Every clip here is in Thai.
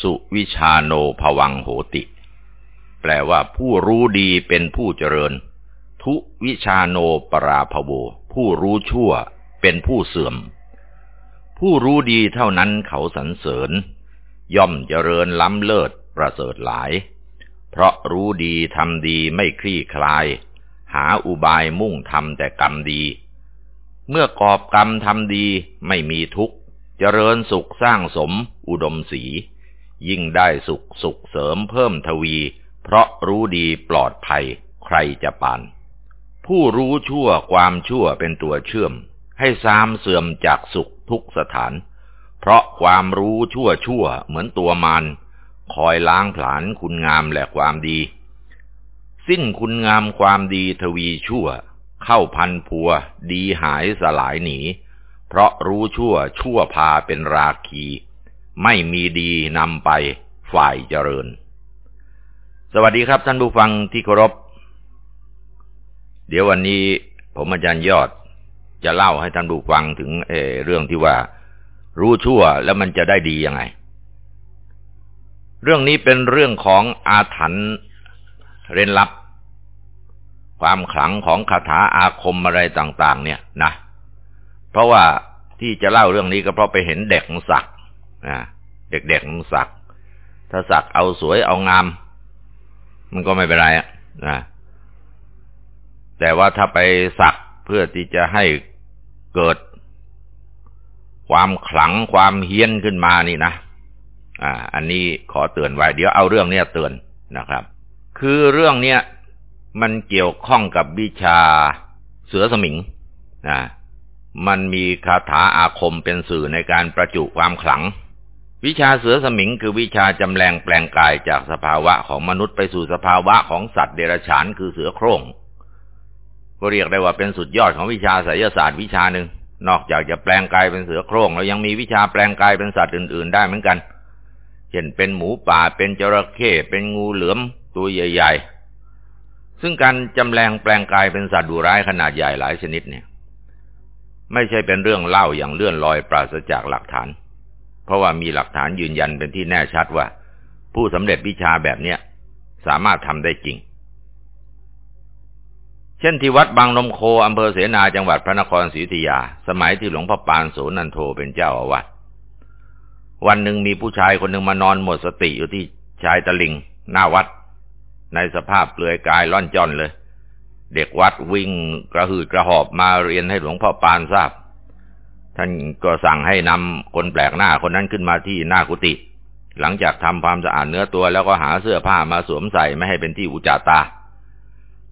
สุวิชาโนภวังโหติ แปลว่าผู้รู้ดีเป็นผู้เจริญ ทุวิชาโนปราภโว ผู้รู้ชั่วเป็นผู้เสื่อม ผู้รู้ดีเท่านั้นเขาสรรเสริญ ย่อมเจริญล้ำเลิศประเสริฐหลาย เพราะรู้ดีทำดีไม่คลี่คลาย หาอุบายมุ่งทำแต่กรรมดี เมื่อกอบกรรมทำดีไม่มีทุกข์ เจริญสุขสร้างสมอุดมสี ยิ่งได้สุขสุขเสริมเพิ่มทวี เพราะรู้ดีปลอดภัย ใครจะปาน ผู้รู้ชั่วความชั่วเป็นตัวเชื่อม ให้ซามเสื่อมจากสุขทุกสถาน เพราะความรู้ชั่วชั่วเหมือนตัวมารคอยล้างผลาญคุณงามและความดี สิ้นคุณงามความดีทวีชั่ว เข้าพันผัว ดีหายสลายหนี เพราะรู้ชั่วชั่วพาเป็นราคี ไม่มีดีนำไปฝ่ายเจริญ สวัสดีครับท่านผู้ฟังที่เคารพ เดี๋ยววันนี้ผมอาจารย์ยอดจะเล่าให้ท่านผู้ฟังถึงเอเรื่องที่ว่า รู้ชั่วแล้วมันจะได้ดียังไง เรื่องนี้เป็นเรื่องของอาถรรพ์เร้นลับ ความขลังของคาถาอาคมอะไรต่าง ๆ เนี่ยนะ เพราะว่าที่จะเล่าเรื่องนี้ก็เพราะไปเห็นเด็กสัก เด็กๆมันสัก ถ้าสักเอาสวยเอางาม มันก็ไม่เป็นไรอะนะแต่ว่าถ้าไปสักเพื่อที่จะให้เกิด ความขลังความเฮี้ยนขึ้นมานี่นะอ่า อันนี้ขอเตือนไว้ เดี๋ยวเอาเรื่องเนี้ยเตือนนะครับ คือเรื่องเนี้ยมันเกี่ยวข้องกับวิชาเสือสมิงนะมันมีคาถาอาคมเป็นสื่อในการประจุความขลัง วิชาเสือสมิงคือวิชาจำแรงแปลงกายจากสภาวะของมนุษย์ไปสู่สภาวะของสัตว์เดรัจฉานคือเสือโคร่งก็เรียกได้ว่าเป็นสุดยอดของวิชาไสยศาสตร์วิชาหนึ่งนอกจากจะแปลงกายเป็นเสือโคร่งแล้วยังมีวิชาแปลงกายเป็นสัตว์อื่น ๆ ได้เหมือนกัน เช่นเป็นหมูป่าเป็นจระเข้เป็นงูเหลือมตัวใหญ่ ๆ ซึ่งการจำแรงแปลงกายเป็นสัตว์ดุร้ายขนาดใหญ่หลายชนิดเนี่ย ไม่ใช่เป็นเรื่องเล่าอย่างเลื่อนลอยปราศจากหลักฐาน เพราะว่ามีหลักฐานยืนยันเป็นที่แน่ชัดว่า ผู้สำเร็จวิชาแบบเนี้ยสามารถทำได้จริง เช่นที่วัดบางนมโคอำเภอเสนาจังหวัดพระนครศรีอยุธยา สมัยที่หลวงพ่อปานโสนันโทเป็นเจ้าอาวาสวันหนึ่งมีผู้ชายคนหนึ่งมานอนหมดสติอยู่ที่ชายตะลิง หน้าวัด ในสภาพเปลือยกายล่อนจอนเลย เด็กวัดวิ่งกระหืดกระหอบมาเรียนให้หลวงพ่อปานทราบ ท่านก็สั่งให้นำคนแปลกหน้าคนนั้นขึ้นมาที่หน้ากุฏิหลังจากทำความสะอาดเนื้อตัวแล้วก็หาเสื้อผ้ามาสวมใส่ไม่ให้เป็นที่อุจจาตา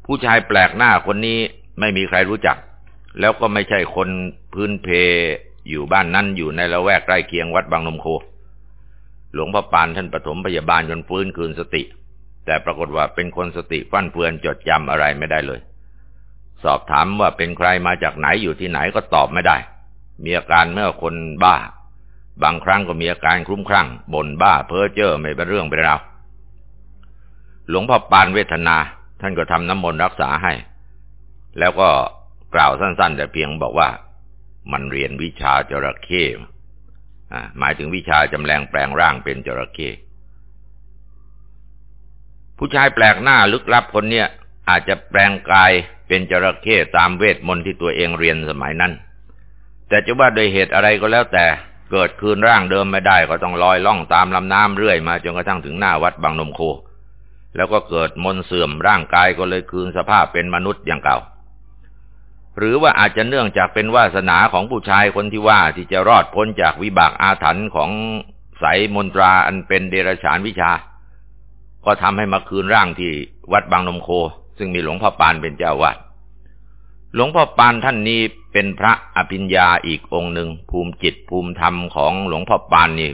ผู้ชายแปลกหน้าคนนี้ไม่มีใครรู้จัก แล้วก็ไม่ใช่คนพื้นเพอยู่บ้านนั้นอยู่ในละแวกใกล้เคียงวัดบางนมโค หลวงพ่อปานท่านปฐมพยาบาลจนฟื้นคืนสติ แต่ปรากฏว่าเป็นคนสติฟั่นเฟือนจดจำอะไรไม่ได้เลย สอบถามว่าเป็นใครมาจากไหนอยู่ที่ไหนก็ตอบไม่ได้ มีอาการเมื่อคนบ้า บางครั้งก็มีอาการคลุ้มคลั่งบ่นบ้าเพ้อเจ้อไม่เป็นเรื่องเป็นราวหลวงพ่อปานเวทนา ท่านก็ทำน้ำมนต์รักษาให้ แล้วก็กล่าวสั้น ๆ แต่เพียงบอกว่า มันเรียนวิชาจระเข้หมายถึงวิชาจำแรงแปลงร่างเป็นจระเข้ผู้ชายแปลกหน้าลึกลับคนเนี้ยอาจจะแปลงกายเป็นจระเข้ตามเวทมนต์ที่ตัวเองเรียนสมัยนั้น แต่จะว่าโดยเหตุอะไรก็แล้วแต่เกิดคืนร่างเดิมไม่ได้ก็ต้องลอยล่องตามลำน้ำเรื่อยมาจนกระทั่งถึงหน้าวัดบางนมโค แล้วก็เกิดมนเสื่อมร่างกายก็เลยคืนสภาพเป็นมนุษย์อย่างเก่า หรือว่าอาจจะเนื่องจากเป็นวาสนาของผู้ชายคนที่ว่าที่จะรอดพ้นจากวิบากอาถรรพ์ของสายมนตราอันเป็นเดรัจฉานวิชา ก็ทำให้มาคืนร่างที่วัดบางนมโค ซึ่งมีหลวงพ่อปานเป็นเจ้าวาด หลวงพ่อปานท่านนี้เป็นพระอภิญญาอีกองค์หนึ่งภูมิจิตภูมิธรรมของหลวงพ่อปานนี่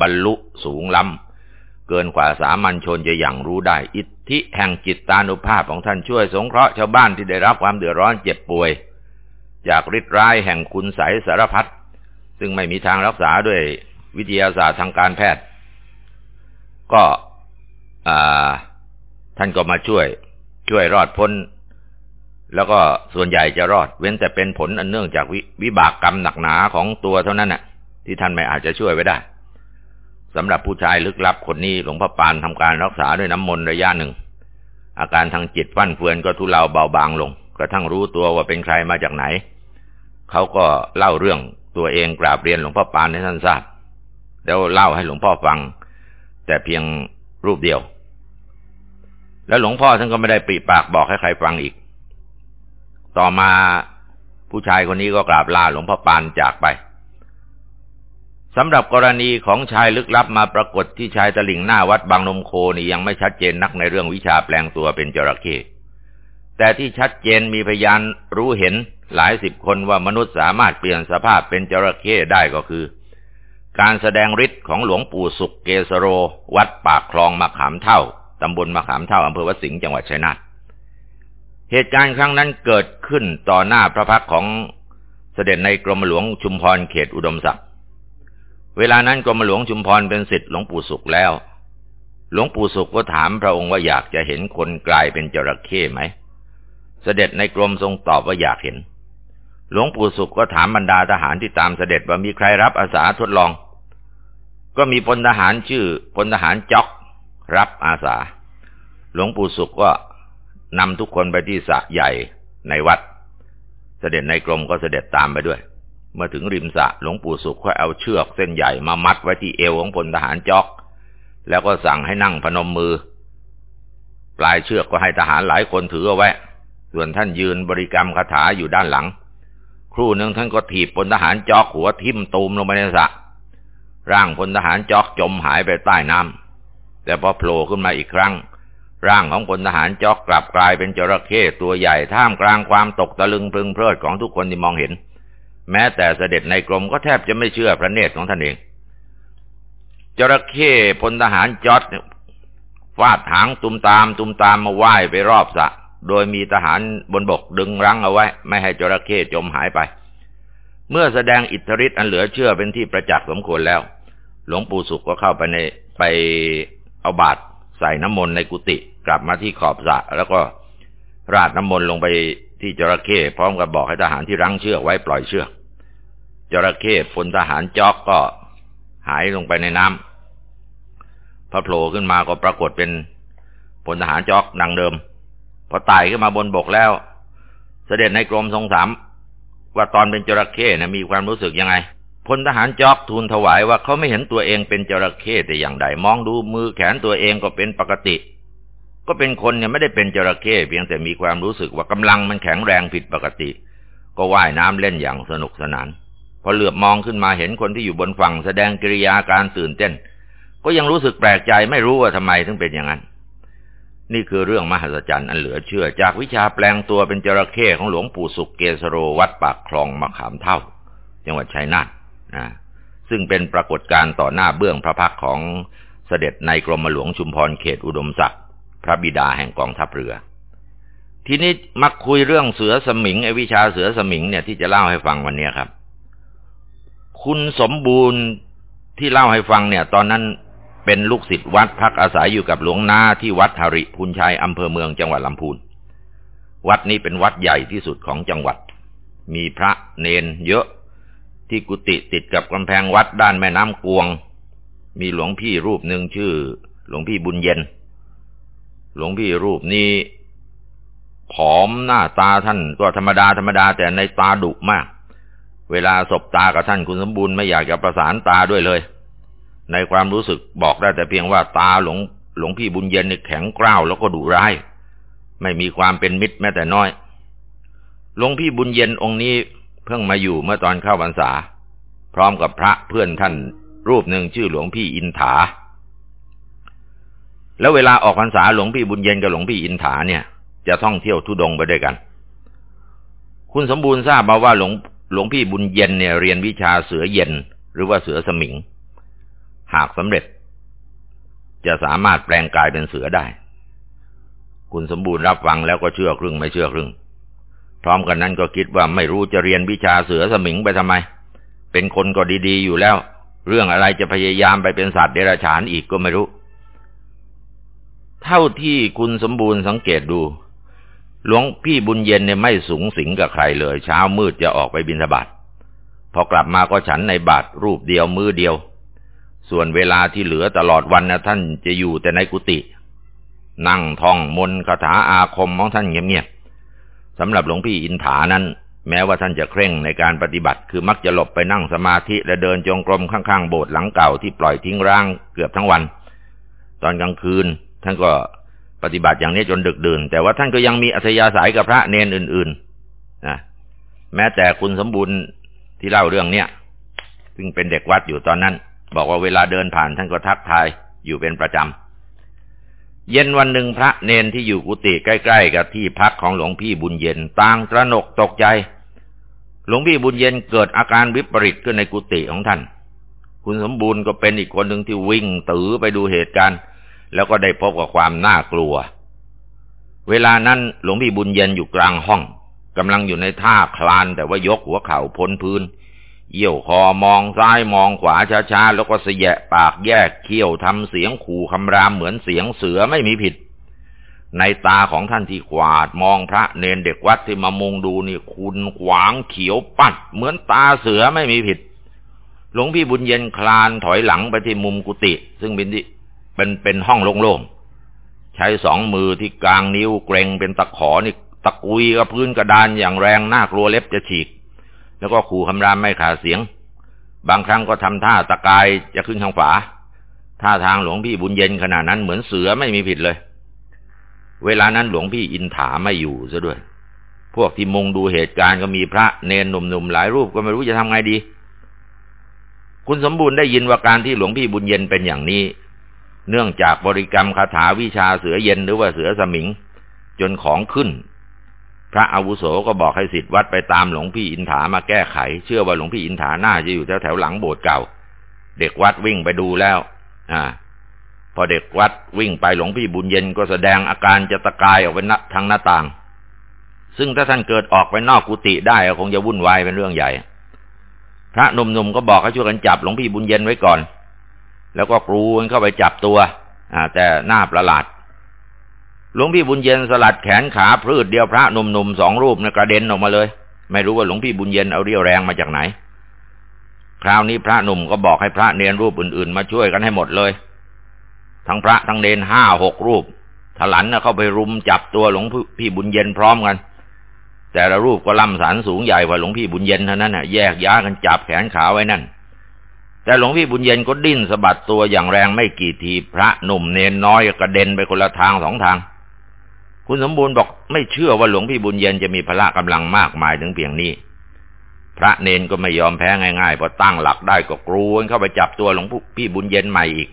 บรรลุสูงล้ำเกินกว่าสามัญชนจะอย่างรู้ได้ อิทธิแห่งจิตตานุภาพของท่านช่วยสงเคราะห์ชาวบ้านที่ได้รับความเดือดร้อนเจ็บป่วย จากฤทธิ์ร้ายแห่งคุณใสสารพัดซึ่งไม่มีทางรักษาด้วยวิทยาศาสตร์ทางการแพทย์ ก็ท่านก็มาช่วย ช่วยรอดพ้น แล้วก็ส่วนใหญ่จะรอด เว้นแต่เป็นผลอันเนื่องจากววิบากกรรมหนักหนาของตัวเท่านั้นน่ะ ที่ท่านไม่อาจจะช่วยไว้ได้สำหรับผู้ชายลึกลับคนนี้หลวงพ่อปานทำการรักษาด้วยน้ำมนต์ระยะหนึ่ง อาการทางจิตฟั่นเฟือนก็ทุเลาเบาบางลง กระทั่งรู้ตัวว่าเป็นใครมาจากไหน เขาก็เล่าเรื่องตัวเองกราบเรียนหลวงพ่อปานให้ท่านทราบ แล้วเล่าให้หลวงพ่อฟัง แต่เพียงรูปเดียว แล้วหลวงพ่อท่านก็ไม่ได้ปริปากบอกให้ใครฟังอีก ต่อมาผู้ชายคนนี้ก็กราบลาหลวงพ่อปานจากไปสำหรับกรณีของชายลึกลับมาปรากฏที่ชายตลิ่งหน้าวัดบางนมโคนี่ยังไม่ชัดเจนนักในเรื่องวิชาแปลงตัวเป็นจระเข้แต่ที่ชัดเจนมีพยานรู้เห็นหลายสิบคนว่ามนุษย์สามารถเปลี่ยนสภาพเป็นจระเข้ได้ก็คือ การแสดงฤทธิ์ของหลวงปู่สุกเกสโร วัดปากคลองมะขามเท่าตำบลมะขามเท่าอำเภอวัดสิงห์จังหวัดชัยนาท เหตุการณ์ครั้งนั้นเกิดขึ้นต่อหน้าพระพักของเสด็จในกรมหลวงชุมพรเขตอุดมศักดิ์ เวลานั้นกรมหลวงชุมพรเป็นสิทธิ์หลวงปู่สุขแล้ว หลวงปู่สุขก็ถามพระองค์ว่าอยากจะเห็นคนกลายเป็นจระเข้ไหม เสด็จในกรมทรงตอบว่าอยากเห็น หลวงปู่สุขก็ถามบรรดาทหารที่ตามเสด็จว่ามีใครรับอาสาทดลอง ก็มีพลทหารชื่อพลทหารจ็อกรับอาสา หลวงปู่สุขก็ นำทุกคนไปที่สระใหญ่ในวัด เสด็จในกรมก็เสด็จตามไปด้วย เมื่อถึงริมสระหลวงปู่สุขก็เอาเชือกเส้นใหญ่มามัดไว้ที่เอวของพลทหารจอก แล้วก็สั่งให้นั่งพนมมือ ปลายเชือกก็ให้ทหารหลายคนถือเอาไว้ ส่วนท่านยืนบริกรรมคาถาอยู่ด้านหลัง ครู่หนึ่งท่านก็ถีบพลทหารจอกหัวทิ่มตูมลงไปในสระร่างพลทหารจอกจมหายไปใต้น้ำแต่พอโผล่ขึ้นมาอีกครั้ง ร่างของพลทหารจอกกลับกลายเป็นจระเข้ตัวใหญ่ท่ามกลางความตกตะลึงพึงเพลิดของทุกคนที่มองเห็น แม้แต่เสด็จในกรมก็แทบจะไม่เชื่อพระเนตรของท่านเองจระเข้พลทหารจอดฟาดหางตุมตามตุมตามมาว่ายไปรอบสะ โดยมีทหารบนบกดึงรั้งเอาไว้ ไม่ให้จระเข้จมหายไป เมื่อแสดงอิทธิฤทธิ์อันเหลือเชื่อเป็นที่ประจักษ์สมควรแล้ว หลวงปู่สุขก็เข้าไปในไปเอาบาตรใส่น้ำมนต์ในกุฏิ กลับมาที่ขอบสระแล้วก็ราดน้ำมนต์ลงไปที่จระเข้พร้อมกับบอกให้ทหารที่รั้งเชือกไว้ปล่อยเชือก จระเข้พลทหารจอกก็หายลงไปในน้ำพอโผล่ขึ้นมาก็ปรากฏเป็นพลทหารจอกดังเดิม พอไต่ขึ้นมาบนบกแล้ว เสด็จในกรมทรงสามว่าตอนเป็นจระเข้นะมีความรู้สึกยังไงพลทหารจอกทูลถวายว่าเขาไม่เห็นตัวเองเป็นจระเข้แต่อย่างใดมองดูมือแขนตัวเองก็เป็นปกติ ก็เป็นคนเนี่ยไม่ได้เป็นจระเข้เพียงแต่มีความรู้สึกว่ากำลังมันแข็งแรงผิดปกติ ก็ว่ายน้ำเล่นอย่างสนุกสนาน พอเหลือบมองขึ้นมาเห็นคนที่อยู่บนฝั่งแสดงกิริยาการตื่นเต้น ก็ยังรู้สึกแปลกใจไม่รู้ว่าทำไมถึงเป็นอย่างนั้น นี่คือเรื่องมหัศจรรย์อันเหลือเชื่อ จากวิชาแปลงตัวเป็นจระเข้ของหลวงปู่สุกเกสโรวัดปากคลองมะขามเท่า จังหวัดชัยนาทนะซึ่งเป็นปรากฏการณ์ต่อหน้าเบื้องพระพักของเสด็จในกรมหลวงชุมพรเขตอุดมศักดิ์ พระบิดาแห่งกองทัพเรือ ทีนี้มาคุยเรื่องเสือสมิงไอวิชาเสือสมิงเนี่ยที่จะเล่าให้ฟังวันนี้ครับ คุณสมบูรณ์ที่เล่าให้ฟังเนี่ย ตอนนั้นเป็นลูกศิษย์วัดพักอาศัยอยู่กับหลวงนาที่วัดหริพุนชัยอำเภอเมืองจังหวัดลำพูน วัดนี้เป็นวัดใหญ่ที่สุดของจังหวัด มีพระเนนเยอะที่กุฏิติดกับกำแพงวัดด้านแม่น้ำกวง มีหลวงพี่รูปหนึ่งชื่อ หลวงพี่บุญเย็น หลวงพี่รูปนี้ผอมหน้าตาท่านก็ธรรมดาธรรมดาแต่ในตาดุมาก เวลาสบตากับท่านคุณสมบูรณ์ไม่อยากจะประสานตาด้วยเลย ในความรู้สึกบอกได้แต่เพียงว่าตาหลวงหลวงพี่บุญเย็นนี่แข็งกร้าวแล้วก็ดุร้าย ไม่มีความเป็นมิตรแม้แต่น้อย หลวงพี่บุญเย็นองค์นี้เพิ่งมาอยู่เมื่อตอนเข้าพรรษา พร้อมกับพระเพื่อนท่านรูปหนึ่งชื่อหลวงพี่อินถา แล้วเวลาออกพรรษาหลวงพี่บุญเย็นกับหลวงพี่อินถาเนี่ย จะท่องเที่ยวทุดงไปด้วยกัน คุณสมบูรณ์ทราบมาว่าหลวงหลวงพี่บุญเย็นเนี่ยเรียนวิชาเสือเย็น หรือว่าเสือสมิง หากสำเร็จ จะสามารถแปลงกายเป็นเสือได้ คุณสมบูรณ์รับฟังแล้วก็เชื่อครึ่งไม่เชื่อครึ่ง พร้อมกันนั้นก็คิดว่าไม่รู้จะเรียนวิชาเสือสมิงไปทำไม เป็นคนก็ดีๆอยู่แล้ว เรื่องอะไรจะพยายามไปเป็นสัตว์เดรัจฉานอีกก็ไม่รู้ เท่าที่คุณสมบูรณ์สังเกตดู หลวงพี่บุญเย็นเนี่ยไม่สูงสิงกับใครเลย เช้ามืดจะออกไปบิณฑบาตพอกลับมาก็ฉันในบาตรรูปเดียวมือเดียว ส่วนเวลาที่เหลือตลอดวันนะท่านจะอยู่แต่ในกุฏินั่งท่องมนต์คาถาอาคมของท่านเงียบๆสำหรับหลวงพี่อินถานั้น แม้ว่าท่านจะเคร่งในการปฏิบัติ คือมักจะหลบไปนั่งสมาธิและเดินจงกรมข้างๆโบสถ์หลังเก่าที่ปล่อยทิ้งร้างเกือบทั้งวัน ตอนกลางคืน ท่านก็ปฏิบัติอย่างนี้จนดึกดื่น แต่ว่าท่านก็ยังมีอัธยาศัยกับพระเนนอื่นๆนะแม้แต่คุณสมบูรณ์ที่เล่าเรื่องเนี้ยซึ่งเป็นเด็กวัดอยู่ตอนนั้น บอกว่าเวลาเดินผ่านท่านก็ทักทายอยู่เป็นประจำ เย็นวันหนึ่งพระเนนที่อยู่กุฏิใกล้ ๆ กับที่พักของหลวงพี่บุญเย็นต่างตระหนกตกใจ หลวงพี่บุญเย็นเกิดอาการวิปริตขึ้นในกุฏิของท่าน คุณสมบูรณ์ก็เป็นอีกคนหนึ่งที่วิ่งตือไปดูเหตุการณ์ แล้วก็ได้พบกับความน่ากลัว เวลานั้นหลวงพี่บุญเย็นอยู่กลางห้องกำลังอยู่ในท่าคลานแต่ว่ายกหัวเข่าพ้นพื้นเยี่ยวคอมองซ้ายมองขวาช้าๆ แล้วก็เสยะปากแยกเขี้ยวทำเสียงขู่คำรามเหมือนเสียงเสือไม่มีผิด ในตาของท่านที่ขวาดมองพระเนนเด็กวัดที่มามุงดูนี่คุณขวางเขียวปัด เหมือนตาเสือไม่มีผิด หลวงพี่บุญเย็นคลานถอยหลังไปที่มุมกุฏิซึ่งเป็นที่ เป็นเป็นห้องโล่งๆ ใช้สองมือที่กลางนิ้วเกรงเป็นตะขอนี่ตะกุยกับพื้นกระดานอย่างแรงน่ากลัวเล็บจะฉีก แล้วก็ขู่คำรามไม่ขาดเสียง บางครั้งก็ทำท่าตะกายจะขึ้นทางฝาท่าทางหลวงพี่บุญเย็นขนาดนั้นเหมือนเสือไม่มีผิดเลย เวลานั้นหลวงพี่อินถาไม่อยู่ซะด้วย พวกที่มุงดูเหตุการณ์ก็มีพระเนนหนุ่มๆหลายรูปก็ไม่รู้จะทำไงดี คุณสมบูรณ์ได้ยินว่าการที่หลวงพี่บุญเย็นเป็นอย่างนี้ เนื่องจากบริกรรมคาถาวิชาเสือเย็นหรือว่าเสือสมิง จนของขึ้น พระอาวุโสก็บอกให้สิทธิ์วัดไปตามหลวงพี่อินถามาแก้ไข เชื่อว่าหลวงพี่อินถาน่าจะอยู่แถวแถวหลังโบสถ์เก่า เด็กวัดวิ่งไปดูแล้ว อ่า พอเด็กวัดวิ่งไปหลวงพี่บุญเย็นก็แสดงอาการจะตะกายออกไปทางหน้าต่าง ซึ่งถ้าท่านเกิดออกไปนอกกุฏิได้คงจะวุ่นวายเป็นเรื่องใหญ่ พระนุ่มๆก็บอกให้ช่วยกันจับหลวงพี่บุญเย็นไว้ก่อน แล้วก็กรูนเข้าไปจับตัวอ่าแต่หน้าประหลาดหลวงพี่บุญเย็นสลัดแขนขาพืชเดียวพระหนุ่มๆสองรูปนะกระเด็นออกมาเลย ไม่รู้ว่าหลวงพี่บุญเย็นเอาเรี่ยวแรงมาจากไหน คราวนี้พระหนุ่มก็บอกให้พระเนรรูปอื่นๆ มาช่วยกันให้หมดเลย ทั้งพระทั้งเนรห้าหกรูปถลันนะเข้าไปรุมจับตัวหลวงพี่บุญเย็นพร้อมกัน แต่ละรูปก็ล่ำสันสูงใหญ่กว่าหลวงพี่บุญเย็นเท่านั้นน่ะแยกย้ากันจับแขนขาไว้นั่น แต่หลวงพี่บุญเย็นก็ดิ้นสะบัดตัวอย่างแรงไม่กี่ที พระหนุ่มเนนน้อยกระเด็นไปคนละทางสองทาง คุณสมบูรณ์บอกไม่เชื่อว่าหลวงพี่บุญเย็นจะมีพละกำลังมากมายถึงเพียงนี้ พระเนนก็ไม่ยอมแพ้ง่ายๆพอตั้งหลักได้ก็กรูนเข้าไปจับตัวหลวงพี่บุญเย็นใหม่อีก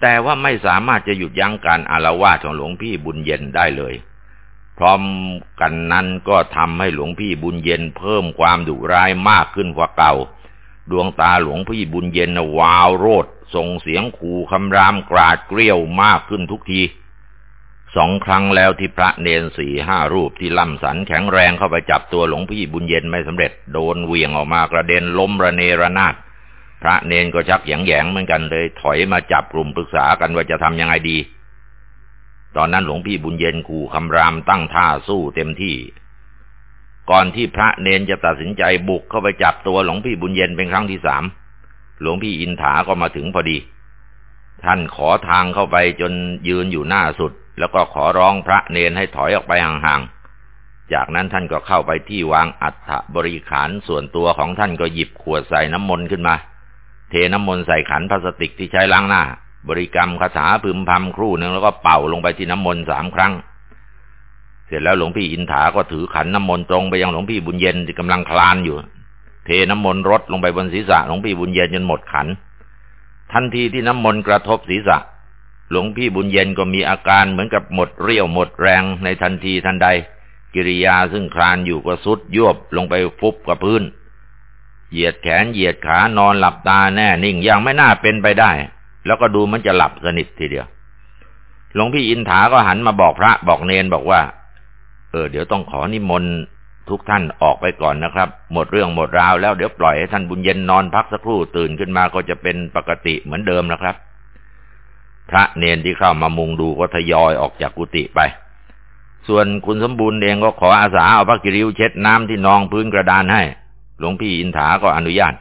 แต่ว่าไม่สามารถจะหยุดยั้งการอารวาสของหลวงพี่บุญเย็นได้เลย พร้อมกันนั้นก็ทำให้หลวงพี่บุญเย็นเพิ่มความดุร้ายมากขึ้นกว่าเก่า ดวงตาหลวงพี่บุญเย็นวาวโรดส่งเสียงขู่คำรามกราดเกลี้ยวมากขึ้นทุกทีสองครั้งแล้วที่พระเนนสี่ห้ารูปที่ล่ำสันแข็งแรงเข้าไปจับตัวหลวงพี่บุญเย็นไม่สำเร็จ โดนเวียงออกมากระเด็นล้มระเนระนาดพระเนนก็ชักแยงแยงเหมือนกันเลย ถอยมาจับกลุ่มปรึกษากันว่าจะทำยังไงดี ตอนนั้นหลวงพี่บุญเย็นขู่คำรามตั้งท่าสู้เต็มที่ ก่อนที่พระเนนจะตัดสินใจบุกเข้าไปจับตัวหลวงพี่บุญเย็นเป็นครั้งที่สาม หลวงพี่อินถาก็มาถึงพอดี ท่านขอทางเข้าไปจนยืนอยู่หน้าสุด แล้วก็ขอร้องพระเนนให้ถอยออกไปห่างๆ จากนั้นท่านก็เข้าไปที่วางอัฐบริขารส่วนตัวของท่านก็หยิบขวดใส่น้ำมนต์ขึ้นมา เทน้ำมนต์ใส่ขันพลาสติกที่ใช้ล้างหน้า บริกรรมคาถาพึมพำครู่หนึ่งแล้วก็เป่าลงไปที่น้ำมนต์สามครั้ง เสร็จแล้วหลวงพี่อินถาก็ถือขันน้ำมนต์ตรงไปยังหลวงพี่บุญเย็นที่กำลังคลานอยู่ เทน้ำมนต์รดลงไปบนศีรษะหลวงพี่บุญเย็นจนหมดขัน ทันทีที่น้ำมนต์กระทบศีรษะ หลวงพี่บุญเย็นก็มีอาการเหมือนกับหมดเรี่ยวหมดแรงในทันทีทันใด กิริยาซึ่งคลานอยู่ก็สุดยวบลงไปฟุบกับพื้น เหยียดแขนเหยียดขานอนหลับตาแน่นิ่งยังไม่น่าเป็นไปได้ แล้วก็ดูมันจะหลับสนิททีเดียวหลวงพี่อินถาก็หันมาบอกพระบอกเนนบอกว่า ออเดี๋ยวต้องขอนิมนต์ทุกท่านออกไปก่อนนะครับ หมดเรื่องหมดราวแล้วเดี๋ยวปล่อยให้ท่านบุญเย็นนอนพักสักครู่ตื่นขึ้นมาก็จะเป็นปกติเหมือนเดิมนะครับ พระเนนที่เข้ามามุงดูก็ทยอยออกจากกุฏิไป ส่วนคุณสมบูรณ์เองก็ขออาสาเอาพระกิริวเช็ดน้ำที่นองพื้นกระดานให้ หลวงพี่อินถาก็อนุญาต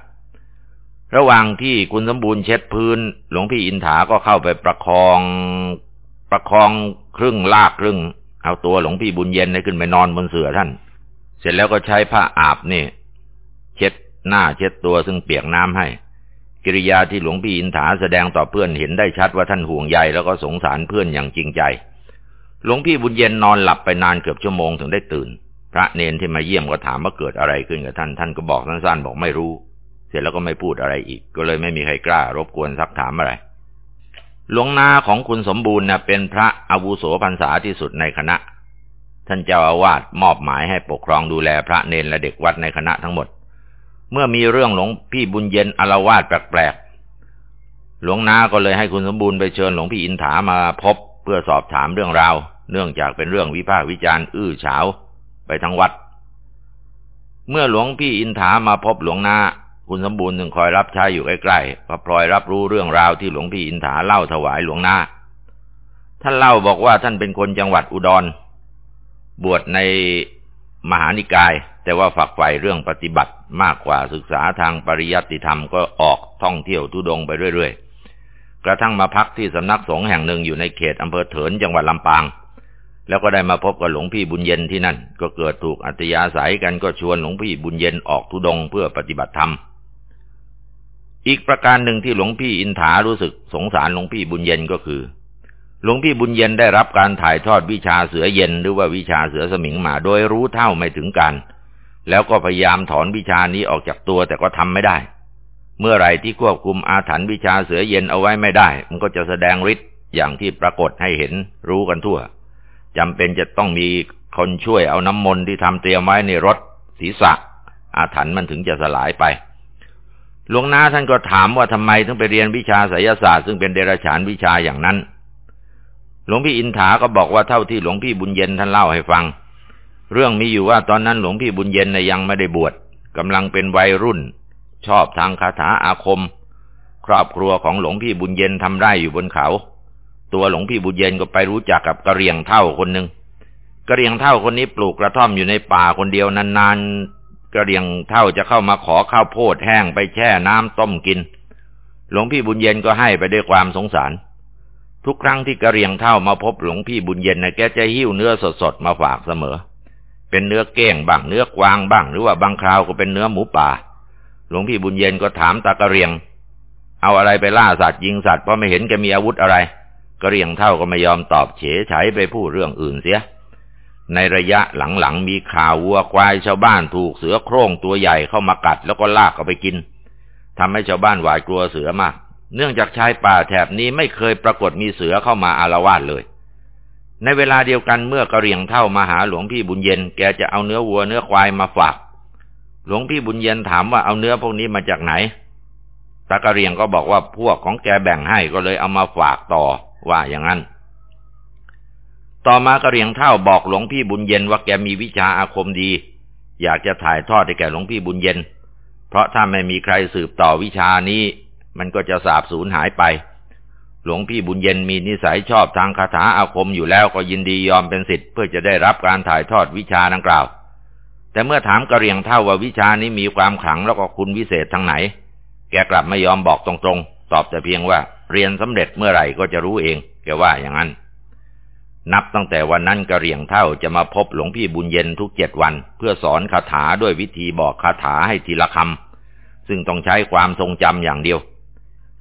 ระหว่างที่คุณสมบูรณ์เช็ดพื้น หลวงพี่อินถาก็เข้าไปประคอง ประคองครึ่งลากครึ่ง เอาตัวหลวงพี่บุญเย็นให้ขึ้นไปนอนบนเสื่อท่าน เสร็จแล้วก็ใช้ผ้าอาบนี่ เช็ดหน้าเช็ดตัวซึ่งเปียกน้ำให้ กิริยาที่หลวงพี่อินถาแสดงต่อเพื่อนเห็นได้ชัดว่าท่านห่วงใยแล้วก็สงสารเพื่อนอย่างจริงใจ หลวงพี่บุญเย็นนอนหลับไปนานเกือบชั่วโมงถึงได้ตื่น พระเนนที่มาเยี่ยมก็ถามว่าเกิดอะไรขึ้นกับท่าน ท่านก็บอกสั้นๆบอกไม่รู้ เสร็จแล้วก็ไม่พูดอะไรอีก ก็เลยไม่มีใครกล้ารบกวนซักถามอะไร หลวงนาของคุณสมบูรณ์นะเป็นพระอาวุโสพรรษาที่สุดในคณะ ท่านเจ้าอาวาสมอบหมายให้ปกครองดูแลพระเนนและเด็กวัดในคณะทั้งหมด เมื่อมีเรื่องหลวงพี่บุญเย็นอารวาสแปลกๆ หลวงนาก็เลยให้คุณสมบูรณ์ไปเชิญหลวงพี่อินถามาพบเพื่อสอบถามเรื่องราว เนื่องจากเป็นเรื่องวิพากษ์วิจารณ์อื้อฉาวไปทั้งวัด เมื่อหลวงพี่อินถามาพบหลวงนา คุณสมบูรณ์ถึงคอยรับใช้อยู่ใกล้ๆก็พลอยรับรู้เรื่องราวที่หลวงพี่อินถาเล่าถวายหลวงนาท่านเล่าบอกว่าท่านเป็นคนจังหวัดอุดร บวชในมหานิกาย แต่ว่าฝักใฝ่เรื่องปฏิบัติมากกว่าศึกษาทางปริยัติธรรมก็ออกท่องเที่ยวทุดงไปเรื่อยๆ กระทั่งมาพักที่สำนักสงฆ์แห่งหนึ่งอยู่ในเขตอำเภอเถินจังหวัดลำปาง แล้วก็ได้มาพบกับหลวงพี่บุญเย็นที่นั่น ก็เกิดถูกอัตยาศัยกันก็ชวนหลวงพี่บุญเย็นออกทุดงเพื่อปฏิบัติธรรม อีกประการหนึ่งที่หลวงพี่อินถารู้สึกสงสารหลวงพี่บุญเย็นก็คือ หลวงพี่บุญเย็นได้รับการถ่ายทอดวิชาเสือเย็นหรือว่าวิชาเสือสมิงมาโดยรู้เท่าไม่ถึงการแล้วก็พยายามถอนวิชานี้ออกจากตัวแต่ก็ทำไม่ได้ เมื่อไรที่ควบคุมอาถรรพ์วิชาเสือเย็นเอาไว้ไม่ได้ มันก็จะแสดงฤทธิ์อย่างที่ปรากฏให้เห็นรู้กันทั่วจำเป็นจะต้องมีคนช่วยเอาน้ำมนต์ที่ทำเตรียมไว้ในรถศีรษะ อาถรรพ์มันถึงจะสลายไป หลวงนาท่านก็ถามว่าทำไมถึงไปเรียนวิชาไสยศาสตร์ซึ่งเป็นเดรัจฉานวิชาอย่างนั้น หลวงพี่อินถาก็บอกว่าเท่าที่หลวงพี่บุญเย็นท่านเล่าให้ฟัง เรื่องมีอยู่ว่าตอนนั้นหลวงพี่บุญเย็นยังไม่ได้บวชกำลังเป็นวัยรุ่น ชอบทางคาถาอาคม ครอบครัวของหลวงพี่บุญเย็นทำไร่อยู่บนเขา ตัวหลวงพี่บุญเย็นก็ไปรู้จักกับกระเรียงเท่าคนหนึ่งกระเรียงเท่าคนนี้ปลูกกระท่อมอยู่ในป่าคนเดียวนาน กระเดียงเท่าจะเข้ามาขอข้าวโพดแห้งไปแช่น้ำต้มกิน หลวงพี่บุญเย็นก็ให้ไปด้วยความสงสาร ทุกครั้งที่กระเรียงเท่ามาพบหลวงพี่บุญเย็นนะแกจะหิ้วเนื้อสดๆมาฝากเสมอ เป็นเนื้อเก้งบ้างเนื้อกวางบ้างหรือว่าบางคราวก็เป็นเนื้อหมูป่า หลวงพี่บุญเย็นก็ถามตากระเรียง เอาอะไรไปล่าสัตว์ยิงสัตว์เพราะไม่เห็นแกมีอาวุธอะไรกระเรียงเท่าก็ไม่ยอมตอบเฉยฉไปพูดเรื่องอื่นเสีย ในระยะหลังๆมีข่าววัวควายชาวบ้านถูกเสือโคร่งตัวใหญ่เข้ามากัดแล้วก็ลากเอาไปกินทำให้ชาวบ้านหวาดกลัวเสือมาก เนื่องจากชายป่าแถบนี้ไม่เคยปรากฏมีเสือเข้ามาอารวาสเลย ในเวลาเดียวกันเมื่อกระเรียงเท่ามาหาหลวงพี่บุญเย็นแกจะเอาเนื้อวัวเนื้อควายมาฝาก หลวงพี่บุญเย็นถามว่าเอาเนื้อพวกนี้มาจากไหนตากระเรียงก็บอกว่าพวกของแกแบ่งให้ก็เลยเอามาฝากต่อว่าอย่างนั้น ต่อมากระเรียงเท่าบอกหลวงพี่บุญเย็นว่าแกมีวิชาอาคมดี อยากจะถ่ายทอดให้แก่หลวงพี่บุญเย็น เพราะถ้าไม่มีใครสืบต่อวิชานี้ มันก็จะสาบสูญหายไป หลวงพี่บุญเย็นมีนิสัยชอบทางคาถาอาคมอยู่แล้วก็ยินดียอมเป็นสิทธิ์เพื่อจะได้รับการถ่ายทอดวิชาดังกล่าว แต่เมื่อถามกระเรียงเท่าว่าวิชานี้มีความขลังแล้วก็คุณวิเศษทางไหน แกกลับไม่ยอมบอกตรงๆ ตอบแต่เพียงว่า เรียนสำเร็จเมื่อไหร่ก็จะรู้เอง แกว่าอย่างนั้น นับตั้งแต่วันนั้นกระเรียงเท่าจะมาพบหลวงพี่บุญเย็นทุกเจ็ดวัน เพื่อสอนคาถาด้วยวิธีบอกคาถาให้ทีละคำซึ่งต้องใช้ความทรงจำอย่างเดียว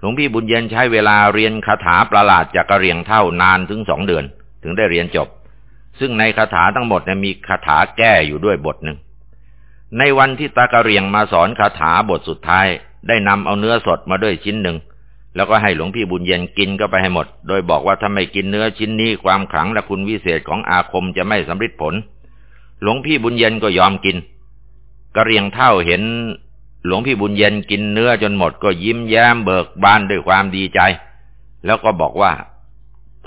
หลวงพี่บุญเย็นใช้เวลาเรียนคาถาประหลาดจากกระเรียงเท่านานถึงสองเดือน ถึงได้เรียนจบ ซึ่งในคาถาทั้งหมดมีคาถาแก้อยู่ด้วยบทหนึ่ง ในวันที่ตากระเรียงมาสอนคาถาบทสุดท้าย ได้นำเอาเนื้อสดมาด้วยชิ้นหนึ่ง แล้วก็ให้หลวงพี่บุญเย็นกินก็ไปให้หมด โดยบอกว่าถ้าไม่กินเนื้อชิ้นนี้ความขลังและคุณวิเศษของอาคมจะไม่สำเร็จผล หลวงพี่บุญเย็นก็ยอมกินกระเรียงเท่าเห็น หลวงพี่บุญเย็นกินเนื้อจนหมดก็ยิ้มแย้มเบิกบานด้วยความดีใจ แล้วก็บอกว่า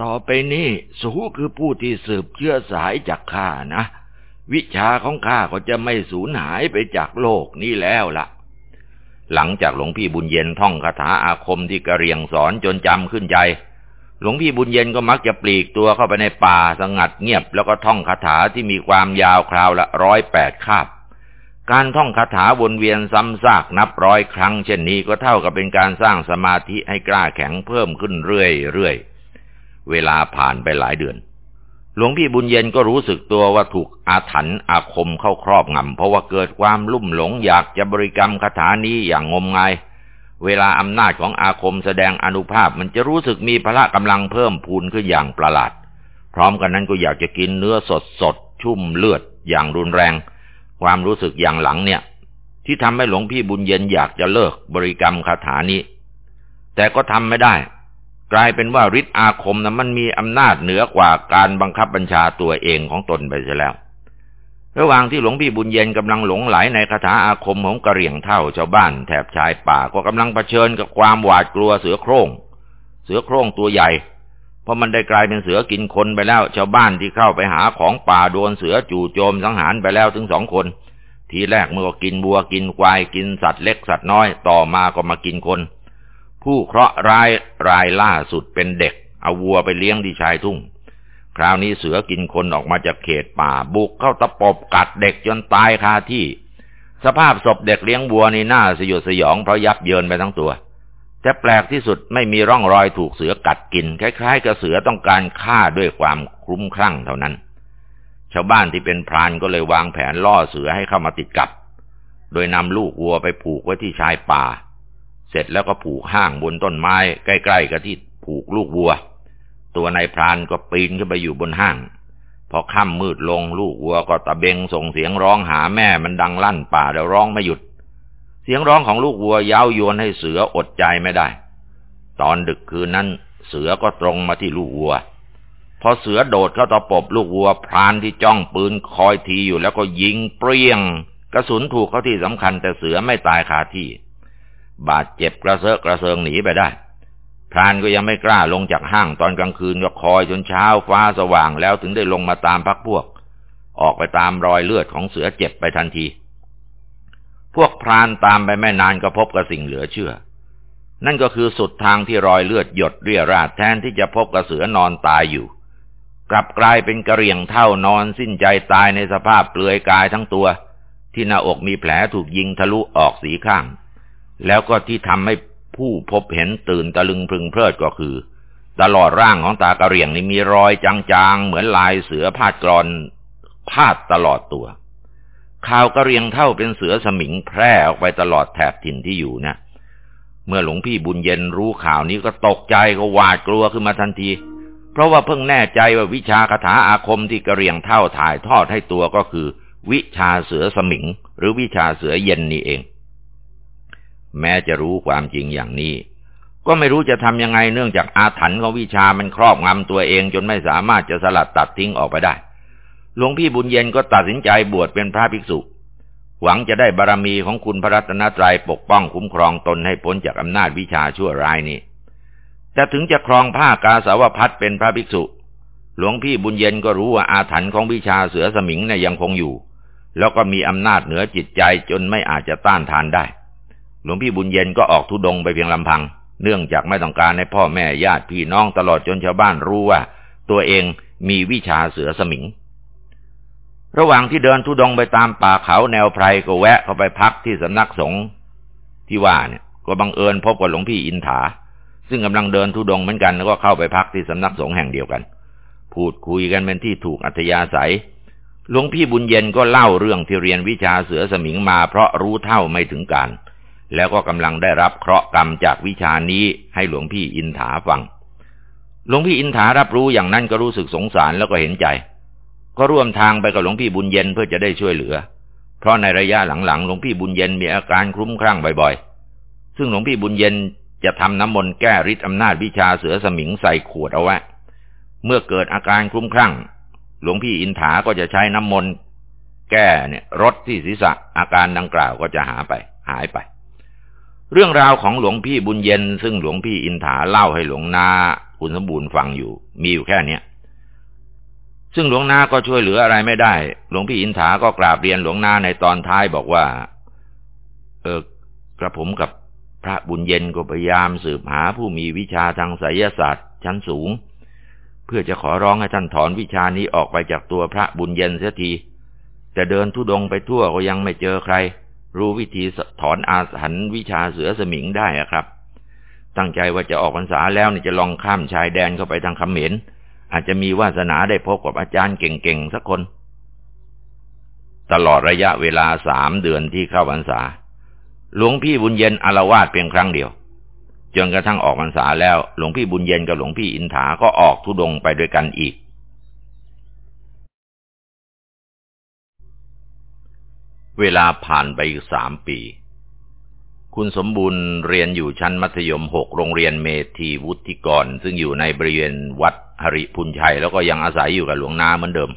ต่อไปนี้สูคือผู้ที่สืบเชื้อสายจากข้านะ วิชาของข้าก็จะไม่สูญหายไปจากโลกนี้แล้วละ่ะ หลังจากหลวงพี่บุญเย็นท่องคาถาอาคมที่กระเรียงสอนจนจำขึ้นใจ หลวงพี่บุญเย็นก็มักจะปลีกตัวเข้าไปในป่าสงัดเงียบ แล้วก็ท่องคาถาที่มีความยาวคราวละร้อยแปดคาบ การท่องคาถาวนเวียนซ้ำซากนับร้อยครั้ง เช่นนี้ก็เท่ากับเป็นการสร้างสมาธิให้กล้าแข็งเพิ่มขึ้นเรื่อยๆเวลาผ่านไปหลายเดือน หลวงพี่บุญเย็นก็รู้สึกตัวว่าถูกอาถรรพ์อาคมเข้าครอบงำเพราะว่าเกิดความลุ่มหลงอยากจะบริกรรมคาถานี้อย่างงมงาย เวลาอำนาจของอาคมแสดงอนุภาพมันจะรู้สึกมีพละกำลังเพิ่มพูนขึ้นอย่างประหลาด พร้อมกันนั้นก็อยากจะกินเนื้อสดสดชุ่มเลือดอย่างรุนแรง ความรู้สึกอย่างหลังเนี่ย ที่ทำให้หลวงพี่บุญเย็นอยากจะเลิกบริกรรมคาถานี้ แต่ก็ทำไม่ได้ กลายเป็นว่าฤทธิ์อาคมนะมันมีอำนาจเหนือกว่าการบังคับบัญชาตัวเองของตนไปเสียแล้ว ระหว่างที่หลวงพี่บุญเย็นกำลังหลงไหลในคาถาอาคมของกระเหรี่ยงเท่าชาวบ้านแถบชายป่าก็กำลังเผชิญกับความหวาดกลัวเสือโคร่ง เสือโคร่งตัวใหญ่ เพราะมันได้กลายเป็นเสือกินคนไปแล้ว ชาวบ้านที่เข้าไปหาของป่าโดนเสือจู่โจมสังหารไปแล้วถึงสองคน ทีแรกเมื่อกินบัวกินควายกินสัตว์เล็กสัตว์น้อย ต่อมาก็มากินคน ผู้เคราะห์ร้ายรายล่าสุดเป็นเด็ก เอาวัวไปเลี้ยงที่ชายทุ่ง คราวนี้เสือกินคนออกมาจากเขตป่า บุกเข้าตะปบกัดเด็กจนตายคาที่ สภาพศพเด็กเลี้ยงวัวในหน้าสยดสยองเพราะยับเยินไปทั้งตัวแต่แปลกที่สุดไม่มีร่องรอยถูกเสือกัดกิน คล้ายๆกับเสือต้องการฆ่าด้วยความคลุ้มคลั่งเท่านั้น ชาวบ้านที่เป็นพรานก็เลยวางแผนล่อเสือให้เข้ามาติดกับ โดยนำลูกวัวไปผูกไว้ที่ชายป่า เสร็จแล้วก็ผูกห้างบนต้นไม้ใกล้ๆกับที่ผูกลูกวัว ตัวนายพรานก็ปีนขึ้นไปอยู่บนห้าง พอค่ำมืดลงลูกวัวก็ตะเบงส่งเสียงร้องหาแม่มันดังลั่นป่าแล้วร้องไม่หยุด เสียงร้องของลูกวัวย้าวยวนให้เสืออดใจไม่ได้ ตอนดึกคืนนั้นเสือก็ตรงมาที่ลูกวัว พอเสือโดดเข้าตะปบลูกวัวพรานที่จ้องปืนคอยทีอยู่แล้วก็ยิงเปรี้ยง กระสุนถูกเข้าที่สำคัญแต่เสือไม่ตายคาที่ บาดเจ็บกระเซาะกระเซิงหนีไปได้ พรานก็ยังไม่กล้าลงจากห้างตอนกลางคืนก็คอยจนเช้าฟ้าสว่างแล้วถึงได้ลงมาตามพักพวก ออกไปตามรอยเลือดของเสือเจ็บไปทันที พวกพรานตามไปไม่นานก็พบกับสิ่งเหลือเชื่อ นั่นก็คือสุดทางที่รอยเลือดหยดเรี่ยราดแทนที่จะพบกับเสือนอนตายอยู่ กลับกลายเป็นกระเรียงเท่านอนสิ้นใจตายในสภาพเปลือยกายทั้งตัว ที่หน้าอกมีแผลถูกยิงทะลุออกสีข้าง แล้วก็ที่ทำให้ผู้พบเห็นตื่นตะลึงพึงเพลิดก็คือ ตลอดร่างของตากระเรียงนี่มีรอยจางๆ เหมือนลายเสือพาดกรอนพาดตลอดตัวข่าวกระเรียงเท่าเป็นเสือสมิงแพร่ออกไปตลอดแถบถิ่นที่อยู่นะเมื่อหลวงพี่บุญเย็นรู้ข่าวนี้ก็ตกใจก็หวาดกลัวขึ้นมาทันที เพราะว่าเพิ่งแน่ใจว่าวิชาคาถาอาคมที่กระเรียงเท่าถ่ายทอดให้ตัวก็คือ วิชาเสือสมิง หรือวิชาเสือเย็นนี่เอง แม้จะรู้ความจริงอย่างนี้ ก็ไม่รู้จะทำยังไงเนื่องจากอาถรรพ์ของวิชามันครอบงำตัวเองจนไม่สามารถจะสลัดตัดทิ้งออกไปได้ หลวงพี่บุญเย็นก็ตัดสินใจบวชเป็นพระภิกษุ หวังจะได้บารรมีของคุณพระรัตนตรัยปกป้องคุ้มครองตนให้พ้นจากอำนาจวิชาชั่วร้ายนี้แต่ถึงจะครองผ้ากาสาวพัดเป็นพระภิกษุ หลวงพี่บุญเย็นก็รู้ว่าอาถรรพ์ของวิชาเสือสมิงเนี่ยยังคงอยู่ แล้วก็มีอำนาจเหนือจิตใจจนไม่อาจจะต้านทานได้ หลวงพี่บุญเย็นก็ออกทุดงไปเพียงลำพัง เนื่องจากไม่ต้องการให้พ่อแม่ญาติพี่น้องตลอดจนชาวบ้านรู้ว่า ตัวเองมีวิชาเสือสมิง ระหว่างที่เดินทุดงไปตามป่าเขาแนวไพรก็แวะเข้าไปพักที่สำนักสงฆ์ที่ว่าเนี่ย ก็บังเอิญพบกับหลวงพี่อินถา ซึ่งกำลังเดินทุดงเหมือนกันแล้วก็เข้าไปพักที่สำนักสงฆ์แห่งเดียวกัน พูดคุยกันเป็นที่ถูกอัธยาศัยหลวงพี่บุญเย็นก็เล่าเรื่องที่เรียนวิชาเสือสมิงมาเพราะรู้เท่าไม่ถึงการ แล้วก็กำลังได้รับเคราะห์กรรมจากวิชานี้ให้หลวงพี่อินถาฟัง หลวงพี่อินถารับรู้อย่างนั้นก็รู้สึกสงสารแล้วก็เห็นใจ ก็ร่วมทางไปกับหลวงพี่บุญเย็นเพื่อจะได้ช่วยเหลือ เพราะในระยะหลังๆหลวงพี่บุญเย็นมีอาการคลุ้มคลั่งบ่อยๆ ซึ่งหลวงพี่บุญเย็นจะทำน้ำมนต์แก้ฤทธิ์อำนาจวิชาเสือสมิงใส่ขวดเอาไว้ เมื่อเกิดอาการคลุ้มคลั่ง หลวงพี่อินถาก็จะใช้น้ำมนต์แก้เนี่ยรถที่ศีรษะอาการดังกล่าวก็จะหาไป หายไป เรื่องราวของหลวงพี่บุญเย็น ซึ่งหลวงพี่อินถาเล่าให้หลวงนาคุณสมบูรณ์ฟังอยู่ มีอยู่แค่เนี้ยซึ่งหลวงนาก็ช่วยเหลืออะไรไม่ได้ หลวงพี่อินถาก็กราบเรียนหลวงนาในตอนท้ายบอกว่า เออกระผมกับพระบุญเย็นก็พยายามสืบหาผู้มีวิชาทางไสยศาสตร์ ชั้นสูง เพื่อจะขอร้องให้ท่านถอนวิชานี้ออกไปจากตัวพระบุญเย็นเสียทีแต่เดินทุดงไปทั่วก็ยังไม่เจอใคร รู้วิธีถอนอาถรรพ์วิชาเสือสมิงได้อะครับ ตั้งใจว่าจะออกพรรษาแล้วนี่จะลองข้ามชายแดนเข้าไปทางเขมรอาจจะมีวาสนาได้พบกับอาจารย์เก่งๆสักคน ตลอดระยะเวลาสามเดือนที่เข้าพรรษา หลวงพี่บุญเย็นอารวาสเพียงครั้งเดียว จนกระทั่งออกพรรษาแล้ว หลวงพี่บุญเย็นกับหลวงพี่อินถาก็ออกทุดงไปด้วยกันอีก เวลาผ่านไปอีกสามปี คุณสมบูรณ์เรียนอยู่ชั้นมัธยมหกโรงเรียนเมธีวุฒิกร ซึ่งอยู่ในบริเวณวัดหริพุนชัย แล้วก็ยังอาศัยอยู่กับหลวงนาเหมือนเดิม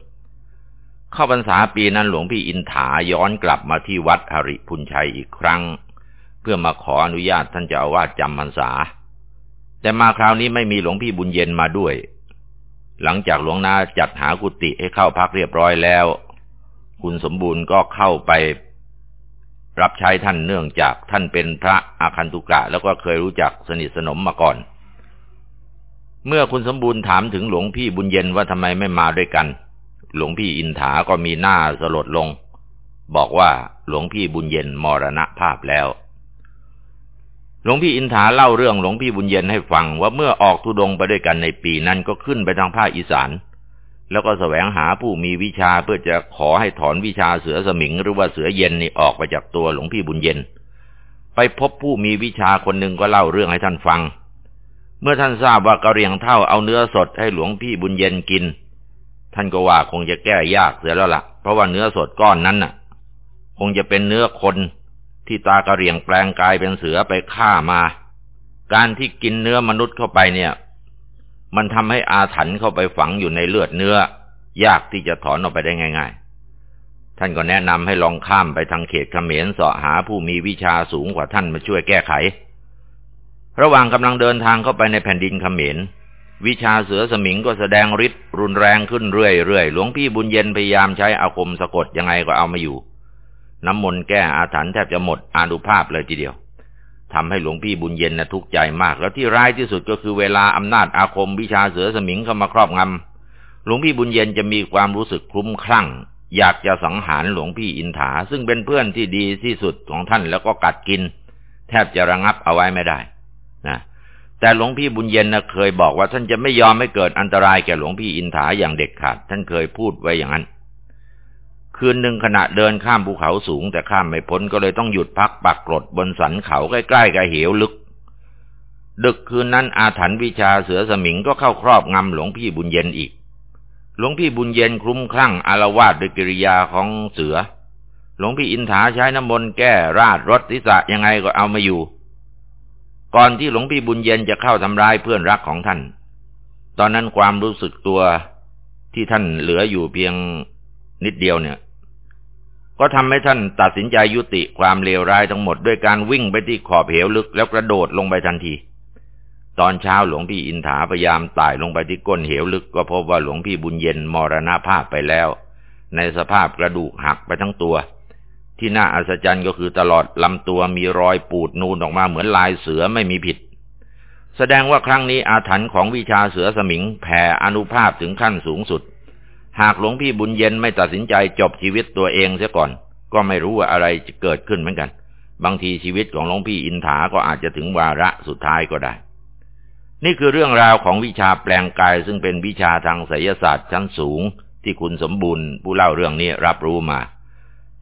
เข้าพรรษาปีนั้นหลวงพี่อินถาย้อนกลับมาที่วัดหริพุนชัยอีกครั้ง เพื่อมาขออนุญาตท่านเจ้าอาวาสจำพรรษา แต่มาคราวนี้ไม่มีหลวงพี่บุญเย็นมาด้วยหลังจากหลวงนาจัดหากุฏิให้เข้าพักเรียบร้อยแล้ว คุณสมบูรณ์ก็เข้าไป รับใช้ท่านเนื่องจากท่านเป็นพระอาคันตุกะ แล้วก็เคยรู้จักสนิทสนมมาก่อน เมื่อคุณสมบูรณ์ถามถึงหลวงพี่บุญเย็นว่าทำไมไม่มาด้วยกัน หลวงพี่อินถาก็มีหน้าสลดลง บอกว่าหลวงพี่บุญเย็นมรณภาพแล้วหลวงพี่อินถาเล่าเรื่องหลวงพี่บุญเย็นให้ฟังว่าเมื่อออกทุดงไปด้วยกันในปีนั้นก็ขึ้นไปทางภาคอีสาน แล้วก็แสวงหาผู้มีวิชาเพื่อจะขอให้ถอนวิชาเสือสมิงหรือว่าเสือเย็นนี่ออกไปจากตัวหลวงพี่บุญเย็น ไปพบผู้มีวิชาคนหนึ่งก็เล่าเรื่องให้ท่านฟัง เมื่อท่านทราบว่ากระเรียงเท่าเอาเนื้อสดให้หลวงพี่บุญเย็นกิน ท่านก็ว่าคงจะแก้ยากเสียแล้วละ่ะ เพราะว่าเนื้อสดก้อนนั้นน่ะ คงจะเป็นเนื้อคนที่ตากระเรียงแปลงกายเป็นเสือไปฆ่ามา การที่กินเนื้อมนุษย์เข้าไปเนี่ย มันทำให้อาถรรพ์เข้าไปฝังอยู่ในเลือดเนื้อ ยากที่จะถอนออกไปได้ง่าย ๆ ท่านก็แนะนำให้ลองข้ามไปทางเขตเขมรเสาะหาผู้มีวิชาสูงกว่าท่านมาช่วยแก้ไข ระหว่างกำลังเดินทางเข้าไปในแผ่นดินเขมร วิชาเสือสมิงก็แสดงฤทธิ์รุนแรงขึ้นเรื่อยๆ หลวงพี่บุญเย็นพยายามใช้อาคมสะกดยังไงก็เอามาอยู่ น้ำมนต์แก้อาถรรพ์แทบจะหมดอานุภาพเลยทีเดียว ทำให้หลวงพี่บุญเย็นนะทุกข์ใจมาก แล้วที่ร้ายที่สุดก็คือเวลาอำนาจอาคมวิชาเสือสมิงเข้ามาครอบงำหลวงพี่บุญเย็นจะมีความรู้สึกคลุ้มคลั่ง อยากจะสังหารหลวงพี่อินถา ซึ่งเป็นเพื่อนที่ดีที่สุดของท่านแล้วก็กัดกิน แทบจะระงับเอาไว้ไม่ได้นะแต่หลวงพี่บุญเย็นนะเคยบอกว่าท่านจะไม่ยอมให้เกิดอันตรายแก่หลวงพี่อินถาอย่างเด็ดขาด ท่านเคยพูดไว้อย่างนั้น คืนหนึ่งขณะเดินข้ามภูเขาสูงแต่ข้ามไม่พ้นก็เลยต้องหยุดพักปักกรดบนสันเขาใกล้ๆกับเหวลึก ดึกคืนนั้นอาถรรพ์วิชาเสือสมิงก็เข้าครอบงำหลวงพี่บุญเย็นอีก หลวงพี่บุญเย็นคลุ้มคลั่งอารวาสด้วยกิริยาของเสือ หลวงพี่อินถาใช้น้ำมนต์แก้ราดรถทิศะยังไงก็เอามาอยู่ ก่อนที่หลวงพี่บุญเย็นจะเข้าทำร้ายเพื่อนรักของท่าน ตอนนั้นความรู้สึกตัวที่ท่านเหลืออยู่เพียงนิดเดียวเนี่ย ก็ทำให้ท่านตัดสินใจยุติความเลวร้ายทั้งหมดด้วยการวิ่งไปที่ขอบเหวลึกแล้วกระโดดลงไปทันที ตอนเช้าหลวงพี่อินถาพยายามไต่ลงไปที่ก้นเหวลึกก็พบว่าหลวงพี่บุญเย็นมรณภาพไปแล้ว ในสภาพกระดูกหักไปทั้งตัว ที่น่าอัศจรรย์ก็คือตลอดลำตัวมีรอยปูดนูนออกมาเหมือนลายเสือไม่มีผิด แสดงว่าครั้งนี้อาถรรพ์ของวิชาเสือสมิงแผ่อนุภาพถึงขั้นสูงสุด หากหลวงพี่บุญเย็นไม่ตัดสินใจจบชีวิตตัวเองเสียก่อน ก็ไม่รู้ว่าอะไรจะเกิดขึ้นเหมือนกัน บางทีชีวิตของหลวงพี่อินถาก็อาจจะถึงวาระสุดท้ายก็ได้ นี่คือเรื่องราวของวิชาแปลงกายซึ่งเป็นวิชาทางไสยศาสตร์ชั้นสูง ที่คุณสมบูรณ์ผู้เล่าเรื่องนี้รับรู้มา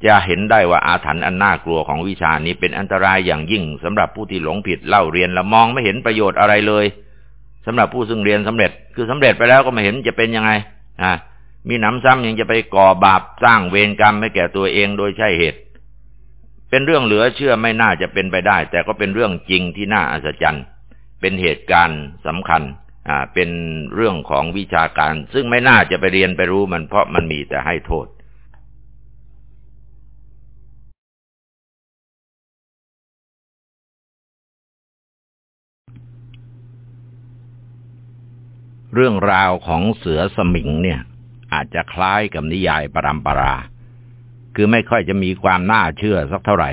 จะเห็นได้ว่าอาถรรพ์อันน่ากลัวของวิชานี้เป็นอันตรายอย่างยิ่งสำหรับผู้ที่หลงผิดเล่าเรียนและมองไม่เห็นประโยชน์อะไรเลยสำหรับผู้ซึ่งเรียนสำเร็จ คือสำเร็จไปแล้วก็ไม่เห็นจะเป็นยังไงอ่า มีหนำซ้ำยังจะไปก่อบาปสร้างเวรกรรมให้แก่ตัวเองโดยใช่เหตุ เป็นเรื่องเหลือเชื่อไม่น่าจะเป็นไปได้ แต่ก็เป็นเรื่องจริงที่น่าอัศจรรย์ เป็นเหตุการณ์สำคัญ อ่า เป็นเรื่องของวิชาการ ซึ่งไม่น่าจะไปเรียนไปรู้มันเพราะมันมีแต่ให้โทษเรื่องราวของเสือสมิงเนี่ย อาจจะคล้ายกับนิยายปรำปรา คือไม่ค่อยจะมีความน่าเชื่อสักเท่าไหร่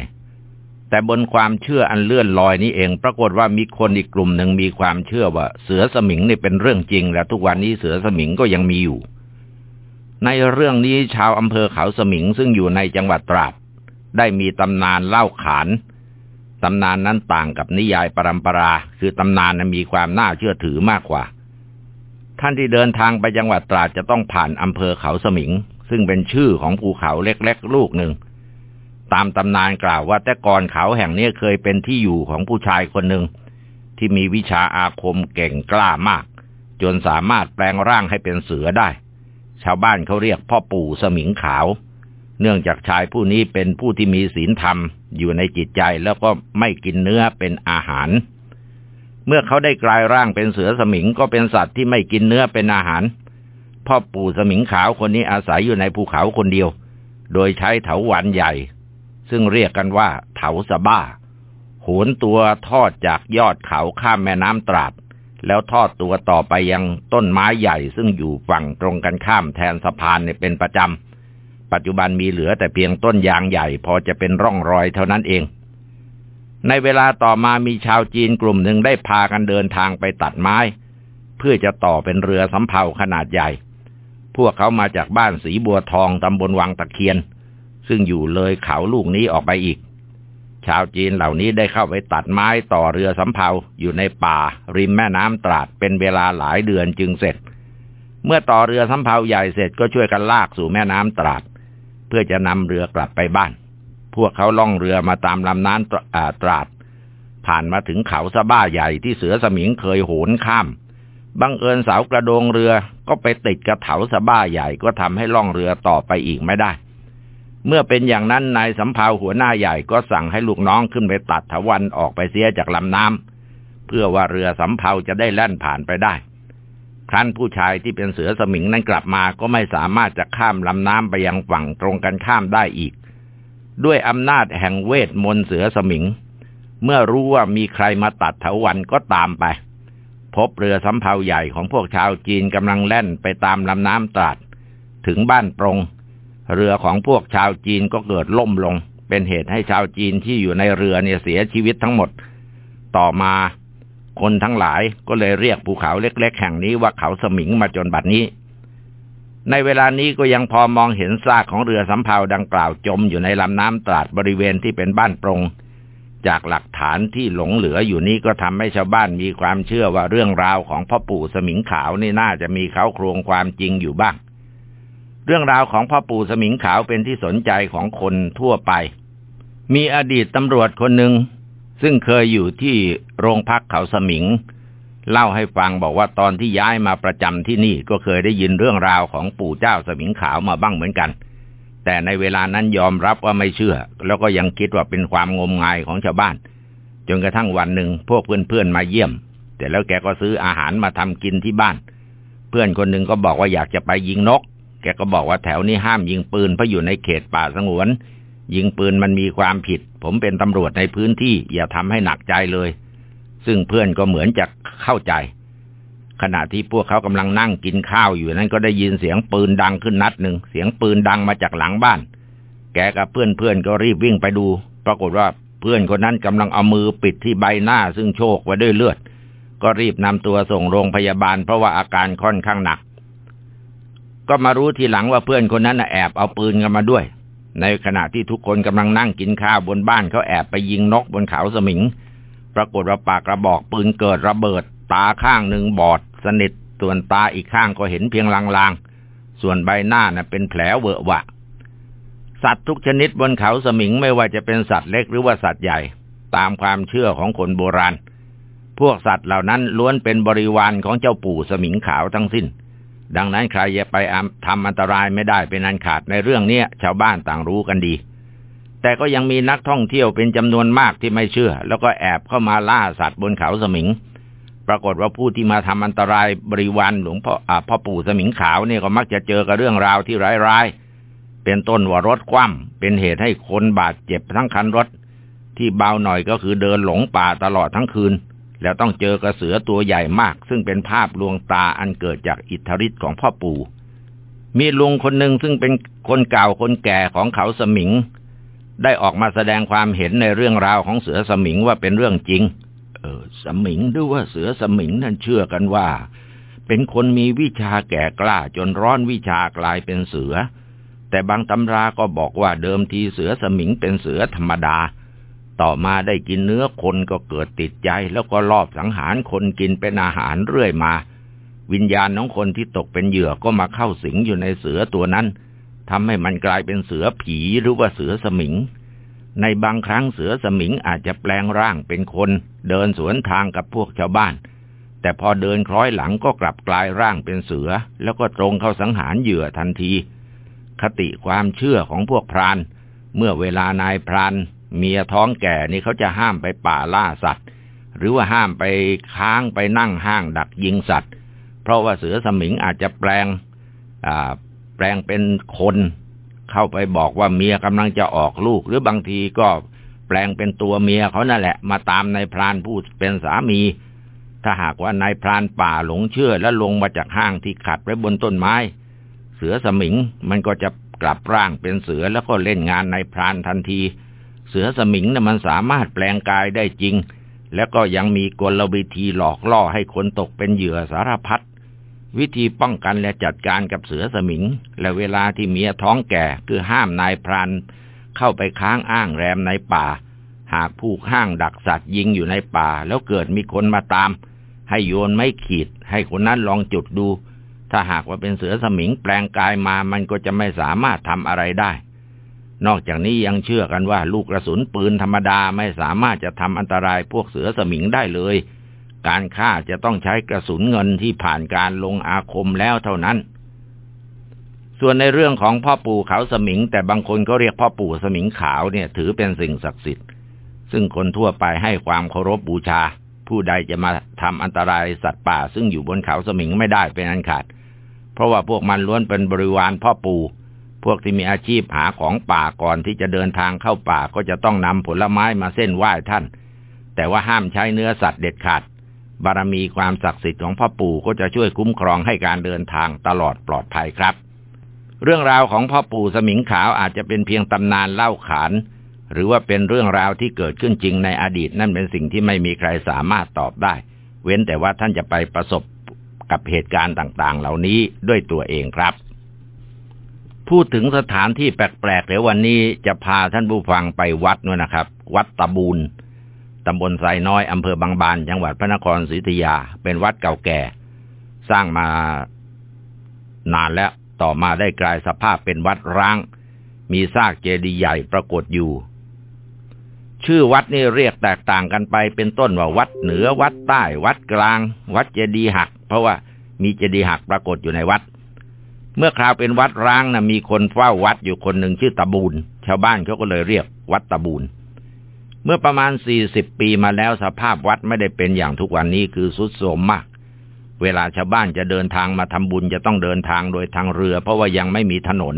แต่บนความเชื่ออันเลื่อนลอยนี้เอง ปรากฏว่ามีคนอีกกลุ่มหนึ่งมีความเชื่อว่า เสือสมิงนี่เป็นเรื่องจริง และทุกวันนี้เสือสมิงก็ยังมีอยู่ ในเรื่องนี้ชาวอำเภอเขาสมิงซึ่งอยู่ในจังหวัดตราดได้มีตำนานเล่าขานตำนานนั้นต่างกับนิยายปรำปรา คือตำนานนั้นมีความน่าเชื่อถือมากกว่า ท่านที่เดินทางไปจังหวัดตราดจะต้องผ่านอำเภอเขาสมิง ซึ่งเป็นชื่อของภูเขาเล็กๆ ลูกหนึ่ง ตามตำนานกล่าวว่าแต่ก่อนเขาแห่งนี้เคยเป็นที่อยู่ของผู้ชายคนหนึ่ง ที่มีวิชาอาคมเก่งกล้ามาก จนสามารถแปลงร่างให้เป็นเสือได้ ชาวบ้านเขาเรียกพ่อปู่สมิงขาว เนื่องจากชายผู้นี้เป็นผู้ที่มีศีลธรรมอยู่ในจิตใจแล้วก็ไม่กินเนื้อเป็นอาหาร เมื่อเขาได้กลายร่างเป็นเสือสมิงก็เป็นสัตว์ที่ไม่กินเนื้อเป็นอาหาร พ่อปู่สมิงขาวคนนี้อาศัยอยู่ในภูเขาคนเดียว โดยใช้เถาวันใหญ่ ซึ่งเรียกกันว่าเถาสะบ้าโหนตัวทอดจากยอดเขาข้ามแม่น้ำตราด แล้วทอดตัวต่อไปยังต้นไม้ใหญ่ ซึ่งอยู่ฝั่งตรงกันข้ามแทนสะพานเนี่ยเป็นประจำปัจจุบันมีเหลือแต่เพียงต้นยางใหญ่ พอจะเป็นร่องรอยเท่านั้นเอง ในเวลาต่อมามีชาวจีนกลุ่มหนึ่งได้พากันเดินทางไปตัดไม้ เพื่อจะต่อเป็นเรือสำเภาขนาดใหญ่ พวกเขามาจากบ้านสีบัวทองตำบลวังตะเคียน ซึ่งอยู่เลยเขาลูกนี้ออกไปอีก ชาวจีนเหล่านี้ได้เข้าไปตัดไม้ต่อเรือสำเภาอยู่ในป่า ริมแม่น้ำตราดเป็นเวลาหลายเดือนจึงเสร็จ เมื่อต่อเรือสำเภาใหญ่เสร็จก็ช่วยกันลากสู่แม่น้ำตราด เพื่อจะนำเรือกลับไปบ้าน พวกเขาล่องเรือมาตามลำน้ำตราด ผ่านมาถึงเขาสะบ้าใหญ่ที่เสือสมิงเคยโหนข้ามบังเอิญเสากระโดงเรือก็ไปติดกับเถาสะบ้าใหญ่ก็ทำให้ล่องเรือต่อไปอีกไม่ได้ เมื่อเป็นอย่างนั้นนายสำเภาหัวหน้าใหญ่ก็สั่งให้ลูกน้องขึ้นไปตัดถวันออกไปเสียจากลำน้ำเพื่อว่าเรือสำเภาจะได้แล่นผ่านไปได้ ครั้นผู้ชายที่เป็นเสือสมิงนั้นกลับมาก็ไม่สามารถจะข้ามลำน้ำไปยังฝั่งตรงกันข้ามได้อีก ด้วยอำนาจแห่งเวทมนต์เสือสมิง เมื่อรู้ว่ามีใครมาตัดเถาวันก็ตามไป พบเรือสำเภาใหญ่ของพวกชาวจีนกำลังแล่นไปตามลำน้ำตราดถึงบ้านปรง เรือของพวกชาวจีนก็เกิดล่มลง เป็นเหตุให้ชาวจีนที่อยู่ในเรือเนี่ยเสียชีวิตทั้งหมด ต่อมาคนทั้งหลายก็เลยเรียกภูเขาเล็ก ๆ แห่งนี้ว่าเขาสมิงมาจนบัดนี้ ในเวลานี้ก็ยังพอมองเห็นซากของเรือสำเภาดังกล่าวจมอยู่ในลำน้ำตราดบริเวณที่เป็นบ้านปรง จากหลักฐานที่หลงเหลืออยู่นี้ก็ทำให้ชาวบ้านมีความเชื่อว่าเรื่องราวของพ่อปู่สมิงขาวนี่น่าจะมีเขาโครงความจริงอยู่บ้าง เรื่องราวของพ่อปู่สมิงขาวเป็นที่สนใจของคนทั่วไป มีอดีตตำรวจคนหนึ่งซึ่งเคยอยู่ที่โรงพักเขาสมิง เล่าให้ฟังบอกว่าตอนที่ย้ายมาประจำที่นี่ก็เคยได้ยินเรื่องราวของปู่เจ้าสมิงขาวมาบ้างเหมือนกัน แต่ในเวลานั้นยอมรับว่าไม่เชื่อ แล้วก็ยังคิดว่าเป็นความงมงายของชาวบ้าน จนกระทั่งวันหนึ่งพวกเพื่อนๆมาเยี่ยม แต่แล้วแกก็ซื้ออาหารมาทำกินที่บ้าน เพื่อนคนหนึ่งก็บอกว่าอยากจะไปยิงนก แกก็บอกว่าแถวนี้ห้ามยิงปืนเพราะอยู่ในเขตป่าสงวน ยิงปืนมันมีความผิด ผมเป็นตำรวจในพื้นที่อย่าทำให้หนักใจเลย ซึ่งเพื่อนก็เหมือนจะเข้าใจ ขณะที่พวกเขากำลังนั่งกินข้าวอยู่นั้นก็ได้ยินเสียงปืนดังขึ้นนัดหนึ่งเสียงปืนดังมาจากหลังบ้าน แกกับเพื่อนเพื่อนก็รีบวิ่งไปดู ปรากฏว่าเพื่อนคนนั้นกำลังเอามือปิดที่ใบหน้าซึ่งโชกไว้ด้วยเลือด ก็รีบนำตัวส่งโรงพยาบาลเพราะว่าอาการค่อนข้างหนัก ก็มารู้ทีหลังว่าเพื่อนคนนั้นแอบเอาปืนกันมาด้วย ในขณะที่ทุกคนกำลังนั่งกินข้าวบนบ้านเขาแอบไปยิงนกบนเขาสมิง ปรากฏว่าปากกระบอกปืนเกิดระเบิด ตาข้างหนึ่งบอด สนิทส่วนตาอีกข้างก็เห็นเพียงลางๆ ส่วนใบหน้าน่ะเป็นแผลเวอะวะ สัตว์ทุกชนิดบนเขาสมิงไม่ว่าจะเป็นสัตว์เล็กหรือว่าสัตว์ใหญ่ ตามความเชื่อของคนโบราณ พวกสัตว์เหล่านั้นล้วนเป็นบริวารของเจ้าปู่สมิงขาวทั้งสิ้น ดังนั้นใครจะไปทำอันตรายไม่ได้เป็นอันขาดในเรื่องนี้ชาวบ้านต่างรู้กันดี แต่ก็ยังมีนักท่องเที่ยวเป็นจำนวนมากที่ไม่เชื่อ แล้วก็แอบเข้ามาล่าสัตว์บนเขาสมิง ปรากฏว่าผู้ที่มาทำอันตรายบริวารหลวงพ่อพ่อปู่สมิงขาวเนี่ยก็มักจะเจอกับเรื่องราวที่ร้ายๆ เป็นต้นว่ารถคว่ำเป็นเหตุให้คนบาดเจ็บทั้งคันรถ ที่เบาหน่อยก็คือเดินหลงป่าตลอดทั้งคืน แล้วต้องเจอกระเสือตัวใหญ่มาก ซึ่งเป็นภาพลวงตาอันเกิดจากอิทธิฤทธิ์ของพ่อปู่มีลุงคนหนึ่งซึ่งเป็นคนเก่าคนแก่ของเขาสมิง ได้ออกมาแสดงความเห็นในเรื่องราวของเสือสมิงว่าเป็นเรื่องจริง เออ สมิงหรือว่าเสือสมิงนั่นเชื่อกันว่า เป็นคนมีวิชาแก่กล้าจนร้อนวิชากลายเป็นเสือ แต่บางตำราก็บอกว่าเดิมทีเสือสมิงเป็นเสือธรรมดา ต่อมาได้กินเนื้อคนก็เกิดติดใจ แล้วก็ลอบสังหารคนกินเป็นอาหารเรื่อยมา วิญญาณของคนที่ตกเป็นเหยื่อก็มาเข้าสิงอยู่ในเสือตัวนั้น ทำให้มันกลายเป็นเสือผีหรือว่าเสือสมิง ในบางครั้งเสือสมิงอาจจะแปลงร่างเป็นคน เดินสวนทางกับพวกชาวบ้าน แต่พอเดินคล้อยหลังก็กลับกลายร่างเป็นเสือ แล้วก็ตรงเข้าสังหารเหยื่อทันที คติความเชื่อของพวกพราน เมื่อเวลานายพราน เมียท้องแก่นี่เขาจะห้ามไปป่าล่าสัตว์ หรือว่าห้ามไปค้างไปนั่งห้างดักยิงสัตว์ เพราะว่าเสือสมิงอาจจะแปลง แปลงเป็นคนเข้าไปบอกว่าเมียกำลังจะออกลูก หรือบางทีก็แปลงเป็นตัวเมียเขานั่นแหละ มาตามนายพรานผู้เป็นสามี ถ้าหากว่านายพรานป่าหลงเชื่อและลงมาจากห้างที่ขัดไว้บนต้นไม้ เสือสมิงมันก็จะกลับร่างเป็นเสือแล้วก็เล่นงานนายพรานทันที เสือสมิงนะ่ะมันสามารถแปลงกายได้จริง แล้วก็ยังมีกลวิธีหลอกล่อให้คนตกเป็นเหยื่อสารพัด วิธีป้องกันและจัดการกับเสือสมิง และเวลาที่เมียท้องแก่คือห้ามนายพรานเข้าไปค้างอ้างแรมในป่า หากผูกห้างดักสัตว์ยิงอยู่ในป่า แล้วเกิดมีคนมาตาม ให้โยนไม่ขีด ให้คนนั้นลองจุดดู ถ้าหากว่าเป็นเสือสมิงแปลงกายมามันก็จะไม่สามารถทำอะไรได้ นอกจากนี้ยังเชื่อกันว่าลูกกระสุนปืนธรรมดาไม่สามารถจะทำอันตรายพวกเสือสมิงได้เลย การฆ่าจะต้องใช้กระสุนเงินที่ผ่านการลงอาคมแล้วเท่านั้น ส่วนในเรื่องของพ่อปู่เขาสมิง แต่บางคนก็เรียกพ่อปู่สมิงขาวเนี่ยถือเป็นสิ่งศักดิ์สิทธิ์ ซึ่งคนทั่วไปให้ความเคารพบูชา ผู้ใดจะมาทำอันตรายสัตว์ป่า ซึ่งอยู่บนเขาสมิงไม่ได้เป็นอันขาด เพราะว่าพวกมันล้วนเป็นบริวารพ่อปู่พวกที่มีอาชีพหาของป่าก่อนที่จะเดินทางเข้าป่าก็จะต้องนำผลไม้มาเส้นไหว้ท่าน แต่ว่าห้ามใช้เนื้อสัตว์เด็ดขาด บารมีความศักดิ์สิทธิ์ของพ่อปู่ก็จะช่วยคุ้มครองให้การเดินทางตลอดปลอดภัยครับ เรื่องราวของพ่อปู่สมิงขาวอาจจะเป็นเพียงตำนานเล่าขาน หรือว่าเป็นเรื่องราวที่เกิดขึ้นจริงในอดีต นั่นเป็นสิ่งที่ไม่มีใครสามารถตอบได้ เว้นแต่ว่าท่านจะไปประสบกับเหตุการณ์ต่างๆ เหล่านี้ด้วยตัวเองครับ พูดถึงสถานที่แปลกๆเดี๋ยววันนี้จะพาท่านผู้ฟังไปวัดนู่นนะครับ วัดตะบูน ตำบลไซน้อยอำเภอบางบาน จังหวัดพระนครศรีอยุธยา เป็นวัดเก่าแก่ สร้างมานานแล้วต่อมาได้กลายสภาพเป็นวัดร้าง มีซากเจดีย์ใหญ่ปรากฏอยู่ ชื่อวัดนี่เรียกแตกต่างกันไป เป็นต้นว่าวัดเหนือวัดใต้วัดกลาง วัดเจดีย์หัก เพราะว่ามีเจดีย์หักปรากฏอยู่ในวัด เมื่อคราวเป็นวัดร้างนะมีคนเฝ้าวัดอยู่คนหนึ่งชื่อตะบูนชาวบ้านเขาก็เลยเรียกวัดตะบูน เมื่อประมาณสี่สิบปีมาแล้วสภาพวัดไม่ได้เป็นอย่างทุกวันนี้คือสุดโทรมมาก เวลาชาวบ้านจะเดินทางมาทำบุญจะต้องเดินทางโดยทางเรือ เพราะว่ายังไม่มีถนน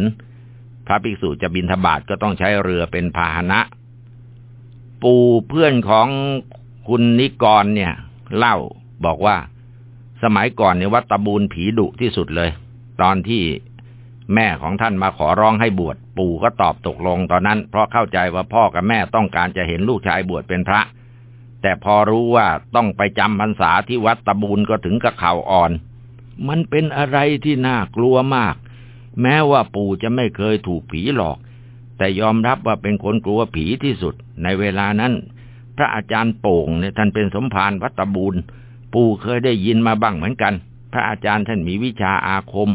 พระภิกษุจะบินทบาทก็ต้องใช้เรือเป็นพาหนะ ปู่เพื่อนของคุณนิกรเนี่ย เล่าบอกว่า สมัยก่อนเนี่ยวัดตะบูนผีดุที่สุดเลย ตอนที่ แม่ของท่านมาขอร้องให้บวช ปู่ก็ตอบตกลงตอนนั้น เพราะเข้าใจว่าพ่อกับแม่ต้องการจะเห็นลูกชายบวชเป็นพระ แต่พอรู้ว่าต้องไปจำพรรษาที่วัดตะบูนก็ถึงกับเข่าอ่อน มันเป็นอะไรที่น่ากลัวมาก แม้ว่าปู่จะไม่เคยถูกผีหลอก แต่ยอมรับว่าเป็นคนกลัวผีที่สุด ในเวลานั้น พระอาจารย์โป่งเนี่ยท่านเป็นสมภารวัดตะบูนปู่เคยได้ยินมาบ้างเหมือนกัน พระอาจารย์ท่านมีวิชาอาคม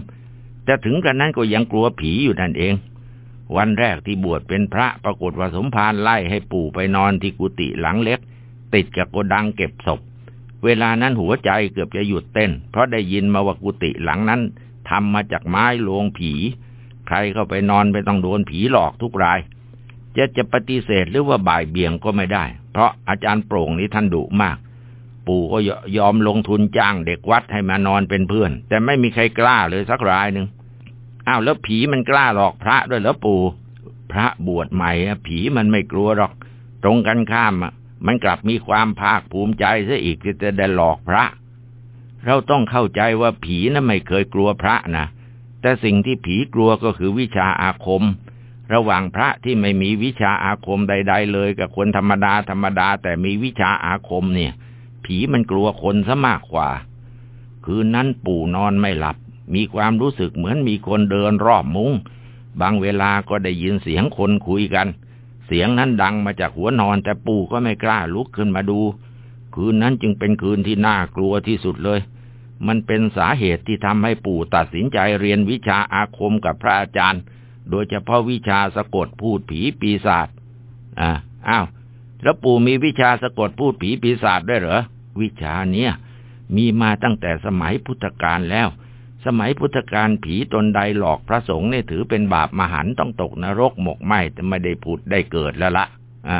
แต่ถึงกันนั้นก็ยังกลัวผีอยู่นั่นเอง วันแรกที่บวชเป็นพระปรากฏว่าสมภารไล่ให้ปู่ไปนอนที่กุฏิหลังเล็ก ติดกับโกดังเก็บศพ เวลานั้นหัวใจเกือบจะหยุดเต้น เพราะได้ยินมาว่ากุฏิหลังนั้นทำมาจากไม้โลงผี ใครเข้าไปนอนไปต้องโดนผีหลอกทุกราย จะจะปฏิเสธหรือว่าบ่ายเบี่ยงก็ไม่ได้ เพราะอาจารย์โปร่งนี้ท่านดุมาก ปู่ก็ยอมลงทุนจ้างเด็กวัดให้มานอนเป็นเพื่อน แต่ไม่มีใครกล้าเลยสักรายหนึ่งอ้าวแล้วผีมันกล้าหลอกพระด้วยเหรอปู่ พระบวชใหม่ผีมันไม่กลัวหรอก ตรงกันข้ามมันกลับมีความภาคภูมิใจซะอีกที่จะได้หลอกพระ เราต้องเข้าใจว่าผีนะ่ะไม่เคยกลัวพระนะแต่สิ่งที่ผีกลัวก็คือวิชาอาคม ระหว่างพระที่ไม่มีวิชาอาคมใด ๆ เลย กับคนธรรมดาธรรมดาแต่มีวิชาอาคมเนี่ย ผีมันกลัวคนซะมากกว่า คืนนั้นปู่นอนไม่หลับ มีความรู้สึกเหมือนมีคนเดินรอบมุง้ง บางเวลาก็ได้ยินเสียงคนคุยกัน เสียงนั้นดังมาจากหัวนอนแต่ปู่ก็ไม่กล้าลุกขึ้นมาดู คืนนั้นจึงเป็นคืนที่น่ากลัวที่สุดเลย มันเป็นสาเหตุที่ทำให้ปู่ตัดสินใจเรียนวิชาอาคมกับพระอาจารย์ โดยเฉพาะวิชาสะกดพูดผีปีศาจ อ่า อ้าว แล้วปู่มีวิชาสะกดพูดผีปีศาจด้วยเหรอ วิชาเนี้ยมีมาตั้งแต่สมัยพุทธกาลแล้ว สมัยพุทธกาลผีตนใดหลอกพระสงฆ์เนี่ยถือเป็นบาปมหันต้องตกนรกหมกไหมแต่ไม่ได้ผุดได้เกิดแล้วละอ่า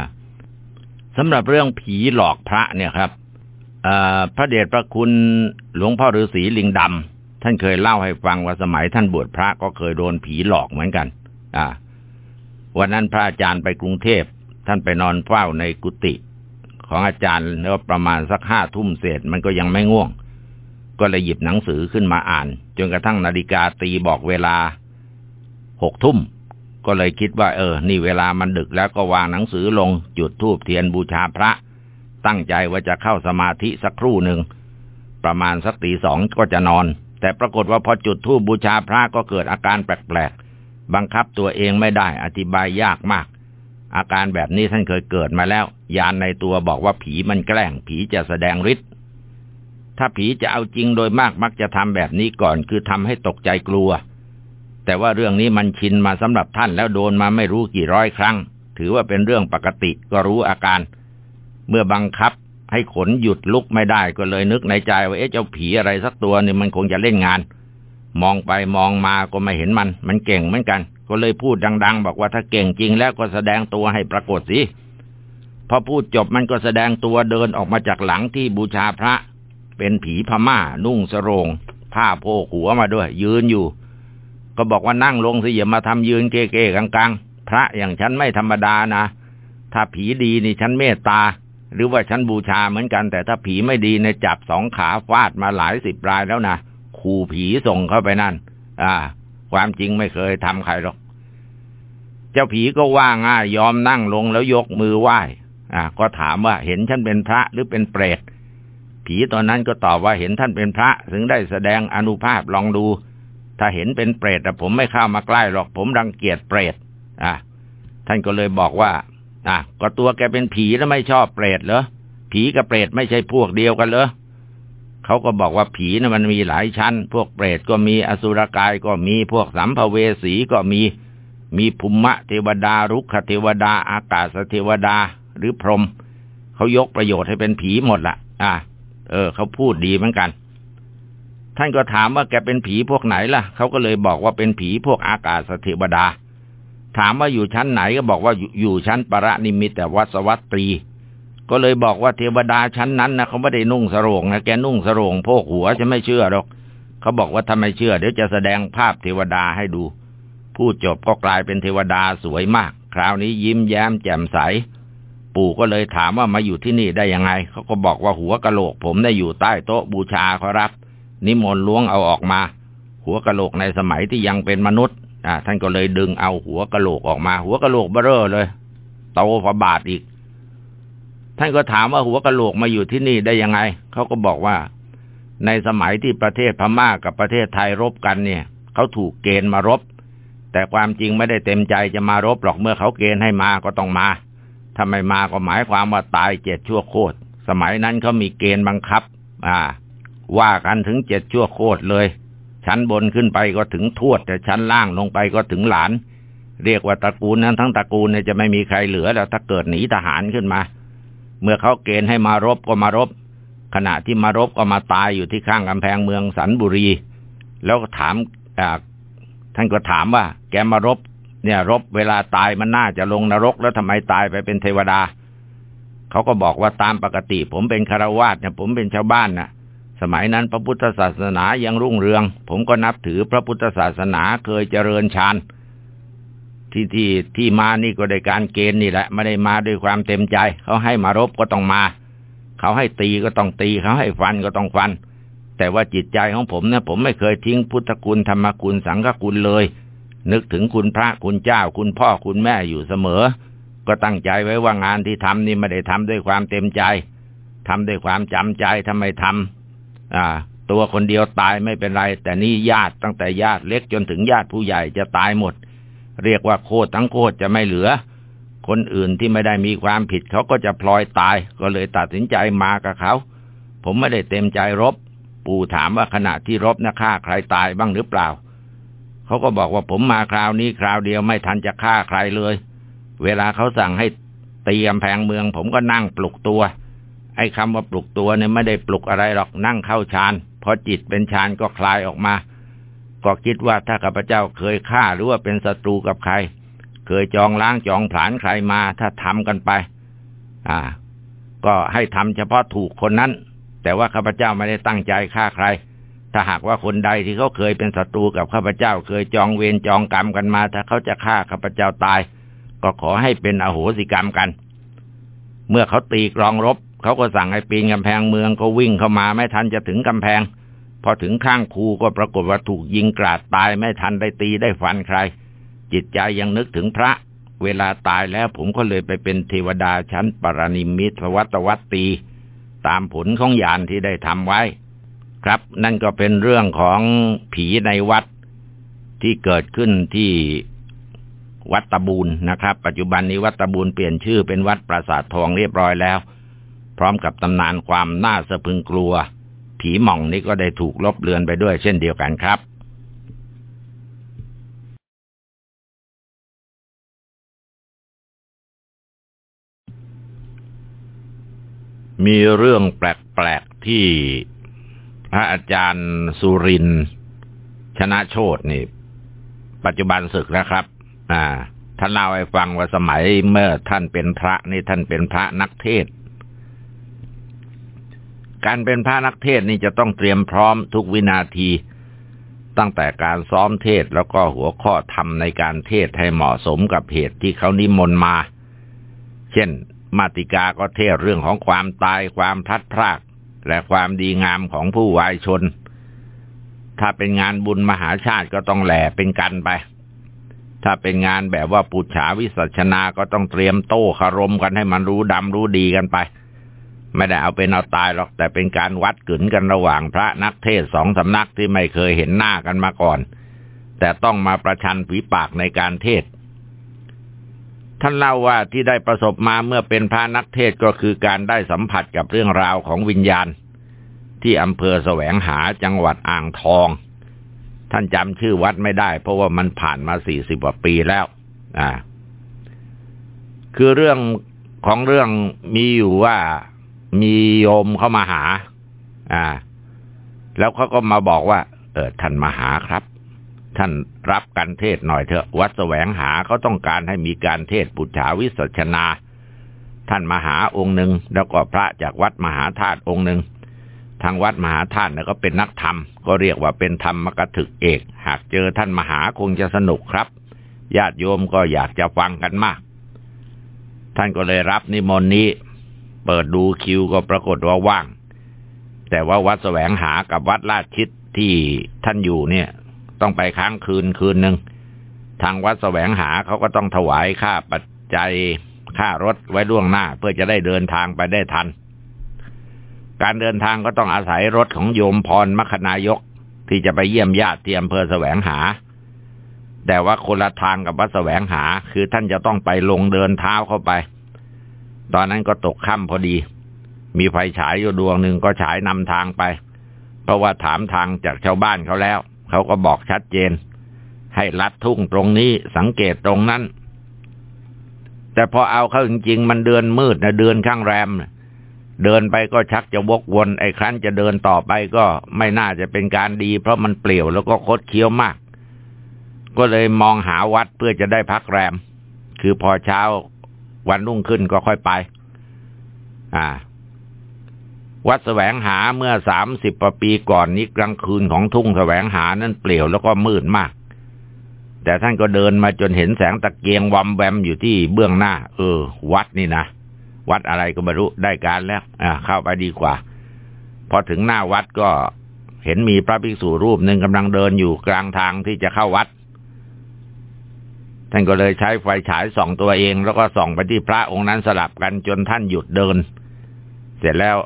สำหรับเรื่องผีหลอกพระเนี่ยครับพระเดชพระคุณหลวงพ่อฤาษีลิงดำท่านเคยเล่าให้ฟังว่าสมัยท่านบวชพระก็เคยโดนผีหลอกเหมือนกัน อ่า วันนั้นพระอาจารย์ไปกรุงเทพ ท่านไปนอนเฝ้าในกุฏิของอาจารย์แล้วประมาณสักห้าทุ่มเศษมันก็ยังไม่ง่วง ก็เลยหยิบหนังสือขึ้นมาอ่าน จนกระทั่งนาฬิกาตีบอกเวลาหกทุ่มก็เลยคิดว่าเออ นี่เวลามันดึกแล้วก็วางหนังสือลงจุดธูปเทียนบูชาพระ ตั้งใจว่าจะเข้าสมาธิสักครู่หนึ่ง ประมาณสักตีสองก็จะนอน แต่ปรากฏว่าพอจุดธูปบูชาพระก็เกิดอาการแปลกๆ บังคับตัวเองไม่ได้อธิบายยากมาก อาการแบบนี้ท่านเคยเกิดมาแล้ว ยานในตัวบอกว่าผีมันแกล้ง ผีจะแสดงฤทธิ์ถ้าผีจะเอาจริงโดยมากมักจะทำแบบนี้ก่อน คือทำให้ตกใจกลัว แต่ว่าเรื่องนี้มันชินมาสำหรับท่านแล้วโดนมาไม่รู้กี่ร้อยครั้ง ถือว่าเป็นเรื่องปกติก็รู้อาการ เมื่อบังคับให้ขนหยุดลุกไม่ได้ก็เลยนึกในใจว่าเอ๊ะเจ้าผีอะไรสักตัวนี่มันคงจะเล่นงาน มองไปมองมาก็ไม่เห็นมัน มันเก่งเหมือนกัน ก็เลยพูดดัง ๆ บอกว่าถ้าเก่งจริงแล้วก็แสดงตัวให้ปรากฏสิพอพูดจบมันก็แสดงตัวเดินออกมาจากหลังที่บูชาพระ เป็นผีพม่า นุ่งสรงผ้าโพกหัวมาด้วย ยืนอยู่ ก็บอกว่านั่งลงสิอย่ามาทำยืนเก้ๆกลางๆ พระอย่างฉันไม่ธรรมดานะถ้าผีดีนี่ฉันเมตตา หรือว่าฉันบูชาเหมือนกัน แต่ถ้าผีไม่ดีในจับสองขาฟาดมาหลายสิบรายแล้วนะขู่ผีส่งเข้าไปนั่น อ่า ความจริงไม่เคยทำใครหรอก เจ้าผีก็ว่าง่ายยอมนั่งลงแล้วยกมือไหว้อ่า ก็ถามว่าเห็นฉันเป็นพระหรือเป็นเปรตผีตอนนั้นก็ตอบว่าเห็นท่านเป็นพระ ถึงได้แสดงอนุภาพลองดู ถ้าเห็นเป็นเปรตแต่ผมไม่เข้ามาใกล้หรอกผมรังเกียจเปรตอ่าท่านก็เลยบอกว่า อะก็ตัวแกเป็นผีแล้วไม่ชอบเปรตเหรอผีกับเปรตไม่ใช่พวกเดียวกันเหรอเขาก็บอกว่าผีนะ่ะมันมีหลายชั้น พวกเปรตก็มีอสุรกายก็มีพวกสัมภเวสีก็มี มีภูมะเทวดารุกขเทวดา อากาศเทวดา หรือพรหมเขายกประโยชน์ให้เป็นผีหมดละอะ เออ เขาพูดดีเหมือนกัน ท่านก็ถามว่าแกเป็นผีพวกไหนล่ะ เขาก็เลยบอกว่าเป็นผีพวกอากาศเทวดา ถามว่าอยู่ชั้นไหนก็บอกว่าอยู่ชั้นปรนิมิตแต่วัสวัตรี ก็เลยบอกว่าเทวดาชั้นนั้นนะเขาไม่ได้นุ่งสรงนะแกนุ่งสรงโพกหัวจะไม่เชื่อหรอกเขาบอกว่าถ้าไมเชื่อ เดี๋ยวจะแสดงภาพเทวดาให้ดู พูดจบก็กลายเป็นเทวดาสวยมาก คราวนี้ยิ้มแย้มแจ่มใส ปู่ก็เลยถามว่ามาอยู่ที่นี่ได้ยังไง เขาก็บอกว่าหัวกะโหลก ผมได้อยู่ใต้โต๊ะบูชาครับ นิมนต์ล้วงเอาออกมา หัวกะโหลกในสมัยที่ยังเป็นมนุษย์อ่าท่านก็เลยดึงเอาหัวกะโหลกออกมา หัวกะโหลกเบ้อเลยโตพอบาทอีก ท่านก็ถามว่าหัวกะโหลกมาอยู่ที่นี่ได้ยังไง เขาก็บอกว่า ในสมัยที่ประเทศพม่ากับประเทศไทยรบกันเนี่ยเขาถูกเกณฑ์มารบ แต่ความจริงไม่ได้เต็มใจจะมารบหรอกเมื่อเขาเกณฑ์ให้มาก็ต้องมา ถ้าไม่มาก็หมายความว่าตายเจ็ดชั่วโคตร สมัยนั้นเขามีเกณฑ์บังคับ อ่า ว่ากันถึงเจ็ดชั่วโคตรเลย ชั้นบนขึ้นไปก็ถึงทวด แต่ชั้นล่างลงไปก็ถึงหลาน เรียกว่าตระกูลนั้นทั้งตระกูลเนี่ยจะไม่มีใครเหลือแล้วถ้าเกิดหนีทหารขึ้นมา เมื่อเขาเกณฑ์ให้มารบก็มารบ ขณะที่มารบก็มาตายอยู่ที่ข้างกำแพงเมืองสันบุรี แล้วถาม ท่านก็ถามว่า แกมารบ เนี่ย รบเวลาตายมันน่าจะลงนรกแล้วทำไมตายไปเป็นเทวดา เขาก็บอกว่าตามปกติ ผมเป็นคารวาสเนี่ยผมเป็นชาวบ้านนะสมัยนั้นพระพุทธศาสนายังรุ่งเรือง ผมก็นับถือพระพุทธศาสนาเคยเจริญฌานที่ที่ที่มานี่ก็ได้การเกณฑ์นี่แหละ ไม่ได้มาด้วยความเต็มใจ เขาให้มารบก็ต้องมา เขาให้ตีก็ต้องตี เขาให้ฟันก็ต้องฟัน แต่ว่าจิตใจของผมเนี่ยผมไม่เคยทิ้งพุทธคุณธรรมคุณสังฆคุณเลย นึกถึงคุณพระคุณเจ้า คุณพ่อคุณแม่อยู่เสมอ ก็ตั้งใจไว้ว่างานที่ทำนี่ไม่ได้ทำด้วยความเต็มใจทำด้วยความจำใจทำไมทำอ่า ตัวคนเดียวตายไม่เป็นไร แต่นี่ญาติตั้งแต่ญาติเล็กจนถึงญาติผู้ใหญ่จะตายหมด เรียกว่าโคตรทั้งโคตรจะไม่เหลือคนอื่นที่ไม่ได้มีความผิดเขาก็จะพลอยตาย ก็เลยตัดสินใจมากับเขา ผมไม่ได้เต็มใจรบ ปู่ถามว่าขณะที่รบนะฆ่าใครตายบ้างหรือเปล่า เขาก็บอกว่าผมมาคราวนี้คราวเดียวไม่ทันจะฆ่าใครเลย เวลาเขาสั่งให้ตีกำแพงเมือง ผมก็นั่งปลุกตัว ไอ้คำว่าปลุกตัวเนี่ยไม่ได้ปลุกอะไรหรอกนั่งเข้าฌานพอจิตเป็นฌานก็คลายออกมา ก็คิดว่าถ้าข้าพเจ้าเคยฆ่าหรือว่าเป็นศัตรูกับใคร เคยจองล้างจองผลาญใครมาถ้าทำกันไป อ่า ก็ให้ทำเฉพาะถูกคนนั้น แต่ว่าข้าพเจ้าไม่ได้ตั้งใจฆ่าใคร ถ้าหากว่าคนใดที่เขาเคยเป็นศัตรูกับข้าพเจ้า เคยจองเวรจองกรรมกันมา ถ้าเขาจะฆ่าข้าพเจ้าตาย ก็ขอให้เป็นอโหสิกรรมกัน เมื่อเขาตีกรองรบเขาก็สั่งให้ปีนกำแพงเมืองก็วิ่งเข้ามาไม่ทันจะถึงกำแพง พอถึงข้างคูก็ปรากฏว่าถูกยิงกราดตายไม่ทันได้ตีได้ฟันใคร จิตใจยังนึกถึงพระ เวลาตายแล้วผมก็เลยไปเป็นเทวดาชั้นปรนิมิตวัตวัตตี ตามผลของยานที่ได้ทำไว้ ครับ นั่นก็เป็นเรื่องของผีในวัดที่เกิดขึ้นที่วัดตะบูนนะครับ ปัจจุบันนี้วัดตะบูนเปลี่ยนชื่อเป็นวัดปราสาททองเรียบร้อยแล้ว พร้อมกับตำนานความน่าสะพึงกลัว ผีหม่องนี้ก็ได้ถูกลบเลือนไปด้วยเช่นเดียวกันครับ มีเรื่องแปลกๆที่พระอาจารย์สุรินชนะโชตนี่ ปัจจุบันศึกแล้วครับ อ่า ท่านเล่าให้ฟังว่าสมัยเมื่อท่านเป็นพระนี่ท่านเป็นพระนักเทศ การเป็นพระนักเทศนี่จะต้องเตรียมพร้อมทุกวินาที ตั้งแต่การซ้อมเทศแล้วก็หัวข้อธรรมในการเทศให้เหมาะสมกับเหตุที่เขานิมนต์มา เช่น มาติกาก็เทศเรื่องของความตายความพลัดพราก และความดีงามของผู้วายชน ถ้าเป็นงานบุญมหาชาติก็ต้องแหล่เป็นกันไป ถ้าเป็นงานแบบว่าปุจฉาวิสัชนาก็ต้องเตรียมโต้คารมกันให้มันรู้ดำรู้ดีกันไป ไม่ได้เอาเป็นเอาตายหรอกแต่เป็นการวัดกึนกันระหว่างพระนักเทศสองสำนักที่ไม่เคยเห็นหน้ากันมาก่อน แต่ต้องมาประชันผีปากในการเทศ ท่านเล่าว่าที่ได้ประสบมาเมื่อเป็นพระนักเทศก็คือการได้สัมผัสกับเรื่องราวของวิญญาณ ที่อำเภอแสวงหาจังหวัดอ่างทอง ท่านจำชื่อวัดไม่ได้ เพราะว่ามันผ่านมาสี่สิบกว่าปีแล้ว อ่า คือเรื่องของเรื่องมีอยู่ว่ามีโยมเข้ามาหา อ่า แล้วเขาก็มาบอกว่า เออท่านมาหาครับ ท่านรับการเทศหน่อยเถอะ วัดแสวงหาเขาต้องการให้มีการเทศปุจฉาวิสัชนา ท่านมหาองค์หนึ่งแล้วก็พระจากวัดมหาธาตุองค์หนึ่งทางวัดมหาธาตุก็เป็นนักธรรม ก็เรียกว่าเป็นธรรมกถึกเอก หากเจอท่านมหาคงจะสนุกครับ ญาติโยมก็อยากจะฟังกันมาก ท่านก็เลยรับนิมนต์นี้ เปิดดูคิวก็ปรากฏว่าว่าง แต่ว่าวัดแสวงหากับวัดลาดชิดที่ท่านอยู่เนี่ย ต้องไปค้างคืนคืนหนึ่งทางวัดแสวงหาเขาก็ต้องถวายค่าปัจจัยค่ารถไว้ล่วงหน้า เพื่อจะได้เดินทางไปได้ทัน การเดินทางก็ต้องอาศัยรถของโยมพรมคณายกที่จะไปเยี่ยมญาติที่อำเภอแสวงหา แต่ว่าคนละทางกับวัดแสวงหา คือท่านจะต้องไปลงเดินเท้าเข้าไป ตอนนั้นก็ตกค่ำพอดี มีไฟฉายอยู่ดวงหนึ่งก็ฉายนำทางไป เพราะว่าถามทางจากชาวบ้านเขาแล้ว เขาก็บอกชัดเจน ให้ลัดทุ่งตรงนี้สังเกตตรงนั้น แต่พอเอาเข้าจริงๆ มันเดินมืดนะเดินข้างแรม เดินไปก็ชักจะวกวน ไอ้ครั้นจะเดินต่อไปก็ไม่น่าจะเป็นการดี เพราะมันเปลี่ยวแล้วก็คดเคี้ยวมาก ก็เลยมองหาวัดเพื่อจะได้พักแรม คือพอเช้าวันรุ่งขึ้นก็ค่อยไป อ่า วัดแสวงหาเมื่อสามสิบปีก่อนนี้กลางคืนของทุ่งแสวงหานั้นเปลี่ยวแล้วก็มืดมาก แต่ท่านก็เดินมาจนเห็นแสงตะเกียงวอมแวมอยู่ที่เบื้องหน้า เออ วัดนี่นะวัดอะไรก็ไม่รู้ได้การแล้วอ่าเข้าไปดีกว่า พอถึงหน้าวัดก็เห็นมีพระภิกษุรูปหนึ่งกำลังเดินอยู่กลางทางที่จะเข้าวัด ท่านก็เลยใช้ไฟฉายส่องตัวเอง แล้วก็ส่องไปที่พระองค์นั้นสลับกันจนท่านหยุดเดิน เสร็จแล้ว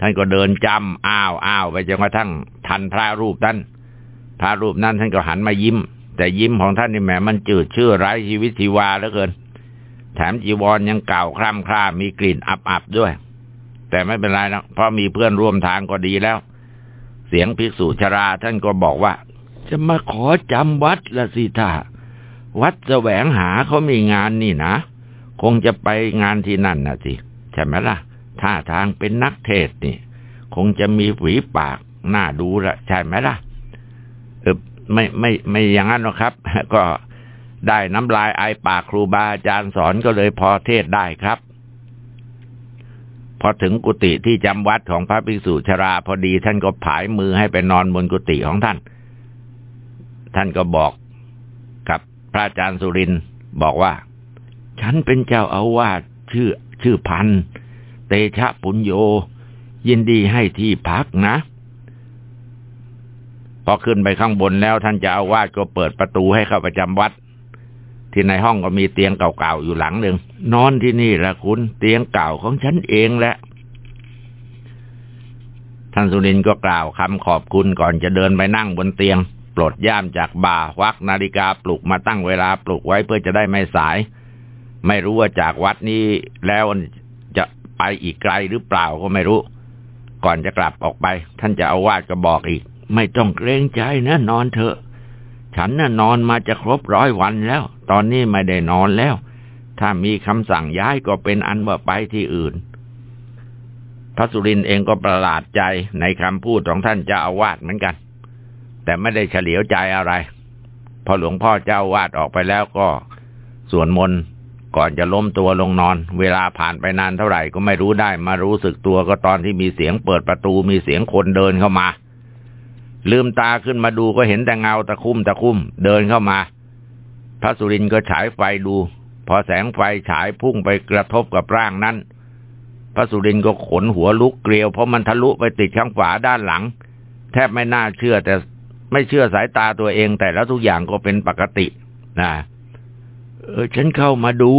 ท่านก็เดินจำอ้าวอ้าวไปจนกระทั่งทันพระรูปนั้นพระรูปนั้นท่านก็หันมายิ้ม แต่ยิ้มของท่านนี่แหมมันจืดชื่อไร้ชีวิตชีวาเหลือเกิน แถมจีวรยังเก่าคร่ำคร่ามีกลิ่นอับอับด้วย แต่ไม่เป็นไรนะเพราะมีเพื่อนร่วมทางก็ดีแล้ว เสียงภิกษุชราท่านก็บอกว่า จะมาขอจำวัดละสิท่าวัดแสวงหาเขามีงานนี่นะ คงจะไปงานที่นั่นนะสิใช่ไหมล่ะ ท่าทางเป็นนักเทศนี่ คงจะมีฝีปากน่าดูละใช่ไหมล่ะ เออไม่ไม่ไม่อย่างนั้นหรอกครับ ก็ได้น้ำลายไอปากครูบาอาจารย์สอนก็เลยพอเทศได้ครับ พอถึงกุฏิที่จำวัดของพระภิกษุชราพอดี ท่านก็ผายมือให้ไปนอนบนกุฏิของท่าน ท่านก็บอกกับพระอาจารย์สุรินบอกว่า ฉันเป็นเจ้าอาวาสชื่อชื่อพัน เตชะปุญโย ยินดีให้ที่พักนะ พอขึ้นไปข้างบนแล้วท่านจะอาวาสก็เปิดประตูให้เข้าประจำวัด ที่ในห้องก็มีเตียงเก่าๆอยู่หลังหนึ่งนอนที่นี่แหละคุณเตียงเก่าของฉันเองแหละท่านสุรินก็กล่าวคำขอบคุณก่อนจะเดินไปนั่งบนเตียง ปลดย่ามจากบ่าวักนาฬิกาปลุกมาตั้งเวลาปลุกไว้เพื่อจะได้ไม่สาย ไม่รู้ว่าจากวัดนี้แล้ว ไปอีกไกลหรือเปล่าก็ไม่รู้ ก่อนจะกลับออกไป ท่านจะเอาวาดก็บอกอีก ไม่ต้องเกรงใจนะนอนเถอะ ฉันน่ะนอนมาจะครบร้อยวันแล้ว ตอนนี้ไม่ได้นอนแล้ว ถ้ามีคำสั่งย้ายก็เป็นอันว่าไปที่อื่นพระสุรินเองก็ประหลาดใจในคำพูดของท่านเจ้าอาวาสเหมือนกัน แต่ไม่ได้เฉลียวใจอะไร พอหลวงพ่อเจ้าวาดออกไปแล้วก็ ส่วนมน ก่อนจะล้มตัวลงนอน เวลาผ่านไปนานเท่าไหร่ก็ไม่รู้ได้ มารู้สึกตัวก็ตอนที่มีเสียงเปิดประตูมีเสียงคนเดินเข้ามา ลืมตาขึ้นมาดูก็เห็นแต่เงาตะคุ่มตะคุ่มเดินเข้ามา พระสุรินก็ฉายไฟดู พอแสงไฟฉายพุ่งไปกระทบกับร่างนั้น พระสุรินก็ขนหัวลุกเกลียวเพราะมันทะลุไปติดข้างฝาด้านหลัง แทบไม่น่าเชื่อแต่ไม่เชื่อสายตาตัวเองแต่แล้วทุกอย่างก็เป็นปกตินะ เออฉันเข้ามาดู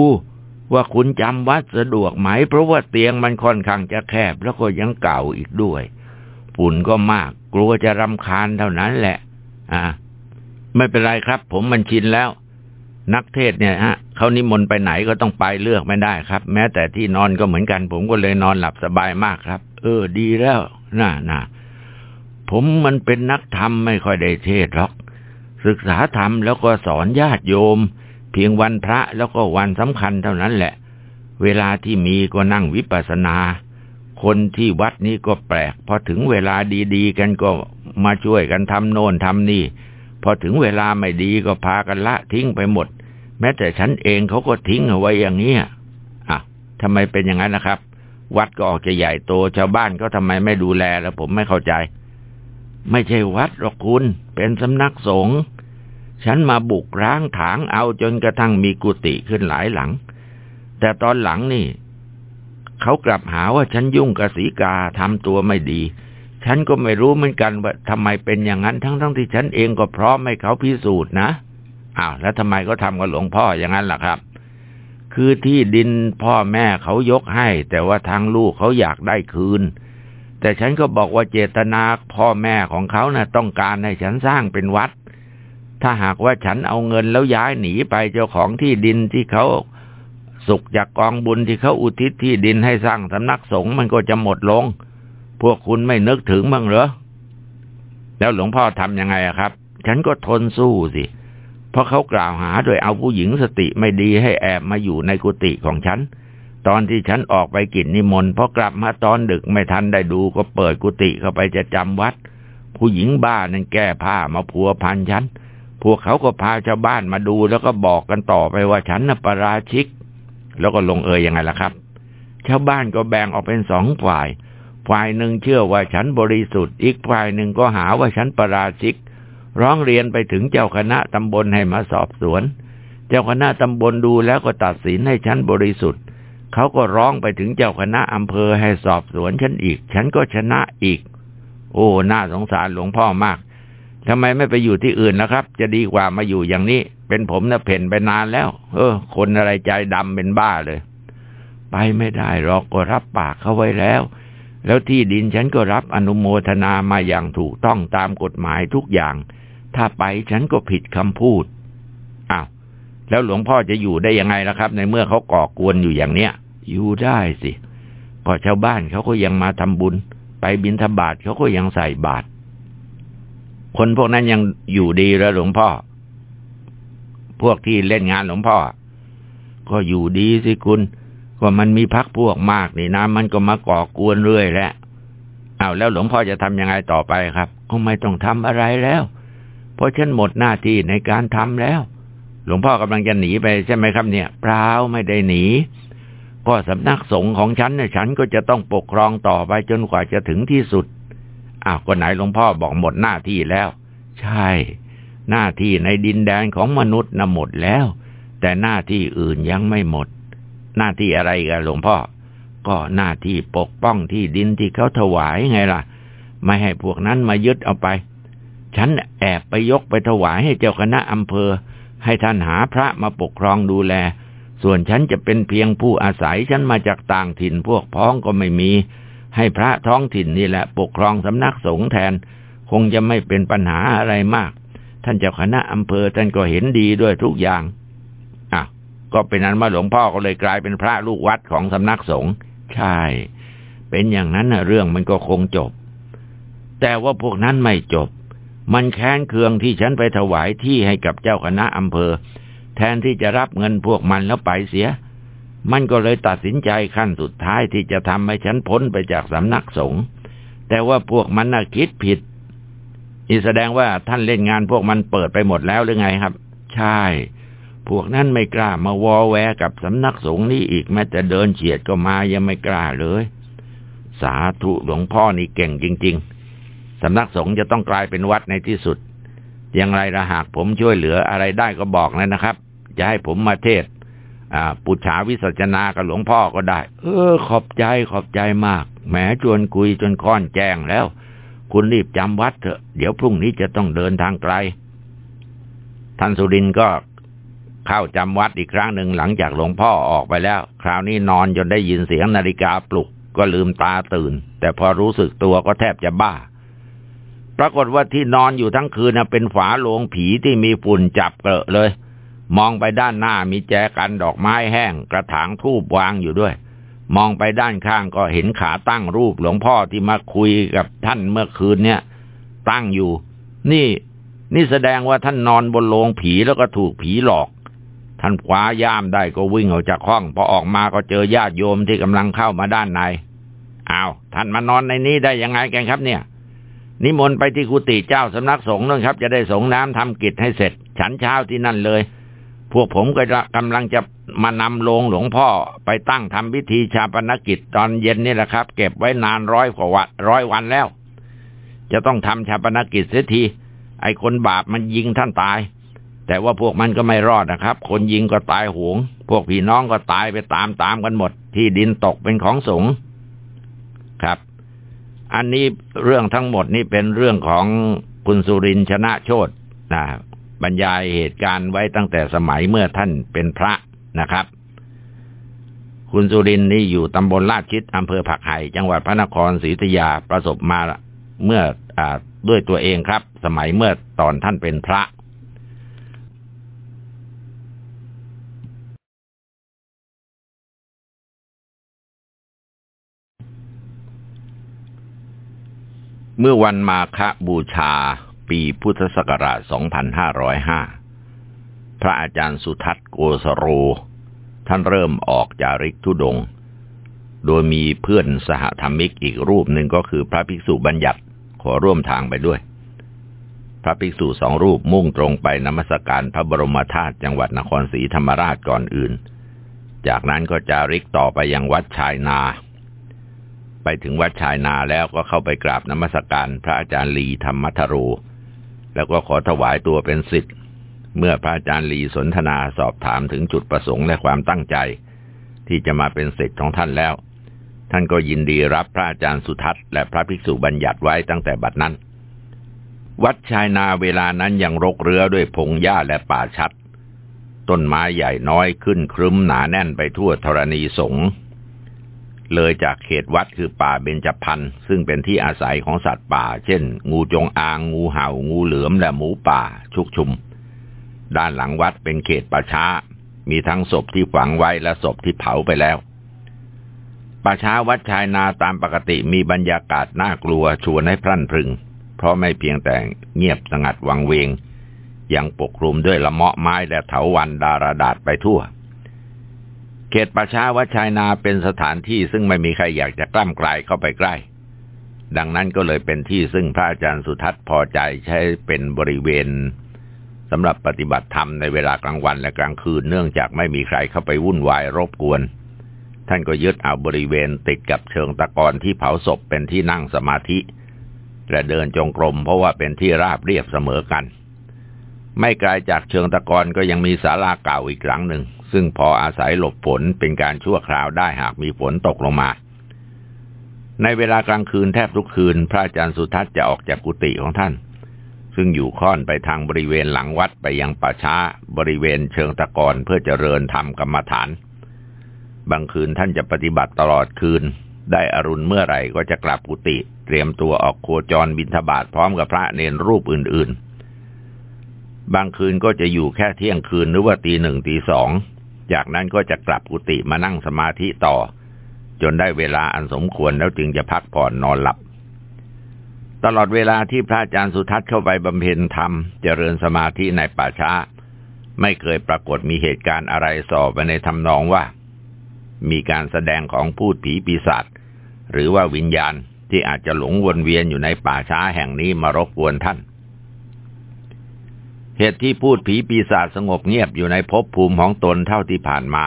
ว่าคุณจำวัดสะดวกไหม เพราะว่าเตียงมันค่อนข้างจะแคบแล้วก็ยังเก่าอีกด้วย ฝุ่นก็มาก กลัวจะรำคาญเท่านั้นแหละ อ่า ไม่เป็นไรครับ ผมมันชินแล้ว นักเทศเนี่ยฮะเขานิมนต์ไปไหนก็ต้องไปเลือกไม่ได้ครับ แม้แต่ที่นอนก็เหมือนกัน ผมก็เลยนอนหลับสบายมากครับ เออ ดีแล้วน่าน่าผมมันเป็นนักธรรมไม่ค่อยได้เทศหรอก ศึกษาธรรมแล้วก็สอนญาติโยม เพียงวันพระแล้วก็วันสำคัญเท่านั้นแหละ เวลาที่มีก็นั่งวิปัสสนา คนที่วัดนี้ก็แปลก พอถึงเวลาดีๆ กันก็มาช่วยกันทำโน่นทำนี่ พอถึงเวลาไม่ดีก็พากันละทิ้งไปหมด แม้แต่ฉันเองเขาก็ทิ้งเอาไว้อย่างนี้อะทำไมเป็นอย่างนั้นนะครับ วัดก็ออกจะใหญ่โตชาวบ้านก็ทำไมไม่ดูแลแล้วผมไม่เข้าใจ ไม่ใช่วัดหรอกคุณ เป็นสำนักสงฆ์ ฉันมาบุกร้างถางเอาจนกระทั่งมีกุฏิขึ้นหลายหลัง แต่ตอนหลังนี่ เขากลับหาว่าฉันยุ่งกับสีกาทำตัวไม่ดี ฉันก็ไม่รู้เหมือนกันว่าทำไมเป็นอย่างนั้นทั้งๆทที่ฉันเองก็พร้อมให้เขาพิสูจน์นะอ้าวแล้วทำไมก็ทำกับหลวงพ่ออย่างนั้นล่ะครับ คือที่ดินพ่อแม่เขายกให้ แต่ว่าทางลูกเขาอยากได้คืน แต่ฉันก็บอกว่าเจตนาพ่อแม่ของเขานะ่ะ ต้องการให้ฉันสร้างเป็นวัด ถ้าหากว่าฉันเอาเงินแล้วย้ายหนีไปเจ้าของที่ดินที่เขาสุกจากกองบุญที่เขาอุทิศที่ดินให้สร้างสำนักสงฆ์มันก็จะหมดลง พวกคุณไม่นึกถึงบ้างเหรอ แล้วหลวงพ่อทำยังไงครับ ฉันก็ทนสู้สิ เพราะเขากล่าวหาโดยเอาผู้หญิงสติไม่ดีให้แอบมาอยู่ในกุฏิของฉัน ตอนที่ฉันออกไปกิจนิมนต์พอกลับมาตอนดึกไม่ทันได้ดูก็เปิดกุฏิเข้าไปจะจำวัด ผู้หญิงบ้านั้นแก้ผ้ามาพัวพันฉัน พวกเขาก็พาชาวบ้านมาดูแล้วก็บอกกันต่อไปว่าฉันน่ะประราชิก แล้วก็ลงเอยยังไงล่ะครับ ชาวบ้านก็แบ่งออกเป็นสองฝ่าย ฝ่ายหนึ่งเชื่อว่าฉันบริสุทธิ์ อีกฝ่ายหนึ่งก็หาว่าฉันประราชิก ร้องเรียนไปถึงเจ้าคณะตำบลให้มาสอบสวน เจ้าคณะตำบลดูแล้วก็ตัดสินให้ฉันบริสุทธิ์ เขาก็ร้องไปถึงเจ้าคณะอำเภอให้สอบสวนฉันอีก ฉันก็ชนะอีก โอ้ น่าสงสารหลวงพ่อมาก ทำไมไม่ไปอยู่ที่อื่นนะครับ จะดีกว่ามาอยู่อย่างนี้ เป็นผมนะเพ่นไปนานแล้ว เออ คนอะไรใจดำเป็นบ้าเลย ไปไม่ได้หรอกก็รับปากเขาไว้แล้ว แล้วที่ดินฉันก็รับอนุโมทนามาอย่างถูกต้องตามกฎหมายทุกอย่าง ถ้าไปฉันก็ผิดคำพูดอ้าวแล้วหลวงพ่อจะอยู่ได้ยังไงล่ะครับ ในเมื่อเขาก่อกวนอยู่อย่างเนี้ยอยู่ได้สิก็ชาวบ้านเขาก็ยังมาทำบุญ ไปบิณฑบาตเขาก็ยังใส่บาตร คนพวกนั้นยังอยู่ดีแล้วหลวงพ่อ พวกที่เล่นงานหลวงพ่อ ก็อยู่ดีสิคุณ ก็มันมีพักพวกมากนี่นะ มันก็มาก่อกวนเรื่อยแหละอ้าแล้วหลวงพ่อจะทำยังไงต่อไปครับ ก็ไม่ต้องทำอะไรแล้ว เพราะฉันหมดหน้าที่ในการทำแล้ว หลวงพ่อกำลังจะหนีไปใช่ไหมครับเนี่ยเปล่าไม่ได้หนี ก็สำนักสงฆ์ของฉันเนี่ยฉันก็จะต้องปกครองต่อไปจนกว่าจะถึงที่สุด อ้าวก็ไหนหลวงพ่อบอกหมดหน้าที่แล้ว ใช่ หน้าที่ในดินแดนของมนุษย์น่ะหมดแล้ว แต่หน้าที่อื่นยังไม่หมด หน้าที่อะไรกันหลวงพ่อ ก็หน้าที่ปกป้องที่ดินที่เขาถวายไงล่ะ ไม่ให้พวกนั้นมายึดเอาไป ฉันแอบไปยกไปถวายให้เจ้าคณะอำเภอ ให้ท่านหาพระมาปกครองดูแล ส่วนฉันจะเป็นเพียงผู้อาศัยฉันมาจากต่างถิ่นพวกพ้องก็ไม่มี ให้พระท้องถิ่นนี่แหละปกครองสำนักสงฆ์แทน คงจะไม่เป็นปัญหาอะไรมาก ท่านเจ้าคณะอำเภอท่านก็เห็นดีด้วยทุกอย่าง อะ ก็เป็นนั้นว่าหลวงพ่อก็เลยกลายเป็นพระลูกวัดของสำนักสงฆ์ใช่ เป็นอย่างนั้นนะเรื่องมันก็คงจบ แต่ว่าพวกนั้นไม่จบ มันแค้นเคืองที่ฉันไปถวายที่ให้กับเจ้าคณะอำเภอ แทนที่จะรับเงินพวกมันแล้วไปเสีย มันก็เลยตัดสินใจขั้นสุดท้ายที่จะทำให้ฉันพ้นไปจากสำนักสงฆ์แต่ว่าพวกมันน่ะคิดผิดนี่แสดงว่าท่านเล่นงานพวกมันเปิดไปหมดแล้วหรือไงครับ ใช่ พวกนั้นไม่กล้ามาวอแวกับสำนักสงฆ์นี้อีกแม้แต่เดินเฉียดก็มายังไม่กล้าเลย สาธุหลวงพ่อนี่เก่งจริง ๆสำนักสงฆ์จะต้องกลายเป็นวัดในที่สุดอย่างไรละหากผมช่วยเหลืออะไรได้ก็บอกเลยนะครับ จะให้ผมมาเทศ ปุจฉาวิสัชนากับหลวงพ่อก็ได้ เออ ขอบใจขอบใจมาก แหมชวนคุยจนค่อนแจ้งแล้ว คุณรีบจำวัดเถอะ เดี๋ยวพรุ่งนี้จะต้องเดินทางไกล ท่านสุรินก็เข้าจำวัดอีกครั้งหนึ่งหลังจากหลวงพ่อออกไปแล้ว คราวนี้นอนจนได้ยินเสียงนาฬิกาปลุกก็ลืมตาตื่น แต่พอรู้สึกตัวก็แทบจะบ้า ปรากฏว่าที่นอนอยู่ทั้งคืนเป็นฝาโลงผีที่มีฝุ่นจับเกลอะเลย มองไปด้านหน้ามีแจกันดอกไม้แห้ง กระถางทูบวางอยู่ด้วย มองไปด้านข้างก็เห็นขาตั้งรูปหลวงพ่อที่มาคุยกับท่านเมื่อคืนเนี่ย ตั้งอยู่ นี่ นี่แสดงว่าท่านนอนบนโลงผีแล้วก็ถูกผีหลอก ท่านคว้าย่ามได้ก็วิ่งออกจากห้องพอออกมาก็เจอญาติโยมที่กำลังเข้ามาด้านในอ้าวท่านมานอนในนี้ได้ยังไงกันครับเนี่ย นิมนต์ไปที่กุฏิเจ้าสำนักสงฆ์นั่นครับ จะได้สงน้ำทำกิจให้เสร็จ ฉันเช้าที่นั่นเลย พวกผมก็กำลังจะมานำโลงหลวงพ่อไปตั้งทำพิธีชาปนกิจตอนเย็นนี่แหละครับ เก็บไว้นานร้อยกว่าวันร้อยวันแล้ว จะต้องทำชาปนกิจเสียที ไอ้คนบาปมันยิงท่านตาย แต่ว่าพวกมันก็ไม่รอดนะครับ คนยิงก็ตายหวง พวกพี่น้องก็ตายไปตามตามกันหมด ที่ดินตกเป็นของสงฆ์ครับ อันนี้เรื่องทั้งหมดนี่เป็นเรื่องของคุณสุรินชนะโชตนะ บรรยายเหตุการณ์ไว้ตั้งแต่สมัยเมื่อท่านเป็นพระนะครับ คุณสุรินนี่อยู่ตำบลลาดชิดอำเภอผักไห่จังหวัดพระนครศรีอยุธยาประสบมาเมื่ออด้วยตัวเองครับ สมัยเมื่อตอนท่านเป็นพระเมื่อวันมาฆบูชา ปีพุทธศักราช 2505 พระอาจารย์สุทัศน์โกสโร ท่านเริ่มออกจาริกทุดง โดยมีเพื่อนสหธรรมิกอีกรูปหนึ่งก็คือพระภิกษุบัญญัติขอร่วมทางไปด้วย พระภิกษุสองรูปมุ่งตรงไปนมัสการพระบรมธาตุจังหวัดนครศรีธรรมราชก่อนอื่น จากนั้นก็จาริกต่อไปยังวัดชายนาไปถึงวัดชายนาแล้วก็เข้าไปกราบนมัสการพระอาจารย์ลีธรรมทโร แล้วก็ขอถวายตัวเป็นสิทธิ์เมื่อพระอาจารย์ลีสนทนาสอบถามถึงจุดประสงค์และความตั้งใจ ที่จะมาเป็นสิทธิ์ของท่านแล้ว ท่านก็ยินดีรับพระอาจารย์สุทัศน์และพระภิกษุบัญญัติไว้ตั้งแต่บัดนั้น วัดชายนาเวลานั้นยังรกเรือด้วยพงหญ้าและป่าชัด ต้นไม้ใหญ่น้อยขึ้นครึ้มหนาแน่นไปทั่วธรณีสง เลยจากเขตวัดคือป่าเบญจพรรณซึ่งเป็นที่อาศัยของสัตว์ป่า เช่น งูจงอาง งูเห่า งูเหลือมและหมูป่า ชุกชุม ด้านหลังวัดเป็นเขตป่าช้า มีทั้งศพที่ฝังไว้และศพที่เผาไปแล้วป่าช้าวัดชายนาตามปกติมีบรรยากาศน่ากลัวชวนให้พรั่นพรึง เพราะไม่เพียงแต่เงียบสงัดวังเวง ยังปกคลุมด้วยละเมาะไม้และเถาวันดาราดาษไปทั่ว เขตประชาวัดชายนาเป็นสถานที่ซึ่งไม่มีใครอยากจะกล้ำกลายเข้าไปใกล้ ดังนั้นก็เลยเป็นที่ซึ่งพระอาจารย์สุทัศน์พอใจใช้เป็นบริเวณสำหรับปฏิบัติธรรมในเวลากลางวันและกลางคืนเนื่องจากไม่มีใครเข้าไปวุ่นวายรบกวน ท่านก็ยึดเอาบริเวณติดกับเชิงตะกอนที่เผาศพเป็นที่นั่งสมาธิ และเดินจงกรมเพราะว่าเป็นที่ราบเรียบเสมอกัน ไม่ไกลจากเชิงตะกอนก็ยังมีศาลาเก่าอีกหลังหนึ่ง ซึ่งพออาศัยหลบฝนเป็นการชั่วคราวได้หากมีฝนตกลงมา ในเวลากลางคืนแทบทุกคืน พระอาจารย์สุทัศน์จะออกจากกุฏิของท่าน ซึ่งอยู่ค่อนไปทางบริเวณหลังวัดไปยังป่าช้าบริเวณเชิงตะกอนเพื่อเจริญธรรมกรรมฐาน บางคืนท่านจะปฏิบัติตลอดคืน ได้อรุณเมื่อไหร่ก็จะกลับกุฏิเตรียมตัวออกโคจรบินทบาทพร้อมกับพระเนรรูปอื่น ๆบางคืนก็จะอยู่แค่เที่ยงคืนหรือว่าตีหนึ่งตีสอง จากนั้นก็จะกลับกุฏิมานั่งสมาธิต่อ จนได้เวลาอันสมควรแล้วจึงจะพักผ่อนนอนหลับ ตลอดเวลาที่พระอาจารย์สุทัศน์เข้าไปบำเพ็ญธรรม เจริญสมาธิในป่าช้า ไม่เคยปรากฏมีเหตุการณ์อะไรสอบไปในทำนองว่า มีการแสดงของพูดผีปีศาจหรือว่าวิญญาณที่อาจจะหลงวนเวียนอยู่ในป่าช้าแห่งนี้มารบกวนท่าน เหตุที่พูดผีปีศาจสงบเงียบอยู่ในภพภูมิของตนเท่าที่ผ่านมา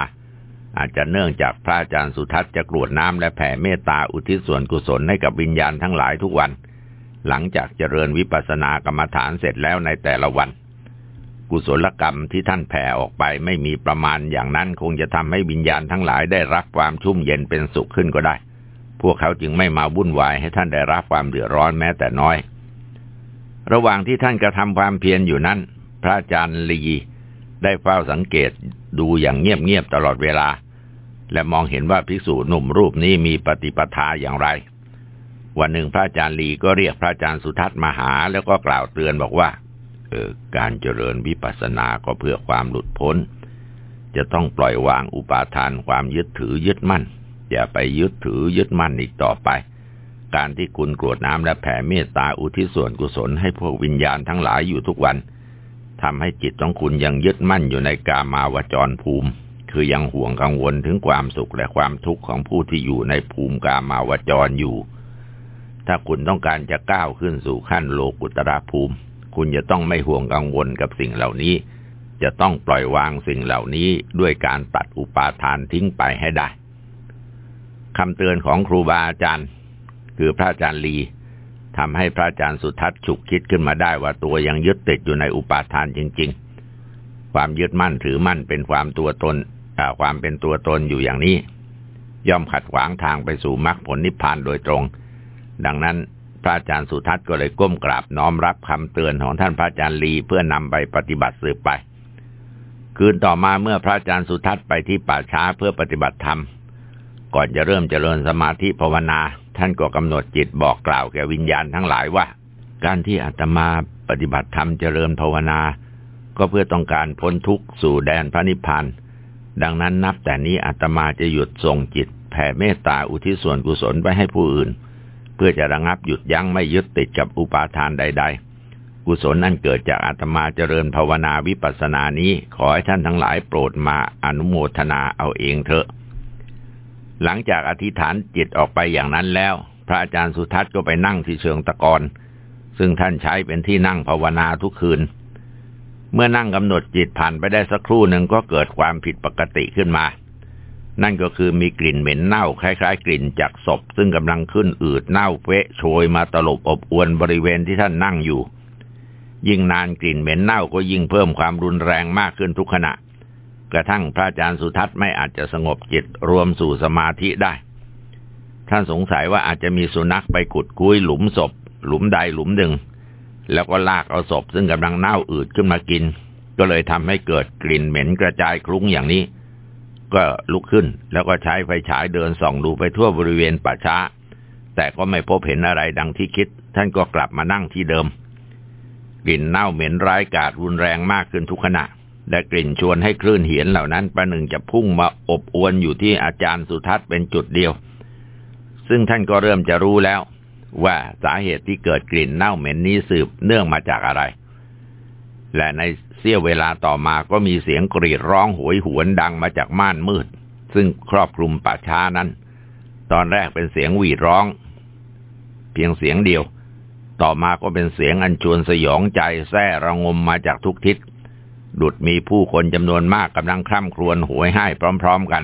อาจจะเนื่องจากพระอาจารย์สุทัศน์จะกรวดน้ำและแผ่เมตตาอุทิศส่วนกุศลให้กับวิญญาณทั้งหลายทุกวัน หลังจากเจริญวิปัสสนากรรมฐานเสร็จแล้วในแต่ละวัน กุศลกรรมที่ท่านแผ่ออกไปไม่มีประมาณอย่างนั้นคงจะทำให้วิญญาณทั้งหลายได้รับความชุ่มเย็นเป็นสุขขึ้นก็ได้ พวกเขาจึงไม่มาวุ่นวายให้ท่านได้รับความเดือดร้อนแม้แต่น้อย ระหว่างที่ท่านกระทำความเพียรอยู่นั้น ระอาจารย์ลี ได้เฝ้าสังเกตดูอย่างเงียบๆตลอดเวลา และมองเห็นว่าภิกษุหนุ่มรูปนี้มีปฏิปทาอย่างไร วันหนึ่งพระอาจารย์ลีก็เรียกพระอาจารย์สุทัศน์มาหา แล้วก็กล่าวเตือนบอกว่า เออการเจริญวิปัสสนาก็เพื่อความหลุดพ้น จะต้องปล่อยวางอุปาทานความยึดถือยึดมั่น อย่าไปยึดถือยึดมั่นอีกต่อไปการที่คุณกรวดน้ำและแผ่เมตตาอุทิศส่วนกุศลให้พวกวิญญาณทั้งหลายอยู่ทุกวัน ทำให้จิตของคุณยังยึดมั่นอยู่ในกามาวจรภูมิ คือยังห่วงกังวลถึงความสุขและความทุกข์ของผู้ที่อยู่ในภูมิกามาวจรอยู่ ถ้าคุณต้องการจะก้าวขึ้นสู่ขั้นโลกุตระภูมิ คุณจะต้องไม่ห่วงกังวลกับสิ่งเหล่านี้ จะต้องปล่อยวางสิ่งเหล่านี้ด้วยการตัดอุปาทานทิ้งไปให้ได้คำเตือนของครูบาอาจารย์ คือพระอาจารย์ลี ทำให้พระอาจารย์สุทัศน์ฉุกคิดขึ้นมาได้ว่าตัวยังยึดติดอยู่ในอุปาทานจริง ๆ ความยึดมั่นถือมั่นเป็นความตัวตนความเป็นตัวตนอยู่อย่างนี้ ย่อมขัดขวางทางไปสู่มรรคผลนิพพานโดยตรง ดังนั้นพระอาจารย์สุทัศน์ก็เลยก้มกราบน้อมรับคำเตือนของท่านพระอาจารย์ลีเพื่อนำไปปฏิบัติสืบไป คืนต่อมาเมื่อพระอาจารย์สุทัศน์ไปที่ป่าช้าเพื่อปฏิบัติธรรม ก่อนจะเริ่มเจริญสมาธิภาวนา ท่านก็กำหนดจิตบอกกล่าวแก่วิญญาณทั้งหลายว่า การที่อาตมาปฏิบัติธรรมเจริญภาวนา ก็เพื่อต้องการพ้นทุกข์สู่แดนพระนิพพานดังนั้นนับแต่นี้อาตมาจะหยุดส่งจิตแผ่เมตตาอุทิศส่วนกุศลไปให้ผู้อื่น เพื่อจะระงับหยุดยั้งไม่ยึดติดกับอุปาทานใด ๆ กุศลนั้นเกิดจากอาตมาเจริญภาวนาวิปัสสนานี้ ขอให้ท่านทั้งหลายโปรดมาอนุโมทนาเอาเองเถอะ หลังจากอธิษฐานจิตออกไปอย่างนั้นแล้ว พระอาจารย์สุทัศน์ก็ไปนั่งที่เชิงตะกอนซึ่งท่านใช้เป็นที่นั่งภาวนาทุกคืน เมื่อนั่งกำหนดจิตผ่านไปได้สักครู่หนึ่งก็เกิดความผิดปกติขึ้นมา นั่นก็คือมีกลิ่นเหม็นเน่าคล้าย ๆ กลิ่นจากศพ ซึ่งกำลังขึ้นอืดเน่าเฟะโชยมาตลบอบอวนบริเวณที่ท่านนั่งอยู่ ยิ่งนานกลิ่นเหม็นเน่าก็ยิ่งเพิ่มความรุนแรงมากขึ้นทุกขณะ กระทั่งพระอาจารย์สุทัศน์ไม่อาจจะสงบจิตรวมสู่สมาธิได้ ท่านสงสัยว่าอาจจะมีสุนัขไปขุดกุ้ยหลุมศพ หลุมใดหลุมหนึ่ง แล้วก็ลากเอาศพซึ่งกำลังเน่าอืดขึ้นมากิน ก็เลยทำให้เกิดกลิ่นเหม็นกระจายคลุ้งอย่างนี้ ก็ลุกขึ้นแล้วก็ใช้ไฟฉายเดินส่องดูไปทั่วบริเวณป่าช้า แต่ก็ไม่พบเห็นอะไรดังที่คิด ท่านก็กลับมานั่งที่เดิม กลิ่นเน่าเหม็นร้ายกาจรุนแรงมากขึ้นทุกขณะ และกลิ่นชวนให้คลื่นเหียนเหล่านั้นประหนึ่งจะพุ่งมาอบอวนอยู่ที่อาจารย์สุทัศน์เป็นจุดเดียว ซึ่งท่านก็เริ่มจะรู้แล้ว ว่าสาเหตุที่เกิดกลิ่นเน่าเหม็นนี้สืบเนื่องมาจากอะไร และในเสี้ยวเวลาต่อมาก็มีเสียงกรีดร้องหวยหวนดังมาจากม่านมืด ซึ่งครอบคลุมป่าช้านั้น ตอนแรกเป็นเสียงหวีดร้อง เพียงเสียงเดียว ต่อมาก็เป็นเสียงอันชวนสยองใจแซ่ระงมมาจากทุกทิศ ดุดมีผู้คนจำนวนมากกำลังคร่ำครวญหวยให้พร้อม ๆกัน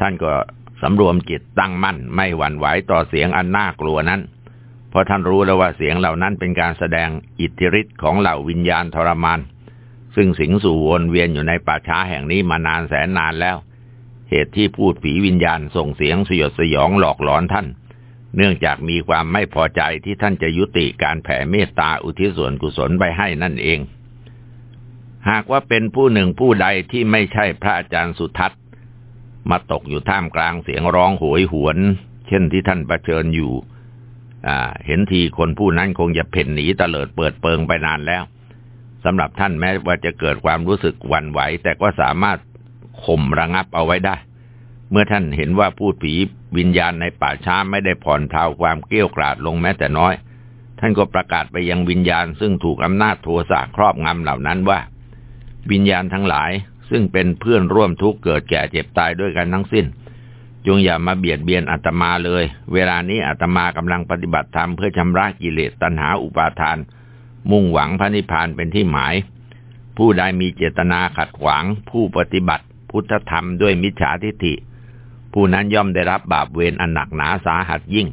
ท่านก็สำรวมจิตตั้งมั่นไม่หวั่นไหวต่อเสียงอันน่ากลัวนั้น เพราะท่านรู้แล้วว่าเสียงเหล่านั้นเป็นการแสดงอิทธิฤทธิ์ของเหล่าวิญญาณทรมาน ซึ่งสิงสู่วนเวียนอยู่ในป่าช้าแห่งนี้มานานแสนนานแล้ว เหตุที่พูดผีวิญญาณส่งเสียงสยดสยองหลอกหลอนท่าน เนื่องจากมีความไม่พอใจที่ท่านจะยุติการแผ่เมตตาอุทิศส่วนกุศลไปให้นั่นเอง หากว่าเป็นผู้หนึ่งผู้ใดที่ไม่ใช่พระอาจารย์สุทัศน์ มาตกอยู่ท่ามกลางเสียงร้องโหยหวน เช่นที่ท่านประเชิญอยู่เห็นทีคนผู้นั้นคงจะเพ่นหนีเตลิดเปิดเปิงไปนานแล้วสำหรับท่านแม้ว่าจะเกิดความรู้สึกหวั่นไหว แต่ก็สามารถข่มระงับเอาไว้ได้ เมื่อท่านเห็นว่าพูดผีวิญญาณในป่าช้าไม่ได้ผ่อนเทาความเกลี้ยกล่อดลงแม้แต่น้อย ท่านก็ประกาศไปยังวิญญาณซึ่งถูกอำนาจโทสะครอบงำเหล่านั้นว่า วิญญาณทั้งหลาย ซึ่งเป็นเพื่อนร่วมทุกข์เกิดแก่เจ็บตายด้วยกันทั้งสิ้น จงอย่ามาเบียดเบียนอาตมาเลย เวลานี้อาตมากำลังปฏิบัติธรรมเพื่อชำระกิเลสตัณหาอุปาทาน มุ่งหวังพระนิพพานเป็นที่หมาย ผู้ใดมีเจตนาขัดขวาง ผู้ปฏิบัติ พุทธธรรมด้วยมิจฉาทิฏฐิ ผู้นั้นย่อมได้รับบาปเวรอันหนักหนาสาหัสยิ่ง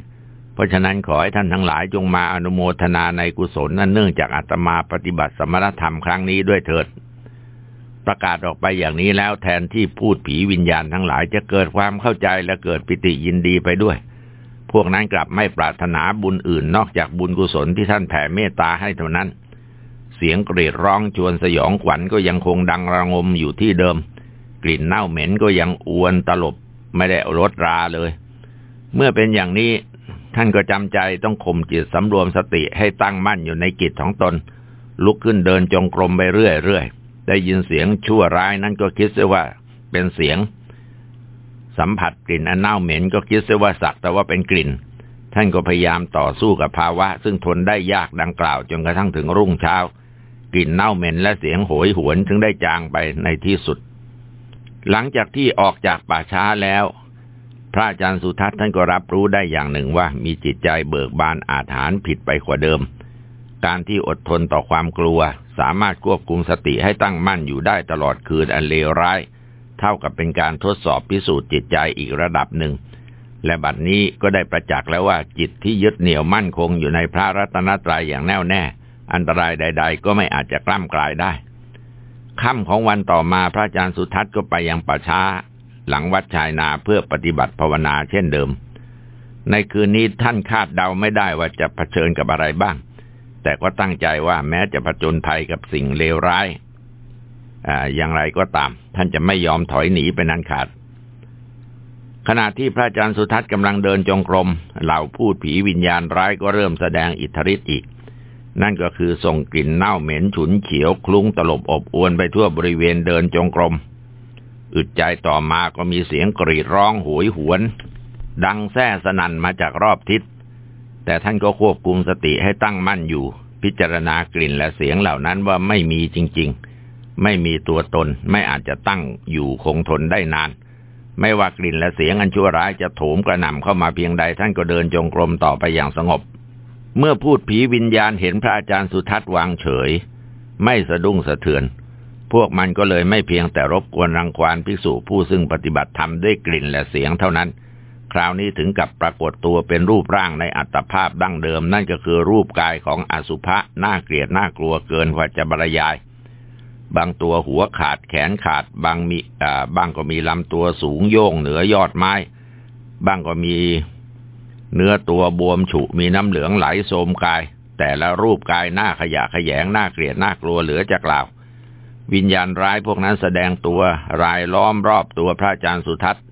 เพราะฉะนั้นขอให้ท่านทั้งหลายจงมาอนุโมทนาในกุศลนั้นเนื่องจากอาตมาปฏิบัติสมณธรรมครั้งนี้ด้วยเถิด ประกาศออกไปอย่างนี้แล้วแทนที่พูดผีวิญญาณทั้งหลายจะเกิดความเข้าใจและเกิดปิติยินดีไปด้วย พวกนั้นกลับไม่ปรารถนาบุญอื่นนอกจากบุญกุศลที่ท่านแผ่เมตตาให้เท่านั้น เสียงกรีดร้องชวนสยองขวัญก็ยังคงดังระงมอยู่ที่เดิม กลิ่นเน่าเหม็นก็ยังอวนตลบไม่ได้ลดราเลย เมื่อเป็นอย่างนี้ท่านก็จำใจต้องข่มจิตสำรวมสติให้ตั้งมั่นอยู่ในกิจของตน ลุกขึ้นเดินจงกรมไปเรื่อยๆ ได้ยินเสียงชั่วร้ายนั้นก็คิดเสว่าเป็นเสียง สัมผัสกลิ่นอันเน่าเหม็นก็คิดเสว่าสักแต่ว่าเป็นกลิ่น ท่านก็พยายามต่อสู้กับภาวะ ซึ่งทนได้ยากดังกล่าวจนกระทั่งถึงรุ่งเช้ากลิ่นเน่าเหม็นและเสียงโหยหวนถึงได้จางไปในที่สุด หลังจากที่ออกจากป่าช้าแล้ว พระอาจารย์สุทัศน์ท่านก็รับรู้ได้อย่างหนึ่งว่ามีจิตใจเบิกบานอาถรรพ์ผิดไปกว่าเดิม การที่อดทนต่อความกลัว สามารถควบคุมสติให้ตั้งมั่นอยู่ได้ตลอดคืนอันเลวร้าย เท่ากับเป็นการทดสอบพิสูจน์จิตใจอีกระดับหนึ่ง และบัดนี้ก็ได้ประจักษ์แล้วว่าจิตที่ยึดเหนี่ยวมั่นคงอยู่ในพระรัตนตรัยอย่างแน่วแน่ อันตรายใด ๆ ก็ไม่อาจจะกล้ำกลายได้ค่ำของวันต่อมาพระอาจารย์สุทัศน์ก็ไปยังป่าช้า หลังวัดชายนาเพื่อปฏิบัติภาวนาเช่นเดิม ในคืนนี้ท่านคาดเดาไม่ได้ว่าจะะเผชิญกับอะไรบ้าง แต่ก็ตั้งใจว่าแม้จะผจญภัยกับสิ่งเลวร้ายอย่างไรก็ตาม ท่านจะไม่ยอมถอยหนีไปนั้นขาด ขณะที่พระอาจารย์สุทัศน์กำลังเดินจงกรมเหล่าพูดผีวิญญาณร้ายก็เริ่มแสดงอิทธิฤทธิ์อีก นั่นก็คือส่งกลิ่นเน่าเหม็นฉุนเฉียวคลุ้งตลบอบอวนไปทั่วบริเวณเดินจงกรมอึดใจต่อมาก็มีเสียงกรีดร้องโหยหวน ดังแซ่สนั่นมาจากรอบทิศ แต่ท่านก็ควบคุมสติให้ตั้งมั่นอยู่ พิจารณากลิ่นและเสียงเหล่านั้นว่าไม่มีจริง ๆ ไม่มีตัวตนไม่อาจจะตั้งอยู่คงทนได้นาน ไม่ว่ากลิ่นและเสียงอันชั่วร้ายจะโถมกระหน่ำเข้ามาเพียงใดท่านก็เดินจงกรมต่อไปอย่างสงบ เมื่อพูดผีวิญญาณเห็นพระอาจารย์สุทัศน์วางเฉย ไม่สะดุ้งสะเทือน พวกมันก็เลยไม่เพียงแต่รบกวนรังควานภิกษุผู้ซึ่งปฏิบัติธรรมด้วยกลิ่นและเสียงเท่านั้น คราวนี้ถึงกับปรากฏตัวเป็นรูปร่างในอัตภาพดั้งเดิม นั่นก็คือรูปกายของอสุภะน่าเกลียดน่ากลัวเกินกว่าจะบรรยาย บางตัวหัวขาดแขนขาด บางมีบางก็มีลำตัวสูงโย่งเหนือยอดไม้ บางก็มีเนื้อตัวบวมฉุมีน้ำเหลืองไหลโสมกาย แต่ละรูปกายหน้าขยะขยงหน้าเกลียดน่ากลัวเหลือจะกล่าว วิญญาณร้ายพวกนั้นแสดงตัวรายล้อมรอบตัวพระอาจารย์สุทัศน์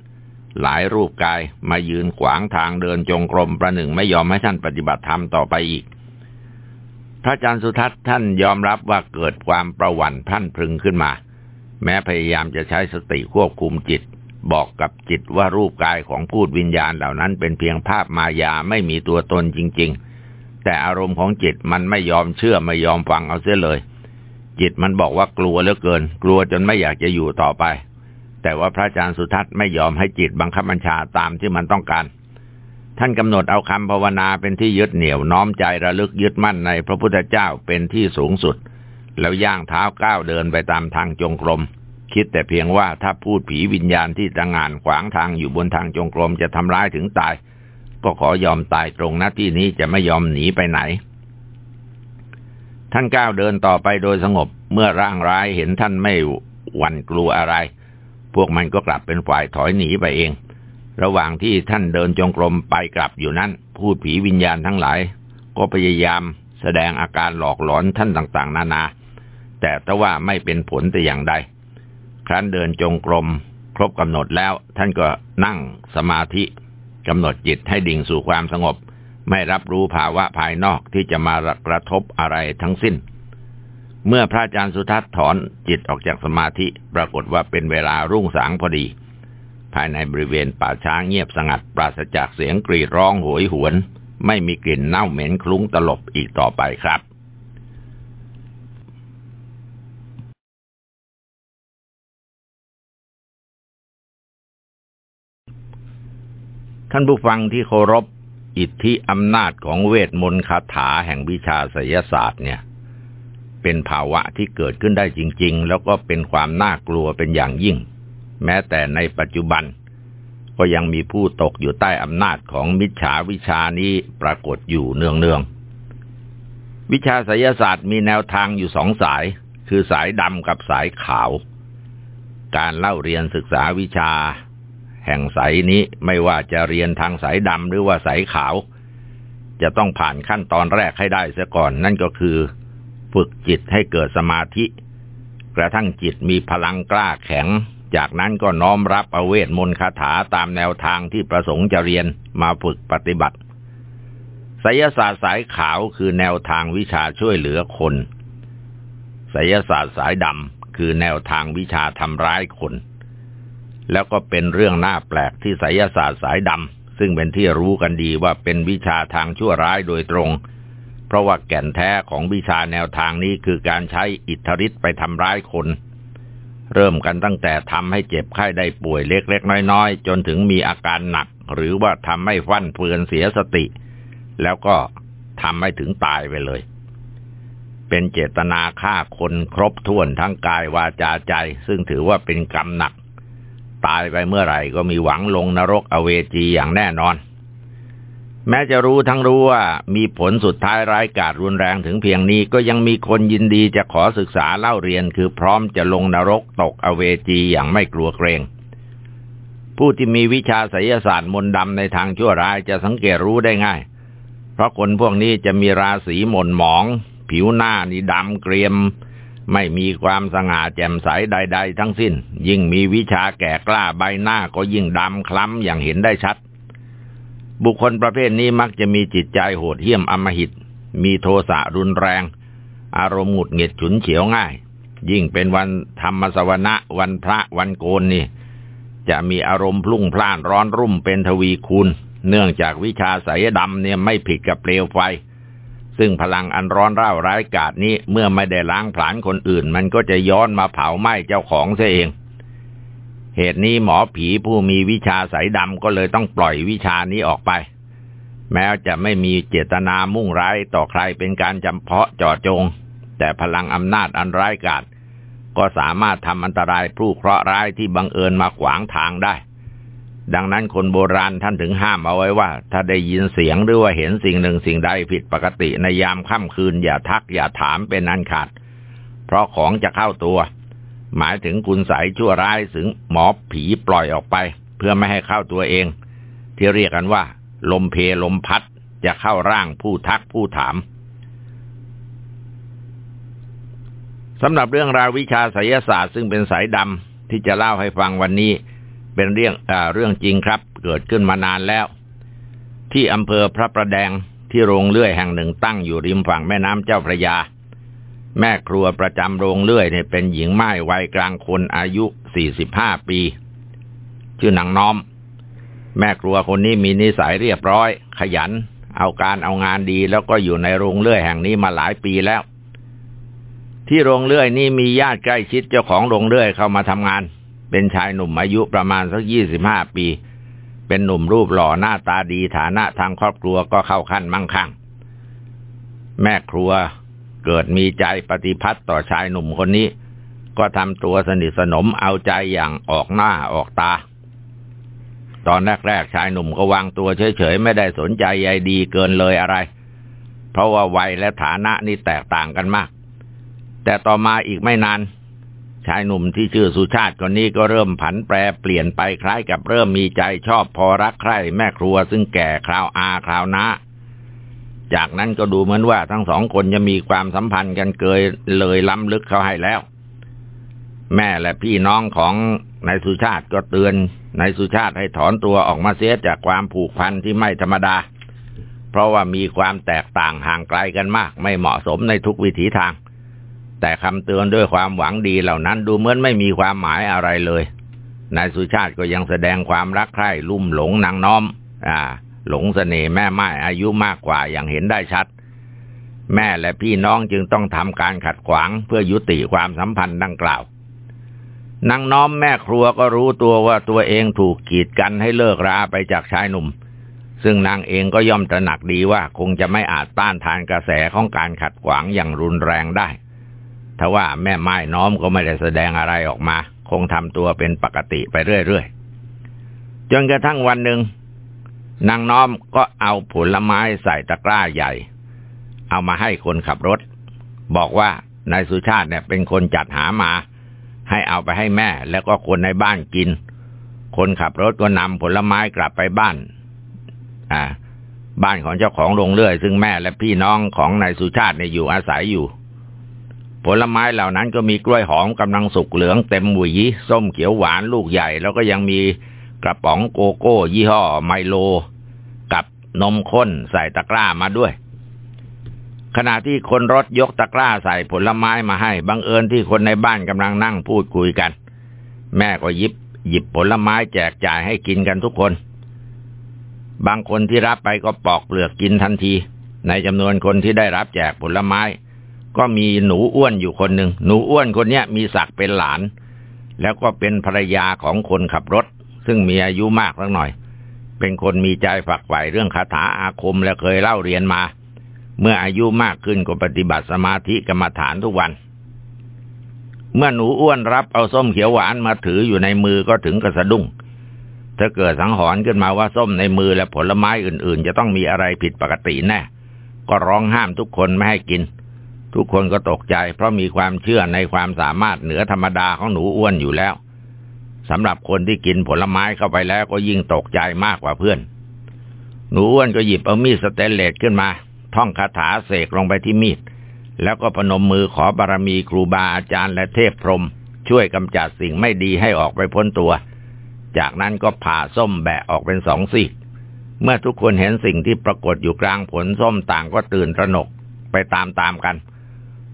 หลายรูปกายมายืนขวางทางเดินจงกรมประหนึ่งไม่ยอมให้ท่านปฏิบัติธรรมต่อไปอีก พระอาจารย์สุทัศน์ท่านยอมรับว่าเกิดความประวันพลั่นพึงขึ้นมา แม้พยายามจะใช้สติควบคุมจิต บอกกับจิตว่ารูปกายของพูดวิญญาณเหล่านั้นเป็นเพียงภาพมายาไม่มีตัวตนจริง ๆ แต่อารมณ์ของจิตมันไม่ยอมเชื่อไม่ยอมฟังเอาเสียเลย จิตมันบอกว่ากลัวเหลือเกิน กลัวจนไม่อยากจะอยู่ต่อไป แต่ว่าพระอาจารย์สุทัศน์ไม่ยอมให้จิตบังคับบัญชาตามที่มันต้องการ ท่านกำหนดเอาคำภาวนาเป็นที่ยึดเหนี่ยวน้อมใจระลึกยึดมั่นในพระพุทธเจ้าเป็นที่สูงสุด แล้วย่างเท้าก้าวเดินไปตามทางจงกรม คิดแต่เพียงว่าถ้าพูดผีวิญญาณที่จะงานขวางทางอยู่บนทางจงกรมจะทำร้ายถึงตาย ก็ขอยอมตายตรงหน้าที่นี้จะไม่ยอมหนีไปไหน ท่านก้าวเดินต่อไปโดยสงบเมื่อร่างร้ายเห็นท่านไม่หวั่นกลัวอะไร พวกมันก็กลับเป็นฝ่ายถอยหนีไปเอง ระหว่างที่ท่านเดินจงกรมไปกลับอยู่นั้น พูดผีวิญญาณทั้งหลาย ก็พยายามแสดงอาการหลอกหลอนท่านต่างๆ นานา แต่ถ้าว่าไม่เป็นผลแต่อย่างใด ครั้นเดินจงกรมครบกำหนดแล้ว ท่านก็นั่งสมาธิกำหนดจิตให้ดิ่งสู่ความสงบ ไม่รับรู้ภาวะภายนอกที่จะมากระทบอะไรทั้งสิ้น เมื่อพระอาจารย์สุทัศน์ถอนจิตออกจากสมาธิปรากฏว่าเป็นเวลารุ่งสางพอดี ภายในบริเวณป่าช้าเงียบสงัดปราศจากเสียงกรีดร้องโหยหวน ไม่มีกลิ่นเน่าเหม็นคลุ้งตลบอีกต่อไปครับท่านผู้ฟังที่เคารพ อิทธิอำนาจของเวทมนต์คาถาแห่งวิชาไสยศาสตร์เนี่ย เป็นภาวะที่เกิดขึ้นได้จริง ๆ แล้วก็เป็นความน่ากลัวเป็นอย่างยิ่ง แม้แต่ในปัจจุบัน ก็ยังมีผู้ตกอยู่ใต้อำนาจของมิจฉาวิชานี้ปรากฏอยู่เนืองๆ วิชาไสยศาสตร์มีแนวทางอยู่สองสาย คือสายดำกับสายขาว การเล่าเรียนศึกษาวิชา แห่งสายนี้ไม่ว่าจะเรียนทางสายดำหรือว่าสายขาว จะต้องผ่านขั้นตอนแรกให้ได้เสียก่อนนั่นก็คือ ฝึกจิตให้เกิดสมาธิ กระทั่งจิตมีพลังกล้าแข็ง จากนั้นก็น้อมรับอเวทมนต์คาถาตามแนวทางที่ประสงค์จะเรียนมาฝึกปฏิบัติไสยศาสตร์สายขาวคือแนวทางวิชาช่วยเหลือคนไสยศาสตร์สายดำคือแนวทางวิชาทำร้ายคน แล้วก็เป็นเรื่องน่าแปลกที่ไสยศาสตร์สายดำซึ่งเป็นที่รู้กันดีว่าเป็นวิชาทางชั่วร้ายโดยตรง เพราะว่าแก่นแท้ของวิชาแนวทางนี้คือการใช้อิทธิฤทธิ์ไปทำร้ายคน เริ่มกันตั้งแต่ทำให้เจ็บไข้ได้ป่วยเล็กๆน้อยๆ จนถึงมีอาการหนัก หรือว่าทำให้ฟั่นเฟือนเสียสติ แล้วก็ทำให้ถึงตายไปเลย เป็นเจตนาฆ่าคนครบถ้วนทั้งกายวาจาใจ ซึ่งถือว่าเป็นกรรมหนัก ตายไปเมื่อไหร่ก็มีหวังลงนรกอเวจีอย่างแน่นอน แม้จะรู้ทั้งรู้ว่ามีผลสุดท้ายร้ายกาจรุนแรงถึงเพียงนี้ก็ยังมีคนยินดีจะขอศึกษาเล่าเรียนคือพร้อมจะลงนรกตกอเวจีอย่างไม่กลัวเกรงผู้ที่มีวิชาไสยศาสตร์มนต์ดำในทางชั่วร้ายจะสังเกตรู้ได้ง่าย เพราะคนพวกนี้จะมีราศีหม่นหมอง ผิวหน้านี่ดำเกรียม ไม่มีความสง่าแจ่มใสใด ๆ ทั้งสิ้น ยิ่งมีวิชาแก่กล้าใบหน้าก็ยิ่งดำคล้ำอย่างเห็นได้ชัด บุคคลประเภทนี้มักจะมีจิตใจโหดเหี้ยมอมหิต มีโทสะรุนแรง อารมณ์หงุดหงิดฉุนเฉียวง่าย ยิ่งเป็นวันธรรมสวนะวันพระวันโกนนี่ จะมีอารมณ์พลุ่งพล่านร้อนรุ่มเป็นทวีคูณ เนื่องจากวิชาสายดำเนี่ยไม่ผิดกับเปลวไฟ ซึ่งพลังอันร้อนร่าร้ายกาจนี้เมื่อไม่ได้ล้างผลาญคนอื่น มันก็จะย้อนมาเผาไหม้เจ้าของเสียเอง เหตุนี้หมอผีผู้มีวิชาสายดำก็เลยต้องปล่อยวิชานี้ออกไป แม้จะไม่มีเจตนามุ่งร้ายต่อใครเป็นการจำเพาะเจาะจง แต่พลังอำนาจอันร้ายกาจก็สามารถทำอันตรายผู้เคราะห์ร้ายที่บังเอิญมาขวางทางได้ ดังนั้นคนโบราณท่านถึงห้ามเอาไว้ว่า ถ้าได้ยินเสียงหรือว่าเห็นสิ่งหนึ่งสิ่งใดผิดปกติในยามค่ำคืนอย่าทักอย่าถามเป็นอันขาด เพราะของจะเข้าตัว หมายถึงคุณสายชั่วร้ายถึงหมอผีปล่อยออกไป เพื่อไม่ให้เข้าตัวเอง ที่เรียกกันว่า ลมเพลมพัดจะเข้าร่างผู้ทักผู้ถามสำหรับเรื่องราววิชาไสยศาสตร์ซึ่งเป็นสายดำที่จะเล่าให้ฟังวันนี้ เป็นเรื่องอเรื่องจริงครับ เกิดขึ้นมานานแล้ว ที่อำเภอพระประแดงที่โรงเลื่อยแห่งหนึ่งตั้งอยู่ริมฝั่งแม่น้ำเจ้าพระยา แม่ครัวประจำโรงเลื่อยเนี่ยเป็นหญิงไม้วัยกลางคนอายุสี่สิบห้าปี ชื่อนางน้อม แม่ครัวคนนี้มีนิสัยเรียบร้อย ขยัน เอาการเอางานดีแล้วก็อยู่ในโรงเลื่อยแห่งนี้มาหลายปีแล้ว ที่โรงเลื่อยนี่มีญาติใกล้ชิดเจ้าของโรงเลื่อยเข้ามาทำงาน เป็นชายหนุ่มอายุประมาณสักยี่สิบห้าปี เป็นหนุ่มรูปหล่อหน้าตาดีฐานะทางครอบครัวก็เข้าขั้นมั่งคั่งแม่ครัว เกิดมีใจปฏิพัติต่อชายหนุ่มคนนี้ ก็ทำตัวสนิทสนมเอาใจอย่างออกหน้าออกตา ตอนแรกๆชายหนุ่มก็วางตัวเฉยๆ ไม่ได้สนใจใยดีเกินเลยอะไร เพราะว่าวัยและฐานะนี่แตกต่างกันมาก แต่ต่อมาอีกไม่นานชายหนุ่มที่ชื่อสุชาติคนนี้ก็เริ่มผันแปรเปลี่ยนไปคล้ายกับเริ่มมีใจชอบพอรักใคร่แม่ครัวซึ่งแก่คราวอาคราวนะ จากนั้นก็ดูเหมือนว่าทั้งสองคนจะมีความสัมพันธ์กันเกยเลยล้ำลึกเข้าให้แล้ว แม่และพี่น้องของนายสุชาติก็เตือนนายสุชาติให้ถอนตัวออกมาเสียจากความผูกพันที่ไม่ธรรมดา เพราะว่ามีความแตกต่างห่างไกลกันมาก ไม่เหมาะสมในทุกวิถีทาง แต่คำเตือนด้วยความหวังดีเหล่านั้นดูเหมือนไม่มีความหมายอะไรเลยนายสุชาติก็ยังแสดงความรักใคร่ลุ่มหลงนางน้อม อ่า หลงเสน่ห์แม่ไม้อายุมากกว่าอย่างเห็นได้ชัด แม่และพี่น้องจึงต้องทำการขัดขวางเพื่อยุติความสัมพันธ์ดังกล่าวนางน้อมแม่ครัวก็รู้ตัวว่าตัวเองถูกกีดกันให้เลิกราไปจากชายหนุ่ม ซึ่งนางเองก็ย่อมตระหนักดีว่าคงจะไม่อาจต้านทานกระแสของการขัดขวางอย่างรุนแรงได้ทว่าแม่ไม้น้อมก็ไม่ได้แสดงอะไรออกมา คงทำตัวเป็นปกติไปเรื่อยๆจนกระทั่งวันหนึ่ง นางน้อมก็เอาผลไม้ใส่ตะกร้าใหญ่ เอามาให้คนขับรถ บอกว่านายสุชาติเนี่ยเป็นคนจัดหามา ให้เอาไปให้แม่แล้วก็คนในบ้านกิน คนขับรถก็นำผลไม้กลับไปบ้าน อ่า บ้านของเจ้าของโรงเลื่อย ซึ่งแม่และพี่น้องของนายสุชาติเนี่ยอยู่อาศัยอยู่ ผลไม้เหล่านั้นก็มีกล้วยหอมกำลังสุกเหลืองเต็มหวีส้มเขียวหวานลูกใหญ่ แล้วก็ยังมี กระป๋องโกโก้ ยี่ห้อไมโล กับนมข้นใส่ตะกร้ามาด้วย ขณะที่คนรถยกตะกร้าใส่ผลไม้มาให้บังเอิญที่คนในบ้านกำลังนั่งพูดคุยกัน แม่ก็ยิบหยิบผลไม้แจกจ่ายให้กินกันทุกคน บางคนที่รับไปก็ปอกเปลือกกินทันที ในจำนวนคนที่ได้รับแจกผลไม้ ก็มีหนูอ้วนอยู่คนหนึ่งหนูอ้วนคนนี้มีศักดิ์เป็นหลาน แล้วก็เป็นภรรยาของคนขับรถ ซึ่งมีอายุมากสักหน่อย เป็นคนมีใจฝักใฝ่เรื่องคาถาอาคมและเคยเล่าเรียนมา เมื่ออายุมากขึ้นก็ปฏิบัติสมาธิกรรมฐานทุกวัน เมื่อหนูอ้วนรับเอาส้มเขียวหวานมาถืออยู่ในมือก็ถึงกระสะดุ้งถ้าเกิดสังหรณ์ขึ้นมาว่าส้มในมือและผลไม้อื่น ๆ จะต้องมีอะไรผิดปกติแน่ก็ร้องห้ามทุกคนไม่ให้กิน ทุกคนก็ตกใจเพราะมีความเชื่อในความสามารถเหนือธรรมดาของหนูอ้วนอยู่แล้ว สำหรับคนที่กินผลไม้เข้าไปแล้วก็ยิ่งตกใจมากกว่าเพื่อน หนูอ้วนก็หยิบเอามีดสเตนเลสขึ้นมา ท่องคาถาเสกลงไปที่มีด แล้วก็พนมมือขอบารมีครูบาอาจารย์และเทพพรมช่วยกำจัดสิ่งไม่ดีให้ออกไปพ้นตัว จากนั้นก็ผ่าส้มแบะออกเป็นสองซีก เมื่อทุกคนเห็นสิ่งที่ปรากฏอยู่กลางผลส้มต่างก็ตื่นตระหนกไปตามๆกัน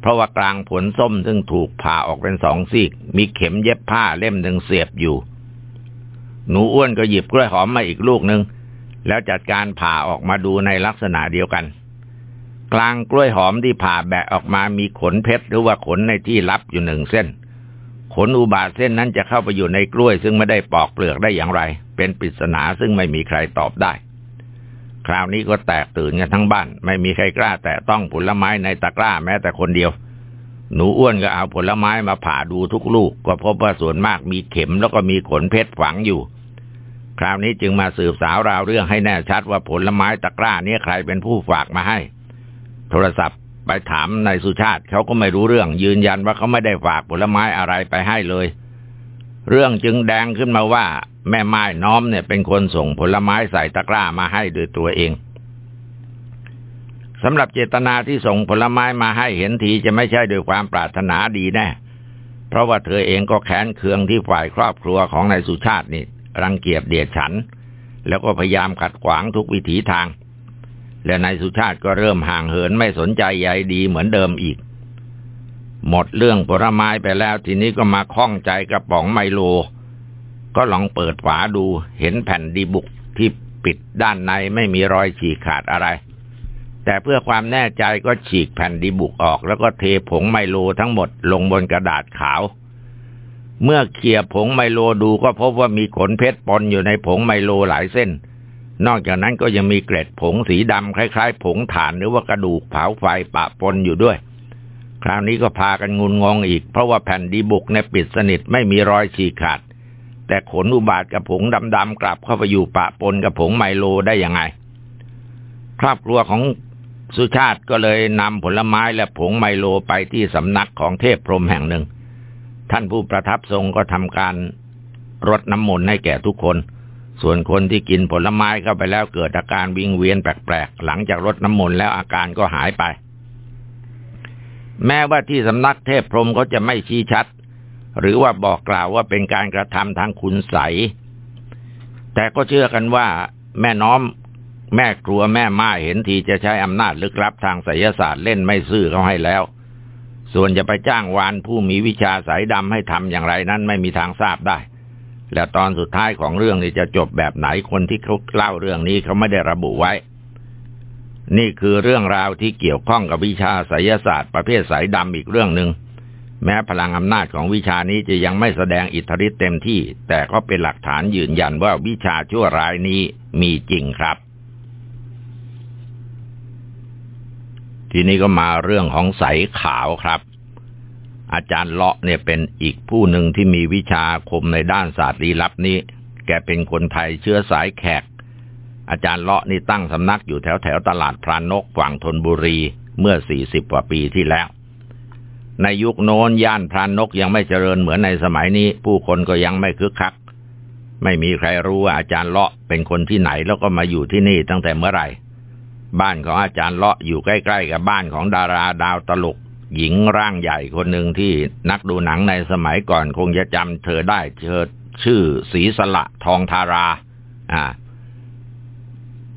เพราะว่ากลางผลส้มซึ่งถูกผ่าออกเป็นสองซีก มีเข็มเย็บผ้าเล่มหนึ่งเสียบอยู่ หนูอ้วนก็หยิบกล้วยหอมมาอีกลูกหนึ่งแล้วจัดการผ่าออกมาดูในลักษณะเดียวกัน กลางกล้วยหอมที่ผ่าแบะออกมามีขนเพชรหรือว่าขนในที่รับอยู่หนึ่งเส้น ขนอุบาทเส้นนั้นจะเข้าไปอยู่ในกล้วย ซึ่งไม่ได้ปอกเปลือกได้อย่างไร เป็นปริศนาซึ่งไม่มีใครตอบได้ คราวนี้ก็แตกตื่นกันทั้งบ้าน ไม่มีใครกล้า แต่ต้องผลไม้ในตะกร้าแม้แต่คนเดียว หนูอ้วนก็เอาผลไม้มาผ่าดูทุกลูก ก็พบว่าส่วนมากมีเข็มแล้วก็มีขนเพชรฝังอยู่ คราวนี้จึงมาสืบสาวราวเรื่องให้แน่ชัดว่าผลไม้ตะกร้านี้ใครเป็นผู้ฝากมาให้ โทรศัพท์ไปถามนายสุชาติเขาก็ไม่รู้เรื่อง ยืนยันว่าเขาไม่ได้ฝากผลไม้อะไรไปให้เลย เรื่องจึงแดงขึ้นมาว่า แม่ไม้น้อมเนี่ยเป็นคนส่งผลไม้ใส่ตะกร้ามาให้โดยตัวเองสำหรับเจตนาที่ส่งผลไม้มาให้เห็นทีจะไม่ใช่ด้วยความปรารถนาดีแน่ เพราะว่าเธอเองก็แค้นเคืองที่ฝ่ายครอบครัวของนายสุชาตินี่ รังเกียจเดียดฉัน แล้วก็พยายามขัดขวางทุกวิถีทาง และนายสุชาติก็เริ่มห่างเหินไม่สนใจใยดีเหมือนเดิมอีก หมดเรื่องผลไม้ไปแล้วทีนี้ก็มาคล้องใจกระป๋องไมโล ก็ลองเปิดฝาดูเห็นแผ่นดีบุกที่ปิดด้านในไม่มีรอยฉีกขาดอะไร แต่เพื่อความแน่ใจก็ฉีกแผ่นดีบุกออก แล้วก็เทผงไมโลทั้งหมดลงบนกระดาษขาว เมื่อเขี่ยผงไมโลดูก็พบว่ามีขนเพชรปนอยู่ในผงไมโลหลายเส้น นอกจากนั้นก็ยังมีเกล็ดผงสีดำคล้าย ๆ ผงถ่านหรือว่ากระดูกเผาไฟปะปนอยู่ด้วยคราวนี้ก็พากันงุนงงอีก เพราะว่าแผ่นดีบุกในปิดสนิทไม่มีรอยฉีกขาด แต่ขนอุบาทกับผงดำๆกลับเข้าไปอยู่ปะปนกับผงไมโลได้ยังไง ครอบครัวของสุชาติก็เลยนำผลไม้และผงไมโลไปที่สำนักของเทพพรหมแห่งหนึ่ง ท่านผู้ประทับทรงก็ทำการรดน้ำมนต์ให้แก่ทุกคน ส่วนคนที่กินผลไม้เข้าไปแล้วเกิดอาการวิงเวียนแปลกๆ หลังจากรดน้ำมนต์แล้วอาการก็หายไป แม้ว่าที่สำนักเทพพรหมเขาจะไม่ชี้ชัด หรือว่าบอกกล่าวว่าเป็นการกระทำทางคุณใส แต่ก็เชื่อกันว่า แม่น้อม แม่ครัวแม่ม่าเห็นทีจะใช้อำนาจลึกลับทางไสยศาสตร์เล่นไม่ซื่อเขาให้แล้ว ส่วนจะไปจ้างวานผู้มีวิชาสายดำให้ทำอย่างไรนั้นไม่มีทางทราบได้ และตอนสุดท้ายของเรื่องนี้จะจบแบบไหนคนที่เขาเล่าเรื่องนี้เขาไม่ได้ระบุไว้ นี่คือเรื่องราวที่เกี่ยวข้องกับวิชาไสยศาสตร์ประเภทสายดำอีกเรื่องหนึ่ง แม้พลังอำนาจของวิชานี้จะยังไม่แสดงอิทธิฤทธิ์เต็มที่ แต่ก็เป็นหลักฐานยืนยันว่าวิชาชั่วร้ายนี้มีจริงครับ ทีนี้ก็มาเรื่องของใสขาวครับ อาจารย์เลาะเนี่ยเป็นอีกผู้หนึ่งที่มีวิชาคมในด้านศาสตร์ลี้ลับนี้ แกเป็นคนไทยเชื้อสายแขก อาจารย์เลาะนี่ตั้งสำนักอยู่แถวแถวตลาดพรานกฝั่งธนบุรีเมื่อสี่สิบกว่าปีที่แล้ว ในยุคโน้นย่านพรานนกยังไม่เจริญเหมือนในสมัยนี้ ผู้คนก็ยังไม่คึกคัก ไม่มีใครรู้ว่าอาจารย์เลาะเป็นคนที่ไหนแล้วก็มาอยู่ที่นี่ตั้งแต่เมื่อไหร่ บ้านของอาจารย์เลาะอยู่ใกล้ๆกับบ้านของดาราดาวตลก หญิงร่างใหญ่คนหนึ่งที่นักดูหนังในสมัยก่อนคงจะจำเธอได้เธอชื่อสีสละทองทารา อ่า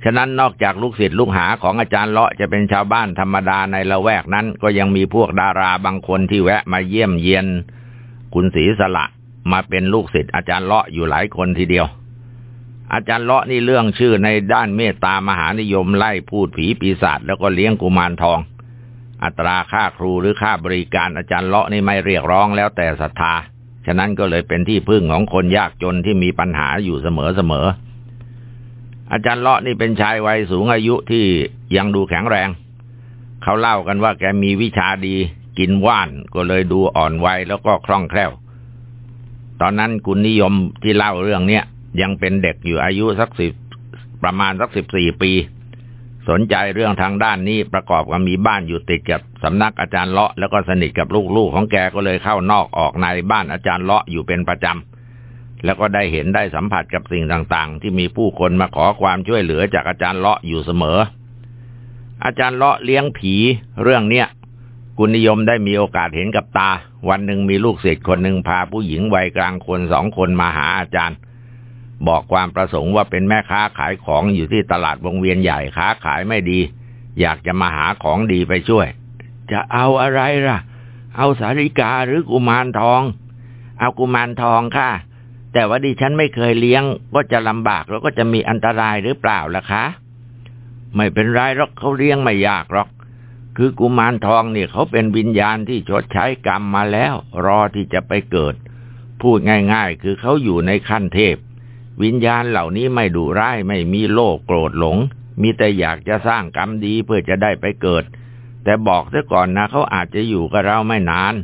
ฉะนั้นนอกจากลูกศิษย์ลูกหาของอาจารย์เลาะจะเป็นชาวบ้านธรรมดาในละแวกนั้น ก็ยังมีพวกดาราบางคนที่แวะมาเยี่ยมเยียน คุณศรีสละมาเป็นลูกศิษย์อาจารย์เลาะอยู่หลายคนทีเดียว อาจารย์เลาะนี่เรื่องชื่อในด้านเมตตามหานิยมไล่พูดผีปีศาจแล้วก็เลี้ยงกุมารทอง อัตราค่าครูหรือค่าบริการอาจารย์เลาะนี่ไม่เรียกร้องแล้วแต่ศรัทธา ฉะนั้นก็เลยเป็นที่พึ่งของคนยากจนที่มีปัญหาอยู่เสมอเสม อาจารย์เลาะนี่เป็นชายวัยสูงอายุที่ยังดูแข็งแรง เขาเล่ากันว่าแกมีวิชาดี กินว่านก็เลยดูอ่อนวัยแล้วก็คล่องแคล่ว ตอนนั้นคุณนิยมที่เล่าเรื่องเนี้ยยังเป็นเด็กอยู่อายุสักสิบประมาณสักสิบสี่ปี สนใจเรื่องทางด้านนี้ประกอบกับมีบ้านอยู่ติดกับสำนักอาจารย์เลาะแล้วก็สนิทกับลูกๆของแกก็เลยเข้านอกออกในบ้านอาจารย์เลาะอยู่เป็นประจำ แล้วก็ได้เห็นได้สัมผัสกับสิ่งต่างๆ ที่มีผู้คนมาขอความช่วยเหลือจากอาจารย์เลาะอยู่เสมอ อาจารย์เลาะเลี้ยงผีเรื่องเนี้ยคุณนิยมได้มีโอกาสเห็นกับตา วันหนึ่งมีลูกศิษย์คนหนึ่งพาผู้หญิงวัยกลางคนสองคนมาหาอาจารย์ บอกความประสงค์ว่าเป็นแม่ค้าขายของอยู่ที่ตลาดวงเวียนใหญ่ค้าขายไม่ดี อยากจะมาหาของดีไปช่วย จะเอาอะไรล่ะ เอาสาริกาหรือกุมารทอง เอากุมารทองค่ะ แต่ว่าดิฉันไม่เคยเลี้ยง ก็จะลำบากแล้วก็จะมีอันตรายหรือเปล่าล่ะคะ ไม่เป็นไรหรอกเขาเลี้ยงไม่ยากหรอก คือกุมารทองเนี่ยเขาเป็นวิญญาณที่ชดใช้กรรมมาแล้ว รอที่จะไปเกิด พูดง่ายๆ คือเขาอยู่ในขั้นเทพ วิญญาณเหล่านี้ไม่ดุร้ายไม่มีโลภโกรธหลง มีแต่อยากจะสร้างกรรมดีเพื่อจะได้ไปเกิด แต่บอกซะก่อนนะเขาอาจจะอยู่กับเราไม่นาน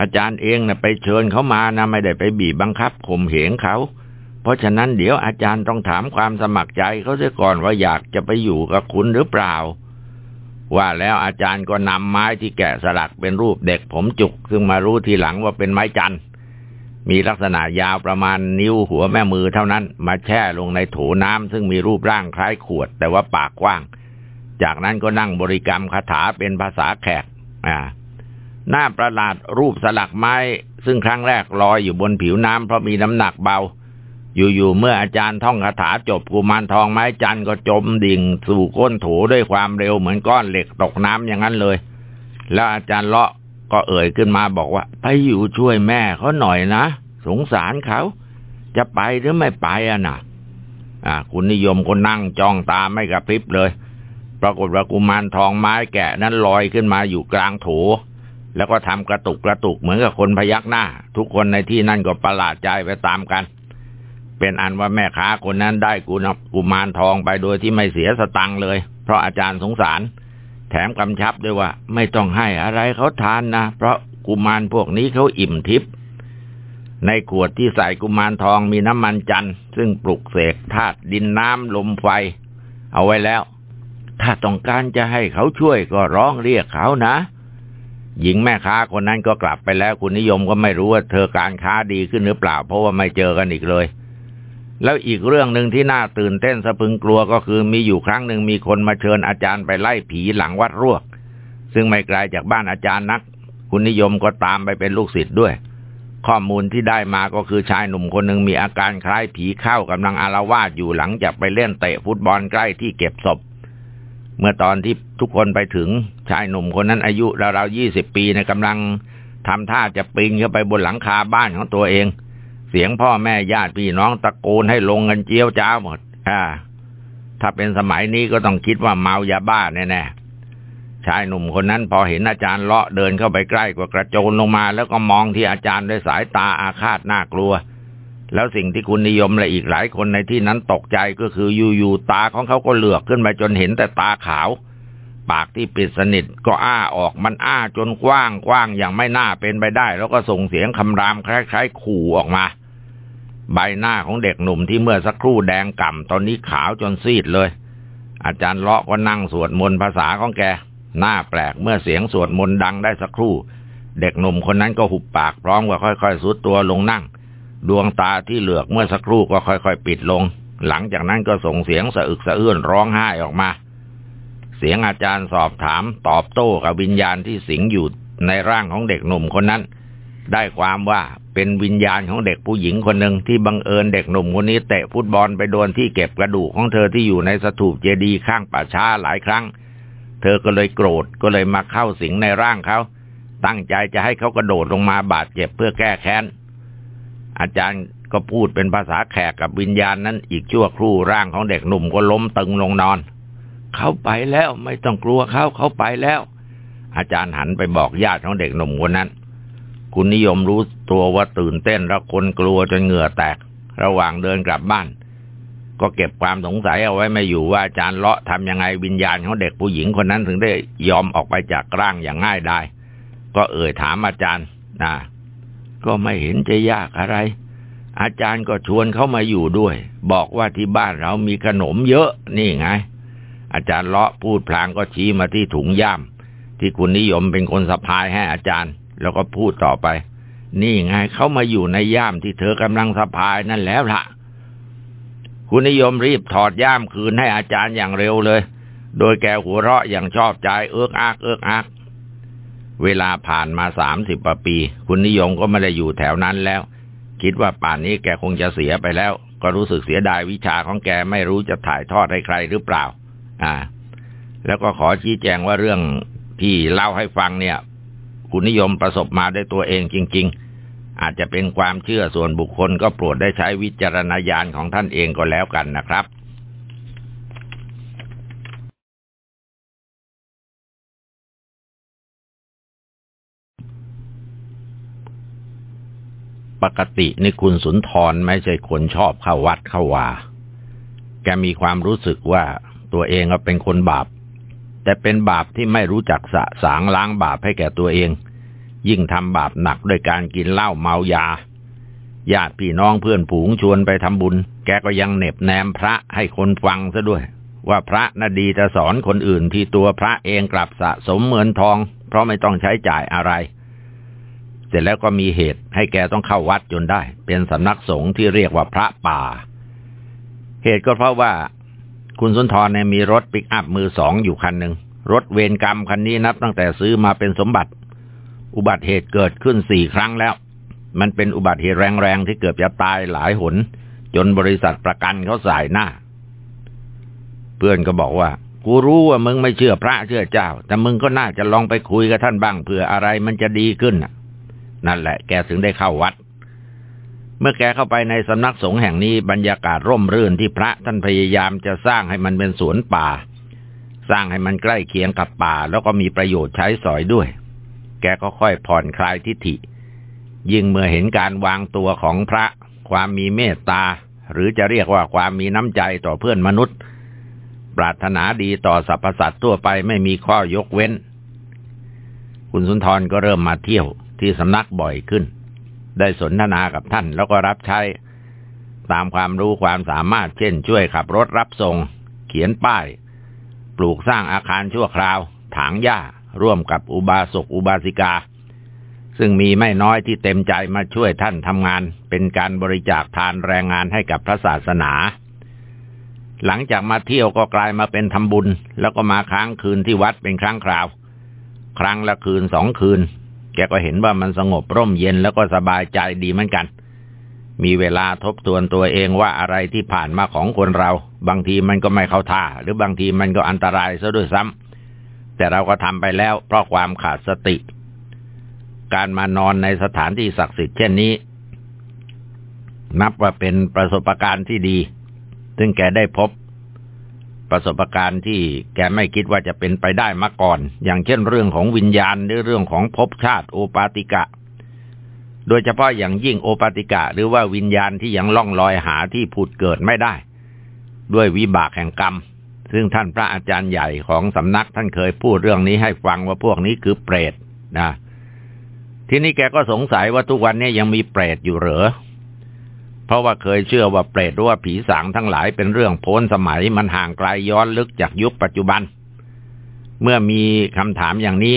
อาจารย์เองนะไปเชิญเขามานะไม่ได้ไปบีบบังคับข่มเหงเขา เพราะฉะนั้นเดี๋ยวอาจารย์ต้องถามความสมัครใจเขาเสียก่อนว่าอยากจะไปอยู่กับคุณหรือเปล่า ว่าแล้วอาจารย์ก็นำไม้ที่แกะสลักเป็นรูปเด็กผมจุกซึ่งมารู้ทีหลังว่าเป็นไม้จันทร์มีลักษณะยาวประมาณนิ้วหัวแม่มือเท่านั้น มาแช่ลงในโถน้ำซึ่งมีรูปร่างคล้ายขวด แต่ว่าปากกว้าง จากนั้นก็นั่งบริกรรมคาถาเป็นภาษาแขก อ่า หน้าประหลาดรูปสลักไม้ ซึ่งครั้งแรกลอยอยู่บนผิวน้ำเพราะมีน้ำหนักเบา อยู่ๆเมื่ออาจารย์ท่องคาถาจบกุมารทองไม้จันก็จมดิ่ง สู่ก้นโถด้วยความเร็วเหมือนก้อนเหล็กตกน้ำอย่างนั้นเลย แล้วอาจารย์เลาะก็เอ่ยขึ้นมาบอกว่า ไปอยู่ช่วยแม่เขาหน่อยนะสงสารเขา จะไปหรือไม่ไปอะนะอ่า คุณนิยมก็นั่งจ้องตาไม่กระพริบเลย ปรากฏว่ากุมารทองไม้แกะนั้นลอยขึ้นมาอยู่กลางโถ แล้วก็ทำกระตุกกระตุกเหมือนกับคนพยักหน้า ทุกคนในที่นั่นก็ประหลาดใจไปตามกัน เป็นอันว่าแม่ค้าคนนั้นได้กุมารทองไปโดยที่ไม่เสียสตังเลย เพราะอาจารย์สงสาร แถมกำชับด้วยว่า ไม่ต้องให้อะไรเขาทานนะ เพราะกุมารพวกนี้เขาอิ่มทิพย์ในขวดที่ใส่กุมารทองมีน้ำมันจันทร์ซึ่งปลุกเสกธาตุดินน้ำลมไฟ เอาไว้แล้ว ถ้าต้องการจะให้เขาช่วยก็ร้องเรียกเขานะ หญิงแม่ค้าคนนั้นก็กลับไปแล้วคุณนิยมก็ไม่รู้ว่าเธอการค้าดีขึ้นหรือเปล่า เพราะว่าไม่เจอกันอีกเลย แล้วอีกเรื่องหนึ่งที่น่าตื่นเต้นสะพึงกลัวก็คือมีอยู่ครั้งหนึ่งมีคนมาเชิญอาจารย์ไปไล่ผีหลังวัดรวก ซึ่งไม่ไกลาจากบ้านอาจารย์นัก คุณนิยมก็ตามไปเป็นลูกศิษย์ด้วย ข้อมูลที่ได้มาก็คือชายหนุ่มคนหนึ่งมีอาการคล้ายผีเข้ากำลังอารวาสอยู่หลังจากไปเล่นเตะฟุตบอลใกล้ที่เก็บศพ เมื่อตอนที่ทุกคนไปถึงชายหนุ่มคนนั้นอายุราวๆยี่สิบปีในกำลังทำท่าจะปีนเข้าไปบนหลังคาบ้านของตัวเอง เสียงพ่อแม่ญาติพี่น้องตะโกนให้ลงกันเจียวจ้าหมด อ่า ถ้าเป็นสมัยนี้ก็ต้องคิดว่าเมายาบ้าแน่ๆชายหนุ่มคนนั้นพอเห็นอาจารย์เลาะเดินเข้าไปใกล้กว่ากระโจนลงมา แล้วก็มองที่อาจารย์ด้วยสายตาอาฆาตน่ากลัว แล้วสิ่งที่คุณนิยมและอีกหลายคนในที่นั้นตกใจก็คืออยู่ๆตาของเขาก็เหลือกขึ้นมาจนเห็นแต่ตาขาว ปากที่ปิดสนิทก็อ้าออกมันอ้าจนกว้างกว้างอย่างไม่น่าเป็นไปได้ แล้วก็ส่งเสียงคำรามคล้ายๆขู่ออกมา ใบหน้าของเด็กหนุ่มที่เมื่อสักครู่แดงก่ำตอนนี้ขาวจนซีดเลย อาจารย์เลาะก็นั่งสวดมนต์ภาษาของแกหน้าแปลกเมื่อเสียงสวดมนต์ดังได้สักครู่ เด็กหนุ่มคนนั้นก็หุบปากพร้อมกับค่อยๆสุดตัวลงนั่ง ดวงตาที่เหลือกเมื่อสักครู่ก็ค่อยๆ ปิดลง หลังจากนั้นก็ส่งเสียงสะอึกสะอื้นร้องไห้ออกมา เสียงอาจารย์สอบถามตอบโต้กับวิญญาณที่สิงอยู่ในร่างของเด็กหนุ่มคนนั้น ได้ความว่าเป็นวิญญาณของเด็กผู้หญิงคนหนึ่งที่บังเอิญเด็กหนุ่มคนนี้เตะฟุตบอลไปโดนที่เก็บกระดูกของเธอที่อยู่ในสถูปเจดีย์ข้างป่าช้าหลายครั้ง เธอก็เลยโกรธก็เลยมาเข้าสิงในร่างเขาตั้งใจจะให้เขากระโดดลงมาบาดเจ็บเพื่อแก้แค้น อาจารย์ก็พูดเป็นภาษาแขกกับวิญญาณนั้นอีกชั่วครู่ร่างของเด็กหนุ่มก็ล้มตึงลงนอน เขาไปแล้วไม่ต้องกลัวเขาเขาไปแล้ว อาจารย์หันไปบอกญาติของเด็กหนุ่มคนนั้น คุณนิยมรู้ตัวว่าตื่นเต้นแล้วคนกลัวจนเหงื่อแตก ระหว่างเดินกลับบ้าน ก็เก็บความสงสัยเอาไว้ไม่อยู่ว่าอาจารย์เลาะทำยังไงวิญญาณของเด็กผู้หญิงคนนั้นถึงได้ยอมออกไปจากร่างอย่างง่ายได้ก็เอ่ยถามอาจารย์นะ ก็ไม่เห็นจะยากอะไร อาจารย์ก็ชวนเขามาอยู่ด้วย บอกว่าที่บ้านเรามีขนมเยอะนี่ไง อาจารย์เลาะพูดพลางก็ชี้มาที่ถุงย่ามที่คุณนิยมเป็นคนสะพายให้อาจารย์ แล้วก็พูดต่อไป นี่ไงเขามาอยู่ในย่ามที่เธอกำลังสะพายนั่นแล้วล่ะ คุณนิยมรีบถอดย่ามคืนให้อาจารย์อย่างเร็วเลย โดยแกหัวเราะอย่างชอบใจเอื้อกอักเอื้อกอัก เวลาผ่านมาสามสิบปี คุณนิยมก็ไม่ได้อยู่แถวนั้นแล้ว คิดว่าป่านนี้แกคงจะเสียไปแล้ว ก็รู้สึกเสียดายวิชาของแกไม่รู้จะถ่ายทอดให้ใครหรือเปล่า อ่า แล้วก็ขอชี้แจงว่าเรื่องที่เล่าให้ฟังเนี่ย คุณนิยมประสบมาด้วยตัวเองจริง ๆ อาจจะเป็นความเชื่อส่วนบุคคลก็โปรดได้ใช้วิจารณญาณของท่านเองก็แล้วกันนะครับ ปกตินี่คุณสุนทรไม่ใช่คนชอบเข้าวัดเข้าวา แกมีความรู้สึกว่าตัวเองเป็นคนบาป แต่เป็นบาปที่ไม่รู้จักสะสางล้างบาปให้แก่ตัวเอง ยิ่งทำบาปหนักด้วยการกินเหล้าเมายา ญาติพี่น้องเพื่อนผูงชวนไปทำบุญ แกก็ยังเน็บแนมพระให้คนฟังซะด้วย ว่าพระน่ะดีจะสอนคนอื่นที่ตัวพระเองกลับสะสมเหมือนทอง เพราะไม่ต้องใช้จ่ายอะไร เสร็จแล้วก็มีเหตุให้แกต้องเข้าวัดจนได้ เป็นสำนักสงฆ์ที่เรียกว่าพระป่า เหตุก็เพราะว่าคุณสุนทรเนี่ยมีรถปิกอัพมือสองอยู่คันหนึ่งรถเวรกรรมคันนี้นับตั้งแต่ซื้อมาเป็นสมบัติ อุบัติเหตุเกิดขึ้นสี่ครั้งแล้ว มันเป็นอุบัติเหตุแรงๆที่เกือบจะตายหลายหน จนบริษัทประกันเขาสายหน้า เพื่อนก็บอกว่า กูรู้ว่ามึงไม่เชื่อพระเชื่อเจ้า แต่มึงก็น่าจะลองไปคุยกับท่านบ้างเผื่ออะไรมันจะดีขึ้น นั่นแหละแกถึงได้เข้าวัด เมื่อแกเข้าไปในสำนักสงฆ์แห่งนี้บรรยากาศร่มรื่นที่พระท่านพยายามจะสร้างให้มันเป็นสวนป่า สร้างให้มันใกล้เคียงกับป่า แล้วก็มีประโยชน์ใช้สอยด้วย แกก็ค่อยผ่อนคลายทิฐิ ยิ่งเมื่อเห็นการวางตัวของพระ ความมีเมตตา หรือจะเรียกว่าความมีน้ำใจต่อเพื่อนมนุษย์ ปรารถนาดีต่อสรรพสัตว์ทั่วไปไม่มีข้อยกเว้นคุณสุนทรก็เริ่มมาเที่ยว ที่สำนักบ่อยขึ้น ได้สนทนากับท่านแล้วก็รับใช้ ตามความรู้ความสามารถเช่น ช่วยขับรถรับส่ง เขียนป้าย ปลูกสร้างอาคารชั่วคราว ถางหญ้า ร่วมกับอุบาสกอุบาสิกา ซึ่งมีไม่น้อยที่เต็มใจมาช่วยท่านทำงาน เป็นการบริจาคทานแรงงานให้กับพระศาสนาหลังจากมาเที่ยวก็กลายมาเป็นทำบุญ แล้วก็มาค้างคืนที่วัดเป็นครั้งคราว ครั้งละคืนสองคืน แกก็เห็นว่ามันสงบร่มเย็นแล้วก็สบายใจดีเหมือนกัน มีเวลาทบทวนตัวเองว่าอะไรที่ผ่านมาของคนเรา บางทีมันก็ไม่เข้าท่า หรือบางทีมันก็อันตรายซะด้วยซ้ำแต่เราก็ทำไปแล้วเพราะความขาดสติ การมานอนในสถานที่ศักดิ์สิทธิ์เช่นนี้ นับว่าเป็นประสบการณ์ที่ดี ซึ่งแกได้พบ ประสบการณ์ที่แกไม่คิดว่าจะเป็นไปได้มาก่อน อย่างเช่นเรื่องของวิญญาณหรือเรื่องของภพชาติโอปาติกะ โดยเฉพาะอย่างยิ่งโอปติกะ หรือว่าวิญญาณที่ยังล่องลอยหาที่ผุดเกิดไม่ได้ ด้วยวิบากแห่งกรรม ซึ่งท่านพระอาจารย์ใหญ่ของสำนักท่านเคยพูดเรื่องนี้ให้ฟังว่าพวกนี้คือเปรตนะทีนี้แกก็สงสัยว่าทุกวันนี้ยังมีเปรตอยู่เหรอ เพราะว่าเคยเชื่อว่าเปรตหรือว่าผีสางทั้งหลายเป็นเรื่องโพ้นสมัยมันห่างไกลย้อนลึกจากยุคปัจจุบัน เมื่อมีคำถามอย่างนี้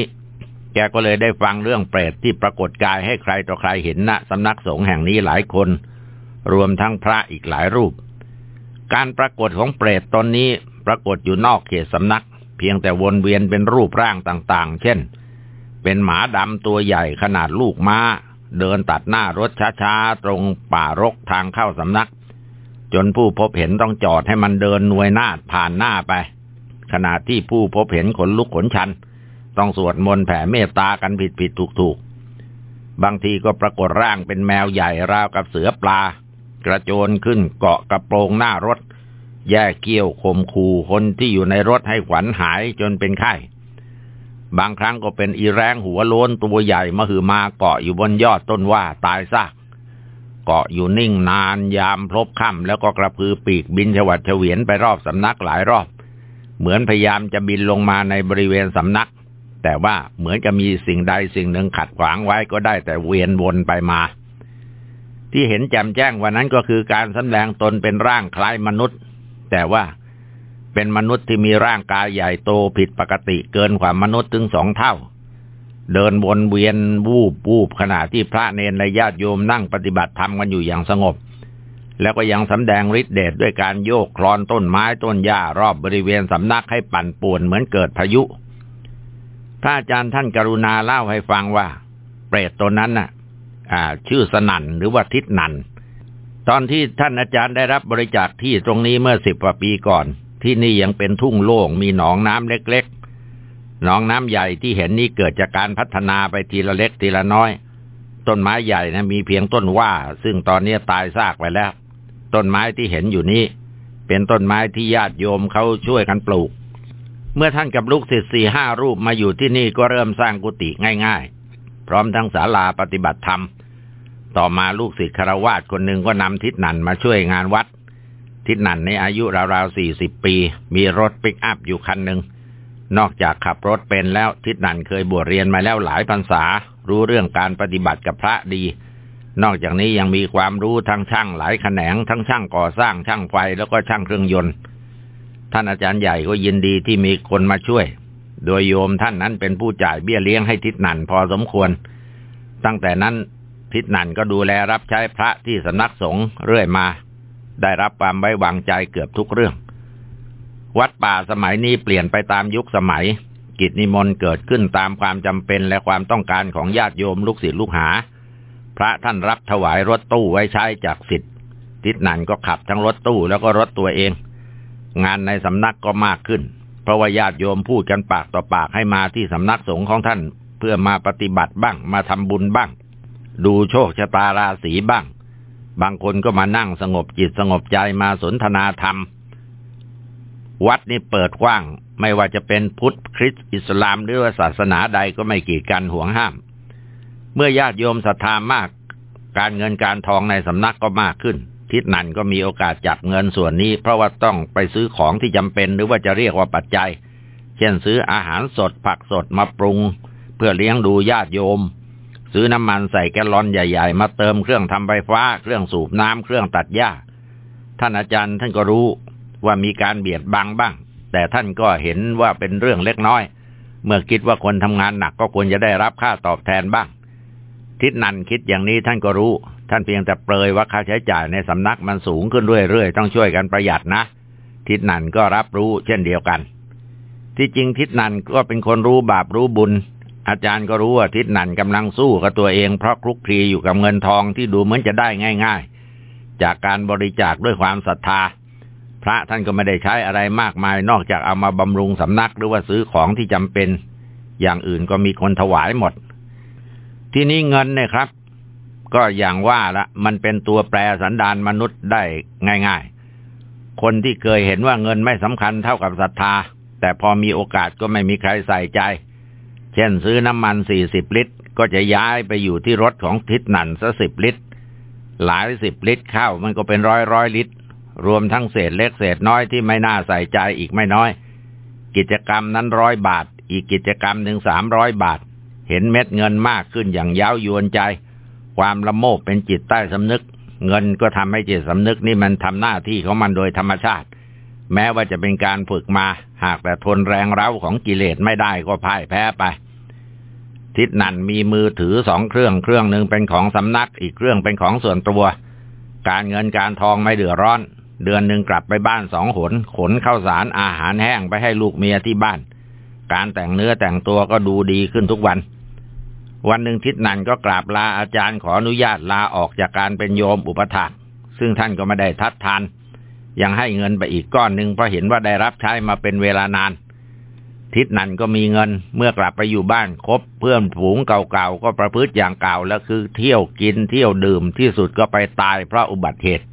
แกก็เลยได้ฟังเรื่องเปรตที่ปรากฏกายให้ใครต่อใครเห็นณสำนักสงฆ์แห่งนี้หลายคน รวมทั้งพระอีกหลายรูป การปรากฏของเปรตตนนี้ปรากฏอยู่นอกเขตสำนัก เพียงแต่วนเวียนเป็นรูปร่างต่างๆ เช่น เป็นหมาดำตัวใหญ่ขนาดลูกม้า เดินตัดหน้ารถช้าๆ ตรงป่ารกทางเข้าสำนัก จนผู้พบเห็นต้องจอดให้มันเดินนวยนาดผ่านหน้าไป ขณะที่ผู้พบเห็นขนลุกขนชัน ต้องสวดมนต์แผ่เมตตากันผิดผิดถูกถูกบางทีก็ปรากฏร่างเป็นแมวใหญ่ราวกับเสือปลา กระโจนขึ้นเกาะกระโปรงหน้ารถ แย่เกี้ยวข่มขู่คนที่อยู่ในรถให้ขวัญหายจนเป็นไข้ บางครั้งก็เป็นอีแรงหัวโล้นตัวใหญ่มาหือมาเกาะอยู่บนยอดต้นว่าตายซากเกาะอยู่นิ่งนานยามพลบค่ำแล้วก็กระพือปีกบินฉวัดเฉวียนไปรอบสำนักหลายรอบ เหมือนพยายามจะบินลงมาในบริเวณสำนัก แต่ว่าเหมือนกับมีสิ่งใดสิ่งหนึ่งขัดขวางไว้ก็ได้แต่เวียนวนไปมา ที่เห็นแจ่มแจ้งวันนั้นก็คือการสำแดงตนเป็นร่างคล้ายมนุษย์ แต่ว่า เป็นมนุษย์ที่มีร่างกายใหญ่โตผิดปกติเกินกว่ามนุษย์ถึงสองเท่า เดินวนเวียนวูบวูบขณะที่พระเนรและญาติโยมนั่งปฏิบัติธรรมกันอยู่อย่างสงบ แล้วก็ยังสำแดงฤทธิเดชด้วยการโยกคลอนต้นไม้ต้นหญ้ารอบบริเวณสำนักให้ปั่นป่วนเหมือนเกิดพายุพระอาจารย์ท่านกรุณาเล่าให้ฟังว่า เปรตตัวนั้นน่ะชื่อสนันหรือว่าทิศนันตอนที่ท่านอาจารย์ได้รับบริจาคที่ตรงนี้เมื่อสิบกว่าปีก่อน ที่นี่ยังเป็นทุ่งโล่งมีหนองน้ำเล็กๆ หนองน้ำใหญ่ที่เห็นนี่เกิดจากการพัฒนาไปทีละเล็กทีละน้อย ต้นไม้ใหญ่นะมีเพียงต้นว่า ซึ่งตอนนี้ตายซากไปแล้ว ต้นไม้ที่เห็นอยู่นี้ เป็นต้นไม้ที่ญาติโยมเขาช่วยกันปลูก เมื่อท่านกับลูกศิษย์สี่ห้ารูปมาอยู่ที่นี่ก็เริ่มสร้างกุฏิง่ายๆ พร้อมทั้งศาลาปฏิบัติธรรม ต่อมาลูกศิษย์คารวาสคนหนึ่งก็นำทิศนันมาช่วยงานวัด ทิศนันในอายุราวๆสี่สิบปี มีรถปิกอัพอยู่คันหนึ่ง นอกจากขับรถเป็นแล้วทิศนันเคยบวชเรียนมาแล้วหลายพรรษา รู้เรื่องการปฏิบัติกับพระดี นอกจากนี้ยังมีความรู้ทั้งช่างหลายแขนง ทั้งช่างก่อสร้างช่างไฟแล้วก็ช่างเครื่องยนต์ ท่านอาจารย์ใหญ่ก็ยินดีที่มีคนมาช่วย โดยโยมท่านนั้นเป็นผู้จ่ายเบี้ยเลี้ยงให้ทิศนันพอสมควร ตั้งแต่นั้นทิศนันก็ดูแลรับใช้พระที่สำนักสงฆ์เรื่อยมา ได้รับความไว้วางใจเกือบทุกเรื่อง วัดป่าสมัยนี้เปลี่ยนไปตามยุคสมัย กิจนิมนต์เกิดขึ้นตามความจำเป็นและความต้องการของญาติโยมลูกศิษย์ลูกหา พระท่านรับถวายรถตู้ไว้ใช้จากสิทธิ์ทิศนันก็ขับทั้งรถตู้แล้วก็รถตัวเอง งานในสำนักก็มากขึ้น เพราะว่าญาติโยมพูดกันปากต่อปากให้มาที่สำนักสงฆ์ของท่าน เพื่อมาปฏิบัติบ้างมาทำบุญบ้าง ดูโชคชะตาราศีบ้าง บางคนก็มานั่งสงบจิตสงบใจมาสนทนาธรรม วัดนี่เปิดกว้าง ไม่ว่าจะเป็นพุทธคริสต์อิสลามหรือว่าศาสนาใดก็ไม่กีดกันห่วงห้าม เมื่อญาติโยมศรัทธามาก การเงินการทองในสำนักก็มากขึ้น ทิศนันก็มีโอกาสจับเงินส่วนนี้ เพราะว่าต้องไปซื้อของที่จำเป็นหรือว่าจะเรียกว่าปัจจัย เช่นซื้ออาหารสดผักสดมาปรุง เพื่อเลี้ยงดูญาติโยม ซื้อน้ำมันใส่แกลลอนใหญ่ๆ มาเติมเครื่องทำไฟฟ้า เครื่องสูบน้ำเครื่องตัดหญ้า ท่านอาจารย์ท่านก็รู้ว่ามีการเบียดบังบ้าง แต่ท่านก็เห็นว่าเป็นเรื่องเล็กน้อย เมื่อคิดว่าคนทำงานหนักก็ควรจะได้รับค่าตอบแทนบ้าง ทิศนันคิดอย่างนี้ท่านก็รู้ ท่านเพียงแต่เปรยว่าค่าใช้จ่ายในสำนักมันสูงขึ้นเรื่อยๆ ต้องช่วยกันประหยัดนะ ทิศนันก็รับรู้เช่นเดียวกัน ที่จริงทิศนันก็เป็นคนรู้บาปรู้บุญ อาจารย์ก็รู้ว่าทิศนันกำลังสู้กับตัวเองเพราะคลุกคลีอยู่กับเงินทองที่ดูเหมือนจะได้ง่าย ๆ จากการบริจาคด้วยความศรัทธา พระท่านก็ไม่ได้ใช้อะไรมากมายนอกจากเอามาบำรุงสำนักหรือว่าซื้อของที่จำเป็น อย่างอื่นก็มีคนถวายหมด ที่นี้เงินเนี่ยครับ ก็อย่างว่าละมันเป็นตัวแปรสันดานมนุษย์ได้ง่าย ๆ คนที่เคยเห็นว่าเงินไม่สำคัญเท่ากับศรัทธา แต่พอมีโอกาสก็ไม่มีใครใส่ใจ เช่นซื้อน้ำมันสี่สิบลิตร ก็จะย้ายไปอยู่ที่รถของทิศนันสักสิบลิตร หลายสิบลิตรข้าวมันก็เป็นร้อยร้อยลิตร รวมทั้งเศษเล็กเศษน้อยที่ไม่น่าใส่ใจอีกไม่น้อย กิจกรรมนั้นร้อยบาท อีกกิจกรรมหนึ่งสามร้อยบาท เห็นเม็ดเงินมากขึ้นอย่างย้าวยวนใจ ความละโมบเป็นจิตใต้สำนึก เงินก็ทำให้จิตสำนึกนี่มันทำหน้าที่ของมันโดยธรรมชาติ แม้ว่าจะเป็นการฝึกมา หากแต่ทนแรงเร้าของกิเลสไม่ได้ก็พ่ายแพ้ไป ทิศนันมีมือถือสองเครื่องเครื่องหนึ่งเป็นของสำนักอีกเครื่องเป็นของส่วนตัว การเงินการทองไม่เดือดร้อน เดือนหนึ่งกลับไปบ้านสองหน ขนข้าวสารอาหารแห้งไปให้ลูกเมียที่บ้าน การแต่งเนื้อแต่งตัวก็ดูดีขึ้นทุกวัน วันหนึ่งทิศนันก็กราบลาอาจารย์ขออนุญาตลาออกจากการเป็นโยมอุปถากซึ่งท่านก็ไม่ได้ทัดทาน ยังให้เงินไปอีกก้อนหนึ่งเพราะเห็นว่าได้รับใช้มาเป็นเวลานาน ทิศนันก็มีเงิน เมื่อกลับไปอยู่บ้านคบเพื่อนฝูงเก่าๆก็ประพฤติอย่างเก่าแล้วคือ เที่ยวกินเที่ยวดื่มที่สุดก็ไปตายเพราะอุบัติเหตุ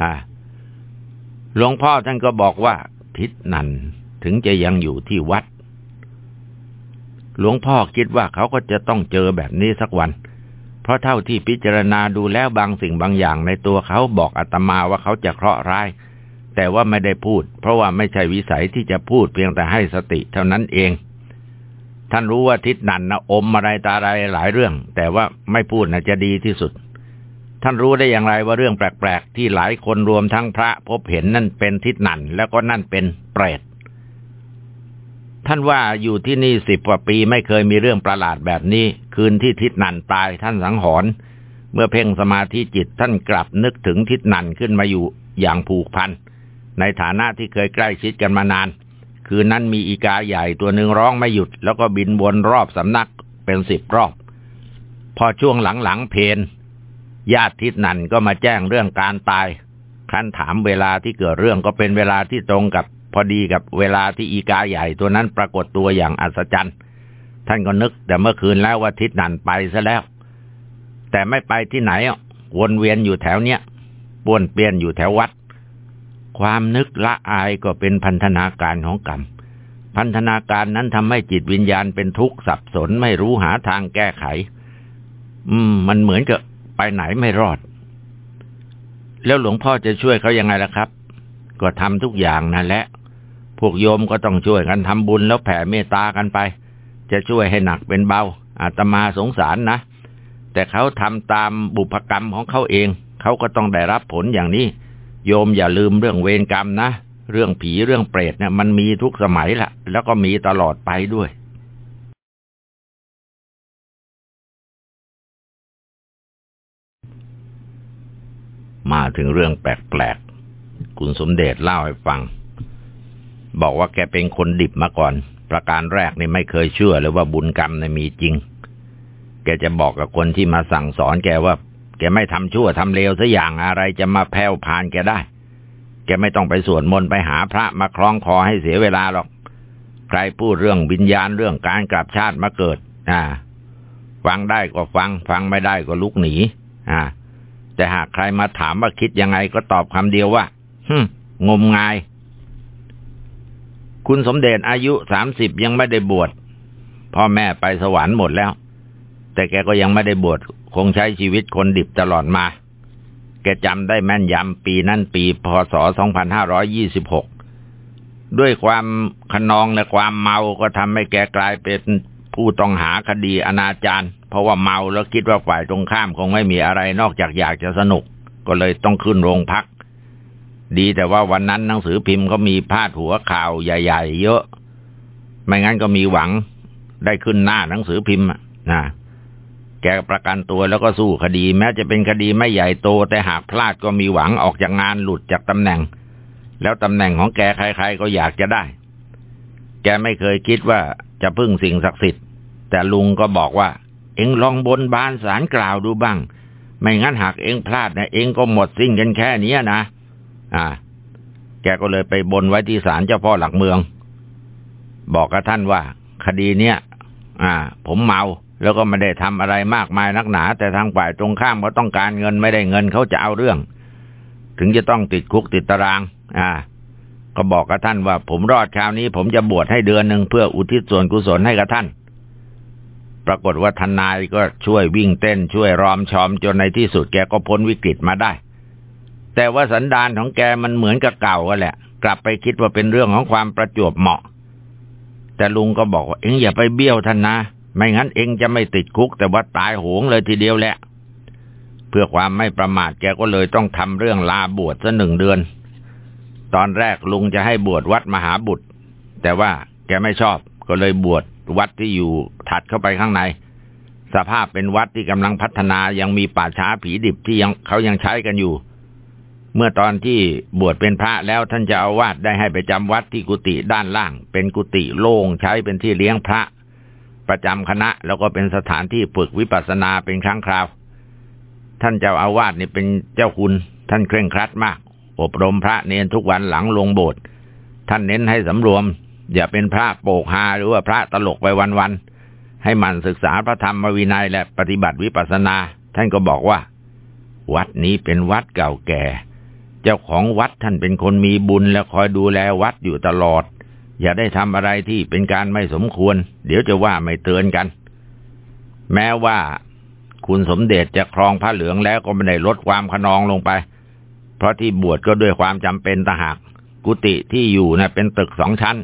อ่า หลวงพ่อท่านก็บอกว่า ทิศนันถึงจะยังอยู่ที่วัด หลวงพ่อคิดว่าเขาก็จะต้องเจอแบบนี้สักวัน เพราะเท่าที่พิจารณาดูแล้วบางสิ่งบางอย่างในตัวเขาบอกอาตมาว่าเขาจะเคราะห์ร้าย แต่ว่าไม่ได้พูด เพราะว่าไม่ใช่วิสัยที่จะพูดเพียงแต่ให้สติเท่านั้นเอง ท่านรู้ว่าทิศนันนะอมอะไรตาอะไรหลายเรื่อง แต่ว่าไม่พูดนะจะดีที่สุด ท่านรู้ได้อย่างไรว่าเรื่องแปลกๆ ที่หลายคนรวมทั้งพระพบเห็นนั่นเป็นทิศนันแล้วก็นั่นเป็นเปรตท่านว่าอยู่ที่นี่สิบกว่าปีไม่เคยมีเรื่องประหลาดแบบนี้ คืนที่ทิศนันตายท่านสังหรณ์เมื่อเพ่งสมาธิจิตท่านกลับนึกถึงทิศนันขึ้นมาอยู่อย่างผูกพัน ในฐานะที่เคยใกล้ชิดกันมานาน คืนนั้นมีอีกาใหญ่ตัวหนึ่งร้องไม่หยุด แล้วก็บินวนรอบสำนักเป็นสิบรอบ พอช่วงหลังๆเพนญาติทิศนันก็มาแจ้งเรื่องการตายคันถามเวลาที่เกิดเรื่องก็เป็นเวลาที่ตรงกับพอดีกับเวลาที่อีกาใหญ่ตัวนั้นปรากฏตัวอย่างอัศจรรย์ ท่านก็นึกแต่เมื่อคืนแล้วว่าทิศนันไปซะแล้ว แต่ไม่ไปที่ไหนวนเวียนอยู่แถวเนี้ยป้วนเปี้ยนอยู่แถววัด ความนึกละอายก็เป็นพันธนาการของกรรม พันธนาการนั้นทำให้จิตวิญญาณเป็นทุกข์สับสนไม่รู้หาทางแก้ไข อืม มันเหมือนกับไปไหนไม่รอด แล้วหลวงพ่อจะช่วยเขายังไงล่ะครับ ก็ทำทุกอย่างนั่นแหละ พวกโยมก็ต้องช่วยกันทำบุญแล้วแผ่เมตตากันไป จะช่วยให้หนักเป็นเบาอาตมาสงสารนะ แต่เขาทำตามบุพกรรมของเขาเอง เขาก็ต้องได้รับผลอย่างนี้ โยมอย่าลืมเรื่องเวรกรรมนะ เรื่องผีเรื่องเปรตเนี่ยมันมีทุกสมัยละแล้วก็มีตลอดไปด้วยมาถึงเรื่องแปลกๆ คุณสมเด็จเล่าให้ฟัง บอกว่าแกเป็นคนดิบมาก่อน ประการแรกนี่ไม่เคยเชื่อเลยว่าบุญกรรมนี่มีจริง แกจะบอกกับคนที่มาสั่งสอนแกว่า แกไม่ทำชั่วทำเลวสัอย่างอะไรจะมาแผ่วพานแกได้ แกไม่ต้องไปสวดมนต์ไปหาพระมาคล้องคอให้เสียเวลาหรอก ใครพูดเรื่องวิญญาณเรื่องการกลับชาติมาเกิด อ่า ฟังได้ก็ฟัง ฟังไม่ได้ก็ลุกหนี อ่า แต่หากใครมาถามว่าคิดยังไงก็ตอบคำเดียวว่าฮึงมงาย คุณสมเด็จอายุสามสิบยังไม่ได้บวชพ่อแม่ไปสวรรค์หมดแล้ว แต่แกก็ยังไม่ได้บวช งใช้ชีวิตคนดิบตลอดมา แกจำได้แม่นยำปีนั่นปีพศ 2526 ด้วยความขนองและความเมาก็ทำให้แกกลายเป็นผู้ต้องหาคดีอนาจารเพราะว่าเมาแล้วคิดว่าฝ่ายตรงข้ามคงไม่มีอะไรนอกจากอยากจะสนุก ก็เลยต้องขึ้นโรงพัก ดีแต่ว่าวันนั้นหนังสือพิมพ์เขามีพาดหัวข่าวใหญ่ ๆ เยอะ ไม่งั้นก็มีหวังได้ขึ้นหน้าหนังสือพิมพ์นะ แกประกันตัวแล้วก็สู้คดี แม้จะเป็นคดีไม่ใหญ่โต แต่หากพลาดก็มีหวังออกจากงานหลุดจากตำแหน่ง แล้วตำแหน่งของแกใครๆก็อยากจะได้ แกไม่เคยคิดว่าจะพึ่งสิ่งศักดิ์สิทธิ์ แต่ลุงก็บอกว่า เอ็งลองบนบานสารกล่าวดูบ้าง ไม่งั้นหากเอ็งพลาดนะเอ็งก็หมดสิ่งกันแค่นี้นะ อ่า แกก็เลยไปบนไว้ที่ศาลเจ้าพ่อหลักเมือง บอกกับท่านว่า คดีเนี้ยอ่า ผมเมา แล้วก็ไม่ได้ทำอะไรมากมายนักหนา แต่ทางฝ่ายตรงข้ามเขาต้องการเงินไม่ได้เงินเขาจะเอาเรื่อง ถึงจะต้องติดคุกติดตาราง อ่า ก็บอกกับท่านว่า ผมรอดคราวนี้ ผมจะบวชให้เดือนหนึ่งเพื่ออุทิศส่วนกุศลให้กับท่าน ปรากฏว่าทนายก็ช่วยวิ่งเต้น ช่วยรอมชอมจนในที่สุดแกก็พ้นวิกฤตมาได้ แต่ว่าสันดานของแกมันเหมือนกับเก่าก็แหละ กลับไปคิดว่าเป็นเรื่องของความประจวบเหมาะ แต่ลุงก็บอกว่าเอ็งอย่าไปเบี้ยวท่านนะ ไม่งั้นเองจะไม่ติดคุกแต่ว่าตายโหงเลยทีเดียวแหละ เพื่อความไม่ประมาทแกก็เลยต้องทำเรื่องลาบวชสักหนึ่งเดือน ตอนแรกลุงจะให้บวชวัดมหาบุตร แต่ว่าแกไม่ชอบก็เลยบวชวัดที่อยู่ถัดเข้าไปข้างใน สภาพเป็นวัดที่กำลังพัฒนายังมีป่าช้าผีดิบที่ยังเขายังใช้กันอยู่ เมื่อตอนที่บวชเป็นพระแล้วท่านจะเอาวาดได้ให้ไปจำวัดที่กุฏิด้านล่าง เป็นกุฏิโล่งใช้เป็นที่เลี้ยงพระ ประจำคณะ แล้วก็เป็นสถานที่ฝึกวิปัสสนาเป็นครั้งคราว ท่านเจ้าอาวาสนี่เป็นเจ้าคุณ ท่านเคร่งครัดมาก อบรมพระเนนทุกวันหลังลงโบสถ์ท่านเน้นให้สำรวม อย่าเป็นพระโปกฮาหรือว่าพระตลกไปวันๆให้มันศึกษาพระธรรมวินัยและปฏิบัติวิปัสสนา ท่านก็บอกว่า วัดนี้เป็นวัดเก่าแก่ เจ้าของวัดท่านเป็นคนมีบุญและคอยดูแลวัดอยู่ตลอด อย่าได้ทำอะไรที่เป็นการไม่สมควร เดี๋ยวจะว่าไม่เตือนกัน แม้ว่าคุณสมเด็จจะครองพระเหลืองแล้วก็ไม่ได้ลดความขนองลงไป เพราะที่บวชก็ด้วยความจำเป็นตหาก กุฏิที่อยู่นะ่ะเป็นตึกสองชั้น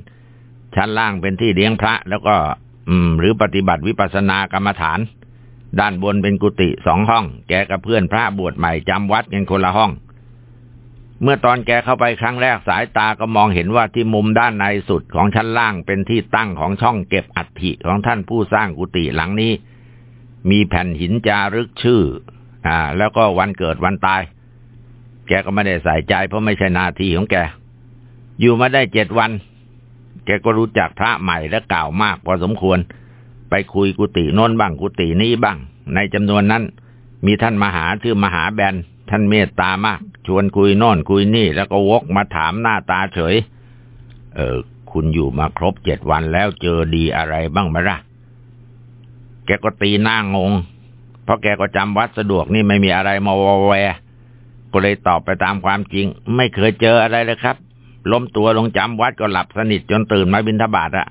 ชั้นล่างเป็นที่เลี้ยงพระ แล้วก็ อืม หรือปฏิบัติวิปัสสนากรรมฐาน ด้านบนเป็นกุฏิสองห้อง แกกับเพื่อนพระบวชใหม่จำวัดกันคนละห้อง เมื่อตอนแกเข้าไปครั้งแรกสายตาก็มองเห็นว่าที่มุมด้านในสุดของชั้นล่างเป็นที่ตั้งของช่องเก็บอัฐิของท่านผู้สร้างกุฏิหลังนี้ มีแผ่นหินจารึกชื่อ อ่า แล้วก็วันเกิดวันตาย แกก็ไม่ได้ใส่ใจเพราะไม่ใช่นาทีของแก อยู่มาได้เจ็ดวัน แกก็รู้จักพระใหม่และกล่าวมากพอสมควร ไปคุยกุฏิโน้นบ้างกุฏินี้บ้าง ในจำนวนนั้น มีท่านมหาชื่อมหาแบน ท่านเมตตามาก ชวนคุยโน่นคุยนี่ แล้วก็วกมาถามหน้าตาเฉย เออ คุณอยู่มาครบเจ็ดวันแล้วเจอดีอะไรบ้างไหมล่ะ แกก็ตีหน้างง เพราะแกก็จำวัดสะดวกนี่ไม่มีอะไรมาวแวก็เลยตอบไปตามความจริง ไม่เคยเจออะไรเลยครับล้มตัวลงจำวัดก็หลับสนิทจนตื่นมาบินทบาทอะ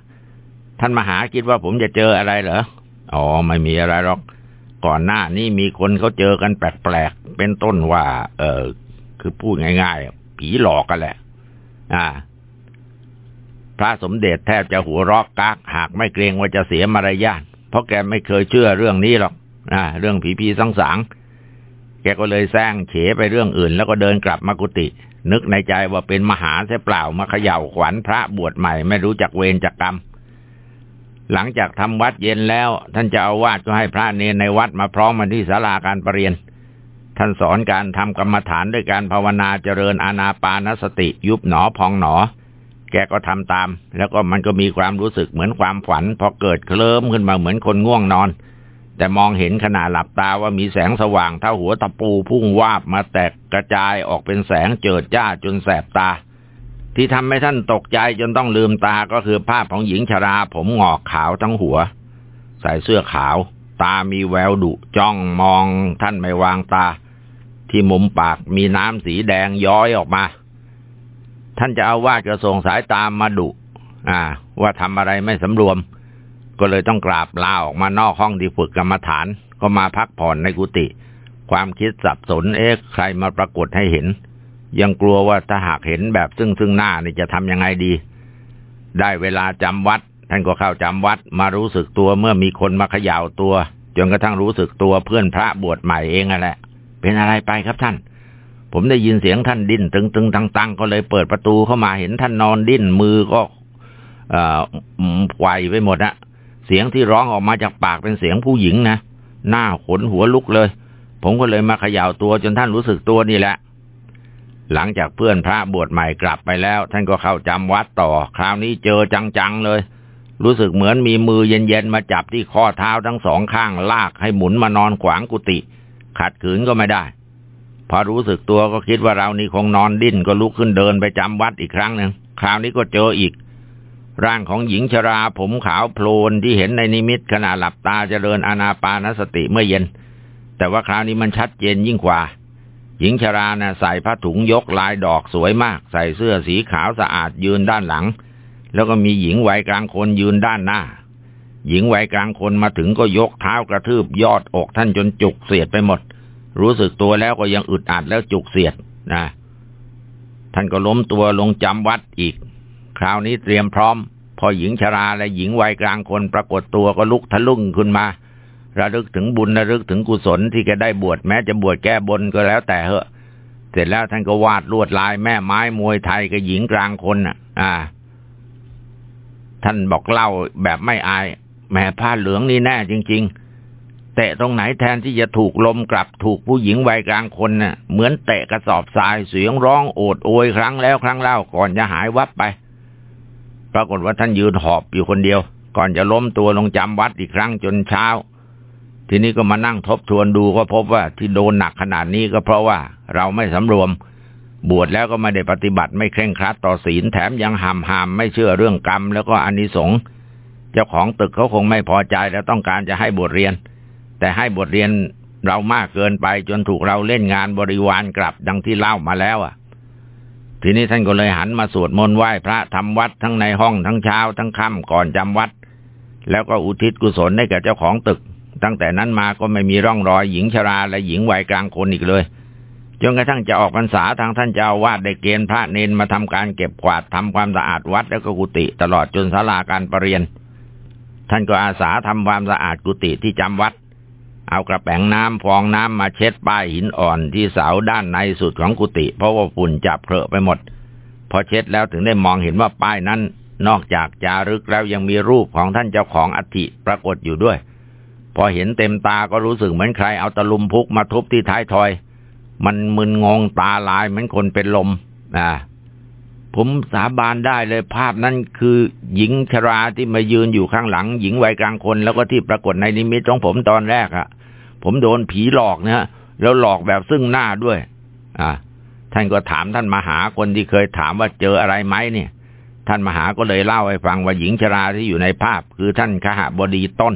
ท่านมาหาคิดว่าผมจะเจออะไรเหรอ อ๋อ ไม่มีอะไรหรอก ก่อนหน้านี้มีคนเขาเจอกันแปลกๆ เป็นต้นว่า เออคือพูดง่ายๆ ผีหลอกกันแหละ อ่า พระสมเด็จแทบจะหัวรอกกากหากไม่เกรงว่าจะเสียมารยาทเพราะแกไม่เคยเชื่อเรื่องนี้หรอกอ่าเรื่องผีผีสังสางแกก็เลยแซงเฉไปเรื่องอื่น แล้วก็เดินกลับมากุฏินึกในใจว่าเป็นมหาเสเปล่ามาเขย่าขวัญพระบวชใหม่ ไม่รู้จักเวรจักกรรม หลังจากทำวัดเย็นแล้ว ท่านจะเอาวาดก็ให้พระเนรในวัดมาพร้อมมาที่ศาลาการประเรียน ท่านสอนการทำกรรมฐานด้วยการภาวนาเจริญอานาปานสติยุบหนอพองหนอแแกก็ทำตาม แล้วก็มันก็มีความรู้สึกเหมือนความฝัน พอเกิดเคลิ้มขึ้นมาเหมือนคนง่วงนอน แต่มองเห็นขณะหลับตาว่ามีแสงสว่างเท่าหัวตะปูพุ่งวาบมาแตกกระจายออกเป็นแสงเจิดจ้าจนแสบตา ที่ทำให้ท่านตกใจจนต้องลืมตาก็คือภาพของหญิงชรา ผมหงอกขาวทั้งหัว ใส่เสื้อขาว ตามีแววดุจ้องมองท่านไม่วางตา ที่มุมปากมีน้ำสีแดงย้อยออกมา ท่านจะเอาว่าจะส่งสายตามมาดุอ่า ว่าทำอะไรไม่สำรวม ก็เลยต้องกราบลาออกมานอกห้องที่ฝึกกรรมฐาน ก็มาพักผ่อนในกุฏิความคิดสับสนเอ๊ะใครมาปรากฏให้เห็น ยังกลัวว่าถ้าหากเห็นแบบซึ่งซึ่งหน้านี่จะทำยังไงดี ได้เวลาจำวัด ท่านก็เข้าจำวัดมารู้สึกตัวเมื่อมีคนมาเขย่าตัว จนกระทั่งรู้สึกตัวเพื่อนพระบวชใหม่เองแหละ เป็นอะไรไปครับท่าน ผมได้ยินเสียงท่านดิ้นตึงตึงตังตังก็เลยเปิดประตูเข้ามาเห็นท่านนอนดิ้นมือก็อ่อไวไปหมดอะเสียงที่ร้องออกมาจากปากเป็นเสียงผู้หญิงนะหน้าขนหัวลุกเลย ผมก็เลยมาเขย่าตัวจนท่านรู้สึกตัวนี่แหละ หลังจากเพื่อนพระบวชใหม่กลับไปแล้ว ท่านก็เข้าจำวัดต่อ คราวนี้เจอจังๆเลย รู้สึกเหมือนมีมือเย็นๆมาจับที่ข้อเท้าทั้งสองข้างลากให้หมุนมานอนขวางกุฏิขัดขืนก็ไม่ได้ พอรู้สึกตัวก็คิดว่าเรานี่คงนอนดิ้นก็ลุกขึ้นเดินไปจำวัดอีกครั้งหนึ่งคราวนี้ก็เจออีก ร่างของหญิงชราผมขาวโพลนที่เห็นในนิมิตขณะหลับตาเจริญอานาปานสติเมื่อเย็น แต่ว่าคราวนี้มันชัดเจนยิ่งกว่า หญิงชรานะ่ะใส่ผ้าถุงยกลายดอกสวยมาก ใส่เสื้อสีขาวสะอาดยืนด้านหลัง แล้วก็มีหญิงวัยกลางคนยืนด้านหน้า หญิงวัยกลางคนมาถึงก็ยกเท้ากระทืบยอดอกท่านจนจุกเสียดไปหมด รู้สึกตัวแล้วก็ยังอึดอัดแล้วจุกเสียดนะท่านก็ล้มตัวลงจำวัดอีก คราวนี้เตรียมพร้อม พอหญิงชราและหญิงวัยกลางคนปรากฏตัวก็ลุกทะลุ่งขึ้นมา ระลึกถึงบุญระลึกถึงกุศลที่แกได้บวชแม้จะบวชแก้บนก็แล้วแต่เหอะ เสร็จแล้วท่านก็วาดลวดลายแม่ไม้มวยไทยกับหญิงกลางคนอะ อ่า ท่านบอกเล่าแบบไม่อายแม่ผ้าเหลืองนี่แน่จริง ๆ เตะตรงไหนแทนที่จะถูกลมกลับถูกผู้หญิงวัยกลางคนน่ะ เหมือนเตะกระสอบทรายเสียงร้องโอดโอยครั้งแล้วครั้งเล่าก่อนจะหายวับไป ปรากฏว่าท่านยืนหอบอยู่คนเดียว ก่อนจะล้มตัวลงจำวัดอีกครั้งจนเช้า ทีนี้ก็มานั่งทบทวนดูก็พบว่าที่โดนหนักขนาดนี้ก็เพราะว่าเราไม่สำรวม บวชแล้วก็ไม่ได้ปฏิบัติไม่เคร่งครัดต่อศีลแถมยังหามหามไม่เชื่อเรื่องกรรม แล้วก็อานิสงส์เจ้าของตึกเขาคงไม่พอใจแล้วต้องการจะให้บวชเรียน แต่ให้บทเรียนเรามากเกินไปจนถูกเราเล่นงานบริวารกลับดังที่เล่ามาแล้วอะ ทีนี้ท่านก็เลยหันมาสวดมนต์ไหว้พระทำวัดทั้งในห้องทั้งเช้าทั้งค่ำก่อนจำวัด แล้วก็อุทิศกุศลให้แก่เจ้าของตึก ตั้งแต่นั้นมาก็ไม่มีร่องรอยหญิงชราและหญิงวัยกลางคนอีกเลยจนกระทั่งจะออกพรรษาทางท่านเจ้าวาดได้เกณฑ์พระเนนมาทำการเก็บกวาดทำความสะอาดวัดแล้วก็กุฏิตลอดจนศาลาการประเรียน ท่านก็อาสาทำความสะอาดกุฏิที่จำวัด เอากระแป๋งน้ำฟองน้ำมาเช็ดป้ายหินอ่อนที่เสาด้านในสุดของกุฏิเพราะว่าฝุ่นจับเครอะไปหมด พอเช็ดแล้วถึงได้มองเห็นว่าป้ายนั้น นอกจากจารึกแล้วยังมีรูปของท่านเจ้าของอัฐิปรากฏอยู่ด้วย พอเห็นเต็มตาก็รู้สึกเหมือนใครเอาตะลุมพุกมาทุบที่ท้ายทอย มันมึนงงตาลายเหมือนคนเป็นลมอ่าผมสาบานได้เลยภาพนั้นคือหญิงชราที่มายืนอยู่ข้างหลัง หญิงวัยกลางคน แล้วก็ที่ปรากฏในนิมิตของผมตอนแรกอะผมโดนผีหลอกนะแล้วหลอกแบบซึ่งหน้าด้วย อ่า ท่านก็ถามท่านมหาคนที่เคยถามว่าเจออะไรไหมเนี่ย ท่านมหาก็เลยเล่าให้ฟังว่าหญิงชราที่อยู่ในภาพ คือท่านขหบดีต้น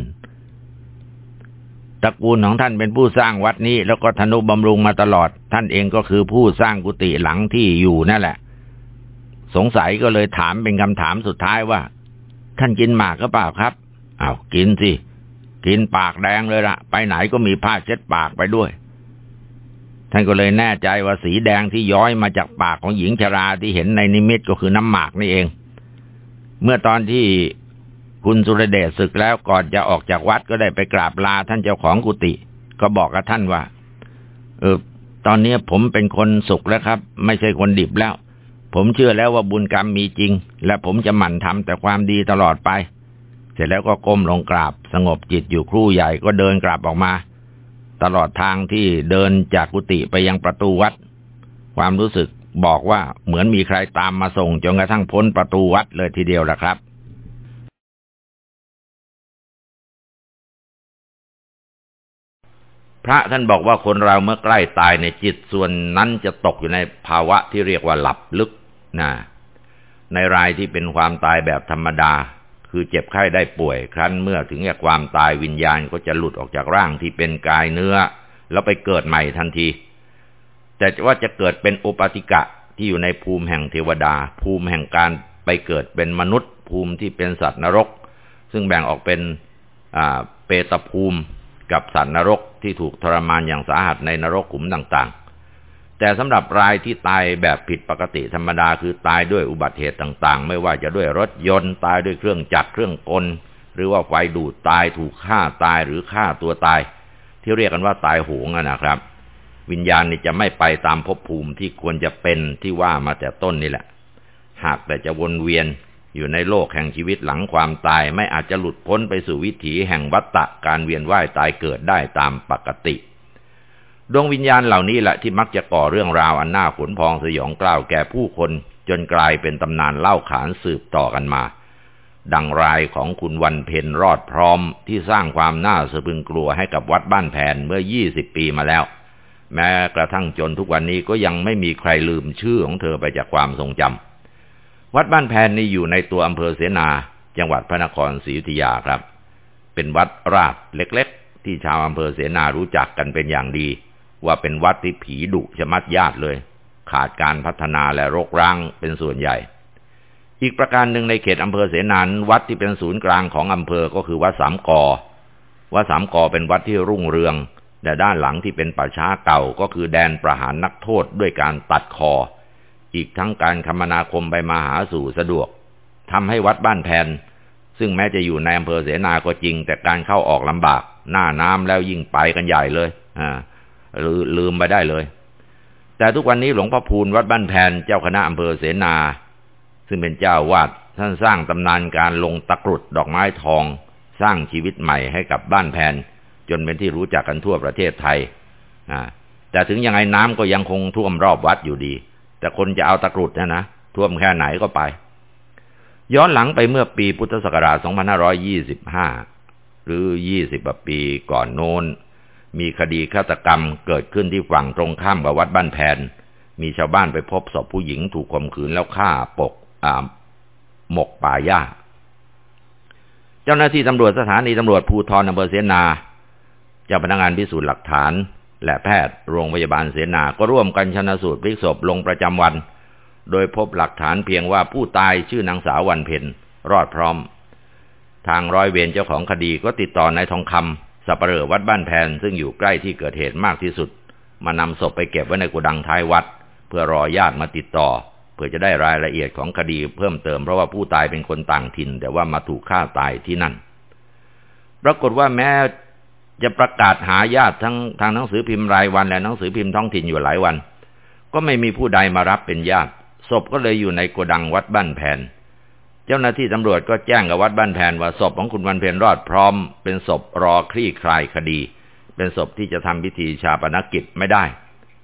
ตระกูลของท่านเป็นผู้สร้างวัดนี้ แล้วก็ธนุบำรุงมาตลอด ท่านเองก็คือผู้สร้างกุฏิหลังที่อยู่นั่นแหละ สงสัยก็เลยถามเป็นคำถามสุดท้ายว่า ท่านกินหมากก็เปล่าครับอา้าวกินสิกินปากแดงเลยละไปไหนก็มีผ้าเช็ดปากไปด้วย ท่านก็เลยแน่ใจว่าสีแดงที่ย้อยมาจากปากของหญิงชราที่เห็นในนิมิตก็คือน้ำหมากนี่เอง เมื่อตอนที่ คุณสุรเดชศึกแล้วก่อนจะออกจากวัดก็ได้ไปกราบลาท่านเจ้าของกุฏิก็บอกกับท่านว่า เออ ตอนนี้ผมเป็นคนสุขแล้วครับ ไม่ใช่คนดิบแล้ว ผมเชื่อแล้วว่าบุญกรรมมีจริง และผมจะหมั่นทำแต่ความดีตลอดไป เสร็จแล้วก็ก้มลงกราบ สงบจิตอยู่ครู่ใหญ่ก็เดินกลับออกมา ตลอดทางที่เดินจากกุฏิไปยังประตูวัด ความรู้สึกบอกว่าเหมือนมีใครตามมาส่งจนกระทั่งพ้นประตูวัดเลยทีเดียวละครับ พระท่านบอกว่าคนเราเมื่อใกล้ตายในจิตส่วนนั้นจะตกอยู่ในภาวะที่เรียกว่าหลับลึกนะในรายที่เป็นความตายแบบธรรมดา คือเจ็บไข้ได้ป่วย ครั้นเมื่อถึงแก่ความตายวิญญาณก็จะหลุดออกจากร่างที่เป็นกายเนื้อ แล้วไปเกิดใหม่ทันที แต่ว่าจะเกิดเป็นโอปติกะที่อยู่ในภูมิแห่งเทวดา ภูมิแห่งการไปเกิดเป็นมนุษย์ ภูมิที่เป็นสัตว์นรก ซึ่งแบ่งออกเป็นเปตภูมิ กับสัตว์นรกที่ถูกทรมานอย่างสาหัสในนรกขุมต่างๆ แต่สำหรับรายที่ตายแบบผิดปกติธรรมดาคือตายด้วยอุบัติเหตุต่างๆ ไม่ว่าจะด้วยรถยนต์ตายด้วยเครื่องจักรเครื่องกล หรือว่าไฟดูดตายถูกฆ่าตายหรือฆ่าตัวตาย ที่เรียกกันว่าตายโหงนะครับ วิญญาณนี่จะไม่ไปตามภพภูมิที่ควรจะเป็นที่ว่ามาแต่ต้นนี่แหละ หากแต่จะวนเวียน อยู่ในโลกแห่งชีวิตหลังความตายไม่อาจจะหลุดพ้นไปสู่วิถีแห่งวัฏฏะการเวียนว่ายตายเกิดได้ตามปกติ ดวงวิญญาณเหล่านี้แหละที่มักจะก่อเรื่องราวอันน่าขนพองสยองกล้าวแก่ผู้คน จนกลายเป็นตำนานเล่าขานสืบต่อกันมา ดังรายของคุณวันเพ็ญรอดพร้อมที่สร้างความน่าสะพึงกลัวให้กับวัดบ้านแผนเมื่อ 20 ปีมาแล้ว แม้กระทั่งจนทุกวันนี้ก็ยังไม่มีใครลืมชื่อของเธอไปจากความทรงจำ วัดบ้านแพนนี่อยู่ในตัวอำเภอเสนา จังหวัดพระนครศรีอยุธยาครับ เป็นวัดราบเล็กๆ ที่ชาวอำเภอเสนารู้จักกันเป็นอย่างดี ว่าเป็นวัดที่ผีดุชะมัดญาติเลย ขาดการพัฒนาและรกร้างเป็นส่วนใหญ่ อีกประการหนึ่งในเขตอำเภอเสนานวัดที่เป็นศูนย์กลางของอำเภอก็คือวัดสามกอวัดสามกอเป็นวัดที่รุ่งเรือง แต่ด้านหลังที่เป็นป่าช้าเก่าก็คือแดนประหารนักโทษด้วยการตัดคอ อีกทั้งการคมนาคมไปมาหาสู่สะดวกทำให้วัดบ้านแผนซึ่งแม้จะอยู่ในอำเภอเสนาก็จริง แต่การเข้าออกลำบาก หน้าน้ำแล้วยิ่งไปกันใหญ่เลย อ่าลืมไปได้เลย แต่ทุกวันนี้หลวงพ่อพูนวัดบ้านแผนเจ้าคณะอำเภอเสนา ซึ่งเป็นเจ้าวาดท่านสร้างตำนานการลงตะกรุดดอกไม้ทอง สร้างชีวิตใหม่ให้กับบ้านแผนจนเป็นที่รู้จักกันทั่วประเทศไทยแต่ถึงยังไงน้ำก็ยังคงท่วมรอบวัดอยู่ดี แต่คนจะเอาตะกรุดนะนะท่วมแค่ไหนก็ไป ย้อนหลังไปเมื่อปีพุทธศักราช 2525 หรือ 20 ปีก่อนโน้น มีคดีฆาตกรรมเกิดขึ้นที่ฝั่งตรงข้ามกับวัดบ้านแพน มีชาวบ้านไปพบศพผู้หญิงถูกข่มขืนแล้วฆ่าปกหมกป่าหญ้า เจ้าหน้าที่ตำรวจสถานีตำรวจภูธรอำเภอเสนาเจ้าพนักงานพิสูจน์หลักฐาน และแพทย์โรงพยาบาลเสนา ก็ร่วมกันชนะสูตรพลิกศพลงประจำวัน โดยพบหลักฐานเพียงว่าผู้ตายชื่อนางสาววันเพ็ญรอดพร้อม ทางร้อยเวรเจ้าของคดีก็ติดต่อนายทองคำสัปเหร่อวัดบ้านแพนซึ่งอยู่ใกล้ที่เกิดเหตุมากที่สุด มานำศพไปเก็บไว้ในกุดังท้ายวัด เพื่อรอญาติมาติดต่อ เพื่อจะได้รายละเอียดของคดีเพิ่มเติมเพราะว่าผู้ตายเป็นคนต่างถิ่น แต่ว่ามาถูกฆ่าตายที่นั่น ปรากฏว่าแม้ จะประกาศหาญาติทั้งทางหนังสือพิมพ์รายวันและหนังสือพิมพ์ท้องถิ่นอยู่หลายวัน ก็ไม่มีผู้ใดมารับเป็นญาติ ศพก็เลยอยู่ในโกดังวัดบ้านแผน เจ้าหน้าที่ตำรวจก็แจ้งกับวัดบ้านแผนว่าศพของคุณวันเพ็ญรอดพร้อม เป็นศพรอคลี่คลายคดี เป็นศพที่จะทำพิธีชาปนกิจไม่ได้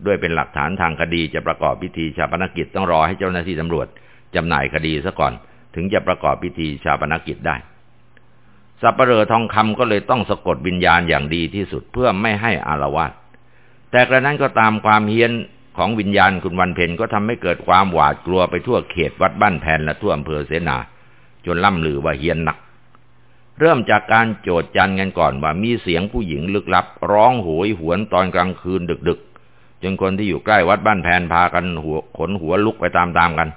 ด้วยเป็นหลักฐานทางคดีจะประกอบพิธีชาปนกิจต้องรอให้เจ้าหน้าที่ตำรวจจำหน่ายคดีซะก่อน ถึงจะประกอบพิธีชาปนกิจได้ สับเปลือทองคำก็เลยต้องสะกดวิญญาณอย่างดีที่สุดเพื่อไม่ให้อารวาสแต่กระนั้นก็ตามความเฮี้ยนของวิญญาณคุณวันเพ็ญก็ทำให้เกิดความหวาดกลัวไปทั่วเขตวัดบ้านแผนและทั่วอำเภอเสนา จนล่ำลือว่าเฮี้ยนหนัก เริ่มจากการโจดจันกันก่อนว่ามีเสียงผู้หญิงลึกลับ ร้องโหยหวนตอนกลางคืนดึกๆ จนคนที่อยู่ใกล้วัดบ้านแผนพากันหัวขนหัวลุกไปตามๆกัน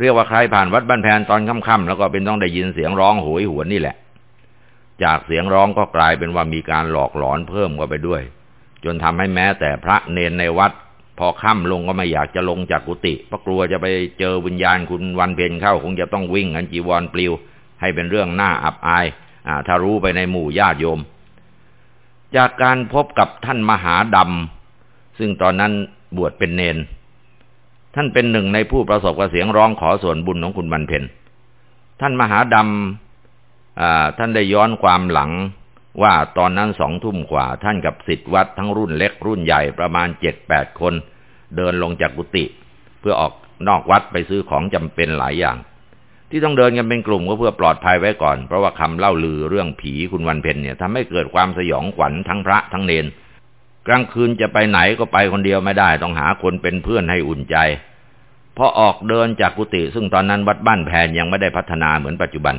เรียกว่าใครผ่านวัดบ้านแผนตอนค่ำๆแล้วก็เป็นต้องได้ยินเสียงร้องโหยหวนนี่แหละ จากเสียงร้องก็กลายเป็นว่ามีการหลอกหลอนเพิ่มเข้าไปด้วย จนทำให้แม้แต่พระเนนในวัด พอค่ำลงก็ไม่อยากจะลงจากกุฏิเพราะกลัวจะไปเจอวิญญาณคุณวันเพ็ญเข้าคงจะต้องวิ่งกันจีวรปลิว ให้เป็นเรื่องน่าอับอายอ่าถ้ารู้ไปในหมู่ญาติโยม จากการพบกับท่านมหาดำซึ่งตอนนั้นบวชเป็นเนน ท่านเป็นหนึ่งในผู้ประสบกับเสียงร้องขอส่วนบุญของคุณวันเพ็ญท่านมหาดำ ท่านได้ย้อนความหลังว่าตอนนั้นสองทุ่มกว่าท่านกับสิทธิวัดทั้งรุ่นเล็กรุ่นใหญ่ประมาณเจ็ดแปดคน เดินลงจากกุฏิพื่อออกนอกวัดไปซื้อของจำเป็นหลายอย่าง ที่ต้องเดินกันเป็นกลุ่มก็เพื่อปลอดภัยไว้ก่อน เพราะว่าคำเล่าลือเรื่องผีคุณวันเพ็ญเนี่ยทำให้เกิดความสยองขวัญทั้งพระทั้งเนน กลางคืนจะไปไหนก็ไปคนเดียวไม่ได้ ต้องหาคนเป็นเพื่อนให้อุ่นใจพอออกเดินจากกุฏิซึ่งตอนนั้นวัดบ้านแพนยังไม่ได้พัฒนาเหมือนปัจจุบัน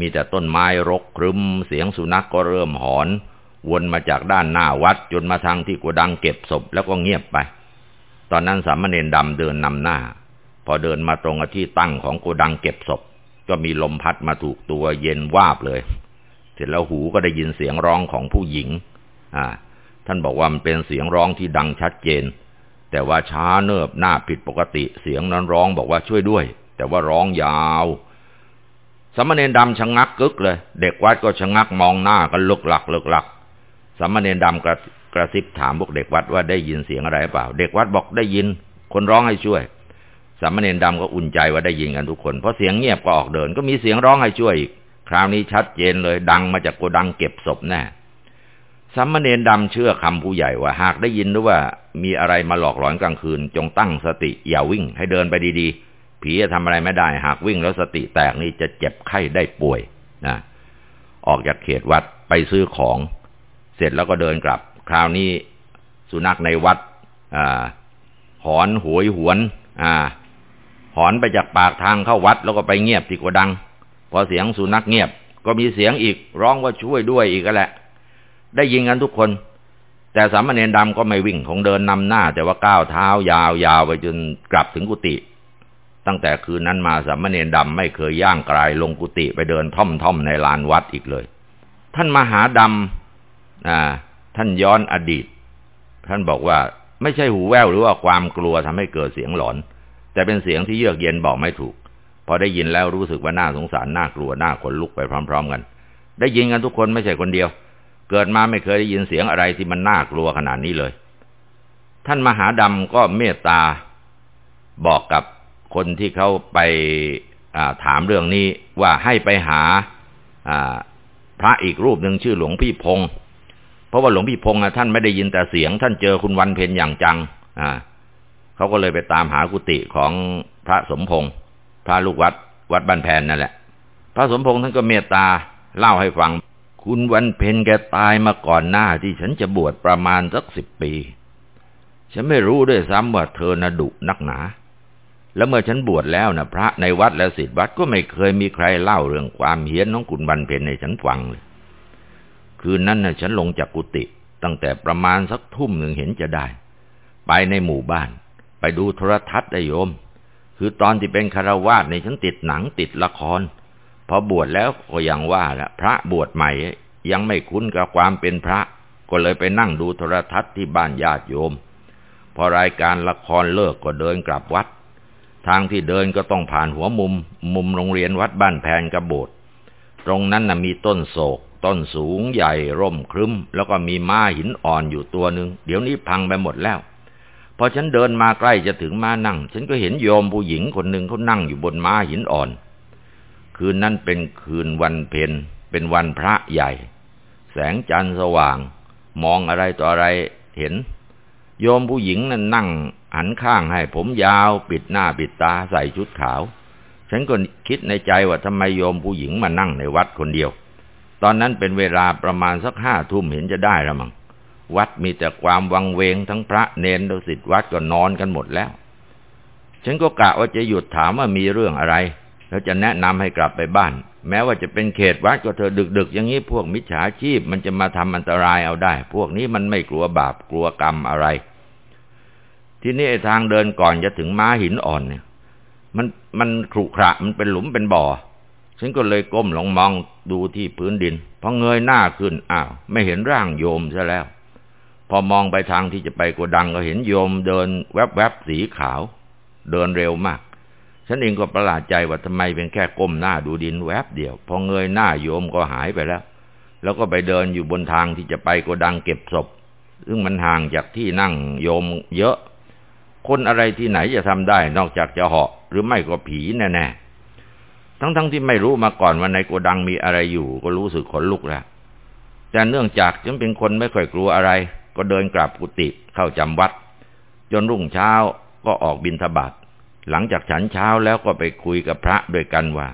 มีแต่ต้นไม้รกครึม เสียงสุนัขกก็เริ่มหอน วนมาจากด้านหน้าวัดจนมาทางที่กุดังเก็บศพแล้วก็เงียบไป ตอนนั้นสามเณรดำเดินนำหน้า พอเดินมาตรงที่ตั้งของกุดังเก็บศพ ก็มีลมพัดมาถูกตัวเย็นวาบเลย เสร็จแล้วหูก็ได้ยินเสียงร้องของผู้หญิง อ่า ท่านบอกว่ามันเป็นเสียงร้องที่ดังชัดเจน แต่ว่าช้าเนิบหน้าผิดปกติ เสียงนั้นร้องบอกว่าช่วยด้วย แต่ว่าร้องยาว สมณเณรดำชะงักกึกเลย เด็กวัดก็ชะงักมองหน้ากันลึกหลักลึกหลักสมณเณรดำกระกระซิบถามพวกเด็กวัดว่าได้ยินเสียงอะไรเปล่า เด็กวัดบอกได้ยิน คนร้องให้ช่วยสามเณรดำก็อุ่นใจว่าได้ยินกันทุกคน เพราะเสียงเงียบก็ออกเดิน ก็มีเสียงร้องให้ช่วยอีก คราวนี้ชัดเจนเลยดังมาจากโกดังเก็บศพแน่สามเณรดำเชื่อคำผู้ใหญ่ว่าหากได้ยินหรือว่า มีอะไรมาหลอกหลอนกลางคืน จงตั้งสติอย่าวิ่งให้เดินไปดีๆ ผีจะทำอะไรไม่ได้ หากวิ่งแล้วสติแตกนี่จะเจ็บไข้ได้ป่วยนะออกจากเขตวัดไปซื้อของ เสร็จแล้วก็เดินกลับ คราวนี้สุนัขในวัดอหอนหวยหวน อ่า หอนไปจากปากทางเข้าวัดแล้วก็ไปเงียบที่กระดัง พอเสียงสุนัขเงียบ ก็มีเสียงอีกร้องว่าช่วยด้วยอีกก็แหละ ได้ยินกันทุกคน แต่สามเณรดำก็ไม่วิ่งคงเดินนำหน้า แต่ว่าก้าวเท้ายาวๆไปจนกลับถึงกุฏิ ตั้งแต่คืนนั้นมาสามเณรดำไม่เคยย่างกลายลงกุฏิไปเดินท่อมๆในลานวัดอีกเลย ท่านมหาดำท่านย้อนอดีต ท่านบอกว่าไม่ใช่หูแว่วหรือว่าความกลัวทำให้เกิดเสียงหลอน แต่เป็นเสียงที่เยือกเย็นบอกไม่ถูก พอได้ยินแล้วรู้สึกว่าน่าสงสารน่ากลัวน่าขนลุกไปพร้อม ๆ กัน ได้ยินกันทุกคนไม่ใช่คนเดียว เกิดมาไม่เคยได้ยินเสียงอะไรที่มันน่ากลัวขนาดนี้เลย ท่านมหาดำก็เมตตาบอกกับ คนที่เขาไปถามเรื่องนี้ว่าให้ไปหาพระอีกรูปหนึ่งชื่อหลวงพี่พงศ์เพราะว่าหลวงพี่พงศ์ท่านไม่ได้ยินแต่เสียง ท่านเจอคุณวันเพ็ญอย่างจังเขาก็เลยไปตามหากุฏิของพระสมพงศ์พระลูกวัดวัดบ้านแพนนั่นแหละ พระสมพงศ์ท่านก็เมตตาเล่าให้ฟัง คุณวันเพ็ญแกตายมาก่อนหน้าที่ฉันจะบวชประมาณสักสิบปี ฉันไม่รู้ด้วยซ้ำว่าเธอน่ะดุนักหนา แล้วเมื่อฉันบวชแล้วนะพระในวัดและศิษย์วัดก็ไม่เคยมีใครเล่าเรื่องความเฮี้ยนของคุณวันเพ็ญให้ฉันฟังเลย คืนนั้นนะฉันลงจากกุฏิตั้งแต่ประมาณสักทุ่มหนึ่งเห็นจะได้ ไปในหมู่บ้าน ไปดูโทรทัศน์ได้โยม คือตอนที่เป็นคารวาสในฉันติดหนังติดละคร พอบวชแล้วก็ยังว่าละพระบวชใหม่ยังไม่คุ้นกับความเป็นพระ ก็เลยไปนั่งดูโทรทัศน์ที่บ้านญาติโยม พอรายการละครเลิกก็เดินกลับวัด ทางที่เดินก็ต้องผ่านหัวมุม มุมโรงเรียนวัดบ้านแพนกระโบดตรงนั้นนะมีต้นโศก ต้นสูงใหญ่ร่มครึ้ม แล้วก็มีม้าหินอ่อนอยู่ตัวหนึ่งเดี๋ยวนี้พังไปหมดแล้วพอฉันเดินมาใกล้จะถึงม้านั่ง ฉันก็เห็นโยมผู้หญิงคนหนึ่งเขานั่งอยู่บนม้าหินอ่อน คืนนั้นเป็นคืนวันเพ็ญเป็นวันพระใหญ่ แสงจันทร์สว่าง มองอะไรต่ออะไรเห็น โยมผู้หญิงนั้นนั่ง หันข้างให้ผมยาว ปิดหน้าปิดตาใส่ชุดขาว ฉันก็คิดในใจว่าทำไมโยมผู้หญิงมานั่งในวัดคนเดียว ตอนนั้นเป็นเวลาประมาณสักห้าทุ่มเห็นจะได้ละมั้งวัดมีแต่ความวังเวงทั้งพระเนรดุสิตวัดก็นอนกันหมดแล้ว ฉันก็กะว่าจะหยุดถามว่ามีเรื่องอะไร แล้วจะแนะนำให้กลับไปบ้าน แม้ว่าจะเป็นเขตวัดก็เธอดึก ๆ อย่างนี้พวกมิจฉาชีพมันจะมาทำอันตรายเอาได้ พวกนี้มันไม่กลัวบาปกลัวกรรมอะไร ที่นี่ทางเดินก่อนจะถึงม้าหินอ่อนเนี่ย มันมันขรุขระมันเป็นหลุมเป็นบ่อ ฉันก็เลยก้มลงมองดูที่พื้นดินพอเงยหน้าขึ้นอ้าว ไม่เห็นร่างโยมซะแล้ว พอมองไปทางที่จะไปโกดังก็เห็นโยมเดินแวบๆสีขาว เดินเร็วมาก ฉันเองก็ประหลาดใจว่าทำไมเป็นแค่ก้มหน้าดูดินแวบเดียว พอเงยหน้าโยมก็หายไปแล้ว แล้วก็ไปเดินอยู่บนทางที่จะไปโกดังเก็บศพ ซึ่งมันห่างจากที่นั่งโยมเยอะ คนอะไรที่ไหนจะทำได้ นอกจากจะเหาะหรือไม่ก็ผีแน่ๆ ทั้งๆทที่ไม่รู้มาก่อนว่าในโกดังมีอะไรอยู่ ก็รู้สึกขนลุกแล้ว แต่เนื่องจากฉันเป็นคนไม่ค่อยกลัวอะไร ก็เดินกลับกุฏิเข้าจำวัด จนรุ่งเช้าก็ออกบินทบาทหลังจากฉันเช้าแล้วก็ไปคุยกับพระด้วยกันว่า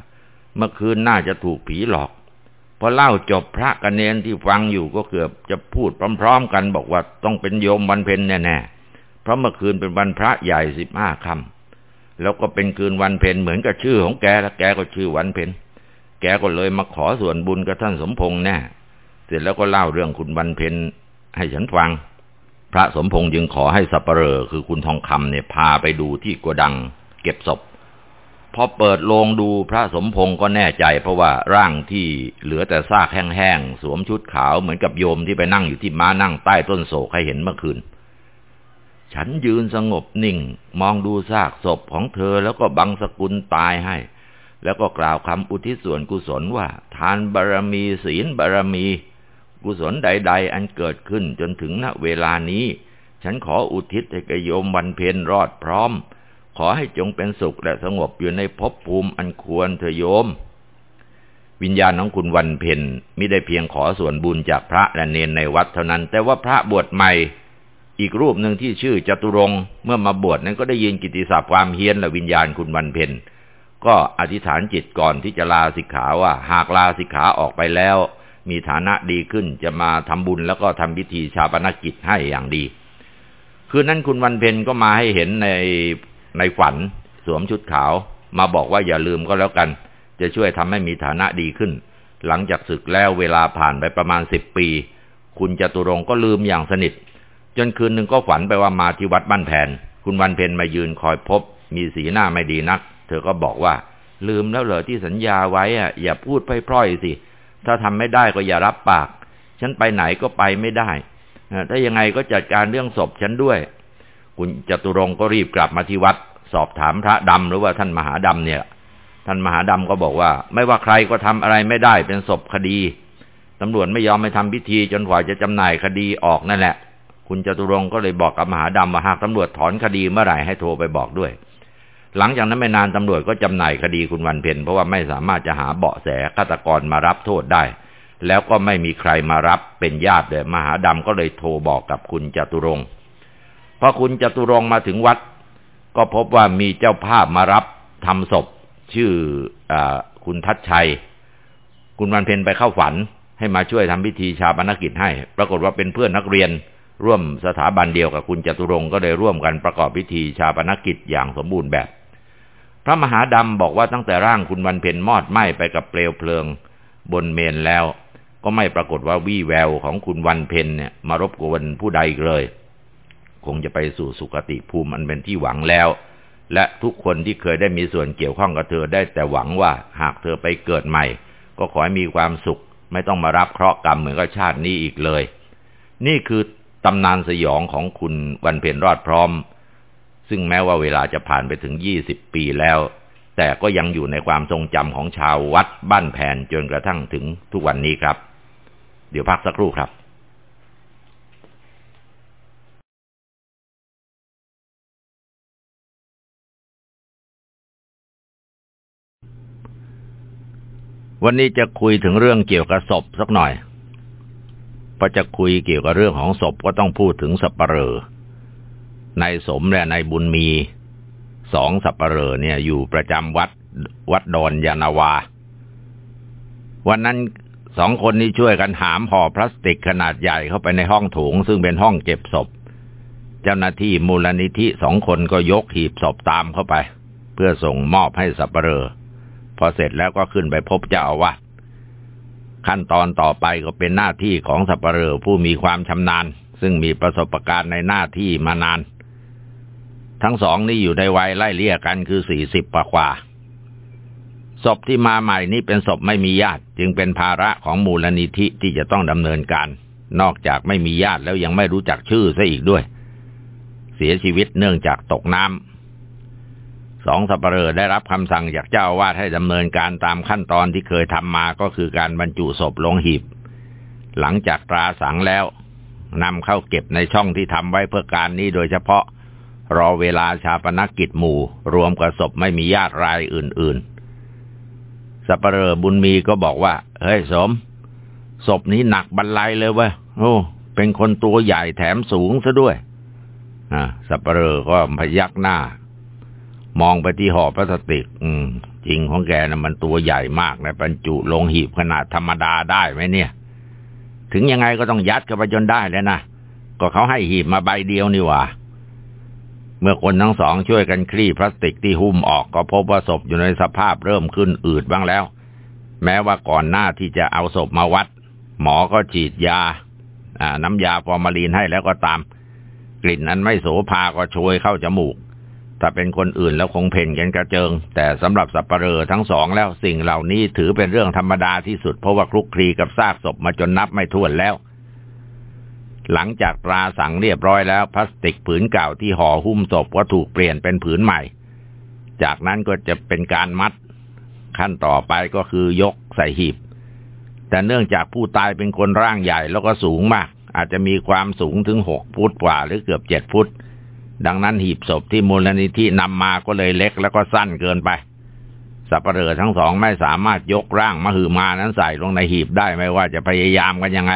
เมื่อคืนน่าจะถูกผีหลอกพอเล่าจบพระกันเนนที่ฟังอยู่ก็เกือบจะพูดพร้อม ๆ กันบอกว่าต้องเป็นโยมวันเพ็ญแน่ๆ เพราะเมื่อคืนเป็นวันพระใหญ่สิบห้าค่ำแล้วก็เป็นคืนวันเพ็ญเหมือนกับชื่อของแกและแกก็ชื่อวันเพ็ญแกก็เลยมาขอส่วนบุญกับท่านสมพงษ์แน่เสร็จแล้วก็เล่าเรื่องคุณวันเพ็ญให้ฉันฟัง พระสมพงษ์จึงขอให้สัปเหร่อคือคุณทองคำเนี่ยพาไปดูที่กวดัง เก็บศพพอเปิดโลงดูพระสมพงศ์ก็แน่ใจ เพราะว่าร่างที่เหลือแต่ซากแห้งๆ สวมชุดขาวเหมือนกับโยมที่ไปนั่งอยู่ที่ม้านั่งใต้ต้นโศกให้เห็นเมื่อคืน ฉันยืนสงบนิ่ง มองดูซากศพของเธอแล้วก็บังสกุลตายให้ แล้วก็กล่าวคำอุทิศส่วนกุศลว่า ทานบารมีศีลบารมี กุศลใด ๆ อันเกิดขึ้นจนถึงณเวลานี้ ฉันขออุทิศให้กโยมวันเพ็ญรอดพร้อม ขอให้จงเป็นสุขและสงบอยู่ในภพภูมิอันควรเธอโยม วิญญาณของคุณวันเพ็ญไม่ได้เพียงขอส่วนบุญจากพระและเนนในวัดเท่านั้น แต่ว่าพระบวชใหม่ อีกรูปหนึ่งที่ชื่อจตุรงเมื่อมาบวชนั้นก็ได้ยินกิติศัพท์ความเฮียนและวิญญาณคุณวันเพ็ญก็อธิษฐานจิตก่อนที่จะลาสิกขาว่า หากลาสิกขาออกไปแล้ว มีฐานะดีขึ้นจะมาทำบุญแล้วก็ทำพิธีชาปนกิจให้อย่างดี คืนนั้นคุณวันเพ็ญก็มาให้เห็นในในฝันสวมชุดขาว มาบอกว่าอย่าลืมก็แล้วกัน จะช่วยทำให้มีฐานะดีขึ้น หลังจากศึกแล้วเวลาผ่านไปประมาณสิบปี คุณจตุรงก็ลืมอย่างสนิท จนคืนหนึ่งก็ฝันไปว่ามาที่วัดบ้านแผนคุณวันเพ็ญมายืนคอยพบ มีสีหน้าไม่ดีนัก เธอก็บอกว่า ลืมแล้วเหรอที่สัญญาไว้อะอย่าพูดพร่อยๆสิ ถ้าทำไม่ได้ก็อย่ารับปาก ฉันไปไหนก็ไปไม่ได้ถ้ายังไงก็จัดการเรื่องศพฉันด้วย คุณจตุรงก็รีบกลับมาที่วัด สอบถามพระดำหรือว่าท่านมหาดำเนี่ย ท่านมหาดำก็บอกว่า ไม่ว่าใครก็ทำอะไรไม่ได้เป็นศพคดีตำรวจไม่ยอมไม่ทำพิธีจนกว่าจะจำหน่ายคดีออกนั่นแหละ คุณจตุรงก็เลยบอกกับมหาดำว่าหากตำรวจถอนคดีเมื่อไหร่ให้โทรไปบอกด้วย หลังจากนั้นไม่นานตำรวจก็จำหน่ายคดีคุณวันเพ็ญเพราะว่าไม่สามารถจะหาเบาะแสฆาตกรมารับโทษได้ แล้วก็ไม่มีใครมารับเป็นญาติเลยมหาดำก็เลยโทรบอกกับคุณจตุรงพอคุณจตุรงมาถึงวัด ก็พบว่ามีเจ้าภาพมารับทำศพ ชื่ออคุณทัชชัย คุณวันเพ็ญไปเข้าฝันให้มาช่วยทำพิธีชาปนกิจให้ ปรากฏว่าเป็นเพื่อนนักเรียน ร่วมสถาบันเดียวกับคุณจตุรงก็ได้ร่วมกันประกอบพิธีชาปนกิจอย่างสมบูรณ์แบบ พระมหาดำบอกว่าตั้งแต่ร่างคุณวันเพ็ญมอดไหม้ไปกับเปลวเพลิง บนเมนแล้ว ก็ไม่ปรากฏว่าวี่แววของคุณวันเพ็ญเนี่ยมารบกวนผู้ใดเลย คงจะไปสู่สุคติภูมิอันเป็นที่หวังแล้ว และทุกคนที่เคยได้มีส่วนเกี่ยวข้องกับเธอได้แต่หวังว่าหากเธอไปเกิดใหม่ ก็ขอให้มีความสุข ไม่ต้องมารับเคราะห์กรรมเหมือนกับชาตินี้อีกเลย นี่คือ ตำนานสยองของคุณวันเพ็ญรอดพร้อม ซึ่งแม้ว่าเวลาจะผ่านไปถึงยี่สิบปีแล้ว แต่ก็ยังอยู่ในความทรงจำของชาววัดบ้านแผนจนกระทั่งถึงทุกวันนี้ครับ เดี๋ยวพักสักครู่ครับวันนี้จะคุยถึงเรื่องเกี่ยวกับศพสักหน่อย พอจะคุยเกี่ยวกับเรื่องของศพก็ต้องพูดถึงสับปเหร่อนายสมและนายบุญมีสองสับปเหร่อเนี่ย อยู่ประจำวัดวัดดอนยานาวา วันนั้นสองคนนี้ช่วยกันหามห่อพลาสติกขนาดใหญ่เข้าไปในห้องถุงซึ่งเป็นห้องเก็บศพ เจ้าหน้าที่มูลนิธิสองคนก็ยกหีบศพตามเข้าไป เพื่อส่งมอบให้สับปเหร่อพอเสร็จแล้วก็ขึ้นไปพบเจ้าอาวาส ขั้นตอนต่อไปก็เป็นหน้าที่ของสัปเหร่อผู้มีความชำนาญ ซึ่งมีประสบการณ์ในหน้าที่มานาน ทั้งสองนี่อยู่ในวัยไล่เลี่ยกันคือสี่สิบกว่าศพที่มาใหม่นี้เป็นศพไม่มีญาติ จึงเป็นภาระของมูลนิธิที่จะต้องดำเนินการ นอกจากไม่มีญาติแล้วยังไม่รู้จักชื่อซะอีกด้วย เสียชีวิตเนื่องจากตกน้ำ สองสัปเหร่อได้รับคำสั่งจากเจ้าวาดให้ดำเนินการตามขั้นตอนที่เคยทำมาก็คือการบรรจุศพลงหีบ หลังจากตราสังแล้วนำเข้าเก็บในช่องที่ทำไว้เพื่อการนี้โดยเฉพาะรอเวลาชาปนกิจหมู่ รวมกับศพไม่มีญาติรายอื่น ๆสัปเหร่อบุญมีก็บอกว่า เฮ้ยสม ศพนี้หนักบรรลัยเลยเว้ยโอ้เป็นคนตัวใหญ่แถมสูงซะด้วย อ่าสัปเหร่อก็พยักหน้า มองไปที่ห่อพลาสติก อืม จริงของแกนะ่ะมันตัวใหญ่มากนะบรรจุลงหีบขนาดธรรมดาได้ไหมเนี่ย ถึงยังไงก็ต้องยัดเข้าไปจนได้แล้วนะ ก็เขาให้หีบมาใบเดียวนี่หว่า เมื่อคนทั้งสองช่วยกันคลี่พลาสติกที่หุ้มออกก็พบว่าศพอยู่ในสภาพเริ่มขึ้นอืดบ้างแล้ว แม้ว่าก่อนหน้าที่จะเอาศพมาวัด หมอก็ฉีดยาน้ำยาฟอร์มาลีนให้แล้วก็ตาม กลิ่นนั้นไม่โสภาก็โชยเข้าจมูก ถ้าเป็นคนอื่นแล้วคงเพ่นกันกระเจิง แต่สำหรับสับปะเรอทั้งสองแล้วสิ่งเหล่านี้ถือเป็นเรื่องธรรมดาที่สุดเพราะว่าคลุกคลีกับซากศพมาจนนับไม่ถ้วนแล้ว หลังจากตราสั่งเรียบร้อยแล้วพลาสติกผืนเก่าที่ห่อหุ้มศพก็ถูกเปลี่ยนเป็นผืนใหม่ จากนั้นก็จะเป็นการมัด ขั้นต่อไปก็คือยกใส่หีบ แต่เนื่องจากผู้ตายเป็นคนร่างใหญ่แล้วก็สูงมาก อาจจะมีความสูงถึงหกฟุตกว่าหรือเกือบเจ็ดฟุต ดังนั้นหีบศพที่มูลนิธินำมาก็เลยเล็กแล้วก็สั้นเกินไป สัปเหร่อทั้งสองไม่สามารถยกร่างมหือมานั้นใส่ลงในหีบได้ไม่ว่าจะพยายามกันยังไง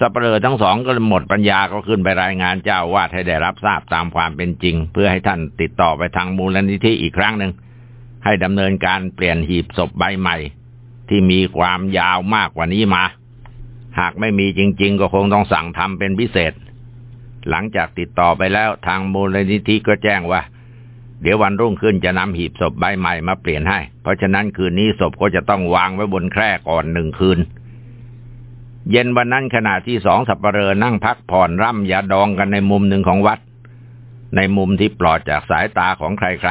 สัปเหร่อทั้งสองก็หมดปัญญาก็ขึ้นไปรายงานเจ้าวาดให้ได้รับทราบตามความเป็นจริง เพื่อให้ท่านติดต่อไปทางมูลนิธิอีกครั้งหนึ่งให้ดำเนินการเปลี่ยนหีบศพใบใหม่ ที่มีความยาวมากกว่านี้มา หากไม่มีจริง ๆ ก็คงต้องสั่งทำเป็นพิเศษ หลังจากติดต่อไปแล้วทางมูลนิธิก็แจ้งว่า เดี๋ยววันรุ่งขึ้นจะนำหีบศพใบใหม่มาเปลี่ยนให้ เพราะฉะนั้นคืนนี้ศพก็จะต้องวางไว้บนแคร่ก่อนหนึ่งคืน เย็นวันนั้นขณะที่สองสัปเหรอนั่งพักผ่อนร่ำยาดองกันในมุมหนึ่งของวัด ในมุมที่ปลอดจากสายตาของใคร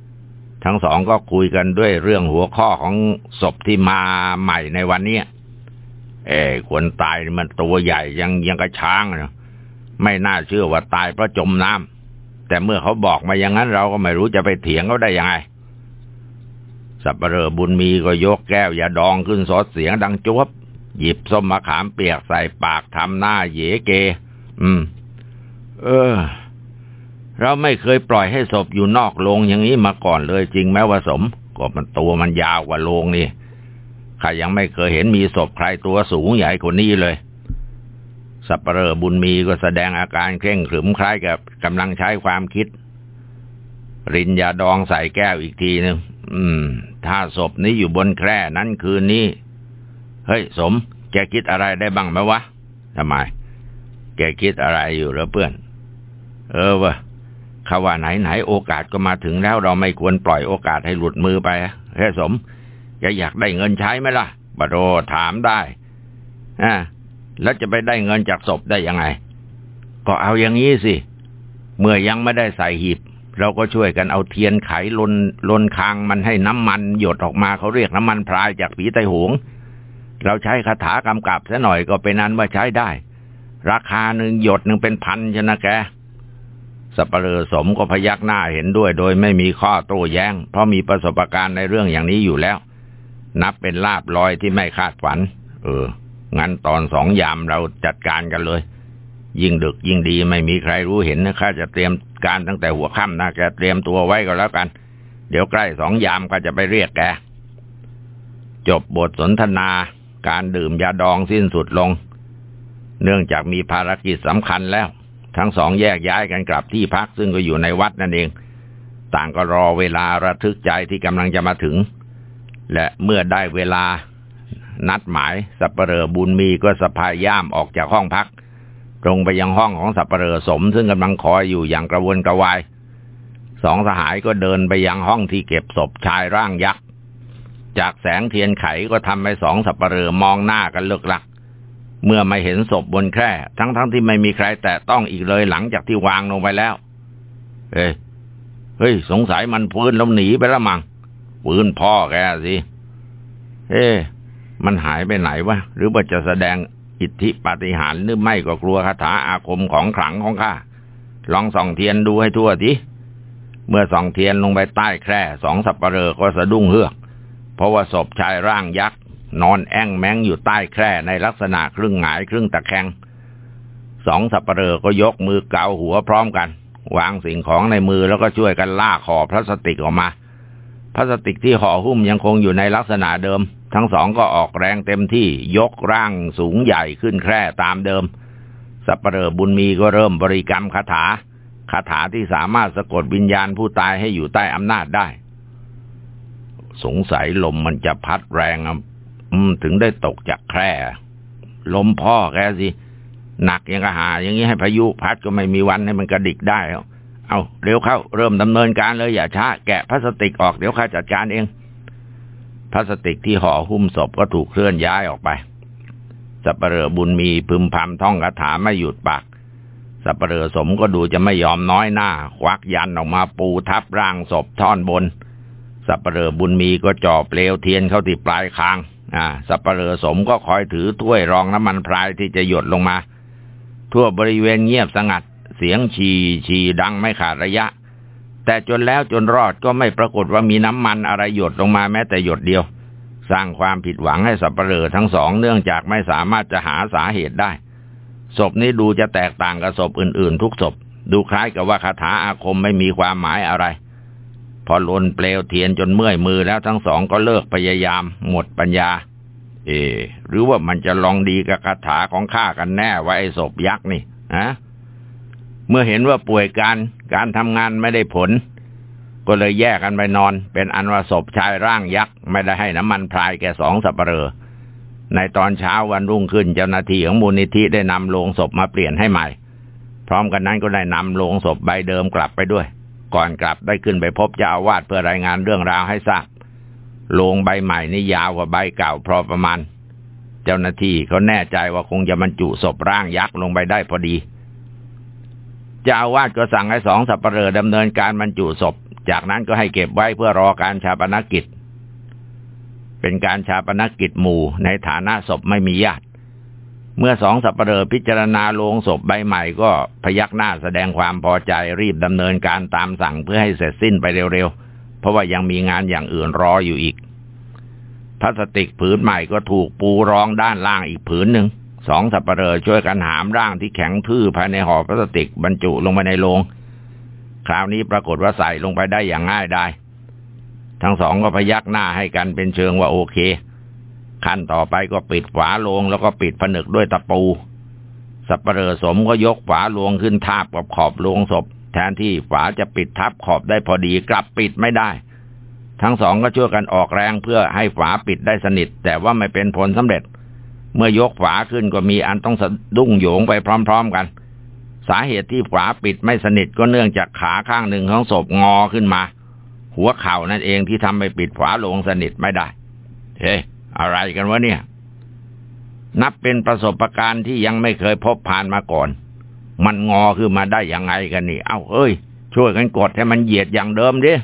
ๆ ทั้งสองก็คุยกันด้วยเรื่องหัวข้อของศพที่มาใหม่ในวันนี้เอ้คนตายมันตัวใหญ่ยังยังกระช้างเนะ ไม่น่าเชื่อว่าตายเพราะจมน้ำแต่เมื่อเขาบอกมาอย่างนั้นเราก็ไม่รู้จะไปเถียงเขาได้ยังไงสับเปลอบุญมีก็ยกแก้วยาดองขึ้นสดเสียงดังจวบ หยิบส้มมะขามเปียกใส่ปากทำหน้าเยเก อืม เออ เราไม่เคยปล่อยให้ศพอยู่นอกโรงอย่างนี้มาก่อนเลยจริงแม้ว่าสมก็มันตัวมันยาวกว่าโรงนี่ข้ายังไม่เคยเห็นมีศพใครตัวสูงใหญ่กว่านี้เลย สัปเหร่อบุญมีก็แสดงอาการเคร่งขรึมคล้ายกับกำลังใช้ความคิด รินยาดองใส่แก้วอีกทีหนึ่งอืม ถ้าศพนี้อยู่บนแคร่นั้นคืนนี้ เฮ้ย สม แกคิดอะไรได้บ้างไหมวะทำไม แกคิดอะไรอยู่หรอเพื่อน เออวะขาว่าไหนไหนโอกาสก็มาถึงแล้วเราไม่ควรปล่อยโอกาสให้หลุดมือไปเฮ้สมแกอยากได้เงินใช้ไหมล่ะบโรถามได้อ่า แล้วจะไปได้เงินจากศพได้ยังไง ก็เอาอย่างนี้สิ เมื่อยังไม่ได้ใส่หีบ เราก็ช่วยกันเอาเทียนไขลนลนคางมันให้น้ำมันหยดออกมาเขาเรียกน้ำมันพรายจากผีไตหง เราใช้คาถากำกับซะหน่อยก็เป็นนั้นว่าใช้ได้ ราคาหนึ่งหยดหนึ่งเป็นพันชนะแกสัปเหร่อสมก็พยักหน้าเห็นด้วย โดยไม่มีข้อโต้แย้ง เพราะมีประสบการณ์ในเรื่องอย่างนี้อยู่แล้ว นับเป็นลาบลอยที่ไม่คาดฝัน เออ งั้นตอนสองยามเราจัดการกันเลย ยิ่งดึกยิ่งดีไม่มีใครรู้เห็นนะข้าจะเตรียมการตั้งแต่หัวค่ำนะแกเตรียมตัวไว้ก็แล้วกัน เดี๋ยวใกล้สองยามก็จะไปเรียกแก จบบทสนทนาการดื่มยาดองสิ้นสุดลง เนื่องจากมีภารกิจสำคัญแล้ว ทั้งสองแยกย้ายกันกลับที่พักซึ่งก็อยู่ในวัดนั่นเอง ต่างก็รอเวลาระทึกใจที่กำลังจะมาถึง และเมื่อได้เวลา นัดหมายสัปเหร่อบุญมีก็สะพายย่ามออกจากห้องพัก ตรงไปยังห้องของสัปเหร่อสม ซึ่งกำลังคอยอยู่อย่างกระวนกระวายสองสหายก็เดินไปยังห้องที่เก็บศพชายร่างยักษ์ จากแสงเทียนไขก็ทำให้สองสับปเหร่อมองหน้ากันเลิกลัก เมื่อไม่เห็นศพบนแคร่ทั้งๆทที่ไม่มีใครแตะต้องอีกเลยหลังจากที่วางลงไปแล้วเฮ้ยเฮ้ย สงสัยมันปืนแล้วหนีไปละมังปืนพ่อแกสิเฮ้ มันหายไปไหนวะหรือว่าจะแสดงอิทธิปาฏิหาริย์หรือไม่ก็กลัวคาถาอาคมของขลังของข้าลองส่องเทียนดูให้ทั่วทีเมื่อส่องเทียนลงไปใต้แคร่สองสับปเหร่อก็สะดุ้งเฮือก เพราะว่าศพชายร่างยักษ์ นอนแอ่งแมงอยู่ใต้แคร่ในลักษณะครึ่งหงายครึ่งตะแคงสองสับปเหร่อก็ยกมือเกาหัวพร้อมกัน วางสิ่งของในมือแล้วก็ช่วยกันลากห่อพลาสติกออกมาพลาสติกที่ห่อหุ้มยังคงอยู่ในลักษณะเดิม ทั้งสองก็ออกแรงเต็มที่ยกร่างสูงใหญ่ขึ้นแคร่ตามเดิม สัปเหร่อบุญมีก็เริ่มบริกรรมคาถาคาถาที่สามารถสะกดวิญญาณผู้ตายให้อยู่ใต้อำนาจได้ สงสัยลมมันจะพัดแรงอืมถึงได้ตกจากแคร่ลมพ่อแกสิ หนักยังกระหา อย่างนี้ให้พายุพัดก็ไม่มีวันให้มันกระดิกได้เอาเร็วเข้า เริ่มดำเนินการเลยอย่าช้า แกะพลาสติกออกเดี๋ยวข้าจัดการเอง พลาสติกที่ห่อหุ้มศพก็ถูกเคลื่อนย้ายออกไปสัปเหร่อบุญมีพึมพำท่องคาถาไม่หยุดปากสัปเหร่อสมก็ดูจะไม่ยอมน้อยหน้า ควักยันออกมาปูทับร่างศพท่อนบน สัปเหร่อบุญมีก็จ่อเปลวเทียนเข้าที่ปลายคาง อ่า สัปเหร่อสมก็คอยถือถ้วยรองน้ำมันพรายที่จะหยดลงมา ทั่วบริเวณเงียบสงัด เสียงฉี่ฉี่ดังไม่ขาดระยะ แต่จนแล้วจนรอดก็ไม่ปรากฏว่ามีน้ำมันอะไรหยดลงมาแม้แต่หยดเดียว สร้างความผิดหวังให้สับเปลือทั้งสองเนื่องจากไม่สามารถจะหาสาเหตุได้ ศพนี้ดูจะแตกต่างกับศพอื่นๆ ทุกศพ ดูคล้ายกับว่าคาถาอาคมไม่มีความหมายอะไร พอลนเปลวเทียนจนเมื่อยมือแล้วทั้งสองก็เลิกพยายาม หมดปัญญา เอ หรือว่ามันจะลองดีกับคาถาของข้ากันแน่ว่าไอ้ศพยักษ์นี่ฮะ เมื่อเห็นว่าป่วยการการทำงานไม่ได้ผล ก็เลยแยกกันไปนอน เป็นอันว่าศพชายร่างยักษ์ไม่ได้ให้น้ำมันพรายแก่สองสัปเหร่อในตอนเช้าวันรุ่งขึ้นเจ้าหน้าที่ของมูลนิธิได้นำโลงศพมาเปลี่ยนให้ใหม่ พร้อมกันนั้นก็ได้นำโลงศพใบเดิมกลับไปด้วย ก่อนกลับได้ขึ้นไปพบเจ้าอาวาสเพื่อรายงานเรื่องราวให้ทราบโลงใบใหม่นี่ยาวกว่าใบเก่าพอประมาณ เจ้าหน้าที่เขาแน่ใจว่าคงจะบรรจุศพร่างยักษ์ลงไปได้พอดี เจ้าอาวาสก็สั่งให้สองสัปเหร่อดำเนินการบรรจุศพ จากนั้นก็ให้เก็บไว้เพื่อรอการชาปนกิจ เป็นการชาปนกิจหมู่ในฐานะศพไม่มีญาติ เมื่อสองสัปเหร่อพิจารณาโลงศพใบใหม่ก็พยักหน้าแสดงความพอใจรีบดำเนินการตามสั่งเพื่อให้เสร็จสิ้นไปเร็วๆ เพราะว่ายังมีงานอย่างอื่นรออยู่อีกพลาสติกผืนใหม่ก็ถูกปูรองด้านล่างอีกผืนหนึ่ง สองสับปเหร่อช่วยกันหามร่างที่แข็งทื่อภายในห่อพลาสติกบรรจุลงไปในโลง คราวนี้ปรากฏว่าใส่ลงไปได้อย่างง่ายได้ทั้งสองก็พยักหน้าให้กันเป็นเชิงว่าโอเค ขั้นต่อไปก็ปิดฝาโลงแล้วก็ปิดผนึกด้วยตะปู สับปเหร่อสมก็ยกฝาโลงขึ้นทาบกับขอบโลงศพ แทนที่ฝาจะปิดทับขอบได้พอดีกลับปิดไม่ได้ ทั้งสองก็ช่วยกันออกแรงเพื่อให้ฝาปิดได้สนิท แต่ว่าไม่เป็นผลสำเร็จ เมื่อยกฝาขึ้นก็มีอันต้องสะดุ้งโยงไปพร้อม ๆกัน สาเหตุที่ฝาปิดไม่สนิทก็เนื่องจากขาข้างหนึ่งของศพงอขึ้นมา หัวเข่านั่นเองที่ทำให้ปิดฝาลงสนิทไม่ได้ เฮ้อะไรกันวะเนี่ย นับเป็นประสบการณ์ที่ยังไม่เคยพบผ่านมาก่อน มันงอขึ้นมาได้ยังไงกันนี่ เอ้าเอ้ย ช่วยกันกดให้มันเหยียดอย่างเดิมดิ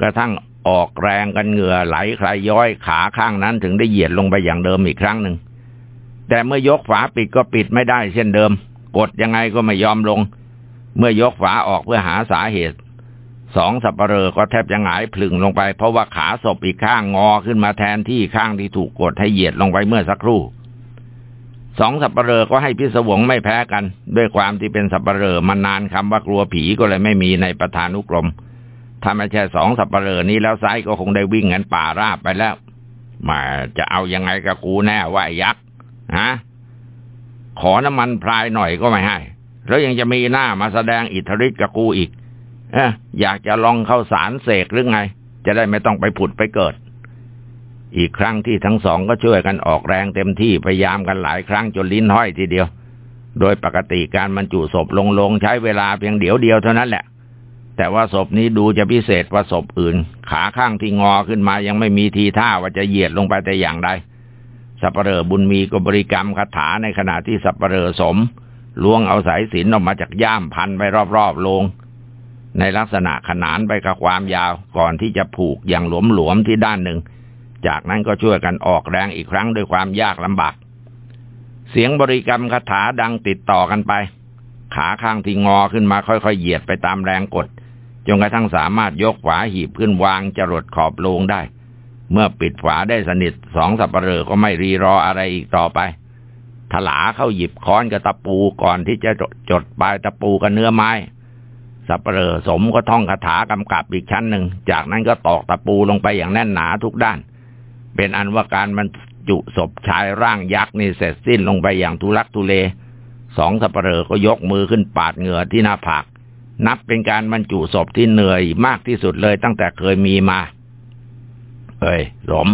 กระทั่ง ออกแรงกันเหงื่อไหลใครย้อยขาข้างนั้นถึงได้เหยียดลงไปอย่างเดิมอีกครั้งหนึ่ง แต่เมื่อยกฝาปิดก็ปิดไม่ได้เช่นเดิม กดยังไงก็ไม่ยอมลง เมื่อยกฝาออกเพื่อหาสาเหตุ สองสัปเหร่อก็แทบจะหงายพลึงลงไป เพราะว่าขาศพอีกข้างงอขึ้นมาแทนที่ข้างที่ถูกกดให้เหยียดลงไปเมื่อสักครู่สองสัปเหร่อก็ให้พิศวงไม่แพ้กัน ด้วยความที่เป็นสัปเหร่อมานานคำว่ากลัวผีก็เลยไม่มีในประธานุกรม ถ้าไม่ใช่สองสัปเหร่อนี้แล้วไซก็คงได้วิ่งกันป่าราบไปแล้ว มาจะเอายังไงกับกูแน่ว่ายักษ์ฮะขอน้ำมันพรายหน่อยก็ไม่ให้ แล้วยังจะมีหน้ามาแสดงอิทธิฤทธิ์กับกูอีกเอออยากจะลองเข้าสารเสกหรือไง จะได้ไม่ต้องไปผุดไปเกิด อีกครั้งที่ทั้งสองก็ช่วยกันออกแรงเต็มที่พยายามกันหลายครั้งจนลิ้นห้อยทีเดียว โดยปกติการบรรจุศพลงลงใช้เวลาเพียงเดียวเดียวเท่านั้นแหละ แต่ว่าศพนี้ดูจะพิเศษกว่าศพอื่น ขาข้างที่งอขึ้นมายังไม่มีทีท่าว่าจะเหยียดลงไปแต่อย่างใดสัปเหร่อบุญมีก็บริกรรมคาถาในขณะที่สัปเหร่อสมล้วงเอาสายสินออกมาจากย่ามพันไปรอบๆลง ในลักษณะขนานไปกับความยาวก่อนที่จะผูกอย่างหลวมๆที่ด้านหนึ่ง จากนั้นก็ช่วยกันออกแรงอีกครั้งด้วยความยากลำบาก เสียงบริกรรมคาถาดังติดต่อกันไป ขาข้างที่งอขึ้นมาค่อยๆเหยียดไปตามแรงกด จนกระทั่งสามารถยกฝาหีบขึ้นวางจรดขอบโลงได้ เมื่อปิดฝาได้สนิทสองสัปเหร่อก็ไม่รีรออะไรอีกต่อไป ถลาเข้าหยิบค้อนกับตะปูก่อนที่จะจดปลายตะปูกับเนื้อไม้สัปเหร่อสมก็ท่องคาถากำกับอีกชั้นหนึ่ง จากนั้นก็ตอกตะปูลงไปอย่างแน่นหนาทุกด้าน เป็นอันว่าการมันจุศพชายร่างยักษ์นี่เสร็จสิ้นลงไปอย่างทุลักทุเลสองสัปเหร่อก็ยกมือขึ้นปาดเหงื่อที่หน้าผาก นับเป็นการบรรจุศพที่เหนื่อยมากที่สุดเลยตั้งแต่เคยมีมาเฮ้ยสม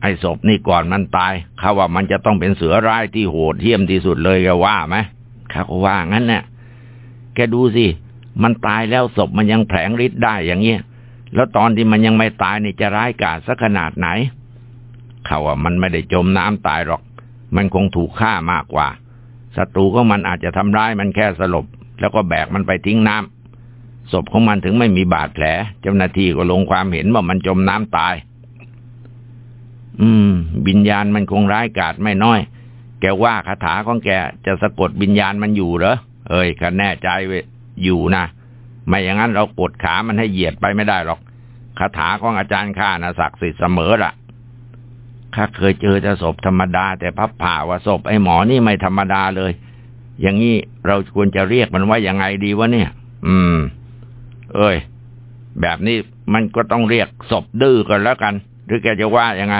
ไอ้ศพนี่ก่อนมันตายเขาว่ามันจะต้องเป็นเสือร้ายที่โหดเหี้ยมที่สุดเลยแกว่าไหมเขาก็ว่างั้นเนี่ยแกดูสิ มันตายแล้วศพมันยังแผลงฤทธิ์ได้อย่างเงี้ย แล้วตอนที่มันยังไม่ตายนี่จะร้ายกาจสักขนาดไหน เขาว่ามันไม่ได้จมน้ำตายหรอก มันคงถูกฆ่ามากกว่าศัตรูของมันอาจจะทำร้ายมันแค่สลบ แล้วก็แบกมันไปทิ้งน้ำศพของมันถึงไม่มีบาดแผล เจ้าหน้าที่ก็ลงความเห็นว่ามันจมน้ำตาย อืมวิญญาณมันคงร้ายกาจไม่น้อย แกว่าคาถาของแกจะสะกดวิญญาณมันอยู่เหรอ เอ้ยข้าแน่ใจเวอยู่นะ ไม่อย่างนั้นเรากดขามันให้เหยียดไปไม่ได้หรอก คาถาของอาจารย์ข้านะศักดิ์สิทธิ์เสมอละข้าเคยเจอจะศพธรรมดา แต่พับผ่าว่าศพไอ้หมอนี่ไม่ธรรมดาเลย อย่างนี้เราควรจะเรียกมันว่ายังไงดีวะเนี่ย อืม เอ้ย แบบนี้มันก็ต้องเรียกศพดื้อกันแล้วกัน หรือแกจะว่ายังไง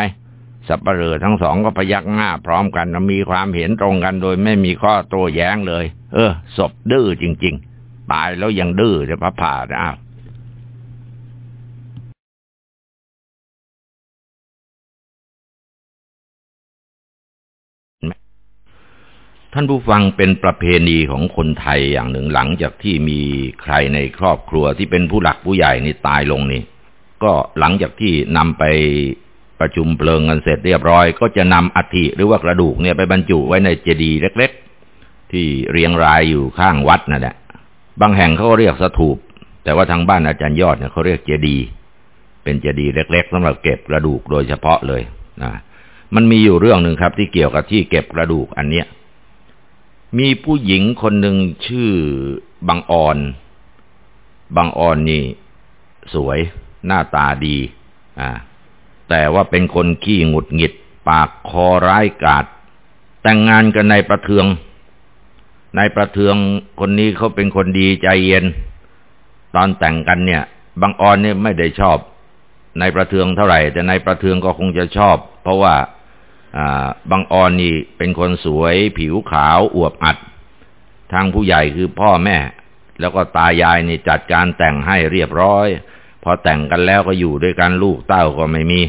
สับปเหร่อทั้งสองก็พยักหน้าพร้อมกัน มีความเห็นตรงกันโดยไม่มีข้อโต้แย้งเลย เออ ศพดื้อจริง ๆ ตายแล้วยังดื้อจะพระผ่าอ้าว ท่านผู้ฟังเป็นประเพณีของคนไทยอย่างหนึ่งหลังจากที่มีใครในครอบครัวที่เป็นผู้หลักผู้ใหญ่นี่ตายลงนี่ ก็หลังจากที่นำไปประชุมเพลิงกันเสร็จเรียบร้อย ก็จะนำอัฐิหรือว่ากระดูกเนี่ยไปบรรจุไว้ในเจดีย์เล็ก ๆ ที่เรียงรายอยู่ข้างวัดนั่นแหละบางแห่งเขาเรียกสถูป แต่ว่าทางบ้านอาจารย์ยอดเนี่ยเขาเรียกเจดีย์เป็นเจดีย์เล็ก ๆสำหรับเก็บกระดูกโดยเฉพาะเลยนะมันมีอยู่เรื่องหนึ่งครับ ที่เกี่ยวกับที่เก็บกระดูกอันเนี้ย มีผู้หญิงคนหนึ่งชื่อบางออนบางออนนี่ สวยหน้าตาดี อ่า แต่ว่าเป็นคนขี้หงุดหงิด ปากคอร้ายกาจแต่งงานกันในประเทืองในประเทืองคนนี้เขาเป็นคนดีใจเย็น ตอนแต่งกันเนี่ยบางออนเนี่ยไม่ได้ชอบในประเทืองเท่าไหร่ แต่ในประเทืองก็คงจะชอบ เพราะว่า บางออนนี่เป็นคนสวย ผิวขาวอวบอัด ทางผู้ใหญ่คือพ่อแม่ แล้วก็ตายายนี่จัดการแต่งให้เรียบร้อย พอแต่งกันแล้วก็อยู่ด้วยกันลูกเต้าก็ไม่มี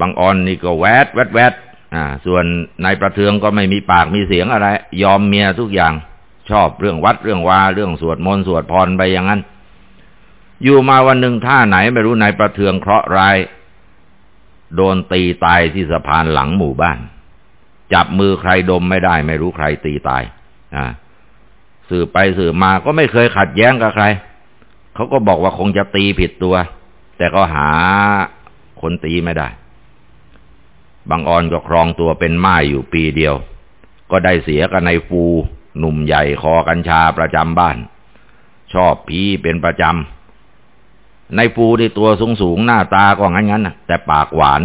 บางออนนี่ก็แวดแวดแวดอ่า ส่วนนายประเทืองก็ไม่มีปากมีเสียงอะไร ยอมเมียทุกอย่างชอบเรื่องวัดเรื่องวาเรื่องสวดมนต์สวดพรไปอย่างนั้น อยู่มาวันหนึ่งท่าไหนไม่รู้นายประเทืองเคราะห์ร้าย โดนตีตายที่สะพานหลังหมู่บ้าน จับมือใครดมไม่ได้ ไม่รู้ใครตีตายอ่าสืบไปสืบมาก็ไม่เคยขัดแย้งกับใคร เขาก็บอกว่าคงจะตีผิดตัว แต่ก็หาคนตีไม่ได้ บางออนก็ครองตัวเป็นไม้อยู่ปีเดียว ก็ได้เสียกันในฟู หนุ่มใหญ่คอกัญชาประจำบ้าน ชอบพีเป็นประจำ ในฟูที่ตัวสูงสูงหน้าตาก็งั้นงั้นแต่ปากหวาน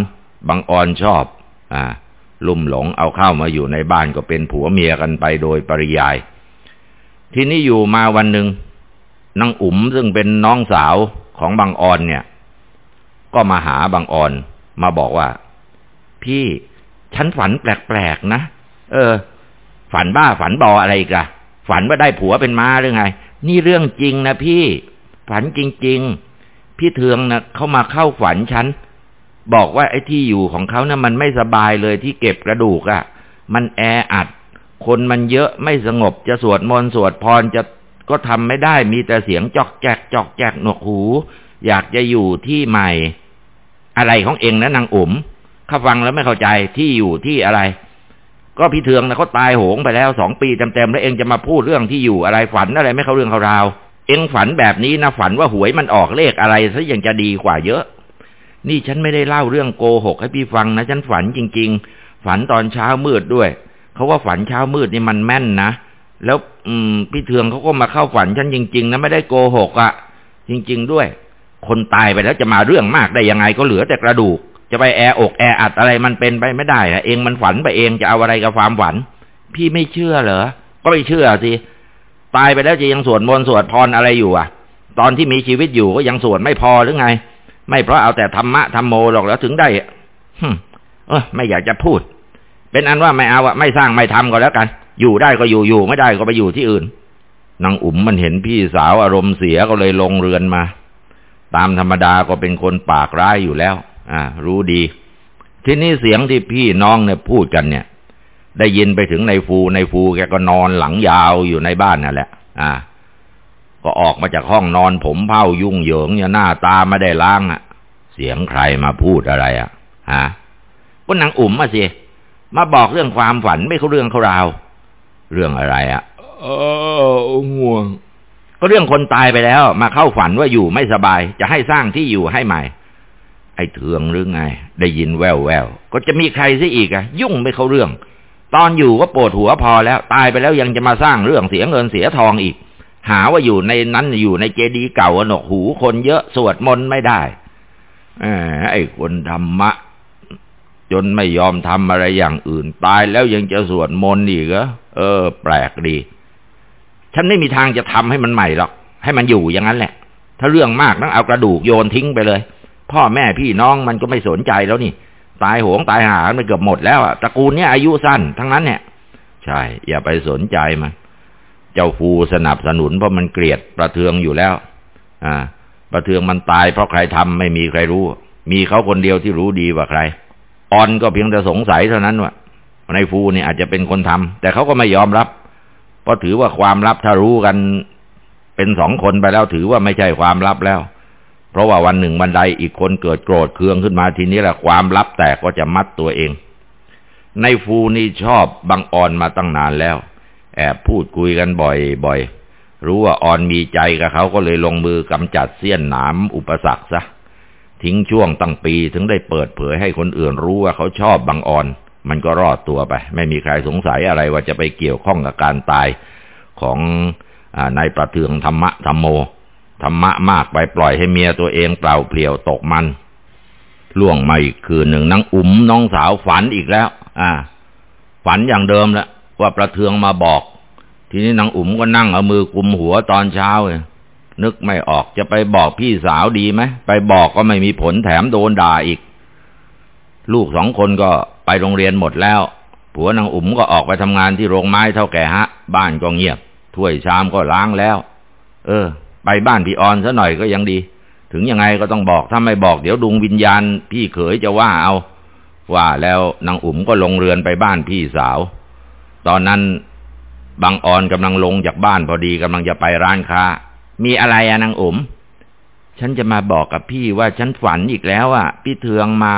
บางออนชอบ อ่า ลุ่มหลงเอาเข้ามาอยู่ในบ้านก็เป็นผัวเมียกันไปโดยปริยาย ที่นี่อยู่มาวันหนึ่งนางอุ๋มซึ่งเป็นน้องสาวของบางออนเนี่ย ก็มาหาบางออนมาบอกว่า พี่ฉันฝันแปลกๆนะเออ ฝันบ้าฝันบออะไรอีกะฝันว่าได้ผัวเป็นม้าหรือไง นี่เรื่องจริงนะพี่ ฝันจริง ๆ พี่เทืองนะเขามาเข้าฝันฉัน บอกว่าไอ้ที่อยู่ของเขานะ่ะมันไม่สบายเลยที่เก็บกระดูกอะ่ะ มันแออัด คนมันเยอะไม่สงบจะสวดมนต์สวดพรจะก็ทำไม่ได้มีแต่เสียงจอกแจกจอกแจกหนวกหู อยากจะอยู่ที่ใหม่ อะไรของเองนะนางอุ๋มข้าฟังแล้วไม่เข้าใจที่อยู่ที่อะไร ก็พี่เทืองนะเขาตายโหงไปแล้วสองปีเต็มๆแล้วเองจะมาพูดเรื่องที่อยู่อะไรฝันอะไรไม่เข้าเรื่องเขาราว เองฝันแบบนี้นะฝันว่าหวยมันออกเลขอะไรซะยังจะดีกว่าเยอะ นี่ฉันไม่ได้เล่าเรื่องโกหกให้พี่ฟังนะ ฉันฝันจริง ๆ ฝันตอนเช้ามืดด้วยเขาว่าฝันเช้ามืดนี่มันแม่นนะแล้วอืม พี่เทืองเขาก็มาเข้าฝันฉันจริง ๆนะไม่ได้โกหกอะ่ะ จริง ๆด้วย คนตายไปแล้วจะมาเรื่องมากได้ยังไงก็เหลือแต่กระดูก จะไปแออกแออัดอะไรมันเป็นไปไม่ได้อะเองมันฝันไปเองจะเอาอะไรกับความฝัน พี่ไม่เชื่อเหรอก็ไม่เชื่อสิ ตายไปแล้วจะยังสวดมนต์สวดพรอะไรอยู่อะ ตอนที่มีชีวิตอยู่ก็ยังสวดไม่พอหรือไง ไม่เพราะเอาแต่ธรรมะธรรมโมหรอกแล้วถึงได้ฮึเออไม่อยากจะพูด เป็นอันว่าไม่เอาอะไม่สร้างไม่ทำก็แล้วกัน อยู่ได้ก็อยู่อยู่ไม่ได้ก็ไปอยู่ที่อื่นนางอุ๋มมันเห็นพี่สาวอารมณ์เสียก็เลยลงเรือนมา ตามธรรมดาก็เป็นคนปากร้ายอยู่แล้ว อ่า รู้ดี ทีนี้เสียงที่พี่น้องเนี่ยพูดกันเนี่ย ได้ยินไปถึงในฟูในฟูแกก็นอนหลังยาวอยู่ในบ้านนั่นแหละ อ่า ก็ออกมาจากห้องนอนผมเผายุ่งเหยิงเนี่ยหน้าตาไม่ได้ล้างอะ เสียงใครมาพูดอะไรอะฮะก็นางอุ๋มมาสิมาบอกเรื่องความฝันไม่เขาเรื่องเขาราว เรื่องอะไรอะเออง่วง ก็เรื่องคนตายไปแล้ว มาเข้าฝันว่าอยู่ไม่สบาย จะให้สร้างที่อยู่ให้ใหม่ ไอ้เถืองหรือไง ได้ยินแววแววก็จะมีใครซะอีกอะยุ่งไม่เข้าเรื่อง ตอนอยู่ก็ปวดหัวพอแล้ว ตายไปแล้วยังจะมาสร้างเรื่องเสียเงินเสียทองอีก หาว่าอยู่ในนั้นอยู่ในเจดีย์เก่าหนกหูคนเยอะสวดมนต์ไม่ได้ไอ้คนธรรมะ จนไม่ยอมทำอะไรอย่างอื่น ตายแล้วยังจะสวดมนต์อีกเหรอเออ แปลกดี ฉันไม่มีทางจะทำให้มันใหม่หรอก ให้มันอยู่อย่างนั้นแหละ ถ้าเรื่องมากต้องเอากระดูกโยนทิ้งไปเลย พ่อแม่พี่น้องมันก็ไม่สนใจแล้วนี่ ตายโหงตายหามันเกือบหมดแล้วอะตระกูลเนี้ยอายุสั้นทั้งนั้นเนี่ย ใช่ อย่าไปสนใจมัน เจ้าฟูสนับสนุนเพราะมันเกลียดประเทืองอยู่แล้ว อ่า ประเทืองมันตายเพราะใครทำไม่มีใครรู้ มีเขาคนเดียวที่รู้ดีกว่าใครออนก็เพียงแต่สงสัยเท่านั้นว่าในฟูเนี่ยอาจจะเป็นคนทำแต่เขาก็ไม่ยอมรับ เพราะถือว่าความลับถ้ารู้กันเป็นสองคนไปแล้วถือว่าไม่ใช่ความลับแล้ว เพราะว่าวันหนึ่งวันใดอีกคนเกิดโกรธเคืองขึ้นมาทีนี้แหละความลับแตกก็จะมัดตัวเอง ในฟูนี่ชอบบังออนมาตั้งนานแล้ว แอบพูดคุยกันบ่อยๆรู้ว่าออนมีใจกับเขาก็เลยลงมือกำจัดเสี้ยนหนามอุปสรรคซะทิ้งช่วงตั้งปีถึงได้เปิดเผยให้คนอื่นรู้ว่าเขาชอบบังออน มันก็รอดตัวไป ไม่มีใครสงสัยอะไรว่าจะไปเกี่ยวข้องกับการตายของนายประเทืองธรรมะธรรมโม ธรรมะมากไปปล่อยให้เมียตัวเองเปล่าเปลี่ยวตกมัน ล่วงมาอีกคืนหนึ่งนางอุ๋มน้องสาวฝันอีกแล้ว อ่า ฝันอย่างเดิมแหละว่าประเทืองมาบอก ทีนี้นางอุ๋มก็นั่งเอามือกุมหัวตอนเช้าเลยนึกไม่ออกจะไปบอกพี่สาวดีไหมไปบอกก็ไม่มีผลแถมโดนด่าอีก ลูกสองคนก็ไปโรงเรียนหมดแล้วผัวนางอุ๋มก็ออกไปทำงานที่โรงไม้เท่าแก่ฮะ บ้านก็เงียบ ถ้วยชามก็ล้างแล้ว เออ ไปบ้านพี่ออนซะหน่อยก็ยังดี ถึงยังไงก็ต้องบอกถ้าไม่บอกเดี๋ยวดวงวิญญาณ พี่เขยจะว่าเอา ว่าแล้วนางอุ๋มก็ลงเรือนไปบ้านพี่สาว ตอนนั้นบางออนกำลังลงจากบ้านพอดีกำลังจะไปร้านค้า มีอะไรอะนางอุ๋มฉันจะมาบอกกับพี่ว่าฉันฝันอีกแล้วอะพี่เทืองมา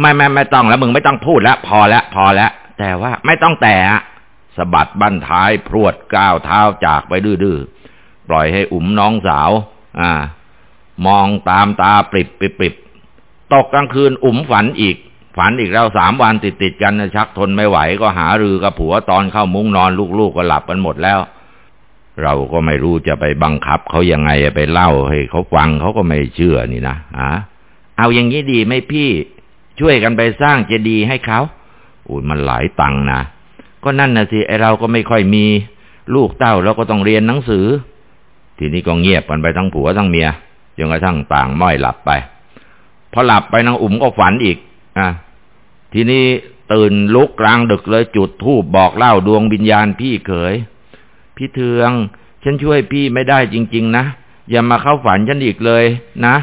ไม่ไม่ไม่ต้องแล้วมึงไม่ต้องพูดแล้วพอแล้วพอแล้วแต่ว่าไม่ต้องแต่สะบัดบั้นท้ายพรวดก้าวเท้าจากไปดื้อ ปล่อยให้อุ๋มน้องสาว อ่า มองตามตาปริบปริบปริบตกกลางคืนอุ๋มฝันอีก ฝันอีกแล้วสามวันติดติดกันชักทนไม่ไหวก็หารือกับผัวตอนเข้ามุ้งนอนลูกๆก็หลับกันหมดแล้ว เราก็ไม่รู้จะไปบังคับเขายังไงไปเล่าให้เขาฟังเขาก็ไม่เชื่อนี่นะอ่าเอาอย่างนี้ดีไหมพี่ ช่วยกันไปสร้างเจดีย์ให้เขาอุ้ยมันหลายตังนะก็นั่นนะสิไอเราก็ไม่ค่อยมี ลูกเต้าเราก็ต้องเรียนหนังสือ ทีนี้ก็เงียบกันไปทั้งผัวทั้งเมียจนกระทั่งต่างม้อยหลับไป พอหลับไปนางอุ๋มก็ฝันอีกอะทีนี้ตื่นลุกกลางดึกเลยจุดธูปบอกเล่าดวงวิญญาณพี่เขย พี่เทือง ฉันช่วยพี่ไม่ได้จริง ๆ นะ อย่ามาเข้าฝันฉันอีกเลยนะ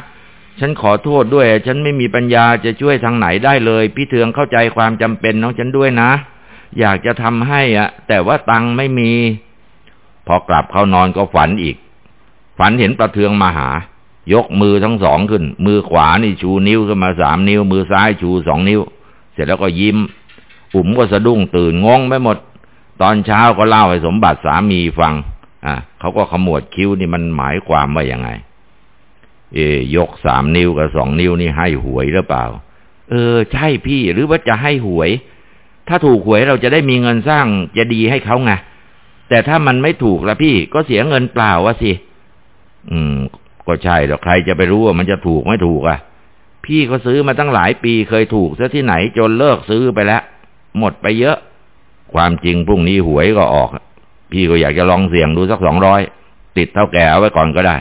ฉันขอโทษด้วย ฉันไม่มีปัญญาจะช่วยทางไหนได้เลย พี่เทืองเข้าใจความจำเป็นของฉันด้วยนะ อยากจะทำให้อะแต่ว่าตังไม่มี พอกลับเข้านอนก็ฝันอีก ฝันเห็นประเทืองมาหา ยกมือทั้งสองขึ้น มือขวานี่ชูนิ้วขึ้นมาสามนิ้ว มือซ้ายชูสองนิ้ว เสร็จแล้วก็ยิ้ม อุ๋มก็สะดุ้งตื่นงงไปหมด ตอนเช้าก็เล่าให้สมบัติสามีฟัง อะเขาก็ขมวดคิ้วนี่มันหมายความว่ายังไง เอยกสามนิ้วกับสองนิ้วนี่ให้หวยหรือเปล่า เออ ใช่พี่หรือว่าจะให้หวย ถ้าถูกหวยเราจะได้มีเงินสร้างจะดีให้เขาไงแต่ถ้ามันไม่ถูกละพี่ก็เสียเงินเปล่าวะสิ อืม ก็ใช่แล้วใครจะไปรู้ว่ามันจะถูกไม่ถูกอะ พี่ก็ซื้อมาตั้งหลายปีเคยถูกซะที่ไหนจนเลิกซื้อไปแล้ว หมดไปเยอะ ความจริงพรุ่งนี้หวยก็ออก พี่ก็อยากจะลองเสี่ยงดูสักสองร้อยติดเท่าแก่เอาไว้ก่อนก็ได้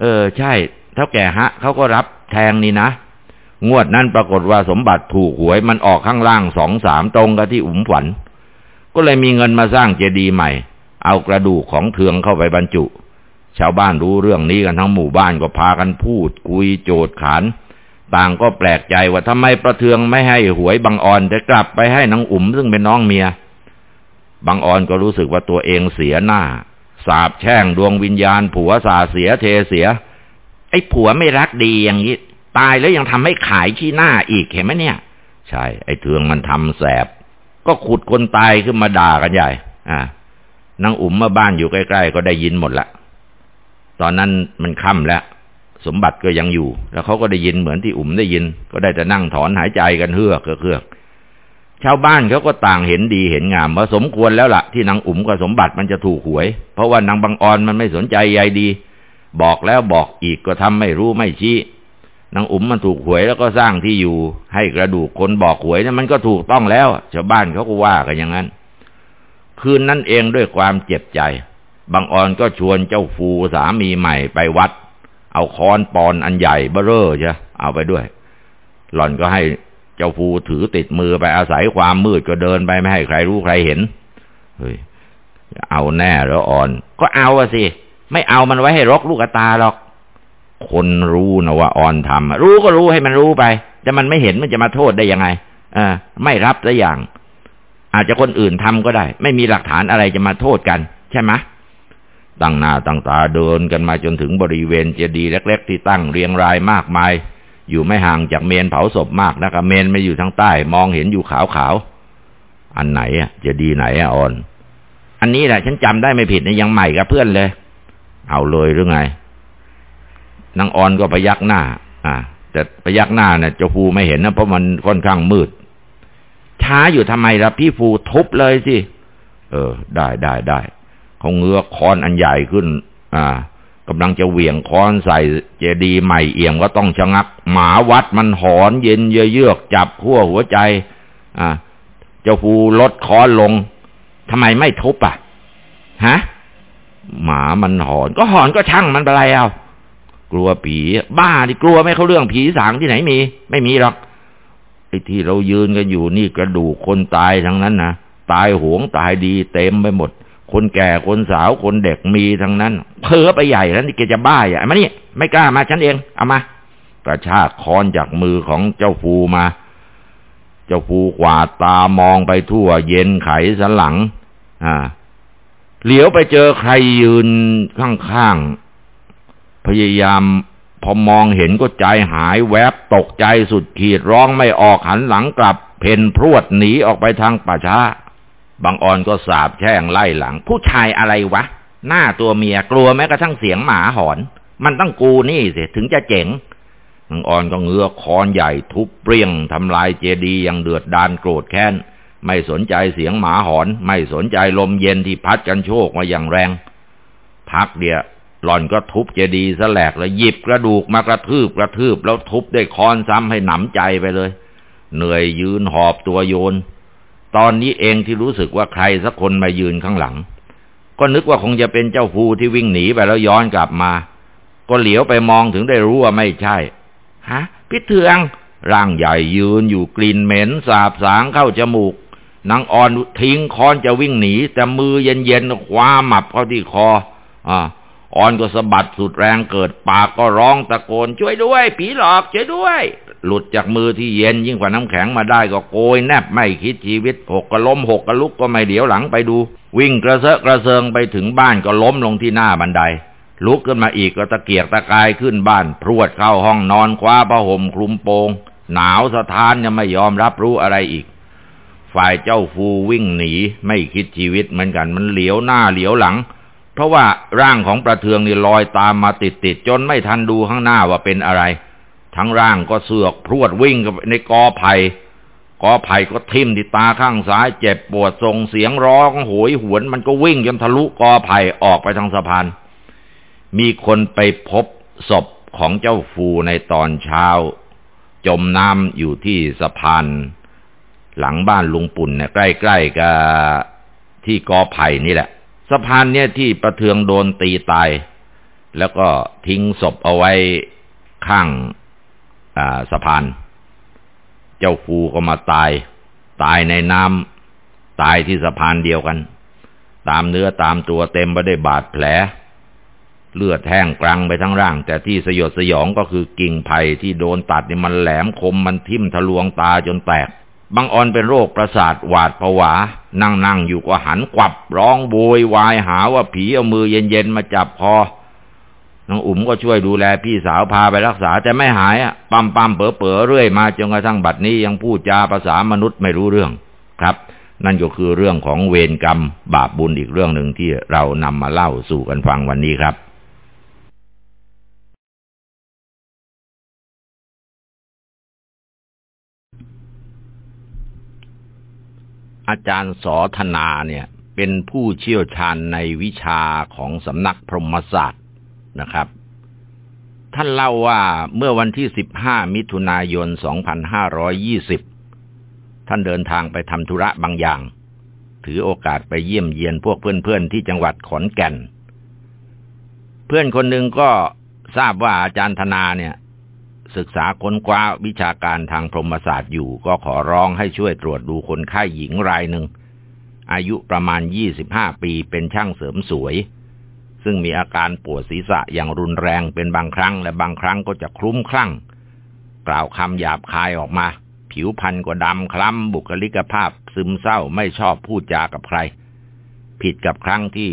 เออ ใช่ เท่าแก่ฮะเขาก็รับแทงนี่นะงวดนั้นปรากฏว่าสมบัติถูกหวยมันออกข้างล่างสองสามตรงกับที่อุ๋มฝัน ก็เลยมีเงินมาสร้างเจดีย์ใหม่ เอากระดูกของเทืองเข้าไปบรรจุ ชาวบ้านรู้เรื่องนี้กันทั้งหมู่บ้านก็พากันพูด คุยโจดขาน ต่างก็แปลกใจว่าทำไมประเทืองไม่ให้หวยบางออนแต่กลับไปให้นางอุ๋มซึ่งเป็นน้องเมียบางออนก็รู้สึกว่าตัวเองเสียหน้า สาบแช่งดวงวิญญาณ ผัวสาเสียเทเสีย ไอ้ผัวไม่รักดีอย่างนี้ ตายแล้วยังทำให้ขายขี้หน้าอีกเห็นไหมเนี่ย ใช่ ไอ้เทืองมันทำแสบ ก็ขุดคนตายขึ้นมาด่ากันใหญ่ อ่านางอุ๋มมาบ้านอยู่ใกล้ ๆ ก็ได้ยินหมดละ ตอนนั้นมันค่ำแล้ว สมบัติก็ยังอยู่ แล้วเขาก็ได้ยินเหมือนที่อุ๋มได้ยิน ก็ได้แต่นั่งถอนหายใจกันเฮือกเฮือกชาวบ้านเขาก็ต่างเห็นดีเห็นงามว่าสมควรแล้วละ่ะ ที่นางอุ๋มกับสมบัติมันจะถูกหวย เพราะว่านางบางออนมันไม่สนใจใยดี บอกแล้วบอกอีกก็ทำไม่รู้ไม่ชี้นางอุ๋มมันถูกหวยแล้วก็สร้างที่อยู่ ให้กระดูกคนบอกหวยนะั้นมันก็ถูกต้องแล้วชาวบ้านเขาก็ว่ากันอย่างนั้น คืนนั้นเองด้วยความเจ็บใจ บางออนก็ชวนเจ้าฟูสามีใหม่ไปวัด เอาค้อนปอนอันใหญ่เบ้อเร่อใช่เอาไปด้วย หล่อนก็ให้เจ้าฟูถือติดมือไปอาศัยความมืดก็เดินไปไม่ให้ใครรู้ใครเห็น เฮ้ย เอาแน่แล้วอ่อน ก็เอาสิ ไม่เอามันไว้ให้รกลูกตาหรอก คนรู้นะว่าอ่อนทำรู้ก็รู้ให้มันรู้ไป แต่มันไม่เห็นมันจะมาโทษได้ยังไงอ่าไม่รับซะอย่าง อาจจะคนอื่นทำก็ได้ ไม่มีหลักฐานอะไรจะมาโทษกัน ใช่ไหม ตั้งหน้าตั้งตาเดินกันมาจนถึงบริเวณเจดีย์เล็ก ๆ ที่ตั้งเรียงรายมากมาย อยู่ไม่ห่างจากเมนเผาศพมากนะครับเมนไม่อยู่ทางใต้ มองเห็นอยู่ขาวๆอันไหนอะจดีไหนอะออน อันนี้แหละ ฉันจำได้ไม่ผิดนะยังใหม่กับเพื่อนเลย เอาเลยหรือไงนางออนก็พยักหน้า อ่า แต่พยักหน้าเนี่ยจ้าฟูไม่เห็นนะเพราะมันค่อนข้างมืด ช้าอยู่ทำไมล่ะพี่ฟูทุบเลยสิเออ ได้ได้ได้ เขาเงือกคอนอันใหญ่ขึ้น อ่ากำลังจะเหวี่ยงค้อนใส่เจดีใหม่เอี่ยมก็ต้องชะงัก หมาวัดมันหอนเย็นเยือกจับขั้วหัวใจ อ่า เจ้าฟูลดค้อนลงทำไมไม่ทุบอะ ฮะ หมามันหอน ก็หอนก็ช่างมันอะไรเอากลัวผี บ้าดิกลัวไม่เขาเรื่องผีสางที่ไหนมี ไม่มีหรอกไอ้ที่เรายืนกันอยู่นี่กระดูกคนตายทั้งนั้นนะตายหวงตายดีเต็มไปหมด คนแก่คนสาวคนเด็กมีทั้งนั้น เพ้อไปใหญ่แล้วนี่แกจะบ้าอะมานี่ไม่กล้ามาฉันเองเอามากระชากค้อนจากมือของเจ้าฟูมา เจ้าฟูกวาดตามองไปทั่ว เย็นไขสันหลัง อ่า เหลียวไปเจอใครยืนข้างๆพยายามพอมองเห็นก็ใจหายแวบตกใจสุดขีดร้องไม่ออกหันหลังกลับ เพนพรวดหนีออกไปทางป่าช้า บางออนก็สาบแช่งไล่หลัง ผู้ชายอะไรวะ หน้าตัวเมียกลัวแม้กระทั่งเสียงหมาหอน มันต้องกูนี่สิถึงจะเจ๋งบางออนก็เงือกคอนใหญ่ทุบเปรี้ยงทำลายเจดีย์ยังเดือดดานโกรธแค้น ไม่สนใจเสียงหมาหอน ไม่สนใจลมเย็นที่พัดกันโชกมาอย่างแรง พักเดียวหล่อนก็ทุบเจดีย์ซะแหลกแล้วหยิบกระดูกมากระทืบกระทืบแล้วทุบด้วยคอนซ้ำให้หนำใจไปเลย เหนื่อยยืนหอบตัวโยน ตอนนี้เองที่รู้สึกว่าใครสักคนมายืนข้างหลัง ก็นึกว่าคงจะเป็นเจ้าฟูที่วิ่งหนีไปแล้วย้อนกลับมา ก็เหลียวไปมองถึงได้รู้ว่าไม่ใช่ ฮะพิเทือง ร่างใหญ่ยืนอยู่กลิ่นเหม็นสาบสางเข้าจมูกนางอ่อนทิ้งค้อนจะวิ่งหนี แต่มือเย็นๆคว้าหมับเข้าที่คออ่าอ่อนก็สะบัดสุดแรงเกิดปากก็ร้องตะโกน ช่วยด้วย ผีหลอกช่วยด้วย หลุดจากมือที่เย็นยิ่งกว่าน้ำแข็งมาได้ก็โกยแนบไม่คิดชีวิต หกกระล้มหกกระลุกก็ไม่เดี๋ยวหลังไปดู วิ่งกระเซาะกระเซิงไปถึงบ้านก็ล้มลงที่หน้าบันได ลุกขึ้นมาอีกก็ตะเกียกตะกายขึ้นบ้าน พรวดเข้าห้องนอนคว้าผ้าห่มคลุมโปง หนาวสะท้านยังไม่ยอมรับรู้อะไรอีก ฝ่ายเจ้าฟูวิ่งหนี ไม่คิดชีวิตเหมือนกันมันเหลียวหน้าเหลียวหลัง เพราะว่าร่างของประเทืองนี่ลอยตามมาติดติดจนไม่ทันดูข้างหน้าว่าเป็นอะไร ทั้งร่างก็เสือกพรวดวิ่งกับในกอไผ่กอไผ่ก็ทิ่มที่ตาข้างซ้าย เจ็บปวดส่งเสียงร้องโหยหวน มันก็วิ่งจนทะลุกอไผ่ออกไปทางสะพาน มีคนไปพบศพของเจ้าฟูในตอนเช้า จมน้ำอยู่ที่สะพานหลังบ้านลุงปุ่นเนี่ยใกล้ๆกับที่กอไผ่นี่แหละ สะพานเนี่ยที่ประเทืองโดนตีตาย แล้วก็ทิ้งศพเอาไว้ข้าง สะพาน เจ้าฟูก็มาตาย ตายในน้ำตายที่สะพานเดียวกัน ตามเนื้อตามตัวเต็มไปด้วยบาดแผล เลือดแห้งกรังไปทั้งร่าง แต่ที่สยดสยองก็คือกิ่งไผ่ที่โดนตัดนี่มันแหลมคมมันทิ่มทะลวงตาจนแตกบางออนเป็นโรคประสาทหวาดผวา นั่งนั่งอยู่ก็หันกวับ ร้องโวยวายหาว่าผีเอามือเย็นๆมาจับคอ น้องอุ๋มก็ช่วยดูแลพี่สาวพาไปรักษาแต่ไม่หายอะปั๊มปั๊มเป๋อเป๋อเรื่อยมาจนกระทั่งบัดนี้ยังพูดจาภาษามนุษย์ไม่รู้เรื่องครับ นั่นก็คือเรื่องของเวรกรรม บาปบุญอีกเรื่องหนึ่งที่เรานำมาเล่าสู่กันฟังวันนี้ครับอาจารย์สอธนาเนี่ย เป็นผู้เชี่ยวชาญในวิชาของสำนักพรหมศาสตร์ นะครับ ท่านเล่าว่าเมื่อวันที่ 15 มิถุนายน 2520 ท่านเดินทางไปทำธุระบางอย่าง ถือโอกาสไปเยี่ยมเยียนพวกเพื่อนๆที่จังหวัดขอนแก่น เพื่อนคนหนึ่งก็ทราบว่าอาจารย์ธนาเนี่ย ศึกษาค้นคว้าวิชาการทางพรหมศาสตร์อยู่ ก็ขอร้องให้ช่วยตรวจดูคนไข้หญิงรายหนึ่งอายุประมาณ 25 ปีเป็นช่างเสริมสวย ซึ่งมีอาการปวดศีรษะอย่างรุนแรงเป็นบางครั้ง และบางครั้งก็จะคลุ้มคลั่ง กล่าวคำหยาบคายออกมา ผิวพรรณก็ดำคล้ำบุคลิกภาพ ซึมเศร้าไม่ชอบพูดจากับใคร ผิดกับครั้งที่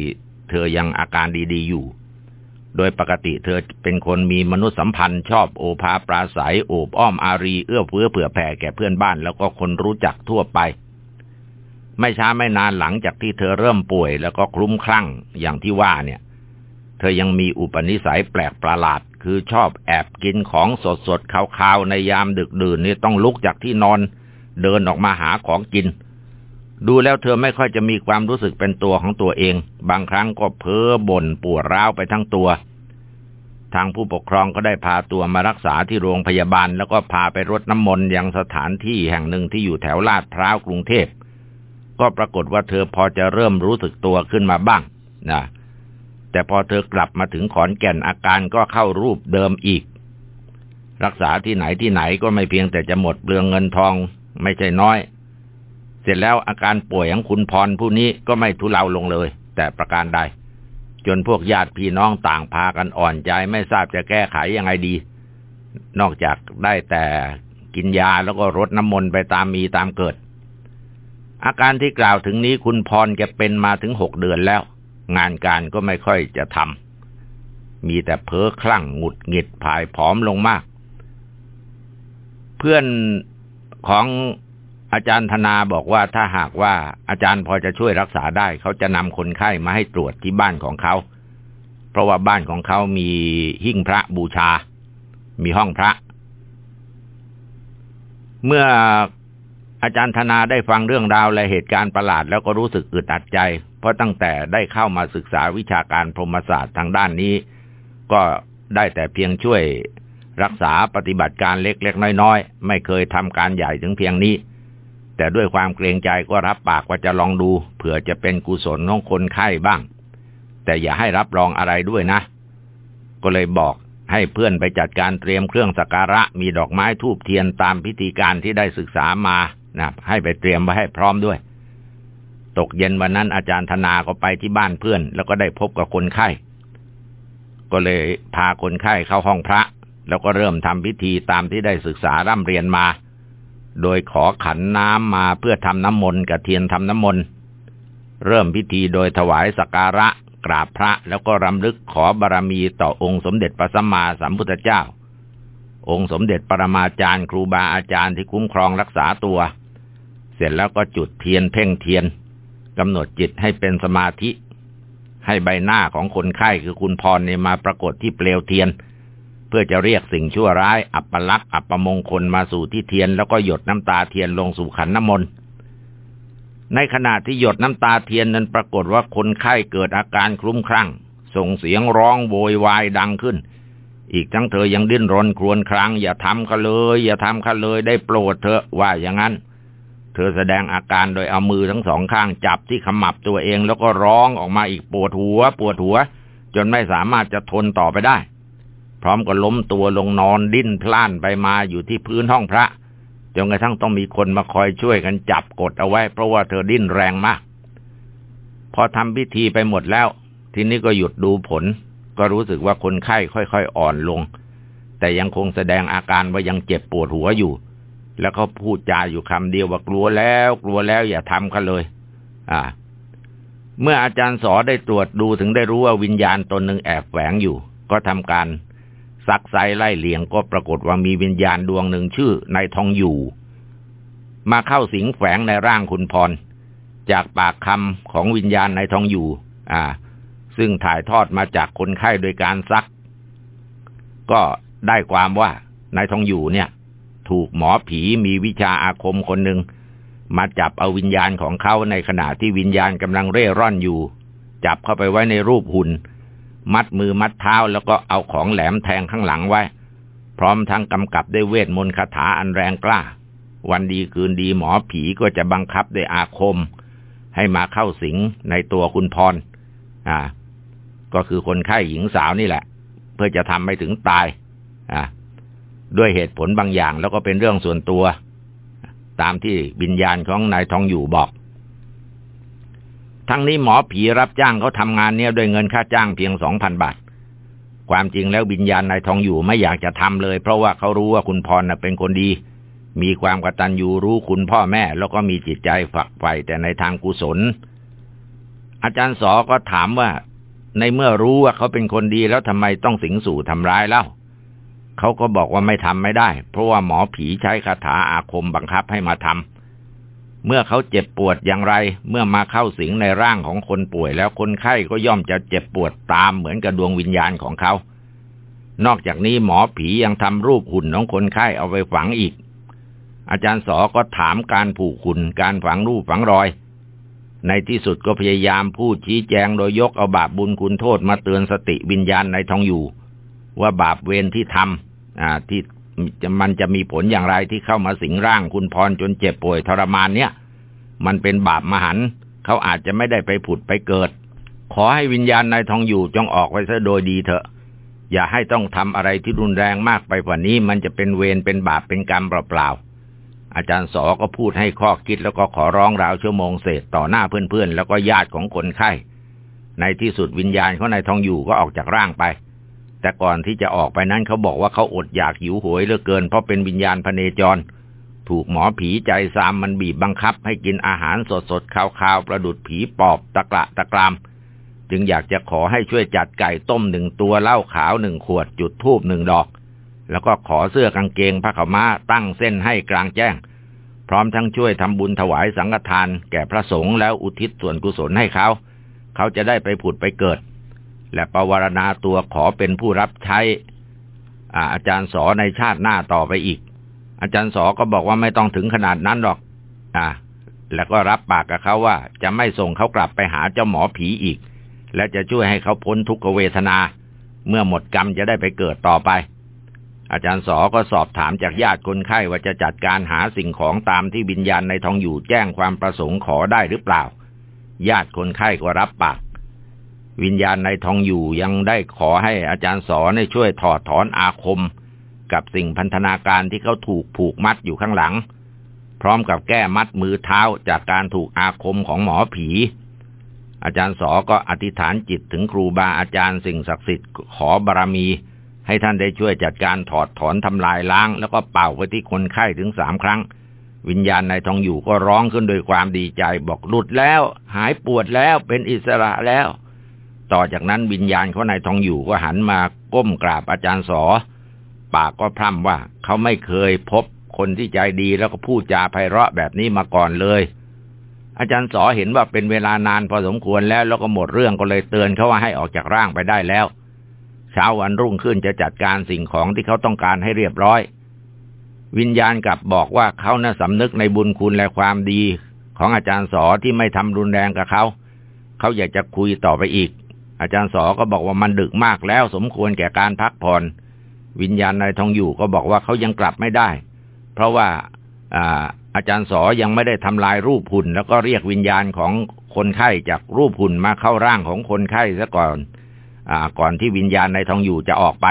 เธอยังอาการดีๆอยู่ โดยปกติเธอเป็นคนมีมนุษยสัมพันธ์ชอบโอภาปราศัยโอบอ้อมอารีเอื้อเฟื้อเผื่อแผ่แก่เพื่อนบ้านแล้วก็คนรู้จักทั่วไปไม่ช้าไม่นานหลังจากที่เธอเริ่มป่วยแล้วก็คลุ้มคลั่งอย่างที่ว่าเนี่ย เธอยังมีอุปนิสัยแปลกประหลาด คือชอบแอบกินของสดสดคาวๆในยามดึกดื่นนี่ต้องลุกจากที่นอน เดินออกมาหาของกิน ดูแล้วเธอไม่ค่อยจะมีความรู้สึกเป็นตัวของตัวเอง บางครั้งก็เพ้อบ่นปวดร้าวไปทั้งตัว ทางผู้ปกครองก็ได้พาตัวมารักษาที่โรงพยาบาล แล้วก็พาไปรดน้ำมนต์ยังสถานที่แห่งหนึ่งที่อยู่แถวลาดพร้าวกรุงเทพก็ปรากฏว่าเธอพอจะเริ่มรู้สึกตัวขึ้นมาบ้างนะ แต่พอเธอกลับมาถึงขอนแก่นอาการก็เข้ารูปเดิมอีก รักษาที่ไหนที่ไหนก็ไม่เพียงแต่จะหมดเปลืองเงินทองไม่ใช่น้อย เสร็จแล้วอาการป่วยของคุณพรผู้นี้ก็ไม่ทุเลาลงเลย แต่ประการใด จนพวกญาติพี่น้องต่างพากันอ่อนใจไม่ทราบจะแก้ไขยังไงดี นอกจากได้แต่กินยาแล้วก็รดน้ำมนต์ไปตามมีตามเกิด อาการที่กล่าวถึงนี้คุณพรแกเป็นมาถึงหกเดือนแล้ว งานการก็ไม่ค่อยจะทำมีแต่เพ้อคลั่งหงุดหงิดผายผอมลงมาก เพื่อนของอาจารย์ธนาบอกว่าถ้าหากว่าอาจารย์พอจะช่วยรักษาได้ เขาจะนำคนไข้มาให้ตรวจที่บ้านของเขา เพราะว่าบ้านของเขามีหิ้งพระบูชา มีห้องพระ เมื่อ อาจารย์ธนาได้ฟังเรื่องราวและเหตุการณ์ประหลาดแล้วก็รู้สึกอึดอัดใจ เพราะตั้งแต่ได้เข้ามาศึกษาวิชาการพรหมศาสตร์ทางด้านนี้ ก็ได้แต่เพียงช่วยรักษาปฏิบัติการเล็กๆ น้อยๆ ไม่เคยทำการใหญ่ถึงเพียงนี้ แต่ด้วยความเกรงใจก็รับปากว่าจะลองดูเผื่อจะเป็นกุศลของคนไข้บ้าง แต่อย่าให้รับรองอะไรด้วยนะ ก็เลยบอกให้เพื่อนไปจัดการเตรียมเครื่องสักการะมีดอกไม้ทูบเทียนตามพิธีการที่ได้ศึกษามา นะให้ไปเตรียมไว้ให้พร้อมด้วย ตกเย็นวันนั้นอาจารย์ธนาก็ไปที่บ้านเพื่อน แล้วก็ได้พบกับคนไข้ ก็เลยพาคนไข้เข้าห้องพระ แล้วก็เริ่มทำพิธีตามที่ได้ศึกษาร่ำเรียนมา โดยขอขันน้ำมาเพื่อทำน้ำมนต์กับเทียนทำน้ำมนต์เริ่มพิธีโดยถวายสักการะกราบพระแล้วก็รำลึกขอบารมีต่อองค์สมเด็จพระสัมมาสัมพุทธเจ้า องค์สมเด็จปรมาจารย์ครูบาอาจารย์ที่คุ้มครองรักษาตัว เสร็จแล้วก็จุดเทียนเพ่งเทียนกำหนดจิตให้เป็นสมาธิ ให้ใบหน้าของคนไข้คือคุณพรเนี่ยมาปรากฏที่เปลวเทียน เพื่อจะเรียกสิ่งชั่วร้าย อัปลักษ์อัปมงคลมาสู่ที่เทียน แล้วก็หยดน้ำตาเทียนลงสู่ขันน้ำมนต์ในขณะที่หยดน้ำตาเทียนนั้นปรากฏว่าคนไข้เกิดอาการคลุ้มคลั่ง ส่งเสียงร้องโวยวายดังขึ้น อีกทั้งเธอยังดิ้นรนครวญครางอย่าทำเขาเลย อย่าทำเขาเลยได้โปรดเธอะว่าอย่างนั้น เธอแสดงอาการโดยเอามือทั้งสองข้างจับที่ขมับตัวเองแล้วก็ร้องออกมาอีกปวดหัว ปวดหัว จนไม่สามารถจะทนต่อไปได้ พร้อมกับล้มตัวลงนอนดิ้นพล่านไปมาอยู่ที่พื้นห้องพระจนกระทั่งต้องมีคนมาคอยช่วยกันจับกดเอาไว้ เพราะว่าเธอดิ้นแรงมาก พอทำพิธีไปหมดแล้ว ทีนี้ก็หยุดดูผล ก็รู้สึกว่าคนไข้ค่อยๆอ่อนลง แต่ยังคงแสดงอาการว่ายังเจ็บปวดหัวอยู่ แล้วเขาพูดจาอยู่คำเดียวว่ากลัวแล้ว กลัวแล้วอย่าทำกันเลย อ่า เมื่ออาจารย์สอได้ตรวจดูถึงได้รู้ว่าวิญญาณตนหนึ่งแอบแฝงอยู่ ก็ทำการซักไซไล่เลียงก็ปรากฏว่ามีวิญญาณดวงหนึ่งชื่อนายทองอยู่ มาเข้าสิงแฝงในร่างคุณพร จากปากคำของวิญญาณนายทองอยู่ อ่า ซึ่งถ่ายทอดมาจากคนไข้โดยการซัก ก็ได้ความว่านายทองอยู่เนี่ย ถูกหมอผีมีวิชาอาคมคนหนึ่งมาจับเอาวิญญาณของเขาในขณะที่วิญญาณกำลังเร่ร่อนอยู่ จับเข้าไปไว้ในรูปหุ่น มัดมือมัดเท้าแล้วก็เอาของแหลมแทงข้างหลังไว้ พร้อมทั้งกำกับด้วยเวทมนต์คาถาอันแรงกล้า วันดีคืนดีหมอผีก็จะบังคับด้วยอาคม ให้มาเข้าสิงในตัวคุณพร อ่า ก็คือคนไข้หญิงสาวนี่แหละ เพื่อจะทำให้ถึงตาย อ่า ด้วยเหตุผลบางอย่างแล้วก็เป็นเรื่องส่วนตัว ตามที่วิญญาณของนายทองอยู่บอก ทั้งนี้หมอผีรับจ้างเขาทำงานเนี้ยด้วยเงินค่าจ้างเพียงสองพันบาท ความจริงแล้ววิญญาณนายทองอยู่ไม่อยากจะทำเลย เพราะว่าเขารู้ว่าคุณพรเป็นคนดี มีความกตัญญูรู้คุณพ่อแม่ แล้วก็มีจิตใจฝักใฝ่แต่ในทางกุศล อาจารย์สอก็ถามว่า ในเมื่อรู้ว่าเขาเป็นคนดีแล้วทำไมต้องสิงสู่ทำร้ายเล่า เขาก็บอกว่าไม่ทำไม่ได้ เพราะว่าหมอผีใช้คาถาอาคมบังคับให้มาทำเมื่อเขาเจ็บปวดอย่างไร เมื่อมาเข้าสิงในร่างของคนป่วยแล้วคนไข้ก็ย่อมจะเจ็บปวดตามเหมือนกับดวงวิญญาณของเขา นอกจากนี้หมอผียังทำรูปหุ่นของคนไข้เอาไปฝังอีก อาจารย์สอก็ถามการผูกหุ่นการฝังรูปฝังรอยในที่สุดก็พยายามพูดชี้แจงโดยยกเอาบาปบุญคุณโทษมาเตือนสติวิญญาณในทองอยู่ ว่าบาปเวรที่ทำอ่า ที่มันจะมีผลอย่างไรที่เข้ามาสิงร่างคุณพรจนเจ็บป่วยทรมานเนี่ยมันเป็นบาปมหันเขาอาจจะไม่ได้ไปผุดไปเกิด ขอให้วิญญาณนายทองอยู่จงออกไปซะโดยดีเถอะ อย่าให้ต้องทำอะไรที่รุนแรงมากไปกว่านี้ มันจะเป็นเวรเป็นบาปเป็นกรรมเปล่าๆอาจารย์สอก็พูดให้ข้อคิดแล้วก็ขอร้องราวชั่วโมงเศษต่อหน้าเพื่อนๆแล้วก็ญาติของคนไข้ ในที่สุดวิญญาณของนายทองอยู่ก็ออกจากร่างไป แต่ก่อนที่จะออกไปนั้นเขาบอกว่าเขาอดอยากหิวโหยเหลือเกินเพราะเป็นวิญญาณพเนจร ถูกหมอผีใจซามมันบีบบังคับ ให้กินอาหารสดสดคาวๆประดุดผีปอบตะกระตะกราม จึงอยากจะขอให้ช่วยจัดไก่ต้มหนึ่งตัวเหล้าขาวหนึ่งขวดจุดทูบหนึ่งดอก แล้วก็ขอเสื้อกางเกงพระขม้าตั้งเส้นให้กลางแจ้ง พร้อมทั้งช่วยทำบุญถวายสังฆทาน แก่พระสงฆ์แล้วอุทิศส่วนกุศลให้เขา เขาจะได้ไปผุดไปเกิด และประวรณาตัวขอเป็นผู้รับใช้อาจารย์สอในชาติหน้าต่อไปอีก อาจารย์สอก็บอกว่าไม่ต้องถึงขนาดนั้นหรอก อ่า แล้วก็รับปากกับเขาว่าจะไม่ส่งเขากลับไปหาเจ้าหมอผีอีก และจะช่วยให้เขาพ้นทุกขเวทนา เมื่อหมดกรรมจะได้ไปเกิดต่อไป อาจารย์สอก็สอบถามจากญาติคนไข้ว่าจะจัดการหาสิ่งของตามที่วิญญาณในทองอยู่แจ้งความประสงค์ขอได้หรือเปล่า ญาติคนไข้ก็รับปาก วิญญาณในทองอยู่ยังได้ขอให้อาจารย์สอนให้ช่วยถอดถอนอาคม กับสิ่งพันธนาการที่เขาถูกผูกมัดอยู่ข้างหลัง พร้อมกับแก้มัดมือเท้าจากการถูกอาคมของหมอผี อาจารย์สอก็อธิษฐานจิตถึงครูบาอาจารย์สิ่งศักดิ์สิทธิ์ขอบารมี ให้ท่านได้ช่วยจัดการถอดถอนทำลายล้าง แล้วก็เป่าไปที่คนไข้ถึงสามครั้ง วิญญาณในทองอยู่ก็ร้องขึ้นโดยความดีใจบอกหลุดแล้ว หายปวดแล้วเป็นอิสระแล้ว ต่อจากนั้นวิญญาณเขานายทองอยู่ก็หันมาก้มกราบอาจารย์สอ ปากก็พร่ำว่าเขาไม่เคยพบคนที่ใจดีแล้วก็พูดจาไพเราะแบบนี้มาก่อนเลย อาจารย์สอเห็นว่าเป็นเวลานานพอสมควรแล้วแล้วก็หมดเรื่องก็เลยเตือนเขาว่าให้ออกจากร่างไปได้แล้ว เช้าวันรุ่งขึ้นจะจัดการสิ่งของที่เขาต้องการให้เรียบร้อย วิญญาณกลับบอกว่าเขาน่ะสำนึกในบุญคุณและความดี ของอาจารย์สอที่ไม่ทำรุนแรงกับเขา เขาอยากจะคุยต่อไปอีก อาจารย์สอก็บอกว่ามันดึกมากแล้ว สมควรแก่การพักผ่อนวิญญาณนายทองอยู่ก็บอกว่าเขายังกลับไม่ได้ เพราะว่าอาอาจารย์สอยังไม่ได้ทำลายรูปหุ่น แล้วก็เรียกวิญญาณของคนไข้จากรูปหุ่นมาเข้าร่างของคนไข้ซะก่อนอก่อนที่วิญญาณนายทองอยู่จะออกไป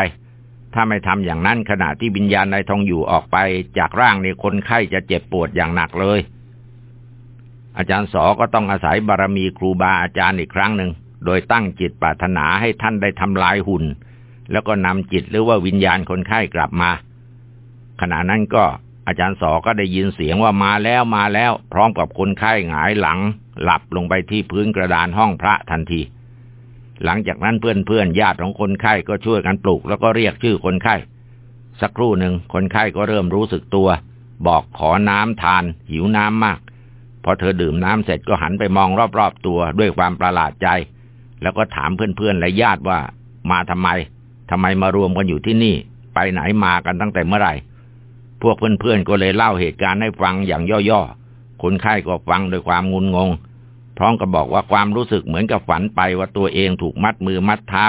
ถ้าไม่ทำอย่างนั้นขณะที่วิญญาณนายทองอยู่ออกไป จากร่างในคนไข้จะเจ็บปวดอย่างหนักเลย อาจารย์สอก็ต้องอาศัยบารมีครูบาอาจารย์อีกครั้งหนึ่ง โดยตั้งจิตปรารถนาให้ท่านได้ทำลายหุ่น แล้วก็นำจิตหรือว่าวิญญาณคนไข้กลับมา ขณะนั้นก็อาจารย์สอก็ได้ยินเสียงว่ามาแล้วมาแล้ว พร้อมกับคนไข้หงายหลัง หลับลงไปที่พื้นกระดานห้องพระทันที หลังจากนั้นเพื่อนๆญาติของคนไข้ก็ช่วยกันปลุกแล้วก็เรียกชื่อคนไข้ สักครู่หนึ่งคนไข้ก็เริ่มรู้สึกตัว บอกขอน้ำทาน หิวน้ำมากพอเธอดื่มน้ำเสร็จก็หันไปมองรอบๆตัวด้วยความประหลาดใจ แล้วก็ถามเพื่อนๆและญาติว่า มาทำไมทำไมมารวมกันอยู่ที่นี่ ไปไหนมากันตั้งแต่เมื่อไหร่ พวกเพื่อนๆก็เลยเล่าเหตุการณ์ให้ฟังอย่างย่อๆคนไข้ก็ฟังด้วยความงุนงง พร้อมกับบอกว่าความรู้สึกเหมือนกับฝันไปว่าตัวเองถูกมัดมือมัดเท้า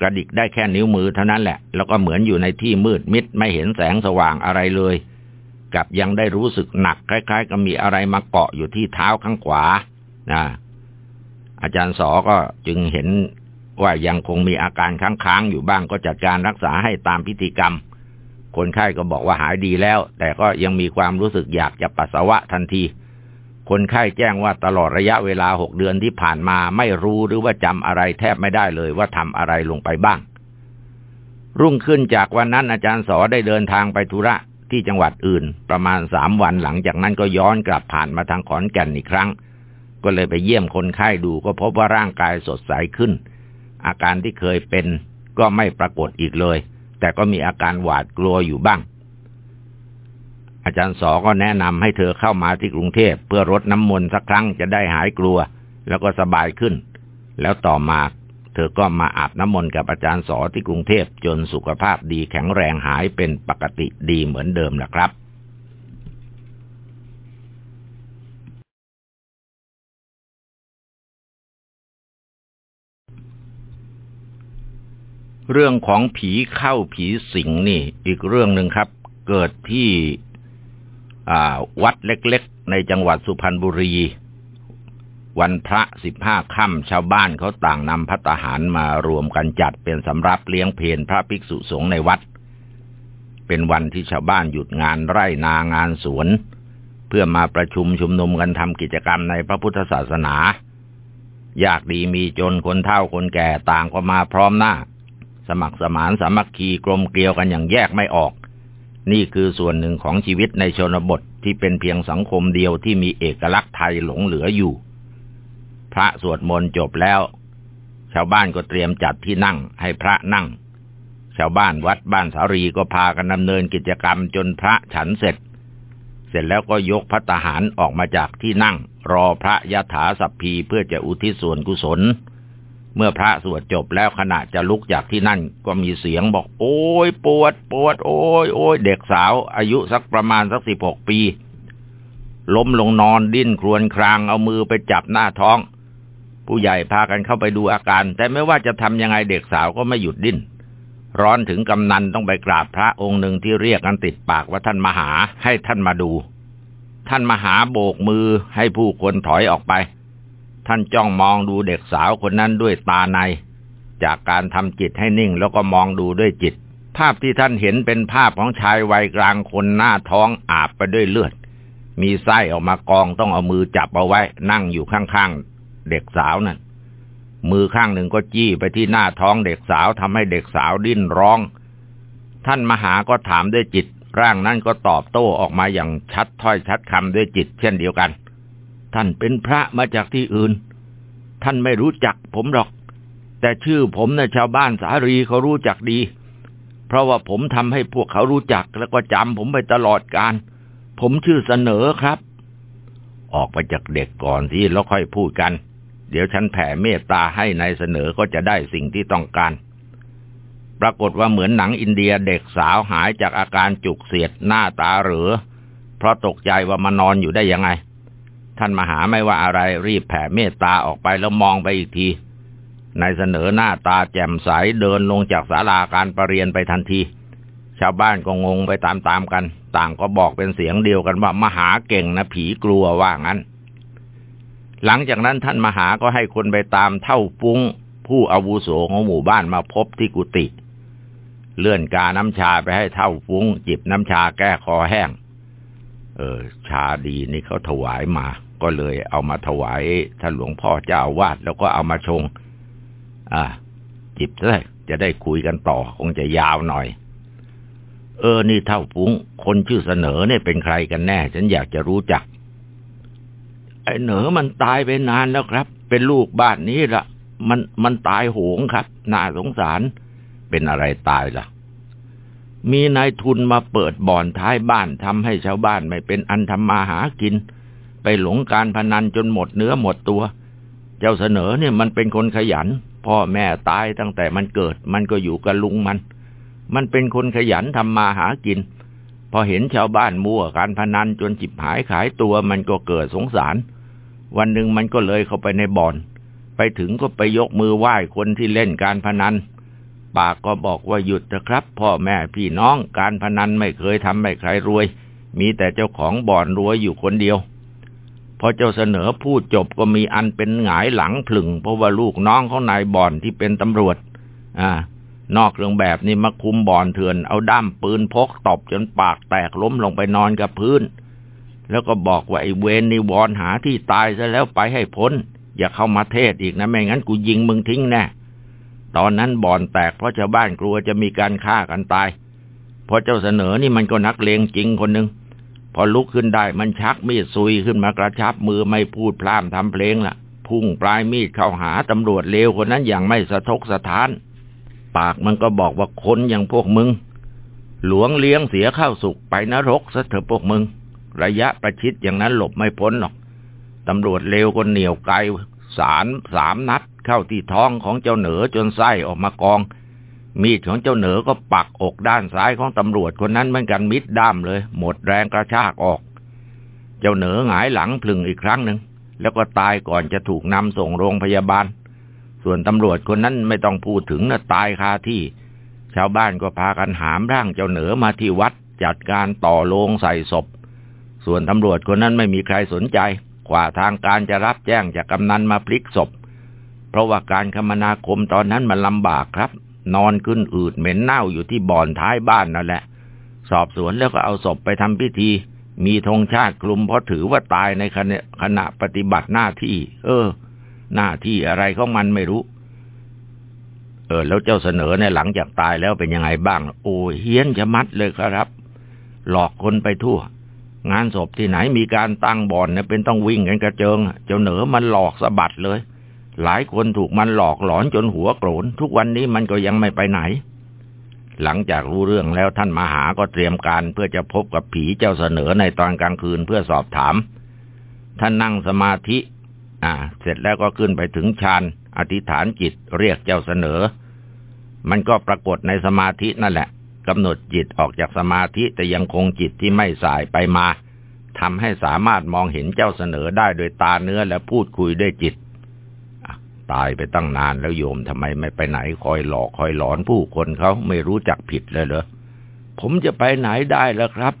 กระดิกได้แค่นิ้วมือเท่านั้นแหละ แล้วก็เหมือนอยู่ในที่มืดมิดไม่เห็นแสงสว่างอะไรเลยกับยังได้รู้สึกหนักคล้าย ๆ กับมีอะไรมาเกาะอยู่ที่เท้าข้างขวานะ อาจารย์สอก็จึงเห็นว่ายังคงมีอาการค้างๆอยู่บ้างก็จัดการรักษาให้ตามพิธีกรรม คนไข้ก็บอกว่าหายดีแล้ว แต่ก็ยังมีความรู้สึกอยากจะปัสสาวะทันที คนไข้แจ้งว่าตลอดระยะเวลาหกเดือนที่ผ่านมาไม่รู้หรือว่าจำอะไรแทบไม่ได้เลยว่าทำอะไรลงไปบ้าง รุ่งขึ้นจากวันนั้นอาจารย์สอได้เดินทางไปธุระที่จังหวัดอื่น ประมาณสามวันหลังจากนั้นก็ย้อนกลับผ่านมาทางขอนแก่นอีกครั้ง ก็เลยไปเยี่ยมคนไข้ดูก็พบว่าร่างกายสดใสขึ้น อาการที่เคยเป็นก็ไม่ปรากฏอีกเลย แต่ก็มีอาการหวาดกลัวอยู่บ้าง อาจารย์สอก็แนะนำให้เธอเข้ามาที่กรุงเทพเพื่อรดน้ำมนต์สักครั้งจะได้หายกลัว แล้วก็สบายขึ้น แล้วต่อมาเธอก็มาอาบน้ำมนต์กับอาจารย์สอที่กรุงเทพจนสุขภาพดีแข็งแรงหายเป็นปกติดีเหมือนเดิมนะครับ เรื่องของผีเข้าผีสิงนี่ อีกเรื่องหนึ่งครับ เกิดที่วัดเล็กๆ ในจังหวัดสุพรรณบุรี วันพระสิบห้าค่ำชาวบ้านเขาต่างนำพัตหารมารวมกันจัดเป็นสำรับเลี้ยงเพลพระภิกษุสงฆ์ในวัด เป็นวันที่ชาวบ้านหยุดงานไร่นางานสวน เพื่อมาประชุมชุมนุมกันทำกิจกรรมในพระพุทธศาสนาอยากดีมีจนคนเฒ่าคนแก่ต่างก็มาพร้อมหน้า สมัครสมานสามัคคีกลมเกลียวกันอย่างแยกไม่ออก นี่คือส่วนหนึ่งของชีวิตในชนบทที่เป็นเพียงสังคมเดียวที่มีเอกลักษณ์ไทยหลงเหลืออยู่ พระสวดมนต์จบแล้ว ชาวบ้านก็เตรียมจัดที่นั่งให้พระนั่ง ชาวบ้านวัดบ้านสารีก็พากันดำเนินกิจกรรมจนพระฉันเสร็จ เสร็จแล้วก็ยกพัตหารออกมาจากที่นั่ง รอพระยะถาสัพพีเพื่อจะอุทิศส่วนกุศล เมื่อพระสวดจบแล้วขณะจะลุกจากที่นั่นก็มีเสียงบอก โอ้ยปวด ปวด โอ้ยโอ้ยเด็กสาว อายุสักประมาณสักสิบหกปี ล้มลงนอนดิ้นครวญครางเอามือไปจับหน้าท้อง ผู้ใหญ่พากันเข้าไปดูอาการ แต่ไม่ว่าจะทำยังไงเด็กสาวก็ไม่หยุดดิ้นร้อนถึงกำนันต้องไปกราบพระองค์หนึ่งที่เรียกกันติดปากว่าท่านมหาให้ท่านมาดู ท่านมหาโบกมือให้ผู้คนถอยออกไป ท่านจ้องมองดูเด็กสาวคนนั้นด้วยตาใน จากการทำจิตให้นิ่งแล้วก็มองดูด้วยจิต ภาพที่ท่านเห็นเป็นภาพของชายวัยกลางคนหน้าท้องอาบไปด้วยเลือด มีไส้ออกมากองต้องเอามือจับเอาไว้ นั่งอยู่ข้างๆ เด็กสาวนั่นมือข้างหนึ่งก็จี้ไปที่หน้าท้องเด็กสาวทำให้เด็กสาวดิ้นร้อง ท่านมหาก็ถามด้วยจิต ร่างนั้นก็ตอบโต้ออกมาอย่างชัดถ้อยชัดคำด้วยจิต เช่นเดียวกัน ท่านเป็นพระมาจากที่อื่น ท่านไม่รู้จักผมหรอก แต่ชื่อผมนะชาวบ้านสารีเขารู้จักดี เพราะว่าผมทำให้พวกเขารู้จักแล้วก็จำผมไปตลอดการ ผมชื่อเสนอครับ ออกไปจากเด็กก่อนสิแล้วค่อยพูดกัน เดี๋ยวฉันแผ่เมตตาให้ในเสนอก็จะได้สิ่งที่ต้องการปรากฏว่าเหมือนหนังอินเดียเด็กสาวหายจากอาการจุกเสียดหน้าตาเหลือ เพราะตกใจว่ามานอนอยู่ได้ยังไง ท่านมหาไม่ว่าอะไรรีบแผ่เมตตาออกไปแล้วมองไปอีกทีนายเสนอหน้าตาแจ่มใสเดินลงจากศาลาการประเรียนไปทันที ชาวบ้านก็งงไปตามๆกัน ต่างก็บอกเป็นเสียงเดียวกันว่ามหาเก่งนะผีกลัวว่างั้น หลังจากนั้นท่านมหาก็ให้คนไปตามเท่าฟุ้ง ผู้อาวุโสของหมู่บ้านมาพบที่กุฏิเลื่อนกาน้ำชาไปให้เท่าฟุ้ง จิบน้ำชาแก้คอแห้ง เออ ชาดีนี่เขาถวายมา ก็เลยเอามาถวายท่านหลวงพ่อเจ้าวาดแล้วก็เอามาชง อ่า จิบเลยจะได้คุยกันต่อ คงจะยาวหน่อย เออ นี่เท่าฟุ้ง คนชื่อเสนอเนี่ยเป็นใครกันแน่ ฉันอยากจะรู้จัก ไอ้เหนอมันตายไปนานแล้วครับ เป็นลูกบ้านนี้ละมันมันตายโหงครับ น่าสงสาร เป็นอะไรตายละ่ะ มีนายทุนมาเปิดบ่อนท้ายบ้านทำให้ชาวบ้านไม่เป็นอันทำมาหากิน ไปหลงการพนันจนหมดเนื้อหมดตัว เจ้าเสนอเนี่ยมันเป็นคนขยัน พ่อแม่ตายตั้งแต่มันเกิด มันก็อยู่กับลุงมัน มันเป็นคนขยันทำมาหากิน พอเห็นชาวบ้านมั่วการพนันจนจิบหายขายตัวมันก็เกิดสงสาร วันหนึ่งมันก็เลยเข้าไปในบ่อน ไปถึงก็ไปยกมือไหว้คนที่เล่นการพนันปากก็บอกว่าหยุดนะครับ พ่อแม่พี่น้องการพนันไม่เคยทำให้ใครรวย มีแต่เจ้าของบ่อนรวยอยู่คนเดียว พอเจ้าเสนอพูดจบก็มีอันเป็นหงายหลังผลึงเพราะว่าลูกน้องเขานายบ่อนที่เป็นตำรวจ อ่า นอกเรื่องแบบนี้มาคุมบ่อนเถื่อนเอาด้ามปืนพกตบจนปากแตกล้มลงไปนอนกับพื้น แล้วก็บอกว่าไอ้เวนนี่วอนหาที่ตายซะแล้วไปให้พ้น อย่าเข้ามาเทศอีกนะไม่งั้นกูยิงมึงทิ้งแน่ตอนนั้นบ่อนแตกเพราะชาวบ้านกลัวจะมีการฆ่ากันตายพอเจ้าเสนอนี่มันก็นักเลงจริงคนหนึ่ง พอลุกขึ้นได้มันชักมีดซุยขึ้นมากระชับมือไม่พูดพร่ำทำเพลงละพุ่งปลายมีดเข้าหาตำรวจเลวคนนั้นอย่างไม่สะทกสะท้าน ปากมันก็บอกว่าคนอย่างพวกมึง หลวงเลี้ยงเสียข้าวสุกไปนรกซะเถอะพวกมึง ระยะประชิดอย่างนั้นหลบไม่พ้นหรอกตำรวจเลวก็เหนียวไกลสารสามนัดเข้าที่ท้องของเจ้าเหนือจนไส้ออกมากอง มีดของเจ้าเหนือก็ปักอกด้านซ้ายของตำรวจคนนั้นเหมือนกันมิดด้ามเลย หมดแรงกระชากออก เจ้าเหนือหงายหลังพลึงอีกครั้งหนึ่งแล้วก็ตายก่อนจะถูกนำส่งโรงพยาบาล ส่วนตำรวจคนนั้นไม่ต้องพูดถึงนะตายคาที่ ชาวบ้านก็พากันหามร่างเจ้าเหนือมาที่วัดจัดการต่อโลงใส่ศพ ส่วนตำรวจคนนั้นไม่มีใครสนใจ กว่าทางการจะรับแจ้งจากกำนันมาพลิกศพ เพราะว่าการคมนาคมตอนนั้นมันลำบากครับ นอนขึ้นอืดเหม็นเน่าอยู่ที่บ่อนท้ายบ้านนั่นแหละ สอบสวนแล้วก็เอาศพไปทำพิธี มีธงชาติคลุมเพราะถือว่าตายในขณะขณะปฏิบัติหน้าที่ เออ หน้าที่อะไรของมันไม่รู้ เออ แล้วเจ้าเสนอในหลังจากตายแล้วเป็นยังไงบ้าง โอ้เฮี้ยนจะมัดเลยครับ หลอกคนไปทั่ว งานศพที่ไหนมีการตั้งบ่อนเนี่ยเป็นต้องวิ่งกันกระเจิงเจ้าเหนือมันหลอกสะบัดเลย หลายคนถูกมันหลอกหลอนจนหัวโกรนทุกวันนี้มันก็ยังไม่ไปไหน หลังจากรู้เรื่องแล้วท่านมหาก็เตรียมการเพื่อจะพบกับผีเจ้าเสนอในตอนกลางคืนเพื่อสอบถาม ท่านนั่งสมาธิ อ่า เสร็จแล้วก็ขึ้นไปถึงฌานอธิษฐานจิตเรียกเจ้าเสนอ มันก็ปรากฏในสมาธินั่นแหละกำหนดจิตออกจากสมาธิแต่ยังคงจิตที่ไม่สายไปมาทำให้สามารถมองเห็นเจ้าเสนอได้โดยตาเนื้อและพูดคุยด้วยจิต ตายไปตั้งนานแล้วโยมทำไมไม่ไปไหนคอยหลอกคอยหลอนผู้คนเขาไม่รู้จักผิดเลยเหรอผมจะไปไหนได้แล้วครับ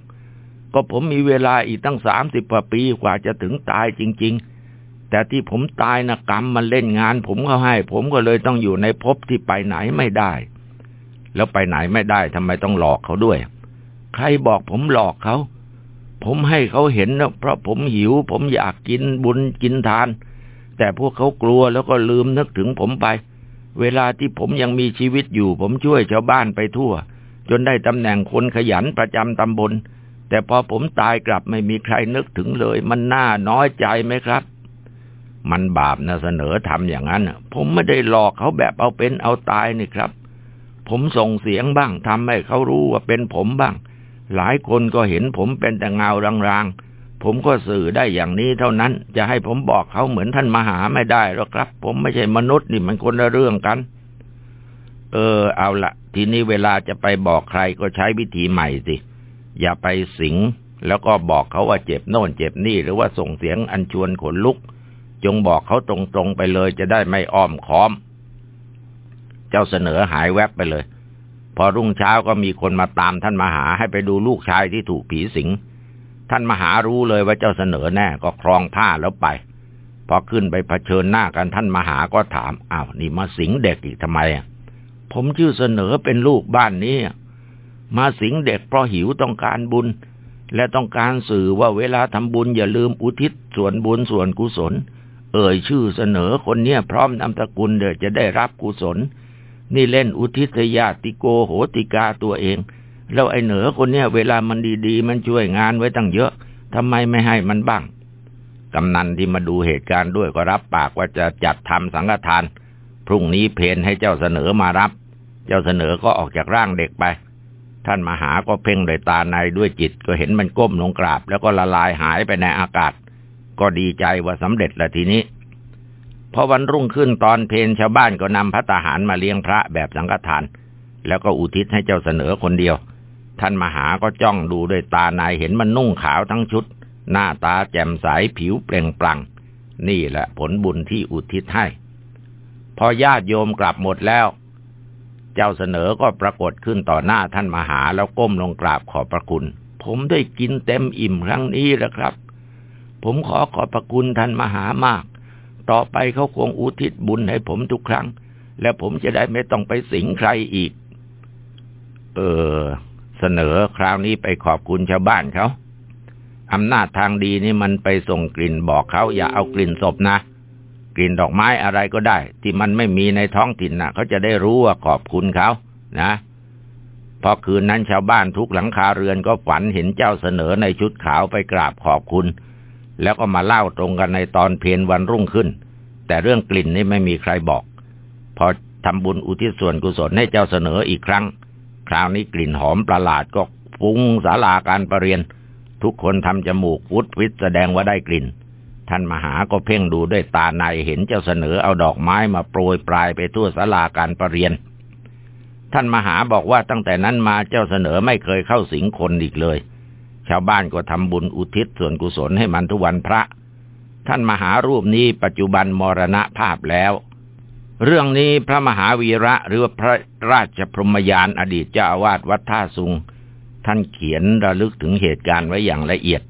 ก็ผมมีเวลาอีกตั้งสามสิบปีกว่าจะถึงตายจริง ๆ แต่ที่ผมตายนะกรรมมันเล่นงาน ผมเขาให้ ผมก็เลยต้องอยู่ในภพที่ไปไหนไม่ได้ แล้วไปไหนไม่ได้ทำไมต้องหลอกเขาด้วย ใครบอกผมหลอกเขา ผมให้เขาเห็นนะเพราะผมหิว ผมอยากกินบุญกินทาน แต่พวกเขากลัวแล้วก็ลืมนึกถึงผมไป เวลาที่ผมยังมีชีวิตอยู่ ผมช่วยชาวบ้านไปทั่ว จนได้ตำแหน่งคนขยันประจำตำบล แต่พอผมตายกลับไม่มีใครนึกถึงเลย มันน่าน้อยใจไหมครับ มันบาปนะเสนอทำอย่างนั้น ผมไม่ได้หลอกเขาแบบเอาเป็นเอาตายนี่ครับ ผมส่งเสียงบ้างทำให้เขารู้ว่าเป็นผมบ้าง หลายคนก็เห็นผมเป็นแต่เงารางๆ ผมก็สื่อได้อย่างนี้เท่านั้น จะให้ผมบอกเขาเหมือนท่านมหาไม่ได้หรอกครับ ผมไม่ใช่มนุษย์นี่มันคนละเรื่องกัน เออ เอาละทีนี้เวลาจะไปบอกใครก็ใช้วิธีใหม่สิ อย่าไปสิง แล้วก็บอกเขาว่าเจ็บโน่นเจ็บนี่ หรือว่าส่งเสียงอันชวนขนลุก จงบอกเขาตรงๆไปเลย จะได้ไม่อ้อมค้อม เจ้าเสนอหายแวบไปเลย พอรุ่งเช้าก็มีคนมาตามท่านมหาให้ไปดูลูกชายที่ถูกผีสิง ท่านมหารู้เลยว่าเจ้าเสนอแน่ก็ครองผ้าแล้วไปพอขึ้นไปเผชิญหน้ากันท่านมหาก็ถามอ้าวนี่มาสิงเด็กอีกทำไมผผมชื่อเสนอเป็นลูกบ้านนี้ มาสิงเด็กเพราะหิวต้องการบุญ และต้องการสื่อว่าเวลาทำบุญอย่าลืมอุทิศส่วนบุญส่วนกุศล เอ่ยชื่อเสนอคนเนี้ยพร้อมนามสกุลเดี๋ยวจะได้รับกุศล นี่เล่นอุทิศญาติโกโหติกาตัวเอง แล้วไอ้เหนือคนเนี้ยเวลามันดีๆ มันช่วยงานไว้ตั้งเยอะทำไมไม่ให้มันบ้าง กำนันที่มาดูเหตุการณ์ด้วยก็รับปากว่าจะจัดทำสังฆทาน พรุ่งนี้เพนให้เจ้าเสนอมารับ เจ้าเสนอก็ออกจากร่างเด็กไป ท่านมาหาก็เพ่งโดยตาในด้วยจิตก็เห็นมันก้มลงกราบ แล้วก็ละลายหายไปในอากาศ ก็ดีใจว่าสำเร็จละทีนี้พอวันรุ่งขึ้นตอนเพนชาวบ้านก็นำพระตาหารมาเลี้ยงพระแบบสังฆทาน แล้วก็อุทิศให้เจ้าเสนอคนเดียว ท่านมหาก็จ้องดูด้วยตาในเห็นมันนุ่งขาวทั้งชุด หน้าตาแจ่มใสผิวเปล่งปลั่ง นี่แหละผลบุญที่อุทิศให้ พอญาติโยมกลับหมดแล้ว เจ้าเสนอก็ปรากฏขึ้นต่อหน้าท่านมหาแล้วก้มลงกราบขอบพระคุณ ผมได้กินเต็มอิ่มครั้งนี้แล้วครับ ผมขอขอบพระคุณท่านมหามาก ต่อไปเขาคงอุทิศบุญให้ผมทุกครั้ง และผมจะได้ไม่ต้องไปสิงใครอีก เออ เสนอคราวนี้ไปขอบคุณชาวบ้านเขาอำนาจทางดีนี่มันไปส่งกลิ่นบอกเขาอย่าเอากลิ่นศพนะ กลิ่นดอกไม้อะไรก็ได้ ที่มันไม่มีในท้องถิ่นนะเขาจะได้รู้ว่าขอบคุณเขานะพอคืนนั้นชาวบ้านทุกหลังคาเรือนก็ฝันเห็นเจ้าเสนอในชุดขาวไปกราบขอบคุณ แล้วก็มาเล่าตรงกันในตอนเพลวันรุ่งขึ้น แต่เรื่องกลิ่นนี่ไม่มีใครบอก พอทำบุญอุทิศส่วนกุศลให้เจ้าเสนออีกครั้ง คราวนี้กลิ่นหอมประหลาดก็ฟุ้งสาลาการประเรียน ทุกคนทำจมูกวุดวิดแสดงว่าได้กลิ่น ท่านมหาก็เพ่งดูด้วยตาในเห็นเจ้าเสนอเอาดอกไม้มาโปรยปลายไปทั่วศาลาการประเรียน ท่านมหาบอกว่าตั้งแต่นั้นมาเจ้าเสนอไม่เคยเข้าสิงคนอีกเลย ชาวบ้านก็ทำบุญอุทิศส่วนกุศลให้มันทุกวันพระ ท่านมหารูปนี้ปัจจุบันมรณภาพแล้ว เรื่องนี้พระมหาวีระหรือว่าพระราชพรหมยานอดีตเจ้าอาวาสวัดท่าสุง ท่านเขียนระลึกถึงเหตุการณ์ไว้อย่างละเอียด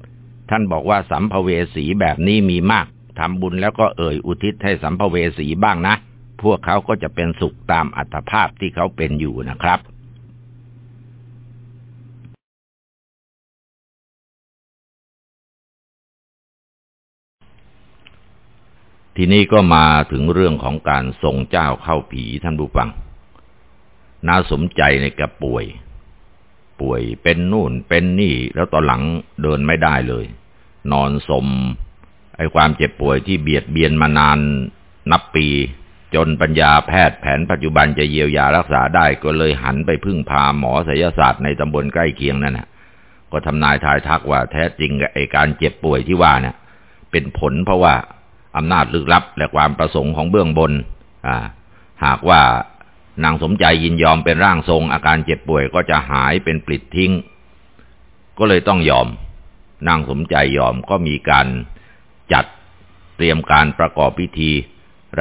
ท่านบอกว่าสัมภเวสีแบบนี้มีมากทำบุญแล้วก็เอ่ยอุทิศให้สัมภเวสีบ้างนะ พวกเขาก็จะเป็นสุขตามอัตภาพที่เขาเป็นอยู่นะครับ ทีนี้ก็มาถึงเรื่องของการทรงเจ้าเข้าผีท่านผู้ฟังน่าสมใจในกรป่วย ป่วยเป็นนู่นเป็นนี่ แล้วตอนหลังเดินไม่ได้เลย นอนสม ไอความเจ็บป่วยที่เบียดเบียนมานานนับปี จนปัญญาแพทย์แผนปัจจุบันจะเยียวยารักษาได้ก็เลยหันไปพึ่งพาหมอศิลศาสตร์ในตำบลใกล้เคียงนั่นนะก็ทำนายทายทักว่าแท้จริงไอการเจ็บป่วยที่ว่าเนี่ยเป็นผลเพราะว่า อำนาจลึกลับและความประสงค์ของเบื้องบนอ่าหากว่านางสมใจยินยอมเป็นร่างทรงอาการเจ็บป่วยก็จะหายเป็นปลิดทิ้ง ก็เลยต้องยอม นางสมใจยอมก็มีการจัดเตรียมการประกอบพิธี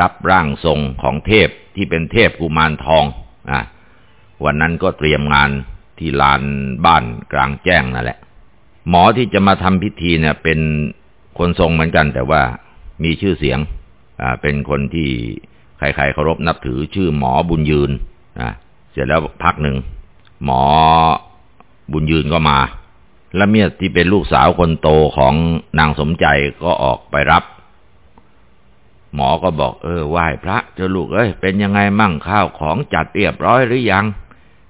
รับร่างทรงของเทพที่เป็นเทพกุมารทองอะวันนั้นก็เตรียมงานที่ลานบ้านกลางแจ้งนั่นแหละ หมอที่จะมาทำพิธีเนี่ยเป็นคนทรงเหมือนกันแต่ว่า มีชื่อเสียงเป็นคนที่ใครๆเคารพนับถือชื่อหมอบุญยืนนะเสร็จแล้วพักหนึ่งหมอบุญยืนก็มา แล้วเมียที่เป็นลูกสาวคนโตของนางสมใจก็ออกไปรับ หมอก็บอก เออไหว้พระเจ้าลูกเอ้ยเป็นยังไงมั่งข้าวของจัดเรียบร้อยหรือยัง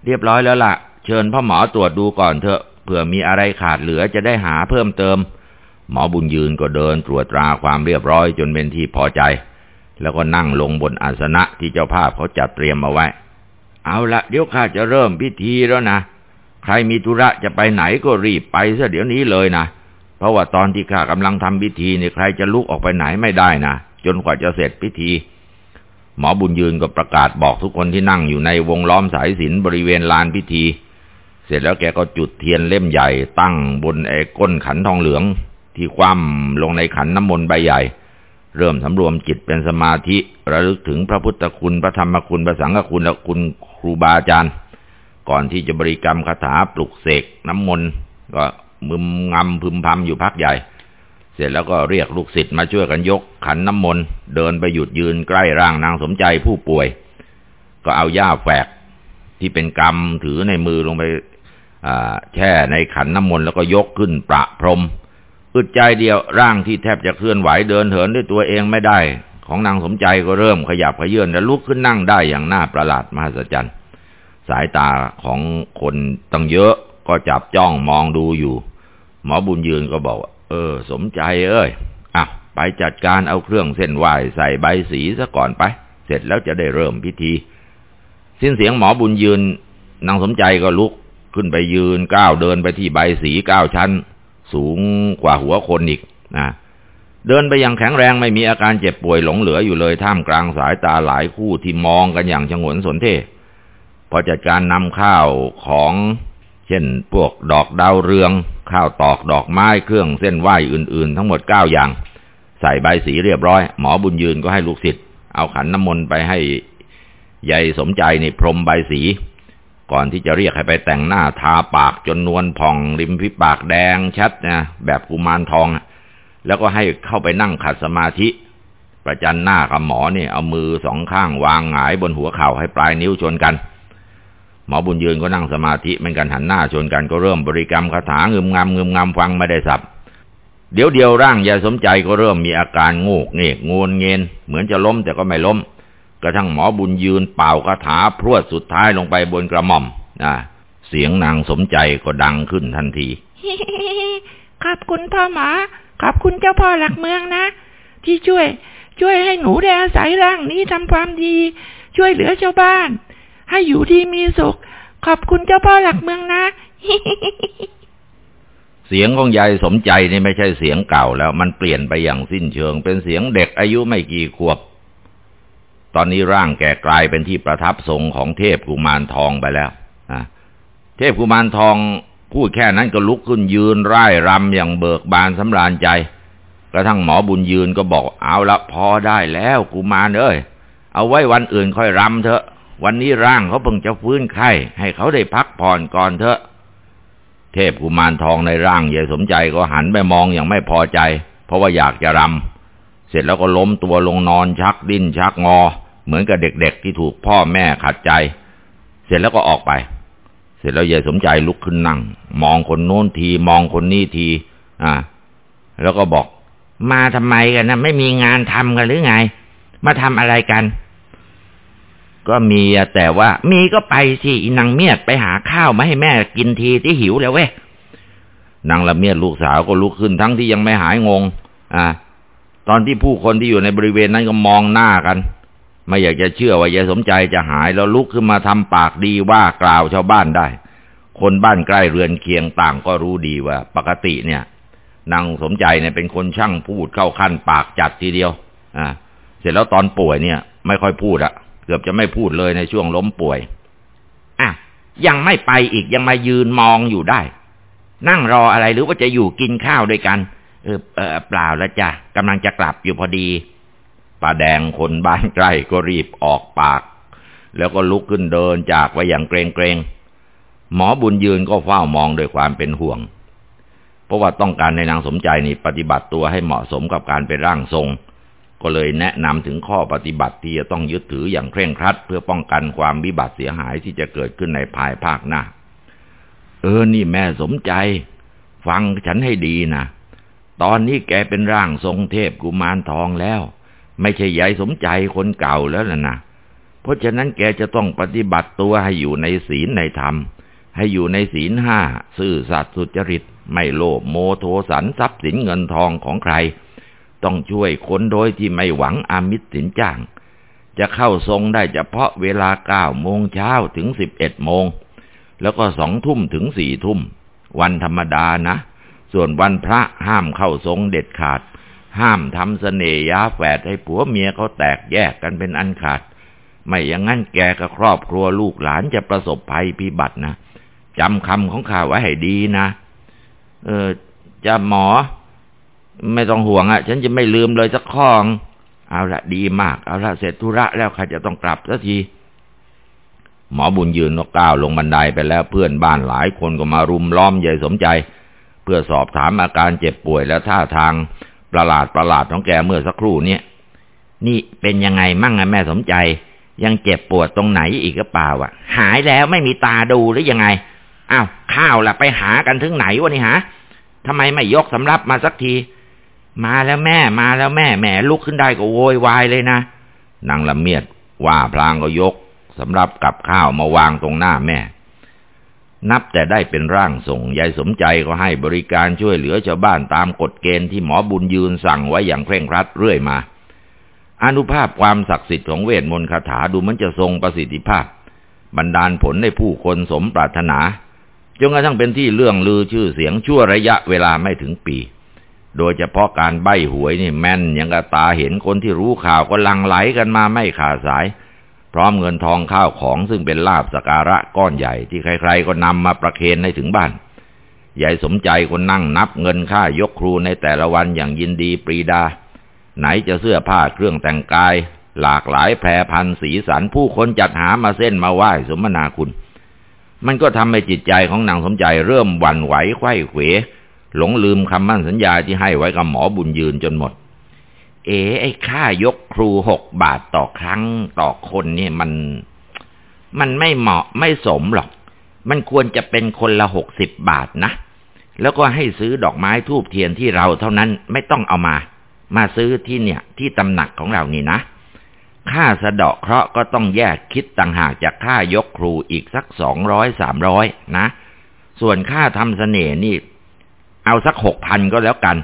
เรียบร้อยแล้วละ่ะ เชิญพ่อหมอตรวจดูก่อนเถอะเผื่อมีอะไรขาดเหลือจะได้หาเพิ่มเติม หมอบุญยืนก็เดินตรวจตราความเรียบร้อยจนเป็นที่พอใจ แล้วก็นั่งลงบนอาสนะที่เจ้าภาพเขาจัดเตรียมมาไว้ เอาละเดี๋ยวข้าจะเริ่มพิธีแล้วนะ ใครมีธุระจะไปไหนก็รีบไปซะเดี๋ยวนี้เลยนะ เพราะว่าตอนที่ข้ากำลังทำพิธีเนี่ยใครจะลุกออกไปไหนไม่ได้นะ จนกว่าจะเสร็จพิธี หมอบุญยืนก็ประกาศบอกทุกคนที่นั่งอยู่ในวงล้อมสายสินบริเวณลานพิธี เสร็จแล้วแกก็จุดเทียนเล่มใหญ่ตั้งบนไอ้ก้นขันทองเหลือง ที่คว่ำลงในขันน้ำมนต์ใบใหญ่ เริ่มสำรวมจิตเป็นสมาธิ ระลึกถึงพระพุทธคุณ พระธรรมคุณ พระสังฆคุณและคุณครูบาอาจารย์ ก่อนที่จะบริกรรมคาถาปลุกเสกน้ำมนต์ก็มึมงำพึมพำอยู่พักใหญ่ เสร็จแล้วก็เรียกลูกศิษย์มาช่วยกันยก ขันน้ำมนต์เดินไปหยุดยืนใกล้ร่างนางสมใจผู้ป่วย ก็เอาหญ้าแฝกที่เป็นกำถือในมือลงไปแช่ในขันน้ำมนต์แล้วก็ยกขึ้นประพรม อึดใจเดียวร่างที่แทบจะเคลื่อนไหวเดินเหินด้วยตัวเองไม่ได้ ของนางสมใจก็เริ่มขยับขยื่นและลุกขึ้นนั่งได้อย่างน่าประหลาดมหัศจรรย์ สายตาของคนตั้งเยอะก็จับจ้องมองดูอยู่ หมอบุญยืนก็บอกเออ สมใจเอ้ยอะไปจัดการเอาเครื่องเส้นไหวใส่ใบสีซะก่อนไป เสร็จแล้วจะได้เริ่มพิธี สิ้นเสียงหมอบุญยืนนางสมใจก็ลุกขึ้นไปยืนก้าวเดินไปที่ใบสีก้าวชั้น สูงกว่าหัวคนอีกนะเดินไปอย่างแข็งแรงไม่มีอาการเจ็บป่วยหลงเหลืออยู่เลยท่ามกลางสายตาหลายคู่ที่มองกันอย่างชงนสนเทพอจัดการนำข้าวของเช่นพวกดอกดาวเรือง ข้าวตอกดอกไม้เครื่องเส้นไหวอื่นๆ ทั้งหมดเก้าอย่าง ใส่ใบสีเรียบร้อย หมอบุญยืนก็ให้ลูกศิษย์เอาขันน้ำมนต์ไปให้ยายสมใจนี่พรมใบสี ก่อนที่จะเรียกให้ไปแต่งหน้าทาปากจนนวลผ่องริมฝีปากแดงชัดนะแบบกุมารทองแล้วก็ให้เข้าไปนั่งขัดสมาธิ ประจันหน้ากับหมอเนี่ยเอามือสองข้างวางหงายบนหัวเข่าให้ปลายนิ้วชนกัน หมอบุญยืนก็นั่งสมาธิเหมือนกันหันหน้าชนกันก็เริ่มบริกรรมคาถางึมงำงึมงำฟังไม่ได้สับเดี๋ยวเดียวร่างยายสมใจก็เริ่มมีอาการงูกเงกงวนเงินเหมือนจะล้มแต่ก็ไม่ล้ม กระทั่งหมอบุญยืนเป่าคาถาพรวดสุดท้ายลงไปบนกระหม่อมนะเสียงนางสมใจก็ดังขึ้นทันที ขอบคุณพ่อหมอ ขอบคุณเจ้าพ่อหลักเมืองนะ ที่ช่วย ช่วยให้หนูได้อาศัยร่างนี้ทำความดี ช่วยเหลือชาวบ้าน ให้อยู่ที่มีสุข ขอบคุณเจ้าพ่อหลักเมืองนะ เสียงของยายสมใจนี่ไม่ใช่เสียงเก่าแล้ว มันเปลี่ยนไปอย่างสิ้นเชิง เป็นเสียงเด็กอายุไม่กี่ขวบ ตอนนี้ร่างแก่กลายเป็นที่ประทับทรงของเทพกุมารทองไปแล้วนะเทพกุมารทองพูดแค่นั้นก็ลุกขึ้นยืนร่ายรำอย่างเบิกบานสำราญใจ กระทั่งหมอบุญยืนก็บอกเอาละพอได้แล้วกุมารเอ้ยเอาไว้วันอื่นค่อยรำเถอะ วันนี้ร่างเขาเพิ่งจะฟื้นไข้ให้เขาได้พักผ่อนก่อนเถอะ เทพกุมารทองในร่างใหญ่สมใจก็หันไปมองอย่างไม่พอใจ เพราะว่าอยากจะรำเสร็จแล้วก็ล้มตัวลงนอนชักดิ้นชักงอ เหมือนกับเด็กๆที่ถูกพ่อแม่ขัดใจ เสร็จแล้วก็ออกไป เสร็จแล้วยายสมใจลุกขึ้นนั่ง มองคนโน้นที มองคนนี้ที อ่า แล้วก็บอก มาทำไมกันนะไม่มีงานทำกันหรือไง มาทำอะไรกัน ก็มีแต่ว่า มีก็ไปสินางเมียดไปหาข้าวมาให้แม่กินทีที่หิวแล้วเว้ยนางละเมียดลูกสาวก็ลุกขึ้นทั้งที่ยังไม่หายงง อ่า ตอนที่ผู้คนที่อยู่ในบริเวณนั้นก็มองหน้ากัน ไม่อยากจะเชื่อว่ายายสมใจจะหายแล้วลุกขึ้นมาทำปากดีว่ากล่าวชาวบ้านได้ คนบ้านใกล้เรือนเคียงต่างก็รู้ดีว่า ปกติเนี่ยนางสมใจเนี่ยเป็นคนช่างพูดเข้าขั้นปากจัดทีเดียว อ่า เสร็จแล้วตอนป่วยเนี่ย ไม่ค่อยพูดอะเกือบจะไม่พูดเลยในช่วงล้มป่วย อะ ยังไม่ไปอีกยังมายืนมองอยู่ได้ นั่งรออะไรหรือว่าจะอยู่กินข้าวด้วยกัน เออเออเปล่าแล้วจ้ะกำลังจะกลับอยู่พอดี ป้าแดงคนบ้านใกล้ก็รีบออกปาก แล้วก็ลุกขึ้นเดินจากไปอย่างเกรงเกรงหมอบุญยืนก็เฝ้ามองด้วยความเป็นห่วง เพราะว่าต้องการในนางสมใจนี่ปฏิบัติตัวให้เหมาะสมกับการเป็นร่างทรง ก็เลยแนะนำถึงข้อปฏิบัติที่จะต้องยึดถืออย่างเคร่งครัด เพื่อป้องกันความวิบัติเสียหายที่จะเกิดขึ้นในภายภาคหน้า เออ นี่แม่สมใจ ฟังฉันให้ดีนะตอนนี้แกเป็นร่างทรงเทพกุมารทองแล้ว ไม่ใช่ยายสมใจคนเก่าแล้วล่ะนะเพราะฉะนั้นแกจะต้องปฏิบัติตัวให้อยู่ในศีลในธรรม ให้อยู่ในศีลห้าซื่อสัตย์สุจริต ไม่โลภโมโทสันทรัพย์สินเงินทองของใคร ต้องช่วยคนโดยที่ไม่หวังอามิตรสินจ้าง จะเข้าทรงได้เฉพาะเวลาเก้าโมงเช้าถึงสิบเอ็ดโมง แล้วก็สองทุ่มถึงสี่ทุ่ม วันธรรมดานะ ส่วนวันพระห้ามเข้าทรงเด็ดขาด ห้ามทำเสน่หยาแฝดให้ผัวเมียเขาแตกแยกกันเป็นอันขาด ไม่อย่างนั้นแกกับครอบครัวลูกหลานจะประสบภัยพิบัตินะจำคำของข้าไว้ให้ดีนะ เออจะหมอ ไม่ต้องห่วงอะ่ะ ฉันจะไม่ลืมเลยสักข้อง เอาละดีมาก เอาละเสร็จธุระแล้วข้าจะต้องกลับสักที หมอบุญยืนนกก้าวลงบันไดไปแล้วเพื่อนบ้านหลายคนก็มารุมล้อมยายสมใจ เพื่อสอบถามอาการเจ็บป่วยและท่าทาง ประหลาดประหลาดของแกเมื่อสักครู่เนี่ยนี่เป็นยังไงมั่งอะแม่สมใจ ยังเจ็บปวดตรงไหนอีกก็เปล่าอะ หายแล้วไม่มีตาดูหรือยังไงอ้าวข้าวล่ะไปหากันถึงไหนวะนี่ฮะทำไมไม่ยกสำรับมาสักที มาแล้วแม่มาแล้วแม่แม่ลุกขึ้นได้ก็โวยวายเลยนะนางละเมียดว่าพลางก็ยกสำรับกับข้าวมาวางตรงหน้าแม่ นับแต่ได้เป็นร่างทรงยายสมใจก็ให้บริการช่วยเหลือชาวบ้านตามกฎเกณฑ์ที่หมอบุญยืนสั่งไว้อย่างเคร่งครัดเรื่อยมา อนุภาพความศักดิ์สิทธิ์ของเวทมนต์คาถาดูมันจะทรงประสิทธิภาพ บรรดาลผลให้ผู้คนสมปรารถนาจนกระทั่งเป็นที่เรื่องลือชื่อเสียงชั่วระยะเวลาไม่ถึงปี โดยเฉพาะการใบหวยนี่แม่นยังกระตาเห็นคนที่รู้ข่าวก็ลังไหลกันมาไม่ขาดสาย ร้อมเงินทองข้าวของซึ่งเป็นลาบสการะก้อนใหญ่ที่ใครๆก็นำมาประเคนให้ถึงบ้านใหญ่สมใจคนนั่งนับเงินค่ายกครูในแต่ละวันอย่างยินดีปรีดา ไหนจะเสื้อผ้าเครื่องแต่งกาย หลากหลายแพรพันสีสันผู้คนจัดหามาเส้นมาไหว้สมนาคุณ มันก็ทำให้จิตใจของนางสมใจเริ่มหวั่นไหวไข้เขวหลงลืมคำมั่นสัญญาที่ให้ไว้กับหมอบุญยืนจนหมด เอ๋ไอ้ค่ายกครูหกบาทต่อครั้งต่อคนเนี่ยมัน มันไม่เหมาะไม่สมหรอก มันควรจะเป็นคนละหกสิบบาทนะ แล้วก็ให้ซื้อดอกไม้ทูบเทียนที่เราเท่านั้นไม่ต้องเอามา มาซื้อที่เนี่ย ที่ตำหนักของเรานี่นะค่าสะเดาะเคราะห์ก็ต้องแยกคิดต่างหากจากค่ายกครูอีกสักสองร้อยสามร้อยนะ ส่วนค่าทำเสน่ห์นี่ เอาสักหกพันก็แล้วกัน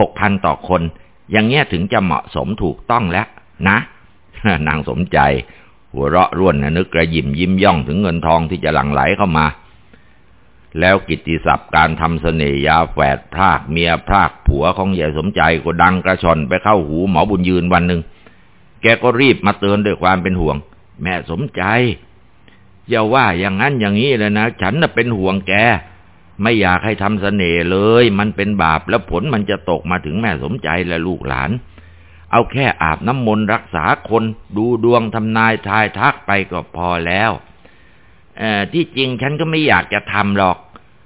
หกพันต่อคน อย่างเงี้ยถึงจะเหมาะสมถูกต้องแล้วนะนางสมใจ หัวเราะร่วนนึกกระยิมยิ้มย่องถึงเงินทองที่จะหลั่งไหลเข้ามา แล้วกิตติศัพท์การทำเสน่ยาแฝดพรากเมียพรากผัวของยายสมใจก็ดังกระชอนไปเข้าหูหมอบุญยืนวันหนึ่งแกก็รีบมาเตือนด้วยความเป็นห่วง แม่สมใจอย่าว่าอย่างนั้นอย่างนี้เลยนะ ฉันน่ะเป็นห่วงแก ไม่อยากให้ทำเสน่ห์เลย มันเป็นบาปแล้วผลมันจะตกมาถึงแม่สมใจและลูกหลาน เอาแค่อาบน้ำมนต์รักษาคนดูดวงทำนายทายทักไปก็พอแล้วที่จริงฉันก็ไม่อยากจะทำหรอก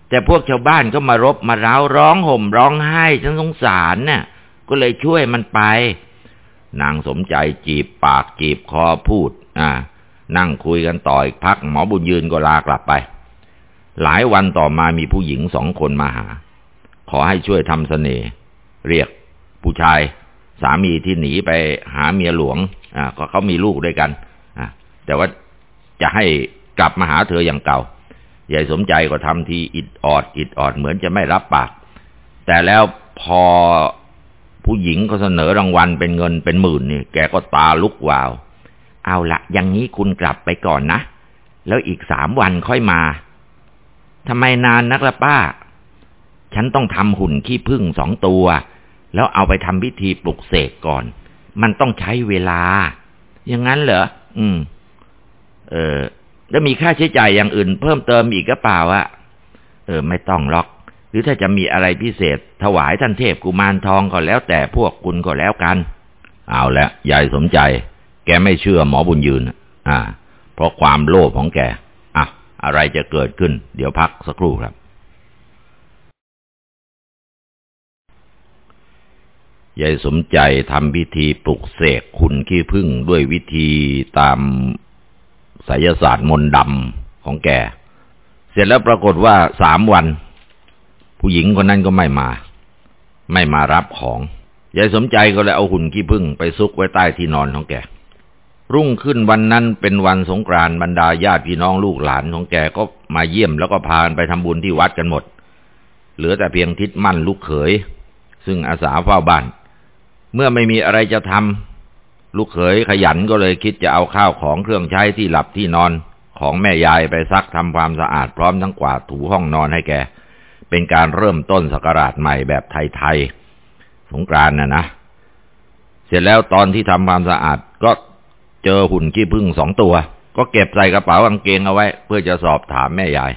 แต่พวกชาวบ้านก็มารบมาร้าวร้องห่มร้องไห้ ฉันสงสารน่ะ ก็เลยช่วยมันไป นางสมใจจีบปากจีบคอพูด อ่า นั่งคุยกันต่ออีกพัก หมอบุญยืนก็ลากลับไป หลายวันต่อมามีผู้หญิงสองคนมาหา ขอให้ช่วยทำเสน่ห์เรียกผู้ชาย สามีที่หนีไปหาเมียหลวง อ่าก็เขามีลูกด้วยกัน อ่าแต่ว่าจะให้กลับมาหาเธออย่างเก่าใหญ่สมใจก็ทำทีอิดออด อิดออดเหมือนจะไม่รับปาก แต่แล้วพอผู้หญิงเขาเสนอรางวัลเป็นเงินเป็นหมื่นนี่แกก็ตาลุกวาว เอาละอย่างนี้คุณกลับไปก่อนนะ แล้วอีกสามวันค่อยมา ทำไมนานนักละป้า ฉันต้องทำหุ่นขี้ผึ้งสองตัว แล้วเอาไปทำพิธีปลุกเสกก่อน มันต้องใช้เวลา อย่างนั้นเหรอ อืม เออ แล้วมีค่าใช้จ่ายอย่างอื่น เพิ่มเติมอีกก็เปล่าอะเออ ไม่ต้องล็อก หรือถ้าจะมีอะไรพิเศษ ถวายท่านเทพกุมารทองก็แล้วแต่พวกคุณก็แล้วกัน เอาละยายสมใจ แกไม่เชื่อหมอบุญยืน อ่า เพราะความโลภของแก อะไรจะเกิดขึ้น เดี๋ยวพักสักครู่ครับ ยายสมใจทำพิธีปลุกเสกคุณขี้พึ่งด้วยวิธีตามไสยศาสตร์มนต์ดำของแก เสร็จแล้วปรากฏว่าสามวัน ผู้หญิงคนนั้นก็ไม่มา ไม่มารับของ ยายสมใจก็เลยเอาหุ่นขี้ผึ้งไปซุกไว้ใต้ที่นอนของแก รุ่งขึ้นวันนั้นเป็นวันสงกรานต์บรรดาญาติพี่น้องลูกหลานของแกก็มาเยี่ยมแล้วก็พาไปทำบุญที่วัดกันหมด เหลือแต่เพียงทิศมั่นลูกเขย ซึ่งอาสาเฝ้าบ้าน เมื่อไม่มีอะไรจะทำลูกเขยขยันก็เลยคิดจะเอาข้าวของเครื่องใช้ที่หลับที่นอนของแม่ยายไปซักทำความสะอาดพร้อมทั้งกวาดถูห้องนอนให้แก เป็นการเริ่มต้นสกราชใหม่แบบไทยๆสงกรานต์น่ะนะ เสร็จแล้วตอนที่ทำความสะอาดก็ เจอหุ่นขี้ผึ้งสองตัว ก็เก็บใส่กระเป๋ากางเกงเอาไว้ เพื่อจะสอบถามแม่ยาย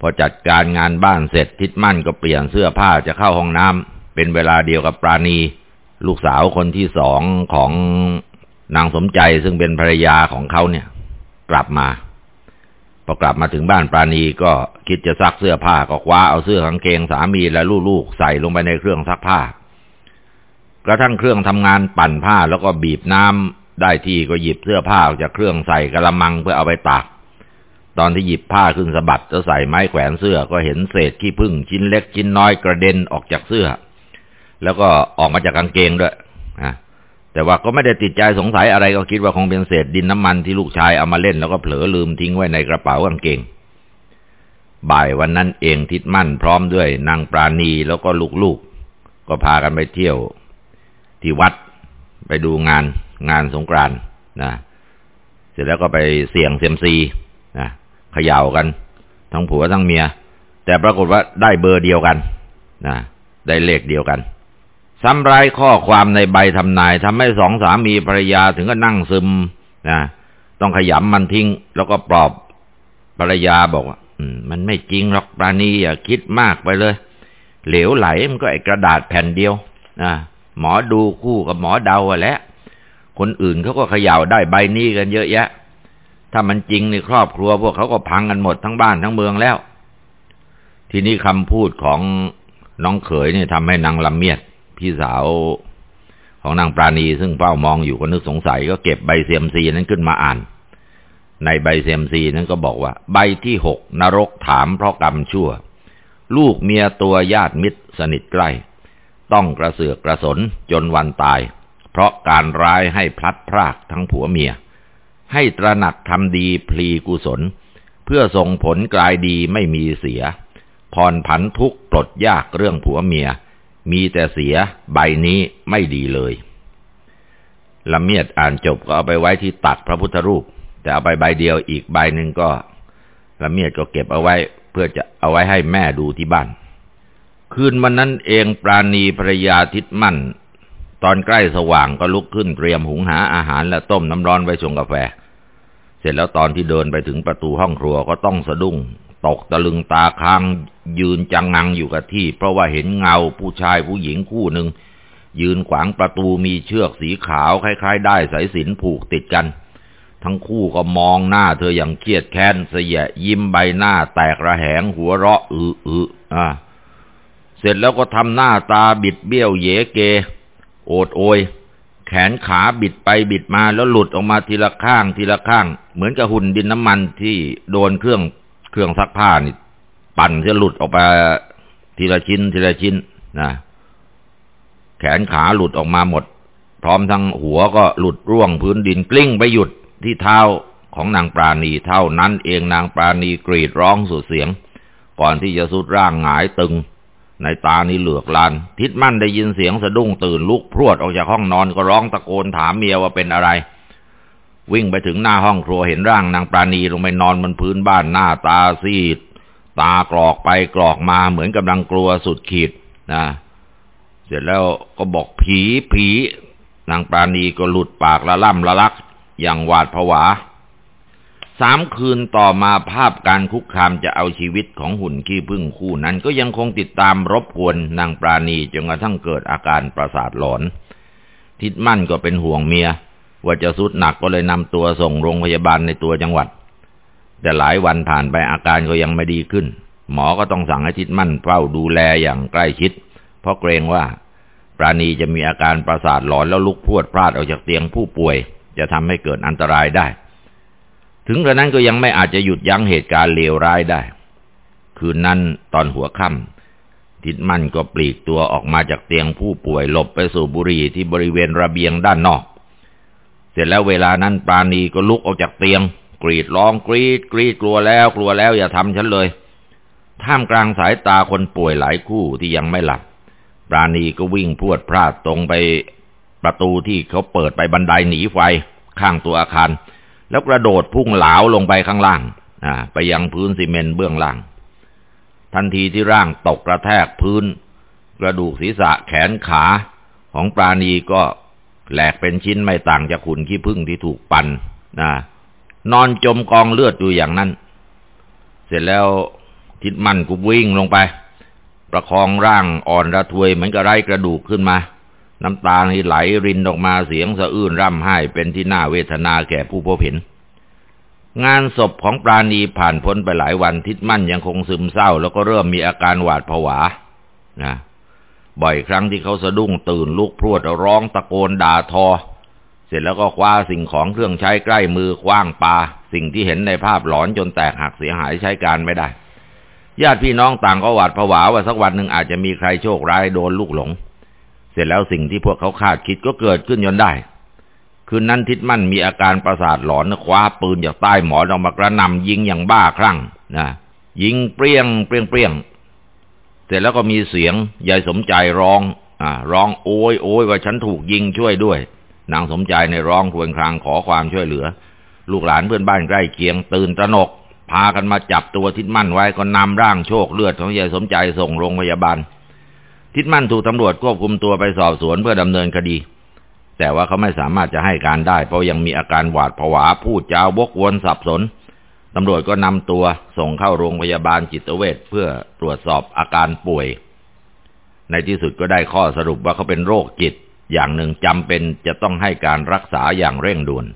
พอจัดการงานบ้านเสร็จทิดมั่นก็เปลี่ยนเสื้อผ้าจะเข้าห้องน้ำเป็นเวลาเดียวกับปราณี ลูกสาวคนที่สองของนางสมใจซึ่งเป็นภรรยาของเขาเนี่ย กลับมาพอกลับมาถึงบ้านปราณีก็คิดจะซักเสื้อผ้าก็คว้าเอาเสื้อกางเกงสามีและลูกๆใส่ลงไปในเครื่องซักผ้ากระทั่งเครื่องทำงานปั่นผ้าแล้วก็บีบน้ ได้ที่ก็หยิบเสื้อผ้าออกจากเครื่องใส่กระมังเพื่อเอาไปตาก ตอนที่หยิบผ้าขึ้นสะบัดจะใส่ไม้แขวนเสื้อก็เห็นเศษขี้ผึ้งชิ้นเล็กชิ้นน้อยกระเด็นออกจากเสื้อ แล้วก็ออกมาจากกางเกงด้วยะแต่ว่าก็ไม่ได้ติดใจสงสัยอะไรก็คิดว่าคงเป็นเศษดินน้ำมันที่ลูกชายเอามาเล่นแล้วก็เผลอลืมทิ้งไว้ในกระเป๋ากางเกง บ่ายวันนั้นเองทิดมั่นพร้อมด้วยนางปราณีแล้วก็ลูกๆก็พากันไปเที่ยว ที่วัดไปดูงาน งานสงกรานต์นะเสร็จแล้วก็ไปเสี่ยงเซียมซีนะเขย่ากัน ทั้งผัวทั้งเมีย แต่ปรากฏว่าได้เบอร์เดียวกันนะได้เลขเดียวกันซ้ำร้ายข้อความในใบทำนายทำให้สองสามีภรรยาถึงก็นั่งซึมนะต้องขยำมันทิ้ง แล้วก็ปลอบภรรยาบอกว่ามันไม่จริงหรอกปราณีอย่าคิดมากไปเลย เหลวไหลมันก็ไอกระดาษแผ่นเดียวนะหมอดูคู่กับหมอเดาแหละ คนอื่นเขาก็เขย่าได้ใบนี้กันเยอะแยะ ถ้ามันจริงในครอบครัว พวกเขาก็พังกันหมดทั้งบ้านทั้งเมืองแล้ว ทีนี้คำพูดของน้องเขยเนี่ยทำให้นางลำเมียด พี่สาวของนางปราณีซึ่งเฝ้ามองอยู่ก็นึกสงสัย ก็เก็บใบเซียมซีนั้นขึ้นมาอ่าน ในใบเซียมซีนั้นก็บอกว่า ใบที่หกนรกถามเพราะกรรมชั่ว ลูกเมียตัวญาติมิตรสนิทใกล้ ต้องกระเสือกกระสนจนวันตาย เพราะการร้ายให้พลัดพรากทั้งผัวเมีย ให้ตระหนักทำดีพลีกุศล เพื่อส่งผลกลายดีไม่มีเสียผ่อนผันทุกปลดยากเรื่องผัวเมีย มีแต่เสียใบนี้ไม่ดีเลยละเมียดอ่านจบก็เอาไปไว้ที่ตักพระพุทธรูป แต่เอาไปใบเดียวอีกใบหนึ่งก็ละเมียดก็เก็บเอาไว้ เพื่อจะเอาไว้ให้แม่ดูที่บ้าน คืนวันนั้นเองปราณีภรยาทิดมั่น ตอนใกล้สว่างก็ลุกขึ้นเตรียมหุงหาอาหารและต้มน้ำร้อนไว้ชงกาแฟ เสร็จแล้วตอนที่เดินไปถึงประตูห้องครัวก็ต้องสะดุ้ง ตกตะลึงตาค้างยืนจังงังอยู่กับที่ เพราะว่าเห็นเงาผู้ชายผู้หญิงคู่หนึ่งยืนขวางประตูมีเชือกสีขาวคล้ายๆ ได้สายสินผูกติดกัน ทั้งคู่ก็มองหน้าเธออย่างเครียดแค้นเสียยิ้มใบหน้าแตกระแหงหัวเราะอืออืออ่าเสร็จแล้วก็ทำหน้าตาบิดเบี้ยวเยเก โอดโอย แขนขาบิดไปบิดมาแล้วหลุดออกมาทีละข้างทีละข้าง เหมือนกับหุ่นดินน้ำมันที่โดนเครื่องเครื่องซักผ้านี่ ปั่นจะหลุดออกไปทีละชิ้นทีละชิ้นนะแขนขาหลุดออกมาหมด พร้อมทั้งหัวก็หลุดร่วงพื้นดินกลิ้งไปหยุดที่เท้าของนางปราณีเท่านั้นเองนางปราณีกรีดร้องสุดเสียง ก่อนที่จะสุดร่างหงายตึง ในตานี่เหลือกลาน ทิดมั่นได้ยินเสียงสะดุ้งตื่นลุกพรวดออกจากห้องนอนก็ร้องตะโกนถามเมียว่าเป็นอะไร วิ่งไปถึงหน้าห้องครัวเห็นร่างนางปราณีลงไปนอนบนพื้นบ้านหน้าตาซีด ตากรอกไปกรอกมาเหมือนกำลังกลัวสุดขีดนะเสร็จแล้วก็บอกผีผี นางปราณีก็หลุดปากละล่ำละลัก อย่างหวาดผวา สามคืนต่อมาภาพการคุกคามจะเอาชีวิตของหุ่นขี้พึ่งคู่นั้นก็ยังคงติดตามรบกวนนางปราณีจนกระทั่งเกิดอาการประสาทหลอน ทิดมั่นก็เป็นห่วงเมีย ว่าจะสุดหนักก็เลยนำตัวส่งโรงพยาบาลในตัวจังหวัด แต่หลายวันผ่านไปอาการก็ยังไม่ดีขึ้น หมอก็ต้องสั่งให้ทิดมั่นเฝ้าดูแลอย่างใกล้ชิด เพราะเกรงว่า ปราณีจะมีอาการประสาทหลอนแล้วลุกพวดพลาดออกจากเตียงผู้ป่วย จะทำให้เกิดอันตรายได้ ถึงกระนั้นก็ยังไม่อาจจะหยุดยั้งเหตุการณ์เลวร้ายได้ คืนนั้นตอนหัวค่ำทิดมันก็ปลีกตัวออกมาจากเตียงผู้ป่วยหลบไปสู่บุรีที่บริเวณระเบียงด้านนอก เสร็จแล้วเวลานั้นปราณีก็ลุกออกจากเตียง กรีดร้องกรีดกรีดกลัวแล้วกลัวแล้วอย่าทำฉันเลย ท่ามกลางสายตาคนป่วยหลายคู่ที่ยังไม่หลับ ปราณีก็วิ่งพวดพลาดตรงไปประตูที่เขาเปิดไปบันไดหนีไฟข้างตัวอาคาร แล้วกระโดดพุ่งเหลาลงไปข้างล่างอ่าไปยังพื้นซีเมนต์เบื้องล่าง ทันทีที่ร่างตกกระแทกพื้น กระดูกศีรษะแขนขาของปราณีก็แหลกเป็นชิ้นไม่ต่างจากขุนขี้พึ่งที่ถูกปันนะนอนจมกองเลือดอยู่อย่างนั้น เสร็จแล้วทิดมันกูวิ่งลงไป ประคองร่างอ่อนระทวยเหมือนกับไร้กระดูกขึ้นมา น้ำตาไหลรินออกมาเสียงสะอื้นร่ำไห้เป็นที่น่าเวทนาแก่ผู้พบเห็น งานศพของปราณีผ่านพ้นไปหลายวันทิดมั่นยังคงซึมเศร้า แล้วก็เริ่มมีอาการหวาดผวานะบ่อยครั้งที่เขาสะดุ้งตื่นลุกพรวดร้องตะโกนด่าทอ เสร็จแล้วก็คว้าสิ่งของเครื่องใช้ใกล้มือคว้างปา สิ่งที่เห็นในภาพหลอนจนแตกหักเสียหายใช้การไม่ได้ ญาติพี่น้องต่างก็หวาดผวาว่าสักวันหนึ่งอาจจะมีใครโชคร้ายโดนลูกหลง เสร็จแล้วสิ่งที่พวกเขาคาดคิดก็เกิดขึ้นจนได้ คืนนั้นทิดมั่นมีอาการประสาทหลอนคว้าปืนจากใต้หมอนออกมากระนำยิงอย่างบ้าคลั่งนะยิงเปรี้ยงเปรี้ยงเปรี้ยงเสร็จแล้วก็มีเสียงยายสมใจร้องอ่าร้องโอยโอยว่าฉันถูกยิงช่วยด้วย นางสมใจในร้องครวญครางขอความช่วยเหลือ ลูกหลานเพื่อนบ้านใกล้เคียงตื่นตระหนก พากันมาจับตัวทิดมั่นไว้ก็นำร่างโชคเลือดของยายสมใจส่งโรงพยาบาล ทิดมั่นถูกตำรวจควบคุมตัวไปสอบสวนเพื่อดำเนินคดี แต่ว่าเขาไม่สามารถจะให้การได้ เพราะยังมีอาการหวาดผวาพูดจาวกวนสับสนตำรวจก็นำตัวส่งเข้าโรงพยาบาลจิตเวชเพื่อตรวจสอบอาการป่วย ในที่สุดก็ได้ข้อสรุปว่าเขาเป็นโรคจิต อย่างหนึ่งจำเป็นจะต้องให้การรักษาอย่างเร่งด่วน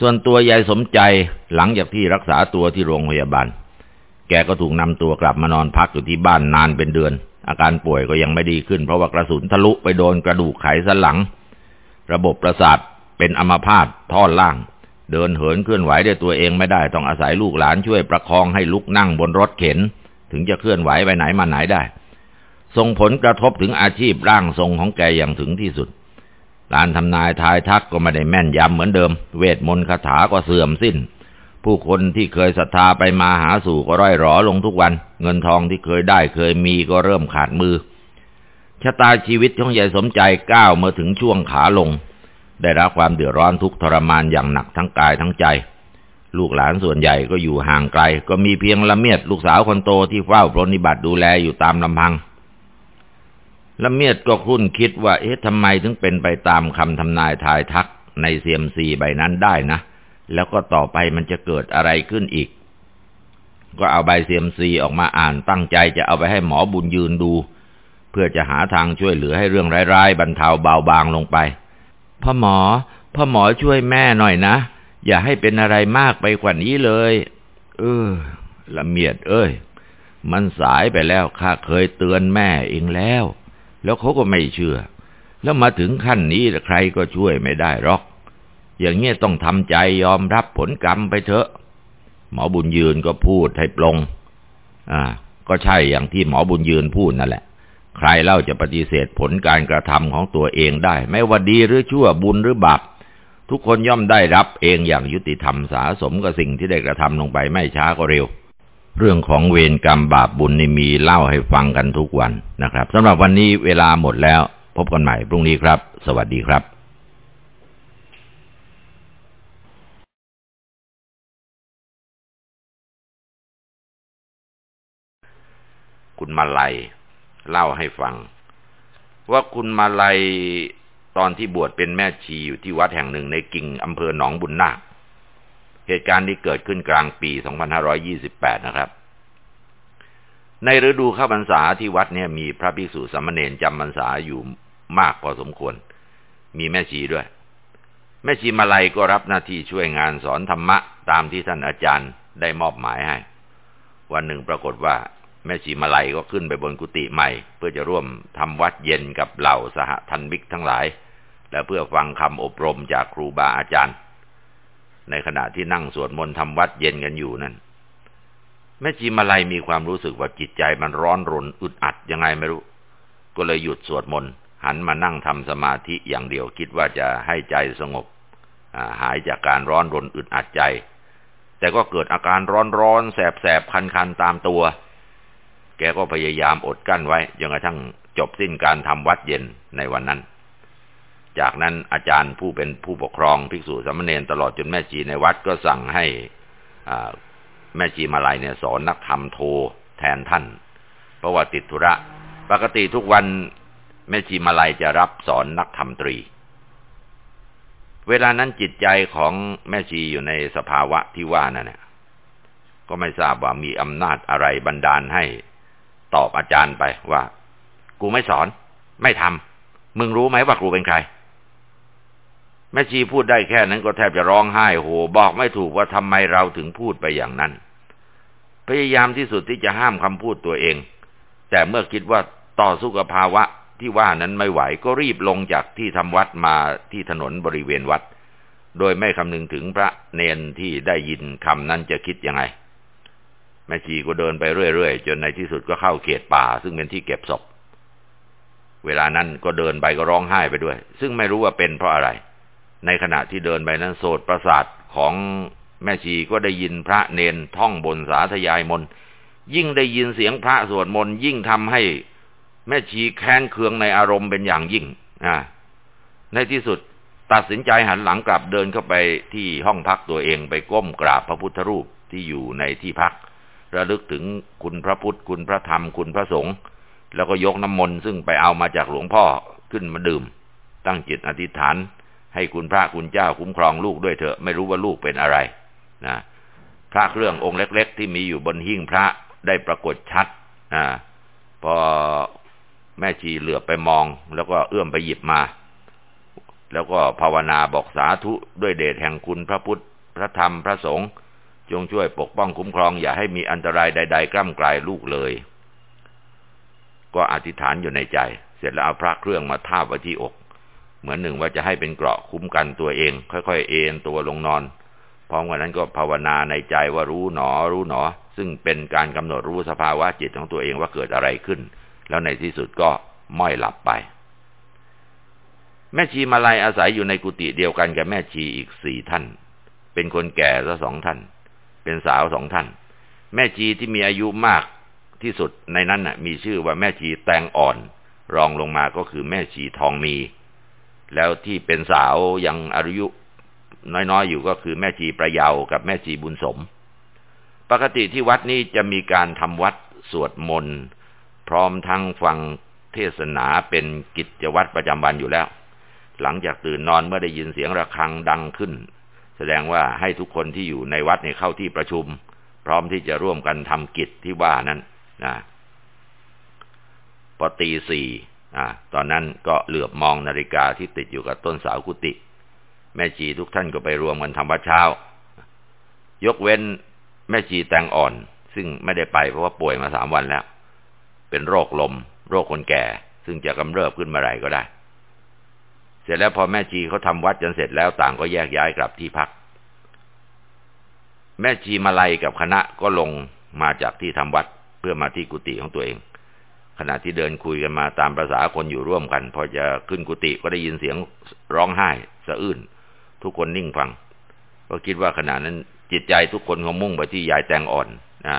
ส่วนตัวยายสมใจหลังจากที่รักษาตัวที่โรงพยาบาล แกก็ถูกนำตัวกลับมานอนพักอยู่ที่บ้านนานเป็นเดือน อาการป่วยก็ยังไม่ดีขึ้น เพราะว่ากระสุนทะลุไปโดนกระดูกไขสันหลัง ระบบประสาทเป็นอัมพาตท่อนล่าง เดินเหินเคลื่อนไหวด้วยตัวเองไม่ได้ต้องอาศัยลูกหลานช่วยประคองให้ลุกนั่งบนรถเข็น ถึงจะเคลื่อนไหวไปไหนมาไหนได้ ส่งผลกระทบถึงอาชีพร่างทรงของแกอย่างถึงที่สุดการทำนายทายทักก็ไม่ได้แม่นยำเหมือนเดิม เวทมนต์คาถาก็เสื่อมสิ้น ผู้คนที่เคยศรัทธาไปมาหาสู่ก็ร่อยหรอลงทุกวัน เงินทองที่เคยได้เคยมีก็เริ่มขาดมือชะตาชีวิตของยายสมใจก้าวมาถึงช่วงขาลง ได้รับความเดือดร้อนทุกทรมานอย่างหนักทั้งกายทั้งใจ ลูกหลานส่วนใหญ่ก็อยู่ห่างไกล ก็มีเพียงละเมียดลูกสาวคนโตที่เฝ้าปรนิบัติดูแลอยู่ตามลำพังละเมียดก็คุ้นคิดว่าเอ๊ะทำไมถึงเป็นไปตามคำทำนายทายทักในเซียมซีใบนั้นได้นะ แล้วก็ต่อไปมันจะเกิดอะไรขึ้นอีก ก็เอาใบเซียมซีออกมาอ่านตั้งใจจะเอาไปให้หมอบุญยืนดู เพื่อจะหาทางช่วยเหลือให้เรื่องร้ายๆบรรเทาเบาบางลงไปพ่อหมอพ่อหมอช่วยแม่หน่อยนะ อย่าให้เป็นอะไรมากไปกว่านี้เลย เออละเมียด เอ้ย มันสายไปแล้วข้าเคยเตือนแม่เองแล้ว แล้วเขาก็ไม่เชื่อ แล้วมาถึงขั้นนี้ใครก็ช่วยไม่ได้หรอก อย่างเงี้ยต้องทำใจยอมรับผลกรรมไปเถอะ หมอบุญยืนก็พูดให้ปลง อ่า ก็ใช่อย่างที่หมอบุญยืนพูดนั่นแหละ ใครเล่าจะปฏิเสธผลการกระทำของตัวเองได้ ไม่ว่าดีหรือชั่วบุญหรือบาปทุกคนย่อมได้รับเองอย่างยุติธรรมสาสมกับสิ่งที่ได้กระทำลงไปไม่ช้าก็เร็ว เรื่องของเวรกรรมบาปบุญนี่มีเล่าให้ฟังกันทุกวันนะครับสำหรับวันนี้เวลาหมดแล้ว พบกันใหม่พรุ่งนี้ครับ สวัสดีครับ คุณมาลัย เล่าให้ฟัง ว่าคุณมาลัยตอนที่บวชเป็นแม่ชีอยู่ที่วัดแห่งหนึ่งในกิ่งอำเภอหนองบุญนาคเหตุการณ์นี้เกิดขึ้นกลางปี 2528 นะครับ ในฤดูเข้าพรรษาที่วัดเนี่ยมีพระภิกษุสามเณรจำพรรษาอยู่มากพอสมควร มีแม่ชีด้วย แม่ชีมาลัยก็รับหน้าที่ช่วยงานสอนธรรมะตามที่ท่านอาจารย์ได้มอบหมายให้ วันหนึ่งปรากฏว่า แม่ชีมาลัยก็ขึ้นไปบนกุฏิใหม่ เพื่อจะร่วมทำวัดเย็นกับเหล่าสหทันมิกทั้งหลาย และเพื่อฟังคำอบรมจากครูบาอาจารย์ ในขณะที่นั่งสวดมนต์ทำวัดเย็นกันอยู่นั้นแม่ชีมาลัยมีความรู้สึกว่าจิตใจมันร้อนรนอึดอัดยังไงไม่รู้ ก็เลยหยุดสวดมนต์หันมานั่งทำสมาธิอย่างเดียวคิดว่าจะให้ใจสงบหายจากการร้อนรนอึดอัดใจ แต่ก็เกิดอาการร้อนร้อนแสบแสบคันคันตามตัว กก็พยายามอดกั้นไว้จนกระทั่งจบสิ้นการทำวัดเย็นในวันนั้น จากนั้นอาจารย์ผู้เป็นผู้ปกครองภิกษุสามเณรตลอดจนแม่ชีในวัดก็สั่งให้แม่ชีมาลัยเนี่ยสอนนักธรรมโทแทนท่าน เพราะว่าติดธุระ ปกติทุกวันแม่ชีมาลัยจะรับสอนนักธรรมตรี เวลานั้นจิตใจของแม่ชีอยู่ในสภาวะที่ว่านั่นเนี่ยก็ไม่ทราบว่ามีอำนาจอะไรบันดาลให้ ตอบอาจารย์ไปว่า กูไม่สอน ไม่ทำมึงรู้ไหมว่าครูเป็นใคร แม่ชีพูดได้แค่นั้นก็แทบจะร้องไห้โหบอกไม่ถูกว่าทำไมเราถึงพูดไปอย่างนั้น พยายามที่สุดที่จะห้ามคำพูดตัวเอง แต่เมื่อคิดว่าต่อสู้กับภาวะที่ว่านั้นไม่ไหวก็รีบลงจากที่ทำวัดมาที่ถนนบริเวณวัด โดยไม่คำนึงถึงพระเนนที่ได้ยินคำนั้นจะคิดยังไง แม่ชีก็เดินไปเรื่อยๆจนในที่สุดก็เข้าเขตป่า ซึ่งเป็นที่เก็บศพ เวลานั้นก็เดินไปก็ร้องไห้ไปด้วย ซึ่งไม่รู้ว่าเป็นเพราะอะไร ในขณะที่เดินไปนั้นโสดประสาทของแม่ชีก็ได้ยินพระเนนท่องบนสาธยายมนยิ่งได้ยินเสียงพระสวดมนต์ยิ่งทำให้แม่ชีแค้นเคืองในอารมณ์เป็นอย่างยิ่งอ่าในที่สุดตัดสินใจหันหลังกลับเดินเข้าไปที่ห้องพักตัวเองไปก้มกราบพระพุทธรูปที่อยู่ในที่พัก ระลึกถึงคุณพระพุทธ คุณพระธรรม คุณพระสงฆ์แล้วก็ยกน้ำมนต์ซึ่งไปเอามาจากหลวงพ่อขึ้นมาดื่ม ตั้งจิตอธิษฐาน ให้คุณพระคุณเจ้าคุ้มครองลูกด้วยเถอะไม่รู้ว่าลูกเป็นอะไรนะพระเครื่ององค์เล็ก ๆ ที่มีอยู่บนหิ้งพระได้ปรากฏชัดอ่าพอแม่ชีเหลือไปมอง แล้วก็เอื้อมไปหยิบมา แล้วก็ภาวนาบอกสาธุด้วยเดชแห่งคุณพระพุทธ พระธรรมพระสงฆ์ จงช่วยปกป้องคุ้มครองอย่าให้มีอันตรายใด ๆ กล้ำกลายลูกเลย ก็อธิษฐานอยู่ในใจ เสร็จแล้วเอาพระเครื่องมาทาบไว้ที่อก เหมือนหนึ่งว่าจะให้เป็นเกราะคุ้มกันตัวเอง ค่อยๆ เอนตัวลงนอน พร้อมกันนั้นก็ภาวนาในใจว่ารู้หนอ รู้หนอ ซึ่งเป็นการกำหนดรู้สภาวะจิตของตัวเองว่าเกิดอะไรขึ้น แล้วในที่สุดก็ม้อยหลับไป แม่ชีมาลัยอาศัยอยู่ในกุฏิเดียวกันกับแม่ชีอีกสี่ท่าน เป็นคนแก่ซะสองท่าน เป็นสาวสองท่าน แม่ชีที่มีอายุมากที่สุดในนั้นน่ะ มีชื่อว่าแม่ชีแตงอ่อน รองลงมาก็คือแม่ชีทองมี แล้วที่เป็นสาวยังอายุน้อยๆอยู่ก็คือแม่ชีประเยากับแม่ชีบุญสม ปกติที่วัดนี้จะมีการทำวัดสวดมนต์พร้อมทั้งฟังเทศนาเป็นกิจวัตรประจำวันอยู่แล้ว หลังจากตื่นนอนเมื่อได้ยินเสียงระฆังดังขึ้น ดงว่าให้ทุกคนที่อยู่ในวัดเนี่ยเข้าที่ประชุม พร้อมที่จะร่วมกันทำกิจที่ว่านั้นนะพอตีสี่ตอนนั้นก็เหลือบมองนาฬิกาที่ติดอยู่กับต้นสาวกุฏิแม่ชีทุกท่านก็ไปรวมกันทำวัดเช้า ยกเว้นแม่ชีแตงอ่อน ซึ่งไม่ได้ไปเพราะว่าป่วยมาสามวันแล้ว เป็นโรคลม โรคคนแก่ ซึ่งจะกำเริบขึ้นเมื่อไรก็ได้ เสร็จแล้วพอแม่ชีเขาทำวัดจนเสร็จแล้วต่างก็แยกย้ายกลับที่พัก แม่ชีมาลัยกับคณะก็ลงมาจากที่ทำวัดเพื่อมาที่กุฏิของตัวเอง ขณะที่เดินคุยกันมาตามประษาคนอยู่ร่วมกัน พอจะขึ้นกุฏิก็ได้ยินเสียงร้องไห้สะอื้นทุกคนนิ่งฟัง ก็คิดว่าขณะนั้นจิตใจทุกคนคงมุ่งไปที่ยายแตงอ่อนอ่า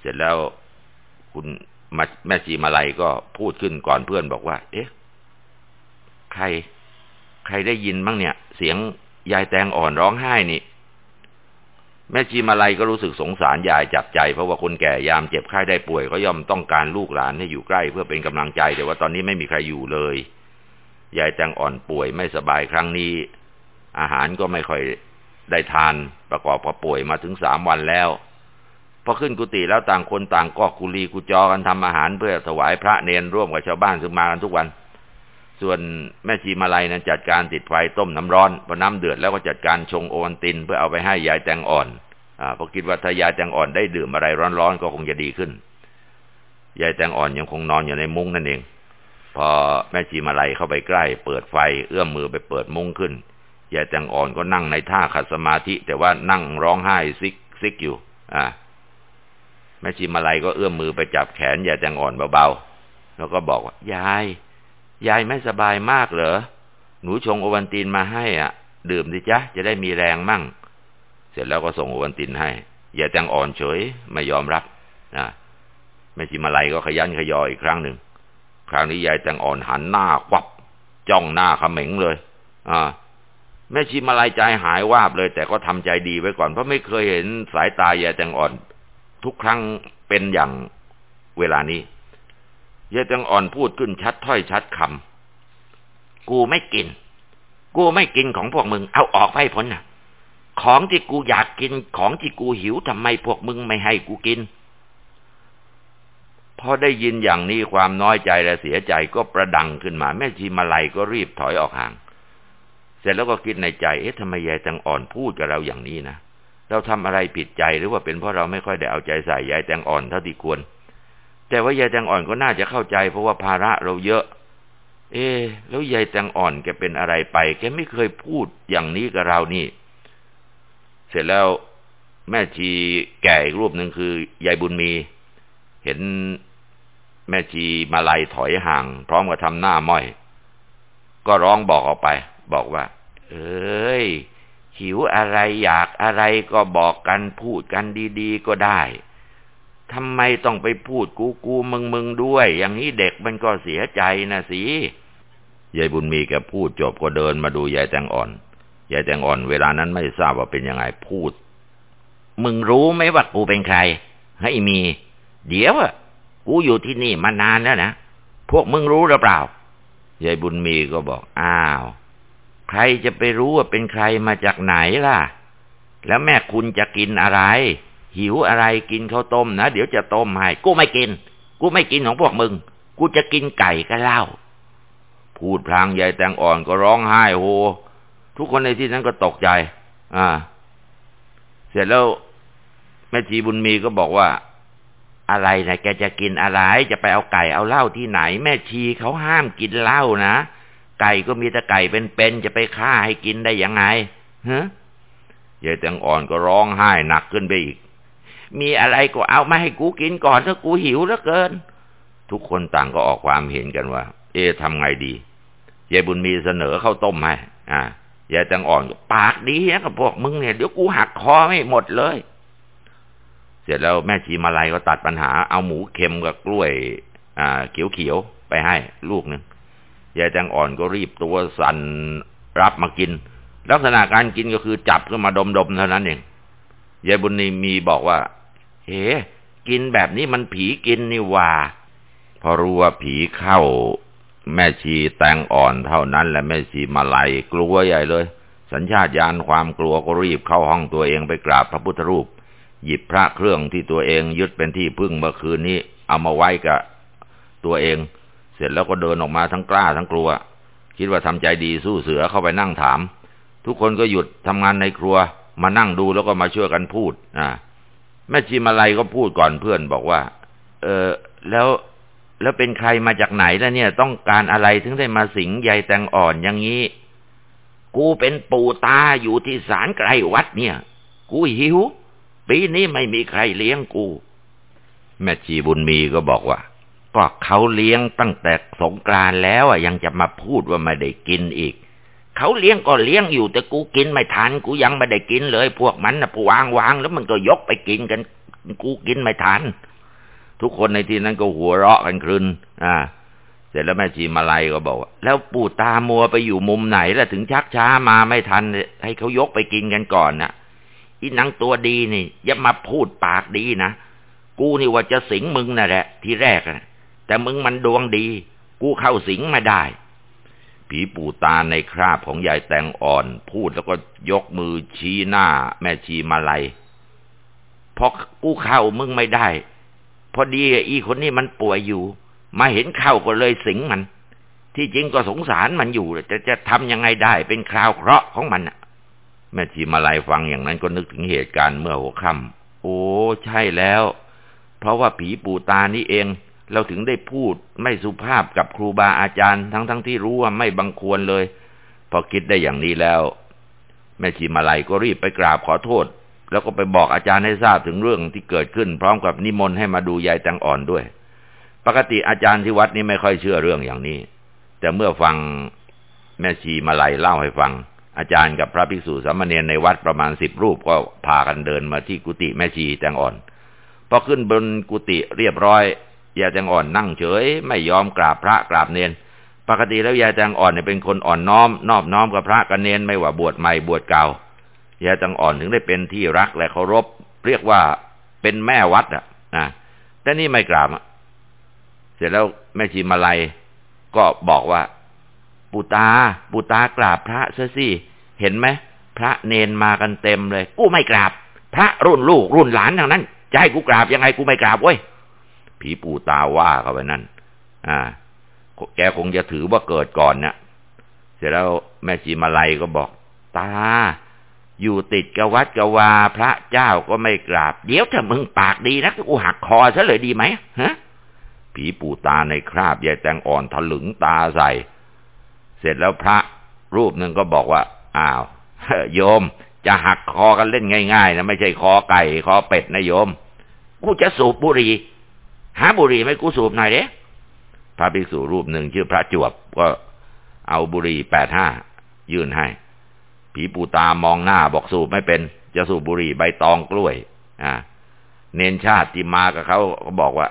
เสร็จแล้วคุณแม่ชีมาลัยก็พูดขึ้นก่อนเพื่อนบอกว่า เอ๊ะ ใคร ใครได้ยินบ้างเนี่ย เสียงยายแตงอ่อนร้องไห้นี่ แม่ชีมาลัยก็รู้สึกสงสารยายจับใจ เพราะว่าคนแก่ยามเจ็บไข้ได้ป่วยเขาย่อมต้องการลูกหลานให้อยู่ใกล้เพื่อเป็นกำลังใจ แต่ว่าตอนนี้ไม่มีใครอยู่เลย ยายแตงอ่อนป่วยไม่สบายครั้งนี้ อาหารก็ไม่ค่อยได้ทานประกอบกับป่วยมาถึงสามวันแล้วพอขึ้นกุฏิแล้วต่างคนต่างก็กุลีกุจอกันทำอาหารเพื่อถวายพระเนนร่วมกับชาวบ้านซึ่งมากันทุกวัน ส่วนแม่ชีมาลัยนั้นจัดการติดไฟต้มน้ำร้อนพอน้ำเดือดแล้วก็จัดการชงโอวัลติน เพื่อเอาไปให้ยายแตงอ่อน อ่าเพราะคิดว่าถ้ายายแตงอ่อนได้ดื่มอะไรร้อนๆก็คงจะดีขึ้น ยายแตงอ่อนยังคงนอนอยู่ในมุ้งนั่นเอง พอแม่ชีมาลัยเข้าไปใกล้ เปิดไฟเอื้อมมือไปเปิดมุ้งขึ้น ยายแตงอ่อนก็นั่งในท่าขัดสมาธิ แต่ว่านั่งร้องไห้ซิกซิกอยู่ อ่า แม่ชีมาลัยก็เอื้อมมือไปจับแขนยายแตงอ่อนเบาๆแล้วก็บอกว่ายาย ยายไม่สบายมากเหรอ หนูชงโอวันตินมาให้อะ ดื่มสิจ๊ะ จะได้มีแรงมั่ง เสร็จแล้วก็ส่งโอวันตินให้ยายแตงอ่อนเฉย ไม่ยอมรับนะแม่ชีมาลัยก็ขยันขยออีกครั้งหนึ่ง คราวนี้ยายแตงอ่อนหันหน้าควับ จ้องหน้าขม็งเลย อ่า แม่ชีมาลายใจหายวาบเลย แต่ก็ทำใจดีไว้ก่อน เพราะไม่เคยเห็นสายตายายแตงอ่อน ทุกครั้งเป็นอย่างเวลานี้ ยายแตงอ่อนพูดขึ้นชัดถ้อยชัดคำกูไม่กิน กูไม่กินของพวกมึง เอาออกไปพ้นนะของที่กูอยากกิน ของที่กูหิวทำไมพวกมึงไม่ให้กูกินพอได้ยินอย่างนี้ความน้อยใจและเสียใจก็ประดังขึ้นมา แม่ชีมาลัยก็รีบถอยออกห่าง เสร็จแล้วก็คิดในใจ เอ๊ะทำไมยายแตงอ่อนพูดกับเราอย่างนี้นะ เราทำอะไรผิดใจหรือว่าเป็นเพราะเราไม่ค่อยได้เอาใจใส่ยายแตงอ่อนเท่าที่ควร แต่ว่ายายแตงอ่อนก็น่าจะเข้าใจ เพราะว่าภาระเราเยอะ เอ๊แล้วยายแตงอ่อนแกเป็นอะไรไป แกไม่เคยพูดอย่างนี้กับเรานี่ เสร็จแล้วแม่ชีแก่อีกรูปหนึ่งคือยายบุญมี เห็นแม่ชีมาลัยถอยห่าง พร้อมกับทำหน้าม้อย ก็ร้องบอกออกไป บอกว่า เอ้ยหิวอะไรอยากอะไรก็บอกกันพูดกันดี ๆ ก็ได้ ทำไมต้องไปพูดกูกูมึงมึงด้วย อย่างนี้เด็กมันก็เสียใจนะสิยายบุญมีแกพูดจบก็เดินมาดูยายแตงอ่อนยายแตงอ่อนเวลานั้นไม่ทราบว่าเป็นยังไงพูด มึงรู้ไหมว่ากูเป็นใคร ให้มี เดี๋ยวอะกูอยู่ที่นี่มานานแล้วนะพวกมึงรู้หรือเปล่ายายบุญมีก็บอก อ้าว ใครจะไปรู้ว่าเป็นใครมาจากไหนล่ะ แล้วแม่คุณจะกินอะไร หิวอะไรกินข้าวต้มนะเดี๋ยวจะต้มให้กูไม่กิน กูไม่กินของพวกมึง กูจะกินไก่กับเหล้าพูดพลางยายแตงอ่อนก็ร้องไห้โฮทุกคนในที่นั้นก็ตกใจ อ่า เสร็จแล้วแม่จีบุญมีก็บอกว่า อะไรนะแกจะกินอะไร จะไปเอาไก่เอาเหล้าที่ไหน แม่ชีเขาห้ามกินเหล้านะไก่ก็มีแต่ไก่เป็นๆจะไปฆ่าให้กินได้ยังไงฮะยายแตงอ่อนก็ร้องไห้หนักขึ้นไปอีก มีอะไรก็เอามาให้กูกินก่อนถ้ากูหิวเหลือเกิน ทุกคนต่างก็ออกความเห็นกันว่า เอ๊ะทำไงดียายบุญมีเสนอข้าวต้มให้อ่ายายแตงอ่อนปากดีนะกับพวกมึงเนี่ยเดี๋ยวกูหักคอไม่หมดเลย เสร็จแล้วแม่ชีมาลัยก็ตัดปัญหา เอาหมูเค็มกับกล้วย อ่า เขียวๆไปให้ ลูกหนึ่งยายแตงอ่อนก็รีบตัวสั่นรับมากิน ลักษณะการกินก็คือจับขึ้นมาดมๆเท่านั้นเองยายบุญนีมีบอกว่า เฮ้กินแบบนี้มันผีกินนี่ว่า พอรู้ว่าผีเข้า แม่ชีแตงอ่อนเท่านั้นแหละแม่ชีมาลัยกลัวใหญ่เลย สัญชาตญาณความกลัวก็รีบเข้าห้องตัวเองไปกราบพระพุทธรูป หยิบพระเครื่องที่ตัวเองยึดเป็นที่พึ่งเมื่อคืนนี้ เอามาไว้กับตัวเอง เสร็จแล้วก็เดินออกมาทั้งกล้าทั้งกลัว คิดว่าทำใจดีสู้เสือเข้าไปนั่งถาม ทุกคนก็หยุดทำงานในครัว มานั่งดูแล้วก็มาช่วยกันพูดอ่า แม่ชีมาลัยก็พูดก่อนเพื่อนบอกว่า เออแล้วแล้วเป็นใครมาจากไหนแล้วเนี่ย ต้องการอะไรถึงได้มาสิงยายแตงอ่อนอย่างนี้ กูเป็นปู่ตาอยู่ที่ศาลไกลวัดเนี่ย กูหิว ปีนี้ไม่มีใครเลี้ยงกู แม่ชีบุญมีก็บอกว่า ก็เขาเลี้ยงตั้งแต่สงกรานแล้วอะยังจะมาพูดว่าไม่ได้กินอีก เขาเลี้ยงก็เลี้ยงอยู่แต่กูกินไม่ทันกูยังไม่ได้กินเลย พวกมันนะวางวางแล้วมันก็ยกไปกินกัน กูกินไม่ทันทุกคนในที่นั้นก็หัวเราะกันครึนอ่า เสร็จแล้วแม่ชีมาลัยก็บอกว่าแล้วปู่ตามัวไปอยู่มุมไหนล่ะถึงชักช้ามาไม่ทัน ให้เขายกไปกินกันก่อนนะ่ะอีนังตัวดีนี่อย่ามาพูดปากดีนะกูนี่ว่าจะสิงมึงน่ะแหละ ที่แรกนะแต่มึงมันดวงดี กูเข้าสิงไม่ได้ ผีปู่ตาในคราบของยายแตงอ่อน พูดแล้วก็ยกมือชี้หน้า แม่ชีมาลัยพอกูเข้ามึงไม่ได้ พอดีอีคนนี้มันป่วยอยู่ มาเห็นเข้าก็เลยสิงมัน ที่จริงก็สงสารมันอยู่จะจะทำยังไงได้เป็นคราวเคราะห์ของมันอะแม่ชีมาลายฟังอย่างนั้นก็นึกถึงเหตุการณ์เมื่อหัวค่ำโอ้ใช่แล้ว เพราะว่าผีปู่ตานี่เอง เราถึงได้พูดไม่สุภาพกับครูบาอาจารย์ ทั้งๆทที่รู้ว่าไม่บังควรเลย พอคิดได้อย่างนี้แล้ว แม่ชีมาลายก็รีบไปกราบขอโทษ แล้วก็ไปบอกอาจารย์ให้ทราบถึงเรื่องที่เกิดขึ้น พร้อมกับนิมนต์ให้มาดูยายแตงอ่อนด้วย ปกติอาจารย์ที่วัดนี้ไม่ค่อยเชื่อเรื่องอย่างนี้ แต่เมื่อฟังแม่ชีมาลายเล่าให้ฟัง อาจารย์กับพระภิกษุสามเณรในวัดประมาณสิบรูปก็พากันเดินมาที่กุฏิแม่ชีแตงอ่อนพอขึ้นบนกุฏิเรียบร้อย ยายแตงอ่อนนั่งเฉย ไม่ยอมกราบพระกราบเนนปกติแล้วยายแตงอ่อนเนี่ยเป็นคนอ่อนน้อม นอบน้อมกับพระกันเนนไม่ว่าบวชใหม่บวชเก่ายายแตงอ่อนถึงได้เป็นที่รักและเคารพ เรียกว่าเป็นแม่วัดอะนะแต่นี่ไม่กราบเสร็จแล้วแม่ชีมาลัยก็บอกว่าปูตาปูตากราบพระเสียสิเห็นไหมพระเนนมากันเต็มเลย กูไม่กราบ พระรุ่นลูกรุ่นหลานทางนั้นจะให้กูกราบยังไงกูไม่กราบเว้ย ผีปู่ตาว่าเขาไปนั่น อ่า แกคงจะถือว่าเกิดก่อนเนี่ยเสร็จแล้วแม่ชีมาลัยก็บอก ตา อยู่ติดกับวัดกับวาพระเจ้าก็ไม่กราบ เดี๋ยวถ้ามึงปากดีนะกูหักคอซะเลยดีไหมฮะ ผีปู่ตาในคราบยายแตงอ่อนถลึงตาใส่ เสร็จแล้วพระรูปหนึ่งก็บอกว่า อ้าวโยม จะหักคอกันเล่นง่ายๆนะไม่ใช่คอไก่คอเป็ดนะโยม กูจะสูบบุหรี่ หาบุหรี่ไม่กูสูบหน่อยเด้พระภิกษุรูปหนึ่งชื่อพระจวบก็เอาบุหรี่แปดห้ายื่นให้ ผีปูตามองหน้าบอกสูบไม่เป็น จะสูบบุหรี่ใบตองกล้วย อ่า เนนชาติที่มากับเขาก็บอกว่า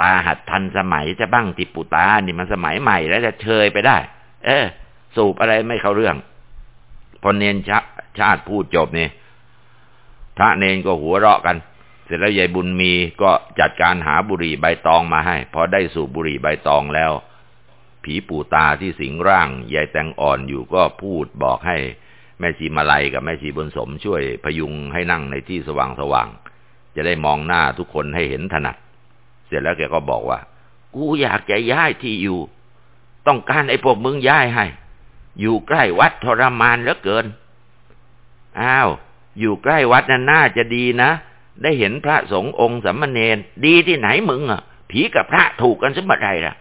ตาหัดทันสมัยจะบ้างติปูตา นี่มันสมัยใหม่แล้วจะเชยไปได้ เออ สูบอะไรไม่เข้าเรื่อง พอเนนชาชาติพูดจบนี่พระเนนก็หัวเราะกัน ร็จแล้วยายบุญมีก็จัดการหาบุหรี่ใบตองมาให้ พอได้สูบบุหรี่ใบตองแล้ว ผีปู่ตาที่สิงร่างยายแตงอ่อนอยู่ก็พูดบอกให้แม่ชีมาลัยกับแม่ชีบุญสมช่วยพยุงให้นั่งในที่สว่างสว่างจะได้มองหน้าทุกคนให้เห็นถนัด เสร็จแล้วแกก็บอกว่า กูอยากจะย้ายที่อยู่ ต้องการไอ้พวกมึงย้ายให้ อยู่ใกล้วัดทรมานเหลือเกิน อ้าว อยู่ใกล้วัดนั้นน่าจะดีนะ ได้เห็นพระสงฆ์องค์สัมมเนนดีที่ไหนมึงอะ ผีกับพระถูกกันสมบัติไรล่ะ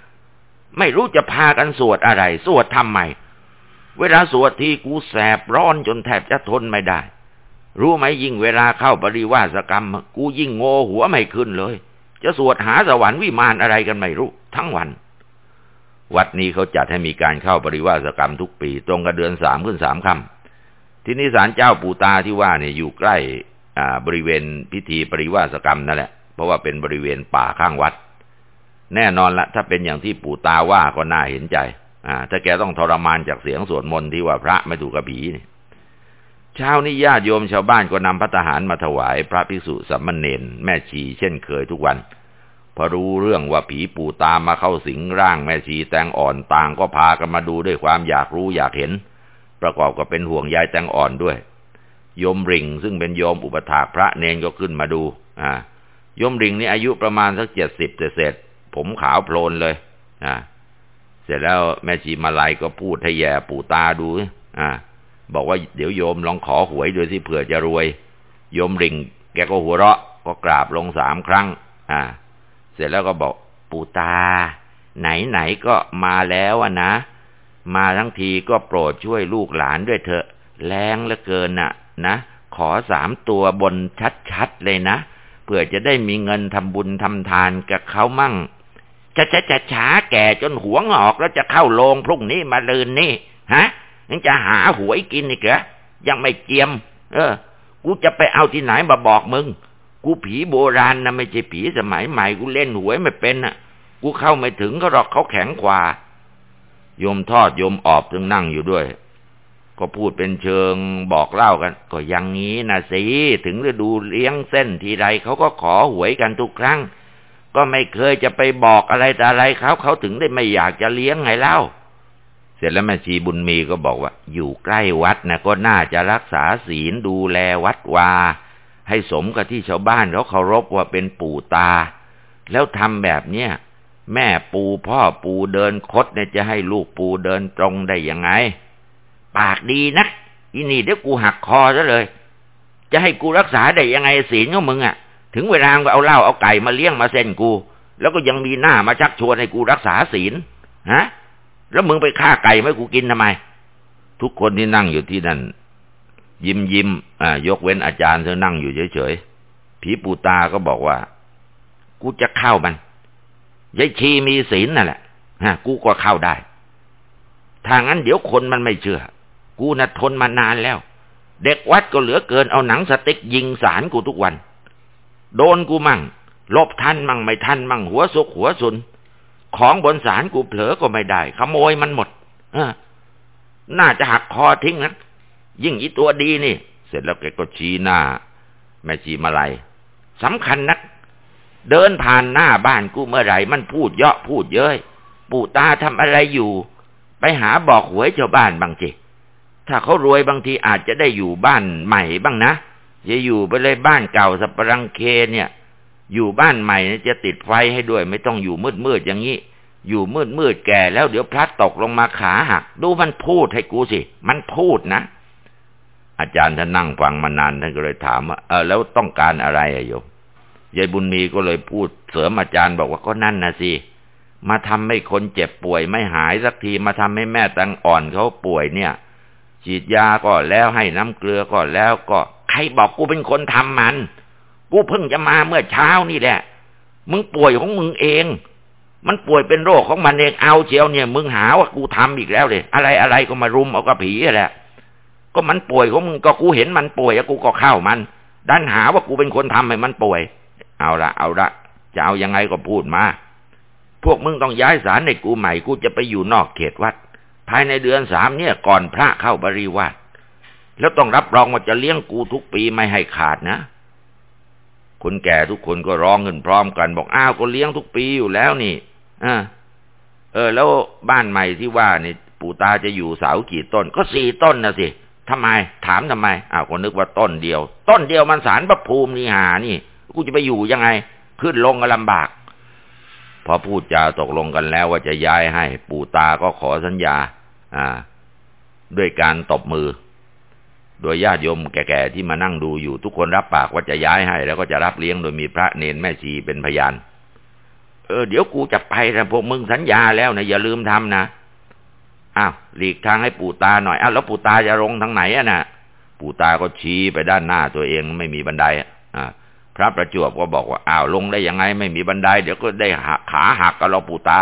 ไม่รู้จะพากันสวดอะไร สวดทำไม เวลาสวดทีกูแสบร้อนจนแทบจะทนไม่ได้ รู้ไหมยิ่งเวลาเข้าปริวาสกรรม กูยิ่งโง่หัวไม่ขึ้นเลย จะสวดหาสวรรค์วิมานอะไรกันไม่รู้ ทั้งวัน วัดนี้เขาจัดให้มีการเข้าปริวาสกรรมทุกปี ตรงกับเดือนสามขึ้นสามค่ำที่นี่ศาลเจ้าปูตาที่ว่าเนี่ยอยู่ใกล้ บริเวณพิธีปริวาสกรรมนั่นแหละ เพราะว่าเป็นบริเวณป่าข้างวัด แน่นอนละถ้าเป็นอย่างที่ปู่ตาว่าก็น่าเห็นใจ อ่า ถ้าแกต้องทรมานจากเสียงสวดมนต์ที่ว่าพระไม่ถูกกระผีเนี่ยเช้านี้ญาติโยมชาวบ้านก็นำพัตหารมาถวายพระภิกษุสัมมเนนแม่ชีเช่นเคยทุกวัน พอรู้เรื่องว่าผีปู่ตามมาเข้าสิงร่างแม่ชีแตงอ่อนต่างก็พากันมาดูด้วยความอยากรู้อยากเห็น ประกอบกับเป็นห่วงยายแตงอ่อนด้วย โยมริงซึ่งเป็นโยมอุปถากพระเนนก็ขึ้นมาดู อ่าโยมริงนี่อายุประมาณสักเจ็ดสิบเศษผมขาวโพลนเลยอ่าเสร็จแล้วแม่ชีมาลัยก็พูดให้แย่ปู่ตาดู อ่า บอกว่าเดี๋ยวโยมลองขอหวยดูสิเผื่อจะรวย โยมริงแกก็หัวเราะก็กราบลงสามครั้ง อ่า เสร็จแล้วก็บอกปู่ตา ไหนไหนก็มาแล้วอะนะ มาทั้งทีก็โปรดช่วยลูกหลานด้วยเถอะ แรงเหลือเกินน่ะ นะ ขอสามตัวบนชัดๆเลยนะเพื่อจะได้มีเงินทำบุญทำทานกับเขามั่งจะจะจะช้าแก่จนหัวงอกแล้วจะเข้าโรงพรุ่งนี้มาลืนนี่ฮะยังจะหาหวยกินอีกเหรอยังไม่เจียม เออ กูจะไปเอาที่ไหนมาบอกมึง กูผีโบราณนะไม่ใช่ผีสมัยใหม่กูเล่นหวยไม่เป็นนะกูเข้าไม่ถึงก็หรอกเขาแข็งกว่าโยมทอดโยมออบจึงนั่งอยู่ด้วย ก็พูดเป็นเชิงบอกเล่ากัน ก็อย่างนี้นะสิ ถึงฤดูเลี้ยงเส้นทีไรเขาก็ขอหวยกันทุกครั้ง ก็ไม่เคยจะไปบอกอะไรแต่อะไรเขาเขาถึงได้ไม่อยากจะเลี้ยงไงเล่า เสร็จแล้วแม่ชีบุญมีก็บอกว่า อยู่ใกล้วัดนะก็น่าจะรักษาศีลดูแลวัดวา ให้สมกับที่ชาวบ้านเขาเคารพว่าเป็นปู่ตา แล้วทำแบบเนี้ยแม่ปูพ่อปูเดินคดเนี่ยจะให้ลูกปูเดินตรงได้ยังไง ปากดีนักอีนี่เดี๋ยวกูหักคอซะเลย จะให้กูรักษาได้ยังไงศีลของมึงอะ่ะ ถึงเวลาก็เอาเหล้าเอาไก่มาเลี้ยงมาเส้นกู แล้วก็ยังมีหน้ามาชักชวนให้กูรักษาศีลฮะ แล้วมึงไปฆ่าไก่ไม่กูกินทำไม ทุกคนที่นั่งอยู่ที่นั่นยิ้มยิ้มอ่ายกเว้นอาจารย์เธอนั่งอยู่เฉยๆผีปูตาก็บอกว่า กูจะเข้ามันยายชีมีศีลนั่นแหละฮะกูก็เข้าได้ถ้างั้นเดี๋ยวคนมันไม่เชื่อ กูน่ะทนมานานแล้ว เด็กวัดก็เหลือเกินเอาหนังสติ๊กยิงสารกูทุกวัน โดนกูมั่ง ลบทันมั่งไม่ทันมั่งหัวสุกหัวสุน ของบนสารกูเผลอก็ไม่ได้ ขโมยมันหมดอน่าจะหักคอทิ้งนะยิ่งอีตัวดีนี่ เสร็จแล้วแกก็ชี้หน้า แม่ชีมาลัยสำคัญนัก เดินผ่านหน้าบ้านกูเมื่อไหร่มันพูดเยาะพูดเย้ยปู่ตาทำอะไรอยู่ ไปหาบอกหวยชาวบ้านบางที ถ้าเขารวยบางทีอาจจะได้อยู่บ้านใหม่บ้างนะจะอยู่ไปเลยบ้านเก่าสัปรังเคเนี่ย อยู่บ้านใหม่จะติดไฟให้ด้วย ไม่ต้องอยู่มืดมืดอย่างนี้ อยู่มืดมืดแก่แล้วเดี๋ยวพลัดตกลงมาขาหัก ดูมันพูดให้กูสิ มันพูดนะอาจารย์ท่านนั่งฟังมานานท่านก็เลยถามว่าเออแล้วต้องการอะไรอะโยมยายบุญมีก็เลยพูดเสริมอาจารย์บอกว่าก็นั่นนะสิมาทำให้คนเจ็บป่วยไม่หายสักทีมาทำให้แม่ตังอ่อนเขาป่วยเนี่ย ฉีดยาก็แล้วให้น้ำเกลือก็แล้วก็ใครบอกกูเป็นคนทำมัน กูเพิ่งจะมาเมื่อเช้านี่แหละ มึงป่วยของมึงเอง มันป่วยเป็นโรคของมันเองเอาเจียวเนี่ย มึงหาว่ากูทำอีกแล้วเลยอะไรอะไรก็มารุมเอากระผีแหละก็มันป่วยของมึงก็กูเห็นมันป่วยแล้วกูก็เข้ามัน ดันหาว่ากูเป็นคนทำให้มันป่วย เอาละเอาละจะเอายังไงก็พูดมา พวกมึงต้องย้ายสารในกูใหม่กูจะไปอยู่นอกเขตวัด ภายในเดือนสามเนี่ยก่อนพระเข้าบริวารแล้วต้องรับรองว่าจะเลี้ยงกูทุกปีไม่ให้ขาดนะ คนแก่ทุกคนก็ร้องเงินพร้อมกัน บอกอ้าวก็เลี้ยงทุกปีอยู่แล้วนี่อ่าเออ แล้วบ้านใหม่ที่ว่านี่ปู่ตาจะอยู่เสากี่ต้น ก็สี่ต้นนะสิทำไม ถามทำไมอ้าวคนนึกว่าต้นเดียว ต้นเดียวมันสารพระภูมินี่หานี่ กูจะไปอยู่ยังไง ขึ้นลงก็ลำบาก พอพูดจาตกลงกันแล้วว่าจะย้ายให้ ปู่ตาก็ขอสัญญา ด้วยการตบมือ โดยญาติโยมแก่ๆที่มานั่งดูอยู่ ทุกคนรับปากว่าจะย้ายให้ แล้วก็จะรับเลี้ยงโดยมีพระเนนแม่ชีเป็นพยาน เออเดี๋ยวกูจะไปนะพวกมึงสัญญาแล้วนะอย่าลืมทำนะอ้าวหลีกทางให้ปู่ตาหน่อยอ้าวแล้วปู่ตาจะลงทางไหนอะนะ่ะปู่ตาก็ชี้ไปด้านหน้าตัวเองไม่มีบันไดอ่าพระประจวบก็บอกว่าอ้าวลงได้ยังไงไม่มีบันไดเดี๋ยวก็ได้ขาหักกับเราปู่ตา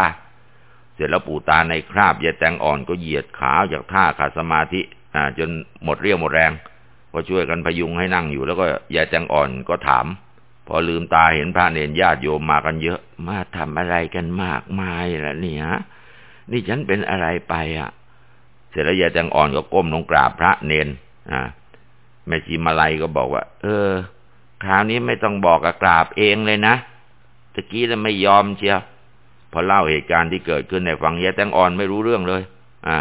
เสร็จแล้วปู่ตาในคราบยายแตงอ่อนก็เหยียดขาจากท่าขาดสมาธิอ่าจนหมดเรี่ยวหมดแรง ก็ช่วยกันพยุงให้นั่งอยู่แล้วก็ยายแตงอ่อนก็ถาม พอลืมตาเห็นพระเนรญาติโยมมากันเยอะ มาทำอะไรกันมากมายล่ะเนี่ยนี่ฉันเป็นอะไรไปอะ เสร็จแล้วยายแตงอ่อนก็ก้มลงกราบพระเนนอ่าแม่ชีมาลัยก็บอกว่า เออ คราวนี้ไม่ต้องบอกกราบเองเลยนะตะกี้แล้วไม่ยอมเชียว อเล่าเหตุการณ์ที่เกิดขึ้นในฟังยายแตงอ่อนไม่รู้เรื่องเลย อ่า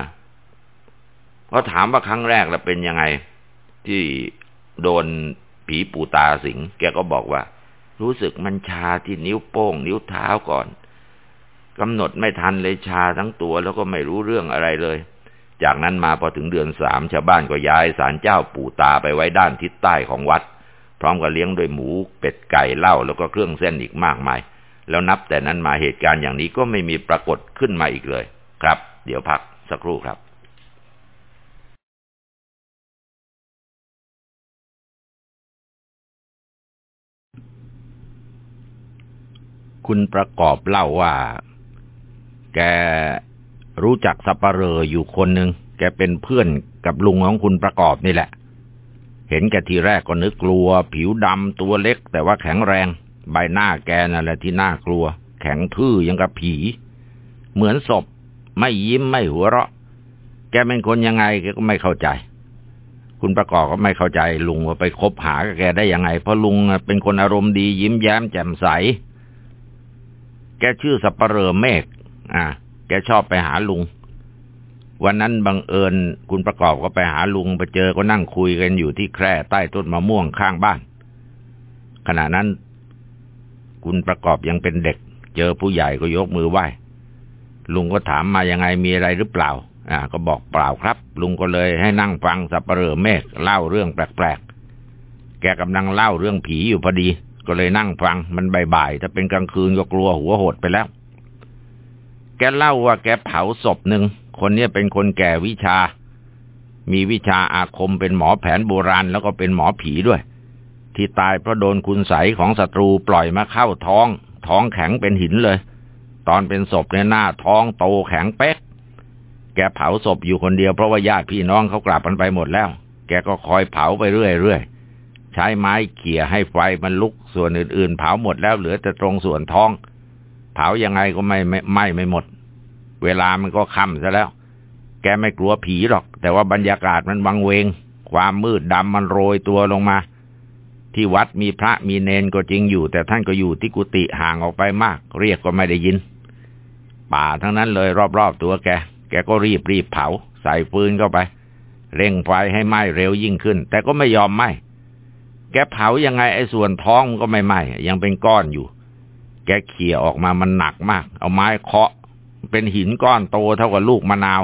เพอถามว่าครั้งแรกแล้วเป็นยังไง ที่โดนผีปูตาสิง แกก็บอกว่า รู้สึกมันชาที่นิ้วโป้ง นิ้วเท้าก่อนกำหนดไม่ทันเลยชาทั้งตัวแล้วก็ไม่รู้เรื่องอะไรเลย จากนั้นมาพอถึงเดือนสามชาวบ้านก็ย้ายศาลเจ้าปู่ตาไปไว้ด้านทิศใต้ของวัด พร้อมกับเลี้ยงด้วยหมูเป็ดไก่เหล้าแล้วก็เครื่องเส้นอีกมากมาย แล้วนับแต่นั้นมาเหตุการณ์อย่างนี้ก็ไม่มีปรากฏขึ้นมาอีกเลย ครับ เดี๋ยวพักสักครู่ครับคุณประกอบเล่าว่า แกรู้จักสัปเหร่ออยู่คนหนึ่งแกเป็นเพื่อนกับลุงของคุณประกอบนี่แหละ เห็นแกทีแรกก็นึกกลัว ผิวดำตัวเล็กแต่ว่าแข็งแรง ใบหน้าแกนั่นแหละที่น่ากลัว แข็งทื่อยังกับผี เหมือนศพ ไม่ยิ้มไม่หัวเราะ แกเป็นคนยังไงแกก็ไม่เข้าใจ คุณประกอบก็ไม่เข้าใจ ลุงว่าไปคบหากับแกได้ยังไง เพราะลุงเป็นคนอารมณ์ดียิ้มแย้มแจ่มใส แกชื่อสัปเหร่อเมฆอ่าแกชอบไปหาลุง วันนั้นบังเอิญคุณประกอบก็ไปหาลุงไปเจอก็นั่งคุยกันอยู่ที่แคร่ใต้ต้นมะม่วงข้างบ้านขณะนั้น คุณประกอบยังเป็นเด็ก เจอผู้ใหญ่ก็ยกมือไหว้ลุงก็ถามมายังไงมีอะไรหรือเปล่า อ่า ก็บอกเปล่าครับ ลุงก็เลยให้นั่งฟังสับเปลือเมฆเล่าเรื่องแปลกๆแกกำลังเล่าเรื่องผีอยู่พอดี ก็เลยนั่งฟังมันบ่ายๆถ้าเป็นกลางคืนก็กลัวหัวหดไปแล้ว แกเล่าว่าแกเผาศพหนึ่งคนนี้เป็นคนแก่วิชา มีวิชาอาคมเป็นหมอแผนโบราณแล้วก็เป็นหมอผีด้วย ที่ตายเพราะโดนคุณใสของศัตรูปล่อยมาเข้าท้อง ท้องแข็งเป็นหินเลย ตอนเป็นศพในหน้าท้องโตแข็งเป๊กแกเผาศพอยู่คนเดียวเพราะว่าญาติพี่น้องเขากลับกันไปหมดแล้ว แกก็คอยเผาไปเรื่อยๆใช้ไม้เขี่ยให้ไฟมันลุกส่วนอื่นๆ เผาหมดแล้วเหลือแต่ตรงส่วนท้อง เผายังไงก็ไม่ไม่ไม่ไม่หมด เวลามันก็ค่ำซะแล้ว แกไม่กลัวผีหรอก แต่ว่าบรรยากาศมันวังเวง ความมืดดำมันโรยตัวลงมา ที่วัดมีพระมีเนนก็จริงอยู่ แต่ท่านก็อยู่ที่กุฏิห่างออกไปมาก เรียกก็ไม่ได้ยิน ป่าทั้งนั้นเลยรอบๆตัวแก แกก็รีบรีบเผา ใส่ฟืนเข้าไป เร่งไฟให้ไหม้เร็วยิ่งขึ้น แต่ก็ไม่ยอมไหม้แกเผายังไงไอ้ส่วนท้องก็ไม่ไหม้ยังเป็นก้อนอยู่ แกเขี่ยออกมามันหนักมาก เอาไม้เคาะ เป็นหินก้อนโตเท่ากับลูกมะนาว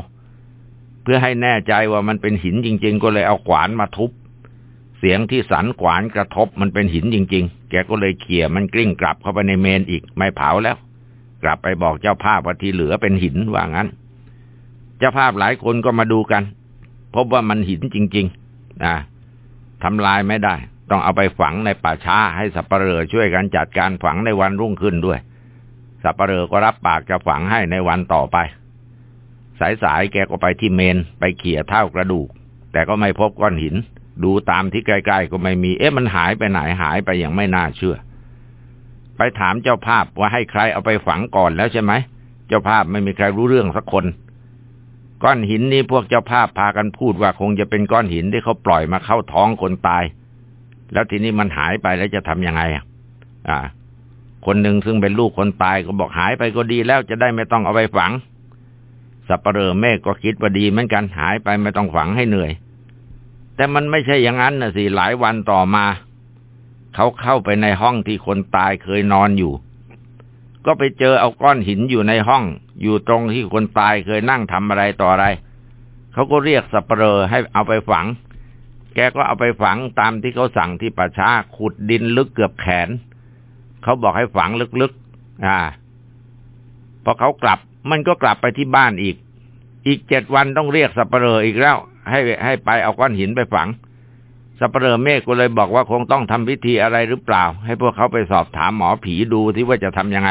เพื่อให้แน่ใจว่ามันเป็นหินจริง ๆ ก็เลยเอาขวานมาทุบ เสียงที่สันขวานกระทบมันเป็นหินจริง ๆ แกก็เลยเขี่ยมันกลิ้งกลับเข้าไปในเมนอีกไม่เผาแล้ว กลับไปบอกเจ้าภาพว่าที่เหลือเป็นหินว่างั้น เจ้าภาพหลายคนก็มาดูกัน พบว่ามันหินจริงๆนะทำลายไม่ได้ ต้องเอาไปฝังในป่าช้าให้สับปะเรอช่วยกันจัดการฝังในวันรุ่งขึ้นด้วย สับปะเรอก็รับปากจะฝังให้ในวันต่อไป สายๆแกก็ไปที่เมนไปเขี่ยเท่ากระดูก แต่ก็ไม่พบก้อนหิน ดูตามที่ใกล้ๆก็ไม่มี เอ๊ะมันหายไปไหนหายไปอย่างไม่น่าเชื่อ ไปถามเจ้าภาพว่าให้ใครเอาไปฝังก่อนแล้วใช่ไหม เจ้าภาพไม่มีใครรู้เรื่องสักคน ก้อนหินนี้พวกเจ้าภาพพากันพูดว่าคงจะเป็นก้อนหินที่เขาปล่อยมาเข้าท้องคนตาย แล้วทีนี้มันหายไปแล้วจะทำยังไงอะ อ่า คนหนึ่งซึ่งเป็นลูกคนตายก็บอกหายไปก็ดีแล้วจะได้ไม่ต้องเอาไปฝังสับปะเรอเมฆก็คิดว่าดีเหมือนกันหายไปไม่ต้องฝังให้เหนื่อย แต่มันไม่ใช่อย่างนั้นนะสิหลายวันต่อมา เขาเข้าไปในห้องที่คนตายเคยนอนอยู่ ก็ไปเจอเอาก้อนหินอยู่ในห้อง อยู่ตรงที่คนตายเคยนั่งทำอะไรต่ออะไร เขาก็เรียกสับปะเรอให้เอาไปฝัง แกก็เอาไปฝังตามที่เขาสั่งที่ป่าช้าขุดดินลึกเกือบแขน เขาบอกให้ฝังลึกๆ อ่า พอเขากลับ มันก็กลับไปที่บ้านอีก อีกเจ็ดวันต้องเรียกสับปะเรออีกแล้ว ให้ให้ไปเอาก้อนหินไปฝังสัปะเรอเมฆก็เลยบอกว่าคงต้องทำพิธีอะไรหรือเปล่า ให้พวกเขาไปสอบถามหมอผีดูที่ว่าจะทำยังไง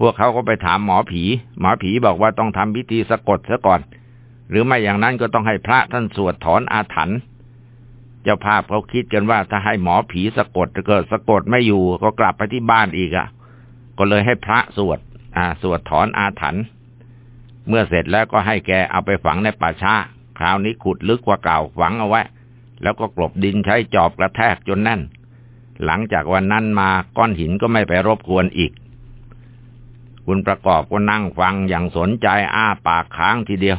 พวกเขาก็ไปถามหมอผี หมอผีบอกว่าต้องทำพิธีสะกดซะก่อน หรือไม่อย่างนั้นก็ต้องให้พระท่านสวดถอนอาถรรพ์เจ้าภาพเขาคิดกันว่าถ้าให้หมอผีสะกดเกิดสะกดไม่อยู่ก็กลับไปที่บ้านอีกอะ ก็เลยให้พระสวด อ่า สวดถอนอาถรรพ์เมื่อเสร็จแล้วก็ให้แกเอาไปฝังในป่าช้า คราวนี้ขุดลึกกว่าเก่าฝังเอาไว้ แล้วก็กลบดินใช้จอบกระแทกจนแน่น หลังจากวันนั้นมาก้อนหินก็ไม่ไปรบกวนอีก คุณประกอบก็นั่งฟังอย่างสนใจอ้าปากค้างทีเดียว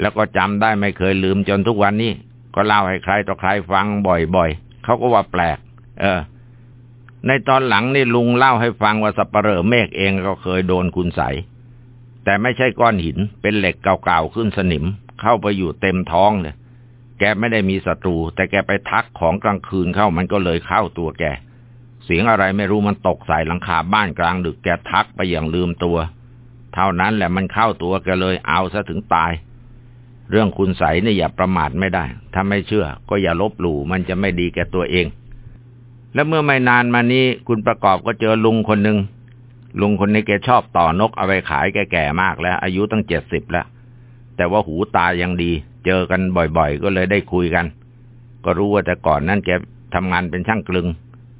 แล้วก็จำได้ไม่เคยลืมจนทุกวันนี้ ก็เล่าให้ใครต่อใครฟังบ่อยๆเขาก็ว่าแปลก เออ ในตอนหลังนี่ลุงเล่าให้ฟังว่าสับปะเหร่อเมฆเองก็เคยโดนคุณใสแต่ไม่ใช่ก้อนหินเป็นเหล็กเก่าๆขึ้นสนิม เข้าไปอยู่เต็มท้องเลยแกไม่ได้มีศัตรู แต่แกไปทักของกลางคืนเข้ามันก็เลยเข้าตัวแก เสียงอะไรไม่รู้มันตกใส่หลังคาบ้านกลางดึกแกทักไปอย่างลืมตัว เท่านั้นแหละมันเข้าตัวแกเลยเอาซะถึงตาย เรื่องคุณใสเนี่ยอย่าประมาทไม่ได้ ถ้าไม่เชื่อ ก็อย่าลบหลู่มันจะไม่ดีแกตัวเอง แล้วเมื่อไม่นานมานี้คุณประกอบก็เจอลุงคนหนึ่งลุงคนนี้แกชอบต่อนกเอาไปขายแกแก่มากแล้ว อายุตั้งเจ็ดสิบแล้ว แต่ว่าหูตายังดี เจอกันบ่อยๆ ก็เลยได้คุยกัน ก็รู้ว่าแต่ก่อนนั้นแกทำงานเป็นช่างกลึง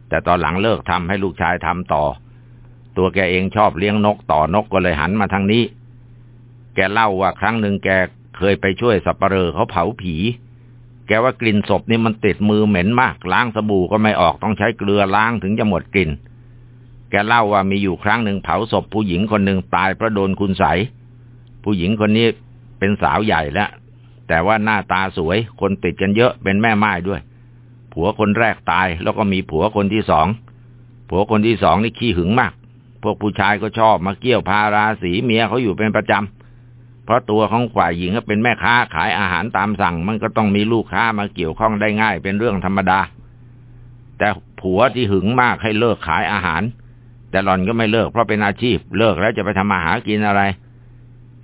แต่ตอนหลังเลิกทำให้ลูกชายทำต่อ ตัวแกเองชอบเลี้ยงนกต่อนกก็เลยหันมาทางนี้ แกเล่าว่าครั้งหนึ่งแกเคยไปช่วยสับปะเรอเขาเผาผี แกว่ากลิ่นศพนี่มันติดมือเหม็นมาก ล้างสบู่ก็ไม่ออกต้องใช้เกลือล้างถึงจะหมดกลิ่น แกเล่าว่ามีอยู่ครั้งหนึ่งเผาศพผู้หญิงคนหนึ่งตายเพราะโดนคุณใสผู้หญิงคนนี้ เป็นสาวใหญ่แล้ว แต่ว่าหน้าตาสวย คนติดกันเยอะเป็นแม่ไม้ด้วย ผัวคนแรกตายแล้วก็มีผัวคนที่สองผัวคนที่สองนี่ขี้หึงมาก พวกผู้ชายก็ชอบมาเกี่ยวพาราสีเมียเขาอยู่เป็นประจำเพราะตัวของฝ่ายหญิงก็เป็นแม่ค้าขายอาหารตามสั่ง มันก็ต้องมีลูกค้ามาเกี่ยวข้องได้ง่ายเป็นเรื่องธรรมดา แต่ผัวที่หึงมากให้เลิกขายอาหาร แต่หล่อนก็ไม่เลิกเพราะเป็นอาชีพเลิกแล้วจะไปทำมาหากินอะไร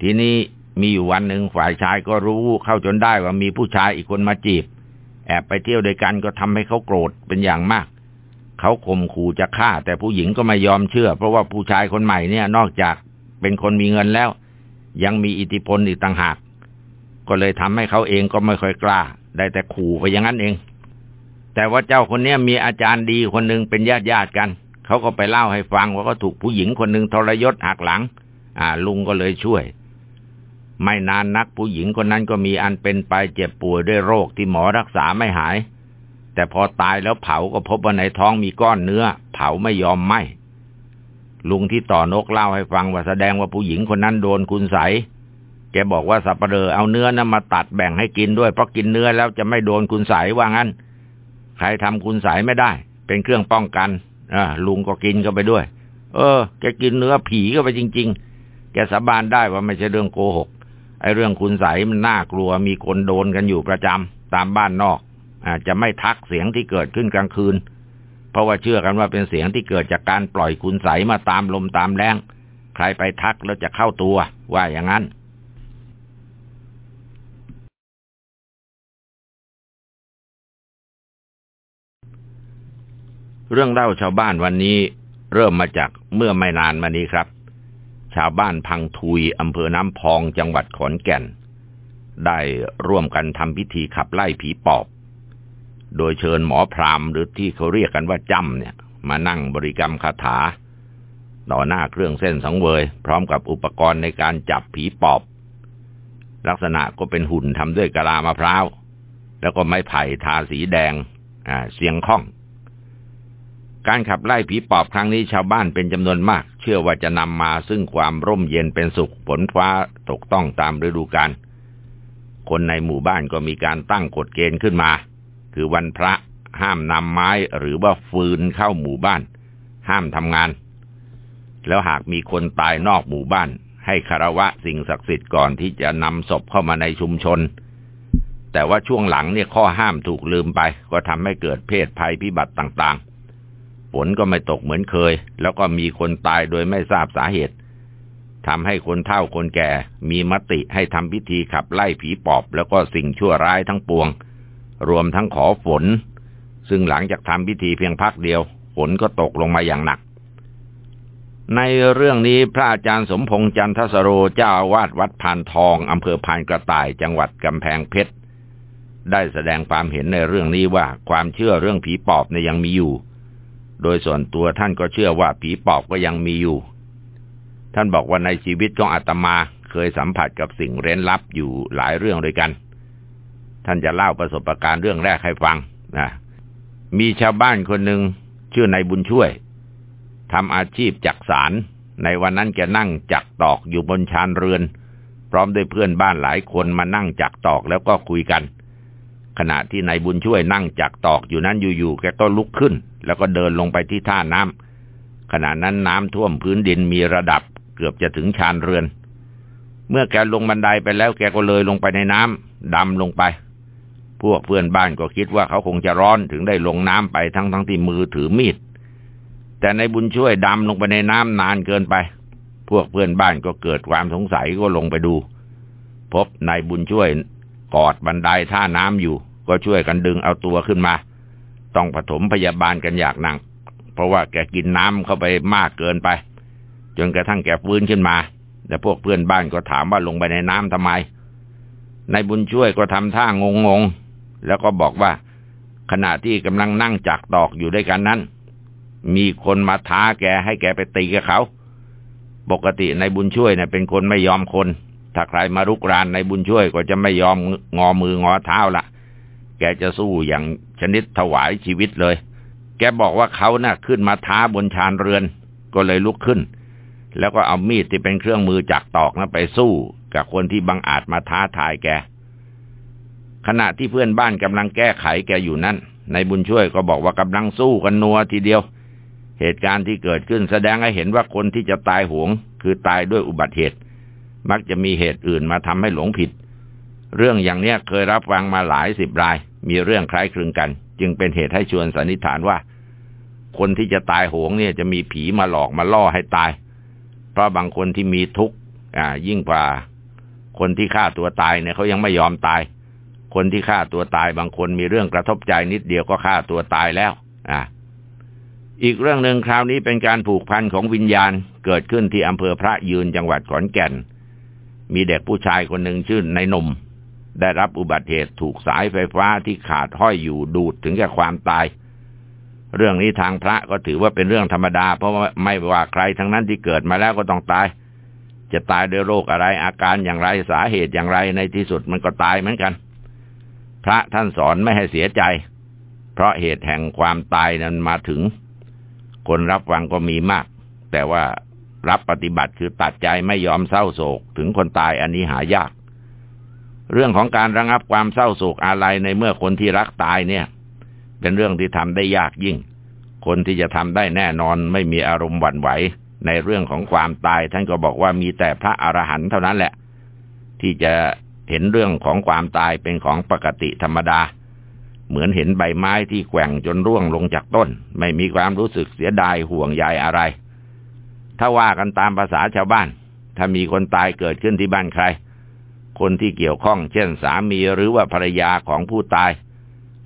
ทีนี้ มีอยู่วันหนึ่งฝ่ายชายก็รู้เข้าจนได้ว่ามีผู้ชายอีกคนมาจีบ แอบไปเที่ยวด้วยกันก็ทำให้เขาโกรธเป็นอย่างมาก เขาข่มขู่จะฆ่า แต่ผู้หญิงก็ไม่ยอมเชื่อ เพราะว่าผู้ชายคนใหม่เนี่ยนอกจากเป็นคนมีเงินแล้ว ยังมีอิทธิพลอีกต่างหาก ก็เลยทำให้เขาเองก็ไม่ค่อยกล้า ได้แต่ขู่ไปอย่างนั้นเอง แต่ว่าเจ้าคนเนี้ยมีอาจารย์ดีคนหนึ่งเป็นญาติญาติกันเขาก็ไปเล่าให้ฟังว่าก็ถูกผู้หญิงคนหนึ่งทรยศหักหลัง อ่า ลุงก็เลยช่วย ไม่นานนักผู้หญิงคนนั้นก็มีอันเป็นไปเจ็บป่วยด้วยโรคที่หมอรักษาไม่หาย แต่พอตายแล้วเผาก็พบว่าในท้องมีก้อนเนื้อ เผาไม่ยอมไหมลุงที่ต่อนกเล่าให้ฟังว่าแสดงว่าผู้หญิงคนนั้นโดนคุณใสแกบอกว่าสับปะเลอเอาเนื้อนั้นมาตัดแบ่งให้กินด้วยเพราะกินเนื้อแล้วจะไม่โดนคุณใสว่างั้น ใครทำคุณใสไม่ได้ เป็นเครื่องป้องกันอ่าลุงก็กินก็ไปด้วย เออ แกกินเนื้อผีก็ไปจริง ๆ แกสาบานได้ว่าไม่ใช่เรื่องโกหก ไอ้เรื่องคุณใสมันน่ากลัวมีคนโดนกันอยู่ประจำตามบ้านนอกอาจจะไม่ทักเสียงที่เกิดขึ้นกลางคืน เพราะว่าเชื่อกันว่าเป็นเสียงที่เกิดจากการปล่อยคุณใสมาตามลมตามแรงใครไปทักแล้วจะเข้าตัวว่าอย่างนั้นเรื่องเล่าชาวบ้านวันนี้เริ่มมาจากเมื่อไม่นานมานี้ครับ ชาวบ้านพังทุยอำเภอน้ำพองจังหวัดขอนแก่น ได้ร่วมกันทำพิธีขับไล่ผีปอบ โดยเชิญหมอพรามหรือที่เขาเรียกกันว่าจำเนี่ย มานั่งบริกรรมคาถา ต่อหน้าเครื่องเส้นสังเวย พร้อมกับอุปกรณ์ในการจับผีปอบ ลักษณะก็เป็นหุ่นทำด้วยกะลามะพร้าว แล้วก็ไม้ไผ่ทาสีแดงเสียงข้อง การขับไล่ผีปอบครั้งนี้ชาวบ้านเป็นจำนวนมาก ชื่อว่าจะนำมาซึ่งความร่มเย็นเป็นสุขฝนฟ้าตกต้องตามฤดูกาลคนในหมู่บ้านก็มีการตั้งกฎเกณฑ์ขึ้นมา คือวันพระห้ามนำไม้หรือว่าฟืนเข้าหมู่บ้าน ห้ามทำงาน แล้วหากมีคนตายนอกหมู่บ้าน ให้คารวะสิ่งศักดิ์สิทธิ์ก่อนที่จะนำศพเข้ามาในชุมชน แต่ว่าช่วงหลังเนี่ยข้อห้ามถูกลืมไป ก็ทำให้เกิดเพศภัยพิบัติต่าง ฝนก็ไม่ตกเหมือนเคย แล้วก็มีคนตายโดยไม่ทราบสาเหตุทำให้คนเฒ่าคนแก่ มีมติให้ทำพิธีขับไล่ผีปอบ แล้วก็สิ่งชั่วร้ายทั้งปวง รวมทั้งขอฝน ซึ่งหลังจากทำพิธีเพียงพักเดียว ฝนก็ตกลงมาอย่างหนัก ในเรื่องนี้พระอาจารย์สมพงษ์จันทสโรเจ้าวาสวัดพานทองอำเภอพานกระต่ายจังหวัดกำแพงเพชรได้แสดงความเห็นในเรื่องนี้ว่าความเชื่อเรื่องผีปอบเนี่ยยังมีอยู่ โดยส่วนตัวท่านก็เชื่อว่าผีปอบก็ยังมีอยู่ ท่านบอกว่าในชีวิตของอาตมาเคยสัมผัสกับสิ่งเร้นลับอยู่หลายเรื่องด้วยกัน ท่านจะเล่าประสบการณ์เรื่องแรกให้ฟังนะมีชาวบ้านคนหนึ่งชื่อนายบุญช่วยทำอาชีพจักสาร ในวันนั้นแกนั่งจักตอกอยู่บนชานเรือน พร้อมด้วยเพื่อนบ้านหลายคนมานั่งจักตอกแล้วก็คุยกัน ขณะที่นายบุญช่วยนั่งจักตอกอยู่นั้นอยู่ๆแกก็ลุกขึ้น แล้วก็เดินลงไปที่ท่าน้ำขณะนั้นน้ำท่วมพื้นดินมีระดับเกือบจะถึงชานเรือน เมื่อแกลงบันไดไปแล้วแกก็เลยลงไปในน้ำดำลงไป พวกเพื่อนบ้านก็คิดว่าเขาคงจะร้อนถึงได้ลงน้ำไปทั้งทั้งที่มือถือมีด แต่ในบุญช่วยดำลงไปในน้ำนานเกินไป พวกเพื่อนบ้านก็เกิดความสงสัยก็ลงไปดู พบนายบุญช่วยกอดบันไดท่าน้ำอยู่ ก็ช่วยกันดึงเอาตัวขึ้นมา ต้องผสมพยาบาลกันอย่างหนัก เพราะว่าแกกินน้ำเข้าไปมากเกินไป จนกระทั่งแกฟื้นขึ้นมา แต่พวกเพื่อนบ้านก็ถามว่าลงไปในน้ำทำไม นายบุญช่วยก็ทำท่างงงๆแล้วก็บอกว่า ขณะที่กำลังนั่งจักตอกอยู่ด้วยกันนั้น มีคนมาท้าแกให้แกไปตีกับเขาปกตินายบุญช่วยเนี่ยเป็นคนไม่ยอมคน ถ้าใครมารุกรานนายบุญช่วยก็จะไม่ยอมงอมืองอเท้าละ แกจะสู้อย่างชนิดถวายชีวิตเลย แกบอกว่าเขานะ่ะขึ้นมาท้าบนชานเรือน ก็เลยลุกขึ้น แล้วก็เอามีดที่เป็นเครื่องมือจักตอกนะั้นไปสู้กับคนที่บังอาจมาท้าทายแก ขณะที่เพื่อนบ้านกำลังแก้ไขแกอยู่นั้นนายบุญช่วยก็บอกว่ากำลังสู้กันนัวทีเดียว เหตุการณ์ที่เกิดขึ้นแสดงให้เห็นว่าคนที่จะตายหวง คือตายด้วยอุบัติเหตุ มักจะมีเหตุอื่นมาทำให้หลงผิด เรื่องอย่างเนี้ยเคยรับฟังมาหลายสิบราย มีเรื่องคล้ายคลึงกัน จึงเป็นเหตุให้ชวนสันนิษฐานว่า คนที่จะตายโหงเนี่ยจะมีผีมาหลอกมาล่อให้ตาย เพราะบางคนที่มีทุกข์อ่า ยิ่งกว่า คนที่ฆ่าตัวตายเนี่ยเขายังไม่ยอมตาย คนที่ฆ่าตัวตายบางคนมีเรื่องกระทบใจนิดเดียวก็ฆ่าตัวตายแล้ว อ่า อีกเรื่องหนึ่งคราวนี้เป็นการผูกพันของวิญญาณเกิดขึ้นที่อำเภอพระยืนจังหวัดขอนแก่น มีเด็กผู้ชายคนหนึ่งชื่อในนม ได้รับอุบัติเหตุถูกสายไฟฟ้าที่ขาดห้อยอยู่ดูดถึงแก่ความตาย เรื่องนี้ทางพระก็ถือว่าเป็นเรื่องธรรมดา เพราะว่าไม่ว่าใครทั้งนั้นที่เกิดมาแล้วก็ต้องตาย จะตายด้วยโรคอะไรอาการอย่างไรสาเหตุอย่างไรในที่สุดมันก็ตายเหมือนกัน พระท่านสอนไม่ให้เสียใจ เพราะเหตุแห่งความตายนั้นมาถึง คนรับฟังก็มีมาก แต่ว่ารับปฏิบัติคือตัดใจไม่ยอมเศร้าโศกถึงคนตายอันนี้หายาก เรื่องของการระงับความเศร้าโศกอาลัยในเมื่อคนที่รักตายเนี่ย เป็นเรื่องที่ทำได้ยากยิ่ง คนที่จะทำได้แน่นอนไม่มีอารมณ์หวั่นไหว ในเรื่องของความตาย ท่านก็บอกว่ามีแต่พระอรหันต์เท่านั้นแหละ ที่จะเห็นเรื่องของความตายเป็นของปกติธรรมดา เหมือนเห็นใบไม้ที่แกว่งจนร่วงลงจากต้น ไม่มีความรู้สึกเสียดายห่วงใยอะไร ถ้าว่ากันตามภาษาชาวบ้าน ถ้ามีคนตายเกิดขึ้นที่บ้านใคร คนที่เกี่ยวข้องเช่นสามีหรือว่าภรรยาของผู้ตาย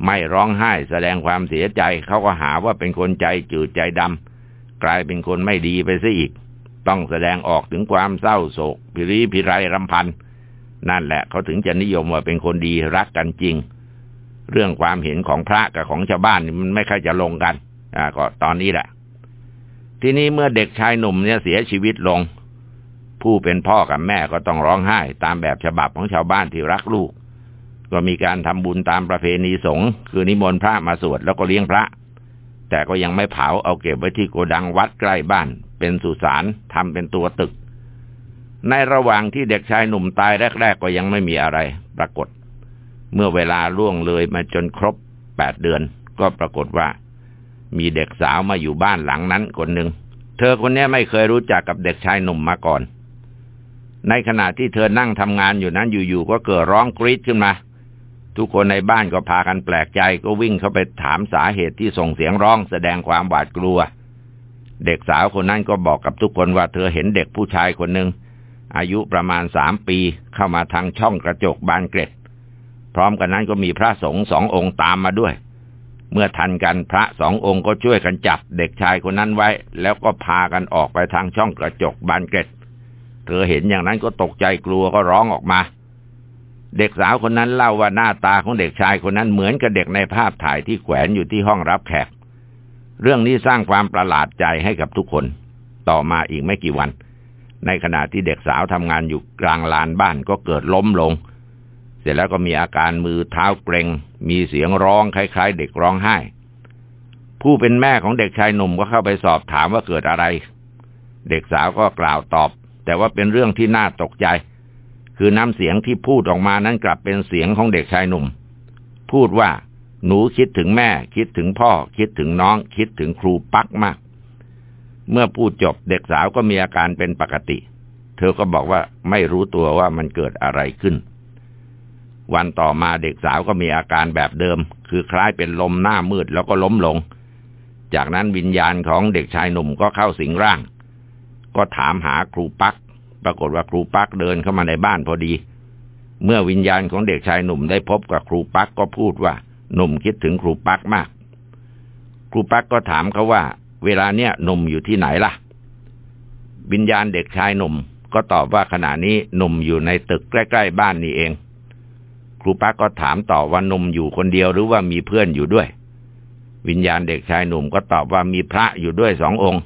ไม่ร้องไห้แสดงความเสียใจเขาก็หาว่าเป็นคนใจจืดใจดำกลายเป็นคนไม่ดีไปซะอีก ต้องแสดงออกถึงความเศร้าโศกพิริพิไรรำพัน นั่นแหละเขาถึงจะนิยมว่าเป็นคนดีรักกันจริง เรื่องความเห็นของพระกับของชาวบ้านมันไม่ค่อยจะลงกันอ่าก็ตอนนี้แหละทีนี้เมื่อเด็กชายหนุ่มเนี่ยเสียชีวิตลง ผู้เป็นพ่อกับแม่ก็ต้องร้องไห้ ตามแบบฉบับของชาวบ้านที่รักลูก ก็มีการทำบุญตามประเพณีสงฆ์คือนิมนต์พระมาสวดแล้วก็เลี้ยงพระ แต่ก็ยังไม่เผาเอาเก็บไว้ที่โกดังวัดใกล้บ้าน เป็นสุสานทำเป็นตัวตึก ในระหว่างที่เด็กชายหนุ่มตายแรก ๆ ก็ยังไม่มีอะไร ปรากฏ เมื่อเวลาล่วงเลยมาจนครบแปดเดือน ก็ปรากฏว่า มีเด็กสาวมาอยู่บ้านหลังนั้นคนหนึ่งเธอคนนี้ไม่เคยรู้จักกับเด็กชายหนุ่มมาก่อน ในขณะที่เธอนั่งทำงานอยู่นั้นอยู่ๆก็เกิดร้องกรีดขึ้นมา ทุกคนในบ้านก็พากันแปลกใจก็วิ่งเข้าไปถามสาเหตุที่ส่งเสียงร้องแสดงความหวาดกลัว เด็กสาวคนนั้นก็บอกกับทุกคนว่าเธอเห็นเด็กผู้ชายคนหนึ่งอายุประมาณสามปีเข้ามาทางช่องกระจกบานเกร็ด พร้อมกันนั้นก็มีพระสงฆ์สององค์ตามมาด้วย เมื่อทันกันพระสององค์ก็ช่วยกันจับเด็กชายคนนั้นไว้ แล้วก็พากันออกไปทางช่องกระจกบานเกร็ด เธอเห็นอย่างนั้นก็ตกใจกลัวก็ร้องออกมา เด็กสาวคนนั้นเล่าว่าหน้าตาของเด็กชายคนนั้นเหมือนกับเด็กในภาพถ่ายที่แขวนอยู่ที่ห้องรับแขก เรื่องนี้สร้างความประหลาดใจให้กับทุกคน ต่อมาอีกไม่กี่วัน ในขณะที่เด็กสาวทำงานอยู่กลางลานบ้านก็เกิดล้มลง เสร็จแล้วก็มีอาการมือเท้าเกร็งมีเสียงร้องคล้าย ๆ เด็กร้องไห้ ผู้เป็นแม่ของเด็กชายหนุ่มก็เข้าไปสอบถามว่าเกิดอะไรเด็กสาวก็กล่าวตอบ แต่ว่าเป็นเรื่องที่น่าตกใจ คือน้ำเสียงที่พูดออกมานั้นกลับเป็นเสียงของเด็กชายหนุ่ม พูดว่า หนูคิดถึงแม่ คิดถึงพ่อ คิดถึงน้อง คิดถึงครูปักมาก เมื่อพูดจบเด็กสาวก็มีอาการเป็นปกติ เธอก็บอกว่าไม่รู้ตัวว่ามันเกิดอะไรขึ้น วันต่อมาเด็กสาวก็มีอาการแบบเดิม คือคล้ายเป็นลมหน้ามืดแล้วก็ล้มลง จากนั้นวิญญาณของเด็กชายหนุ่มก็เข้าสิงร่าง ก็ถามหาครูปัก ปรากฏว่าครูปักเดินเข้ามาในบ้านพอดี เมื่อวิญญาณของเด็กชายหนุ่มได้พบกับครูปักก็พูดว่าหนุ่มคิดถึงครูปักมาก ครูปักก็ถามเขาว่า เวลาเนี้ยหนุ่มอยู่ที่ไหนล่ะ วิญญาณเด็กชายหนุ่ม ก็ตอบว่าขณะนี้หนุ่มอยู่ในตึกใกล้ๆบ้านนี่เอง ครูปักก็ถามต่อว่าหนุ่มอยู่คนเดียวหรือว่ามีเพื่อนอยู่ด้วย วิญญาณเด็กชายหนุ่มก็ตอบว่ามีพระอยู่ด้วยสององค์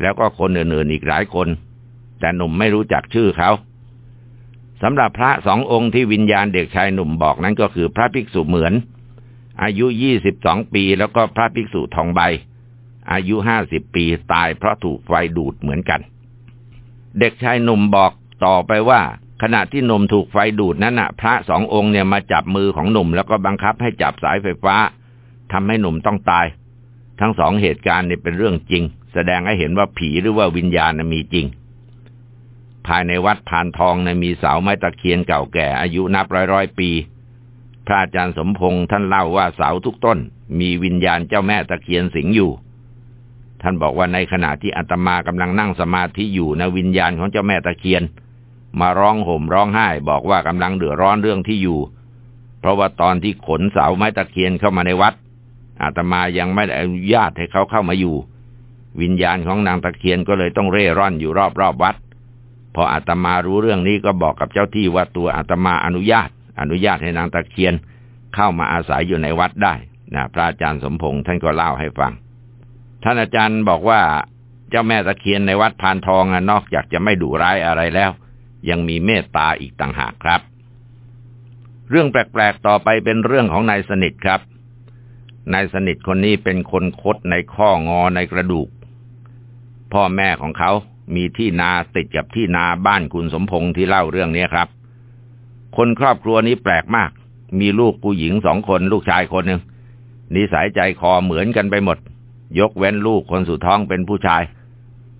แล้วก็คนอื่นๆอีกหลายคน แต่หนุ่มไม่รู้จักชื่อเขาสำหรับพระสององค์ที่วิญญาณเด็กชายหนุ่มบอกนั้นก็คือพระภิกษุเหมือน อายุยี่สิบสองปีแล้วก็พระภิกษุทองใบ อายุห้าสิบปีตายเพราะถูกไฟดูดเหมือนกัน เด็กชายหนุ่มบอกต่อไปว่า ขณะที่หนุ่มถูกไฟดูดนั้นน่ะพระสององค์เนี่ยมาจับมือของหนุ่มแล้วก็บังคับให้จับสายไฟฟ้าทำให้หนุ่มต้องตาย ทั้งสองเหตุการณ์เนี่ยเป็นเรื่องจริง แสดงให้เห็นว่าผีหรือว่าวิญญาณมีจริง ภายในวัดพานทองเนี่ยมีเสาไม้ตะเคียนเก่าแก่อายุนับร้อยร้อยปี พระอาจารย์สมพงษ์ท่านเล่าว่าเสาทุกต้น มีวิญญาณเจ้าแม่ตะเคียนสิงอยู่ ท่านบอกว่าในขณะที่อาตมากำลังนั่งสมาธิอยู่นะวิญญาณของเจ้าแม่ตะเคียน มาร้องห่มร้องไห้ บอกว่ากำลังเดือดร้อนเรื่องที่อยู่ เพราะว่าตอนที่ขนเสาไม้ตะเคียนเข้ามาในวัดอาตมายังไม่ได้อนุญาตให้เขาเข้ามาอยู่ วิญญาณของนางตะเคียนก็เลยต้องเร่ร่อนอยู่รอบๆวัด พออาตมารู้เรื่องนี้ก็บอกกับเจ้าที่ว่าตัวอาตมาอนุญาต อนุญาตให้นางตะเคียนเข้ามาอาศัยอยู่ในวัดได้นะพระอาจารย์สมพงษ์ท่านก็เล่าให้ฟัง ท่านอาจารย์บอกว่าเจ้าแม่ตะเคียนในวัดพานทองนอกจากจะไม่ดุร้ายอะไรแล้ว ยังมีเมตตาอีกต่างหากครับ เรื่องแปลกๆต่อไปเป็นเรื่องของนายสนิทครับนายสนิทคนนี้เป็นคนคดในข้องอในกระดูก พ่อแม่ของเขา มีที่นาติดกับที่นาบ้านคุณสมพงษ์ที่เล่าเรื่องนี้ครับ คนครอบครัวนี้แปลกมาก มีลูกผู้หญิงสองคนลูกชายคนหนึ่งนิสัยใจคอเหมือนกันไปหมด ยกเว้นลูกคนสุดท้องเป็นผู้ชาย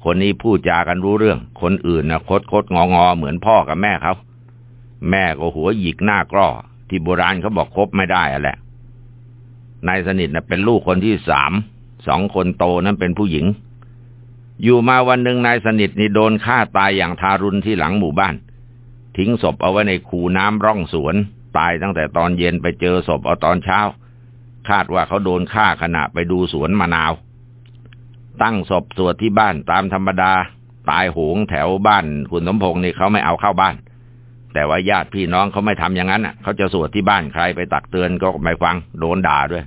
คนนี้พูดจากันรู้เรื่อง คนอื่นนะคดคดงองอเหมือนพ่อกับแม่เขาแม่ก็หัวหยิกหน้ากร้อที่โบราณเขาบอกคบไม่ได้อะแหละนายสนิทนะเป็นลูกคนที่สามสองคนโตนั้นเป็นผู้หญิง อยู่มาวันหนึ่งนายสนิทนี่โดนฆ่าตายอย่างทารุณที่หลังหมู่บ้าน ทิ้งศพเอาไว้ในคูน้ำร่องสวน ตายตั้งแต่ตอนเย็นไปเจอศพเอาตอนเช้า คาดว่าเขาโดนฆ่าขณะไปดูสวนมะนาว ตั้งศพสวดที่บ้านตามธรรมดา ตายโหงแถวบ้านคุณสมพงศ์นี่เขาไม่เอาเข้าบ้าน แต่ว่าญาติพี่น้องเขาไม่ทำอย่างนั้นอะ เขาจะสวดที่บ้านใครไปตักเตือนก็ไม่ฟังโดนด่าด้วย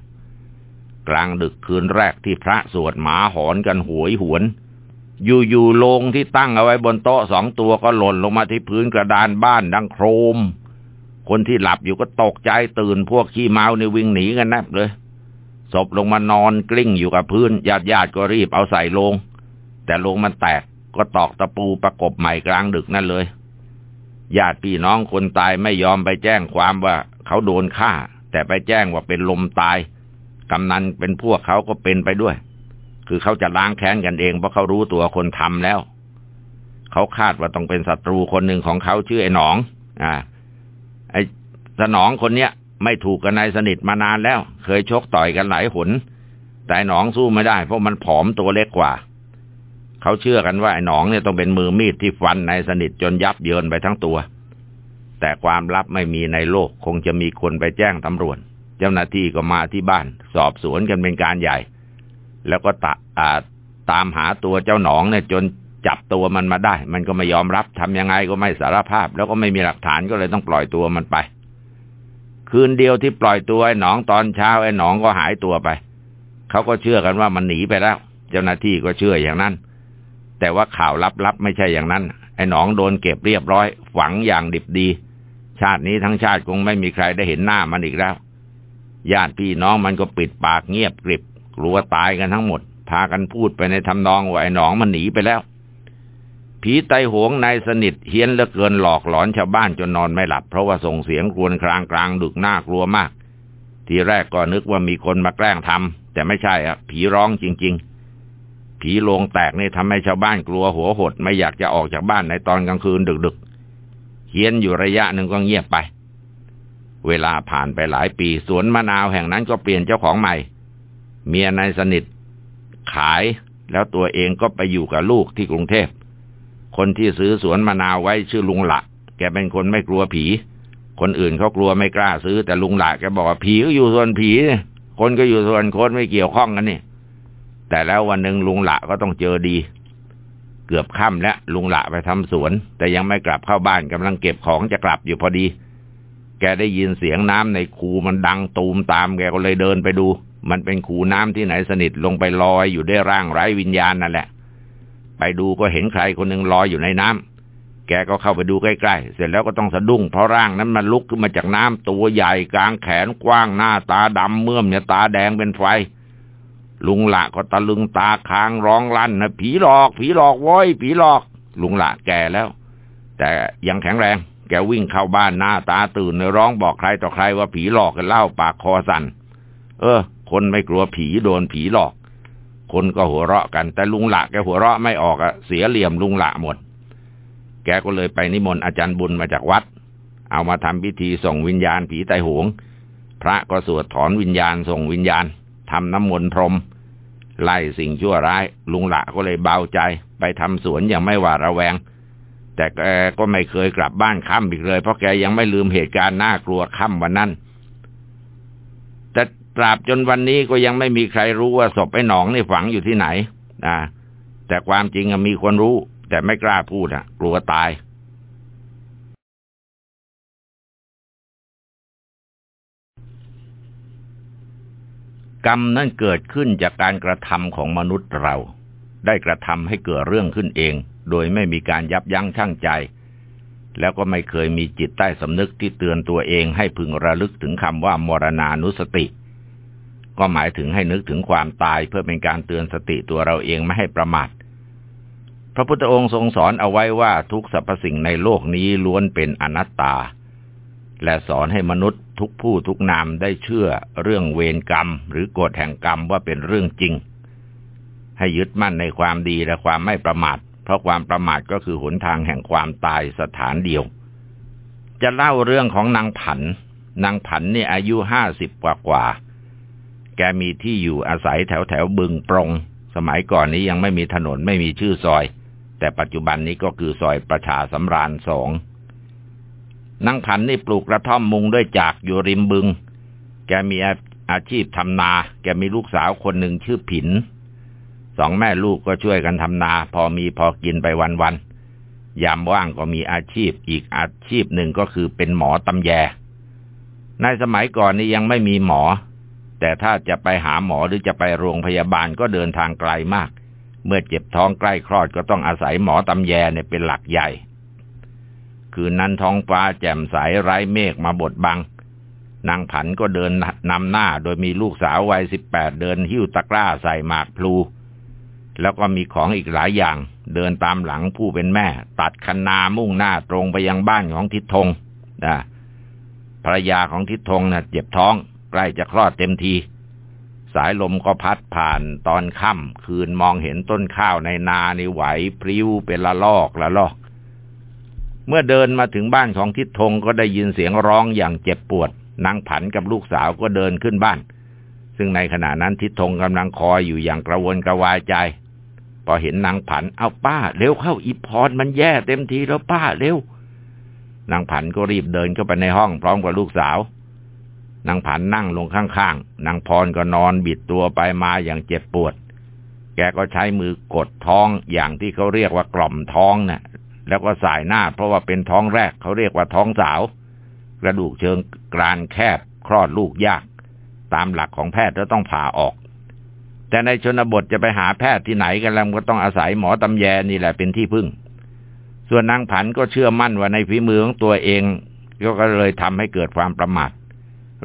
กลางดึกคืนแรกที่พระสวดหมาหอนกันหวยหวน อยู่ๆโลงที่ตั้งเอาไว้บนโต๊ะสองตัวก็หล่นลงมาที่พื้นกระดานบ้านดังโครม คนที่หลับอยู่ก็ตกใจตื่นพวกขี้เมาในวิ่งหนีกันแนบเลย ศพลงมานอนกลิ้งอยู่กับพื้นญาติญาติก็รีบเอาใส่ลง แต่ลงมันแตกก็ตอกตะปูประกบใหม่กลางดึกนั่นเลยญาติพี่น้องคนตายไม่ยอมไปแจ้งความว่าเขาโดนฆ่า แต่ไปแจ้งว่าเป็นลมตาย กำนันเป็นพวกเขาก็เป็นไปด้วย คือเขาจะล้างแค้นกันเองเพราะเขารู้ตัวคนทำแล้ว เขาคาดว่าต้องเป็นศัตรูคนหนึ่งของเขาชื่อไอ้หนอง อ่า ไอ้สนองคนเนี้ยไม่ถูกกับนายสนิทมานานแล้ว เคยชกต่อยกันหลายหน แต่หนองสู้ไม่ได้ เพราะมันผอมตัวเล็กกว่า เขาเชื่อกันว่าไอ้หนองเนี่ยต้องเป็นมือมีดที่ฟันนายสนิทจนยับเยินไปทั้งตัว แต่ความลับไม่มีในโลกคงจะมีคนไปแจ้งตำรวจ เจ้าหน้าที่ก็มาที่บ้าน สอบสวนกันเป็นการใหญ่ แล้วก็ตาตามหาตัวเจ้าหนองเนี่ยจนจับตัวมันมาได้ มันก็ไม่ยอมรับทำยังไงก็ไม่สารภาพ แล้วก็ไม่มีหลักฐานก็เลยต้องปล่อยตัวมันไป คืนเดียวที่ปล่อยตัวไอ้หนองตอนเช้าไอ้หนองก็หายตัวไป เขาก็เชื่อกันว่ามันหนีไปแล้ว เจ้าหน้าที่ก็เชื่ออย่างนั้น แต่ว่าข่าวลับๆไม่ใช่อย่างนั้น ไอ้หนองโดนเก็บเรียบร้อย ฝังอย่างดิบดี ชาตินี้ทั้งชาติคงไม่มีใครได้เห็นหน้ามันอีกแล้ว ญาติพี่น้องมันก็ปิดปากเงียบกริบ กลัวตายกันทั้งหมด พากันพูดไปในทำนองว่าไอ้หนองมันหนีไปแล้ว ผีไตหวงนายสนิทเฮี้ยนเหลือเกินหลอกหลอนชาวบ้านจนนอนไม่หลับ เพราะว่าส่งเสียงครวญครางกลางดึกน่ากลัวมาก ทีแรกก็นึกว่ามีคนมาแกล้งทำแต่ไม่ใช่อะผีร้องจริง ๆ ผีโลงแตกนี่ทำให้ชาวบ้านกลัวหัวหดไม่อยากจะออกจากบ้านในตอนกลางคืนดึกๆเฮี้ยนอยู่ระยะหนึ่งก็เงียบไปเวลาผ่านไปหลายปี สวนมะนาวแห่งนั้นก็เปลี่ยนเจ้าของใหม่ เมียนายสนิท ขายแล้วตัวเองก็ไปอยู่กับลูกที่กรุงเทพ คนที่ซื้อสวนมะนาวไว้ชื่อลุงหละ แกเป็นคนไม่กลัวผี คนอื่นเขากลัวไม่กล้าซื้อ แต่ลุงหละแกบอกว่าผีก็อยู่ส่วนผี คนก็อยู่ส่วนคนไม่เกี่ยวข้องกันนี่ แต่แล้ววันหนึ่งลุงหละก็ต้องเจอดี เกือบค่ำแล้วลุงหละไปทำสวน แต่ยังไม่กลับเข้าบ้านกำลังเก็บของจะกลับอยู่พอดี แกได้ยินเสียงน้ำในคูมันดังตูมตามแกก็เลยเดินไปดู มันเป็นคูน้ำที่ไหนสนิทลงไปลอยอยู่ได้ร่างไร้วิญญาณนั่นแหละ ไปดูก็เห็นใครคนหนึ่งลอยอยู่ในน้ำแกก็เข้าไปดูใกล้ๆ เสร็จแล้วก็ต้องสะดุ้งเพราะร่างนั้นมันลุกขึ้นมาจากน้ำตัวใหญ่กลางแขนกว้างหน้าตาดำเมื่อมเนี่ยตาแดงเป็นไฟ ลุงละก็ตะลึงตาค้างร้องลั่นนะผีหลอก ผีหลอกว้ยผีหลอก ลุงละแก่แล้ว แต่ยังแข็งแรง แกวิ่งเข้าบ้านหน้าตาตื่นในร้องบอกใครต่อใครว่าผีหลอกกันเล่าปากคอสัน่นเออ คนไม่กลัวผีโดนผีหลอก คนก็หัวเราะกัน แต่ลุงหละแกหัวเราะไม่ออกอะเสียเหลี่ยมลุงหละหมด แกก็เลยไปนิมนต์อาจารย์บุญมาจากวัด เอามาทำพิธีส่งวิญญาณผีไตหง พระก็สวดถอนวิญญาณส่งวิญญาณทำน้ำมนต์พรม ไล่สิ่งชั่วร้าย ลุงหละก็เลยเบาใจ ไปทำสวนอย่างไม่หวาดระแวง แต่แกก็ไม่เคยกลับบ้านค่ำอีกเลย เพราะแกยังไม่ลืมเหตุการณ์น่ากลัวค่ำวันนั้นแต่ ตราบจนวันนี้ก็ยังไม่มีใครรู้ว่าศพไอ้หนองนี่ฝังอยู่ที่ไหนนะแต่ความจริงมีคนรู้ แต่ไม่กล้าพูดอะกลัวตายกรรมนั่นเกิดขึ้นจากการกระทำของมนุษย์เรา ได้กระทำให้เกิดเรื่องขึ้นเอง โดยไม่มีการยับยั้งชั่งใจ แล้วก็ไม่เคยมีจิตใต้สำนึกที่เตือนตัวเองให้พึงระลึกถึงคำว่ามรณานุสติ ก็หมายถึงให้นึกถึงความตายเพื่อเป็นการเตือนสติตัวเราเองไม่ให้ประมาท พระพุทธองค์ทรงสอนเอาไว้ว่าทุกสรรพสิ่งในโลกนี้ล้วนเป็นอนัตตา และสอนให้มนุษย์ทุกผู้ทุกนามได้เชื่อเรื่องเวรกรรม หรือกฎแห่งกรรมว่าเป็นเรื่องจริง ให้ยึดมั่นในความดีและความไม่ประมาท เพราะความประมาทก็คือหนทางแห่งความตายสถานเดียว จะเล่าเรื่องของนางผัน นางผันนี่อายุห้าสิบกว่ากว่า แกมีที่อยู่อาศัยแถวแถวบึงปรง สมัยก่อนนี้ยังไม่มีถนนไม่มีชื่อซอย แต่ปัจจุบันนี้ก็คือซอยประชาสำราญสองนางผันนี่ปลูกกระท่อมมุงด้วยจากอยู่ริมบึง แกมีอาชีพทำนา แกมีลูกสาวคนหนึ่งชื่อผิน สองแม่ลูกก็ช่วยกันทำนา พอมีพอกินไปวันๆ ยามว่างก็มีอาชีพ อีกอาชีพหนึ่งก็คือเป็นหมอตำแย ในสมัยก่อนนี้ยังไม่มีหมอ แต่ถ้าจะไปหาหมอหรือจะไปโรงพยาบาลก็เดินทางไกลมาก เมื่อเจ็บท้องใกล้คลอดก็ต้องอาศัยหมอตำแยเนี่ยเป็นหลักใหญ่ คืนนั้นท้องฟ้าแจ่มใสไร้เมฆมาบดบัง นางผันก็เดินนำหน้าโดยมีลูกสาววัยสิบแปดเดินหิ้วตะกร้าใส่หมากพลู แล้วก็มีของอีกหลายอย่าง เดินตามหลังผู้เป็นแม่ ตัดคันนามุ่งหน้าตรงไปยังบ้านของทิศทงนะภรรยาของทิศทงนะ่ะเจ็บท้อง กล้จะคลอดเต็มที สายลมก็พัดผ่านตอนค่ำคืนมองเห็นต้นข้าวในนาในไหวพลิ้วเป็นละลอกละลอก เมื่อเดินมาถึงบ้านของทิศทงก็ได้ยินเสียงร้องอย่างเจ็บปวดนางผันกับลูกสาวก็เดินขึ้นบ้าน ซึ่งในขณะนั้นทิศทงกำลังคอยอยู่อย่างกระวนกระวายใจ พอเห็นนางผันเอาป้า เร็วเข้าอีพรมันแย่เต็มทีแล้วป้าเร็วนางผันก็รีบเดินเข้าไปในห้องพร้อมกับลูกสาว นางผันนั่งลงข้างๆ นางพรก็นอนบิดตัวไปมาอย่างเจ็บปวด แกก็ใช้มือกดท้องอย่างที่เขาเรียกว่ากล่อมท้องนะ่ะ แล้วก็สายหน้าเพราะว่าเป็นท้องแรกเขาเรียกว่าท้องสาว กระดูกเชิงกรานแคบ คลอดลูกยาก ตามหลักของแพทย์จะต้องผ่าออก แต่ในชนบทจะไปหาแพทย์ที่ไหนกันแล้วก็ต้องอาศัยหมอตำแยนี่แหละเป็นที่พึ่ง ส่วนนางผันก็เชื่อมั่นว่าในฝีมือของตัวเองก็เลยทำให้เกิดความประมาท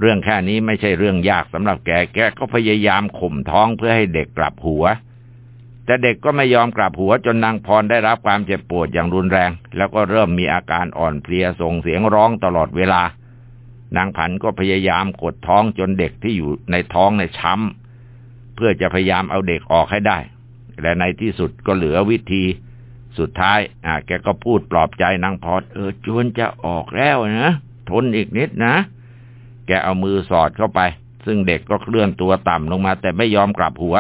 เรื่องแค่นี้ไม่ใช่เรื่องยากสำหรับแก แกก็พยายามข่มท้องเพื่อให้เด็กกลับหัว แต่เด็กก็ไม่ยอมกลับหัวจนนางพรได้รับความเจ็บปวดอย่างรุนแรง แล้วก็เริ่มมีอาการอ่อนเพลียส่งเสียงร้องตลอดเวลา นางผันก็พยายามกดท้องจนเด็กที่อยู่ในท้องในช้ำเพื่อจะพยายามเอาเด็กออกให้ได้ และในที่สุดก็เหลือวิธีสุดท้าย อ่า แกก็พูดปลอบใจนางพอดเออจวนจะออกแล้วนะ ทนอีกนิดนะ กเอามือสอดเข้าไป ซึ่งเด็กก็เคลื่อนตัวต่ำลงมา แต่ไม่ยอมกลับหัว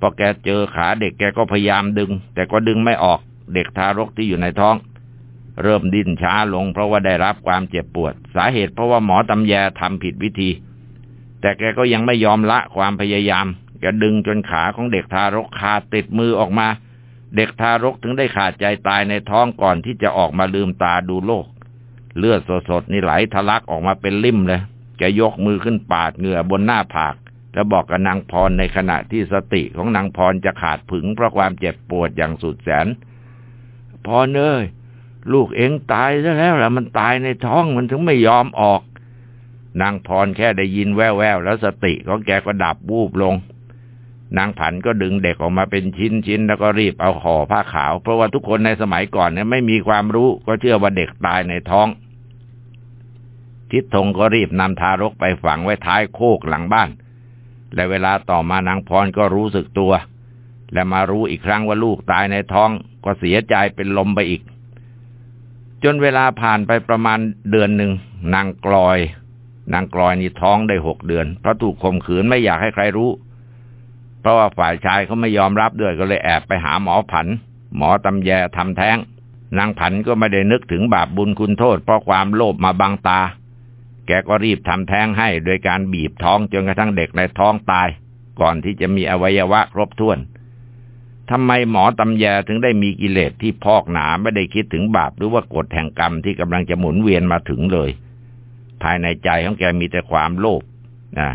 พอแกเจอขาเด็กแกก็พยายามดึง แต่ก็ดึงไม่ออก เด็กทารกที่อยู่ในท้อง เริ่มดิ้นช้าลง เพราะว่าได้รับความเจ็บปวด สาเหตุเพราะว่าหมอตำแยทำผิดวิธี แต่แกก็ยังไม่ยอมละความพยายามแกดึงจนขาของเด็กทารกขาดติดมือออกมา เด็กทารกถึงได้ขาดใจตายในท้องก่อนที่จะออกมาลืมตาดูโลก เลือดสดๆนี่ไหลทะลักออกมาเป็นลิ่มเลย แกยกมือขึ้นปาดเหงื่อบนหน้าผากแล้วบอกกับนางพรในขณะที่สติของนางพรจะขาดผึงเพราะความเจ็บปวดอย่างสุดแสน พรเอ้ยลูกเองตายซะแล้วล่ะมันตายในท้องมันถึงไม่ยอมออก นางพรแค่ได้ยินแว่วๆแล้วสติของแกก็ดับวูบลง นางผันก็ดึงเด็กออกมาเป็นชิ้นๆแล้วก็รีบเอาห่อผ้าขาว เพราะว่าทุกคนในสมัยก่อนเนี่ยไม่มีความรู้ก็เชื่อว่าเด็กตายในท้อง ทิศทงก็รีบนำทารกไปฝังไว้ท้ายโคกหลังบ้าน และเวลาต่อมานางพรก็รู้สึกตัว และมารู้อีกครั้งว่าลูกตายในท้องก็เสียใจเป็นลมไปอีก จนเวลาผ่านไปประมาณเดือนหนึ่งนางกลอย นางกลอยนี่ท้องได้หกเดือน เพราะถูกข่มขืนไม่อยากให้ใครรู้ เพราะว่าฝ่ายชายเขาไม่ยอมรับด้วยก็เลยแอบไปหาหมอผัน หมอตำแยทำแท้งนางผันก็ไม่ได้นึกถึงบาปบุญคุณโทษเพราะความโลภมาบังตา แกก็รีบทำแท้งให้ โดยการบีบท้องจนกระทั่งเด็กในท้องตาย ก่อนที่จะมีอวัยวะครบถ้วนทำไมหมอตำแยถึงได้มีกิเลสที่พอกหนาไม่ได้คิดถึงบาปหรือว่ากฎแห่งกรรมที่กำลังจะหมุนเวียนมาถึงเลย ภายในใจของแกมีแต่ความโลภนะ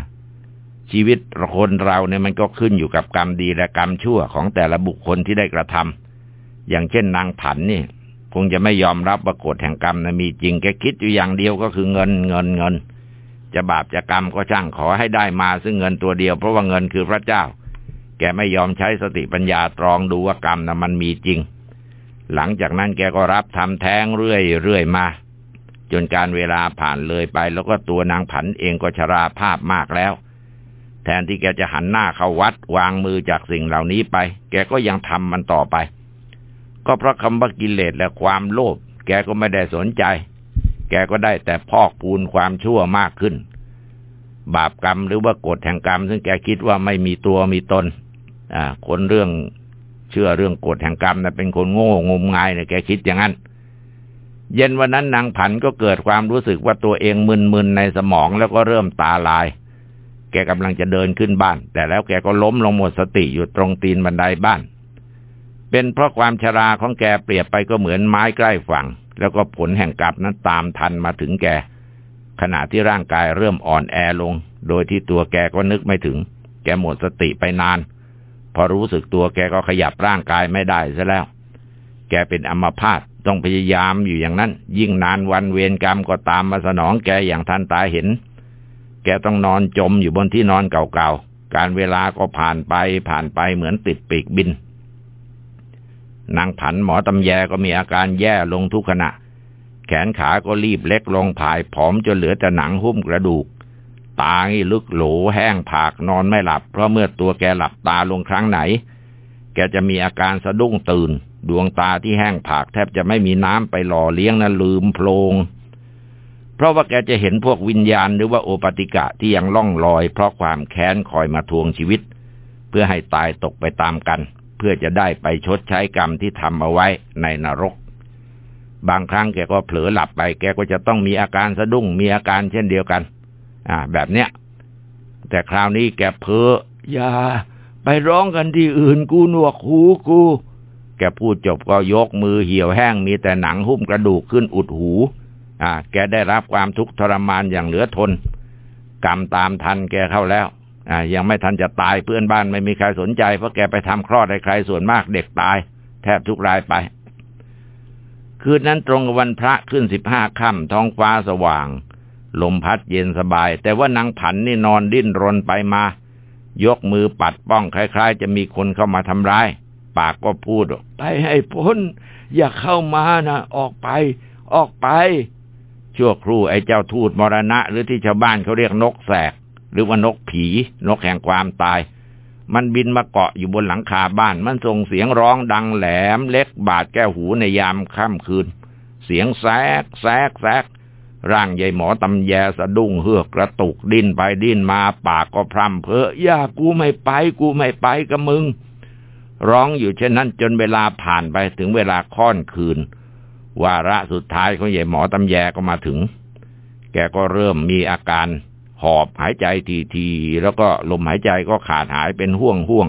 ชีวิตคนเราเนี่ยมันก็ขึ้นอยู่กับกรรมดีและกรรมชั่วของแต่ละบุคคลที่ได้กระทำอย่างเช่นนางผันนี่ งจะไม่ยอมรับว่ากฎแห่งกรรมนะมีจริงแกคิดอยู่อย่างเดียวก็คือเงินเงินเงิน จะบาปจะกรรมก็ช่างขอให้ได้มาซึ่งเงินตัวเดียวเพราะว่าเงินคือพระเจ้า แกไม่ยอมใช้สติปัญญาตรองดูว่ากรรมนะมันมีจริง หลังจากนั้นแกก็รับทำแท้งเรื่อยเรื่อยมา จนการเวลาผ่านเลยไป แล้วก็ตัวนางผันเองก็ชราภาพมากแล้ว แทนที่แกจะหันหน้าเข้าวัดวางมือจากสิ่งเหล่านี้ไป แกก็ยังทำมันต่อไป ก็เพราะคำว่ากิเลสและความโลภแกก็ไม่ได้สนใจ แกก็ได้แต่พอกพูนความชั่วมากขึ้น บาปกรรมหรือว่ากฎแห่งกรรม ซึ่งแกคิดว่าไม่มีตัวมีตน อ่า คนเรื่องเชื่อเรื่องกฎแห่งกรรมนะเป็นคนโง่งมงายเนี่ยแกคิดอย่างนั้น เย็นวันนั้นนางผันก็เกิดความรู้สึกว่าตัวเองมึนๆในสมองแล้วก็เริ่มตาลาย แกกำลังจะเดินขึ้นบ้าน แต่แล้วแกก็ล้มลงหมดสติอยู่ตรงตีนบันไดบ้าน เป็นเพราะความชราของแกเปรียบไปก็เหมือนไม้ใกล้ฝั่ง แล้วก็ผลแห่งกรรมนั้นตามทันมาถึงแก ขณะที่ร่างกายเริ่มอ่อนแอลง โดยที่ตัวแกก็นึกไม่ถึง แกหมดสติไปนาน พอรู้สึกตัวแกก็ขยับร่างกายไม่ได้ซะแล้ว แกเป็นอัมพาตต้องพยายามอยู่อย่างนั้น ยิ่งนานวันเวรกรรมก็ตามมาสนองแกอย่างทันตาเห็น แกต้องนอนจมอยู่บนที่นอนเก่าๆ การเวลาก็ผ่านไปผ่านไปเหมือนติดปีกบิน นางผันหมอตำแยก็มีอาการแย่ลงทุกขณะ แขนขาก็รีบเล็กลงผายผอมจนเหลือแต่หนังหุ้มกระดูก ตาีลึกโหลแห้งผากนอนไม่หลับ เพราะเมื่อตัวแกหลับตาลงครั้งไหน แกจะมีอาการสะดุ้งตื่น ดวงตาที่แห้งผากแทบจะไม่มีน้ำไปหล่อเลี้ยงนะลืมโพลงเพราะว่าแกจะเห็นพวกวิญญาณหรือว่าโอปติกะที่ยังล่องลอย เพราะความแค้นคอยมาทวงชีวิต เพื่อให้ตายตกไปตามกัน เพื่อจะได้ไปชดใช้กรรมที่ทำเอาไว้ในนรก บางครั้งแกก็เผลอหลับไป แกก็จะต้องมีอาการสะดุ้งมีอาการเช่นเดียวกัน อ่า แบบเนี้ย แต่คราวนี้แกเพ้ออย่า ไปร้องกันที่อื่นกูหนวกหูกู แกพูดจบก็ยกมือเหี่ยวแห้งมีแต่หนังหุ้มกระดูกขึ้นอุดหู อ่า แกได้รับความทุกข์ทรมานอย่างเหลือทน กรรมตามทันแกเข้าแล้ว อ่ายังไม่ทันจะตายเพื่อนบ้านไม่มีใครสนใจเพราะแกไปทำคลอดให้ใครส่วนมากเด็กตาย แทบทุกรายไป คืนนั้นตรงกับวันพระขึ้นสิบห้าค่ำท้องฟ้าสว่าง ลมพัดเย็นสบาย แต่ว่านางผันนี่นอนดิ้นรนไปมา ยกมือปัดป้องคล้าย ๆ จะมีคนเข้ามาทำร้าย ปากก็พูดไปให้พ้น อย่าเข้ามานะออกไป ออกไปชั่วครู่ไอ้เจ้าทูตมรณะ หรือที่ชาวบ้านเขาเรียกนกแสก หรือว่านกผี นกแห่งความตาย มันบินมาเกาะอยู่บนหลังคาบ้าน มันส่งเสียงร้องดังแหลม เล็กบาดแก้วหูในยามค่ำคืน เสียงแซกแซกแซกร่างใหญ่หมอตำแยสะดุ้งเฮือกกระตุกดิ้นไปดิ้นมาปากก็พร่ำเพ้อย่ากูไม่ไป กูไม่ไปกับมึง ร้องอยู่เช่นนั้นจนเวลาผ่านไปถึงเวลาค่อนคืน วาระสุดท้ายของใหญ่หมอตำแยก็มาถึง แกก็เริ่มมีอาการ หอบหายใจทีๆแล้วก็ลมหายใจก็ขาดหายเป็นห่วงห่วง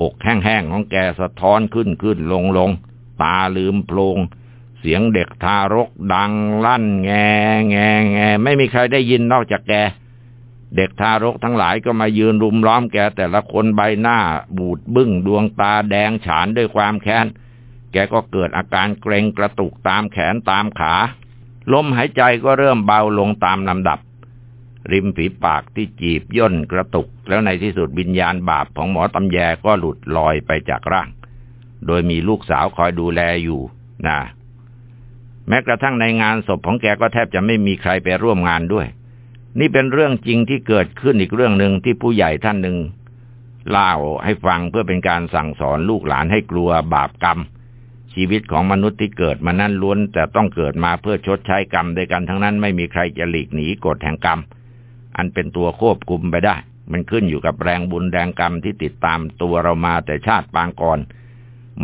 อกแห้งๆของแกสะท้อนขึ้นขึ้นลงลงตาลืมโพลงเสียงเด็กทารกดังลั่นแงแงแงไม่มีใครได้ยินนอกจากแก เด็กทารกทั้งหลายก็มายืนรุมล้อมแกแต่ละคนใบหน้าบูดบึ้งดวงตาแดงฉานด้วยความแค้น แกก็เกิดอาการเกรงกระตุกตามแขนตามขา ลมหายใจก็เริ่มเบาลงตามลำดับ ริมฝีปากที่จีบย่นกระตุก แล้วในที่สุดวิญญาณบาปของหมอตำแยก็หลุดลอยไปจากร่าง โดยมีลูกสาวคอยดูแลอยู่นะแม้กระทั่งในงานศพของแกก็แทบจะไม่มีใครไปร่วมงานด้วย นี่เป็นเรื่องจริงที่เกิดขึ้นอีกเรื่องหนึ่งที่ผู้ใหญ่ท่านหนึ่งเล่าให้ฟังเพื่อเป็นการสั่งสอนลูกหลานให้กลัวบาปกรรม ชีวิตของมนุษย์ที่เกิดมานั้นล้วนแต่ต้องเกิดมาเพื่อชดใช้กรรมด้วยกันทั้งนั้นไม่มีใครจะหลีกหนีกฎแห่งกรรม อันเป็นตัวควบคุมไปได้ มันขึ้นอยู่กับแรงบุญแรงกรรมที่ติดตามตัวเรามาแต่ชาติปางก่อน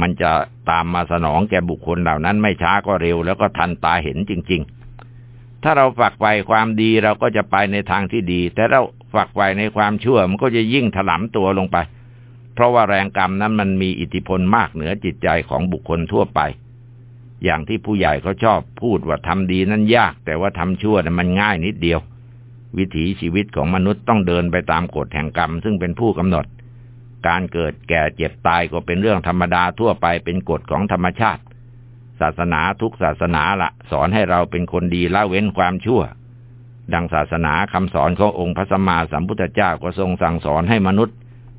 มันจะตามมาสนองแก่บุคคลเหล่านั้นไม่ช้าก็เร็ว แล้วก็ทันตาเห็นจริง ๆ ถ้าเราฝักใฝ่ความดีเราก็จะไปในทางที่ดี แต่เราฝักใฝ่ในความชั่วมันก็จะยิ่งถลำตัวลงไป เพราะว่าแรงกรรมนั้นมันมีอิทธิพลมากเหนือจิตใจของบุคคลทั่วไป อย่างที่ผู้ใหญ่เขาชอบพูดว่าทำดีนั้นยาก แต่ว่าทำชั่วนั้นมันง่ายนิดเดียว วิถีชีวิตของมนุษย์ต้องเดินไปตามกฎแห่งกรรม ซึ่งเป็นผู้กำหนด การเกิดแก่เจ็บตายก็เป็นเรื่องธรรมดาทั่วไปเป็นกฎของธรรมชาติ ศาสนาทุกศาสนาละสอนให้เราเป็นคนดีละเว้นความชั่ว ดังศาสนาคำสอนขององค์พระสัมมาสัมพุทธเจ้าก็ทรงสั่งสอนให้มนุษย์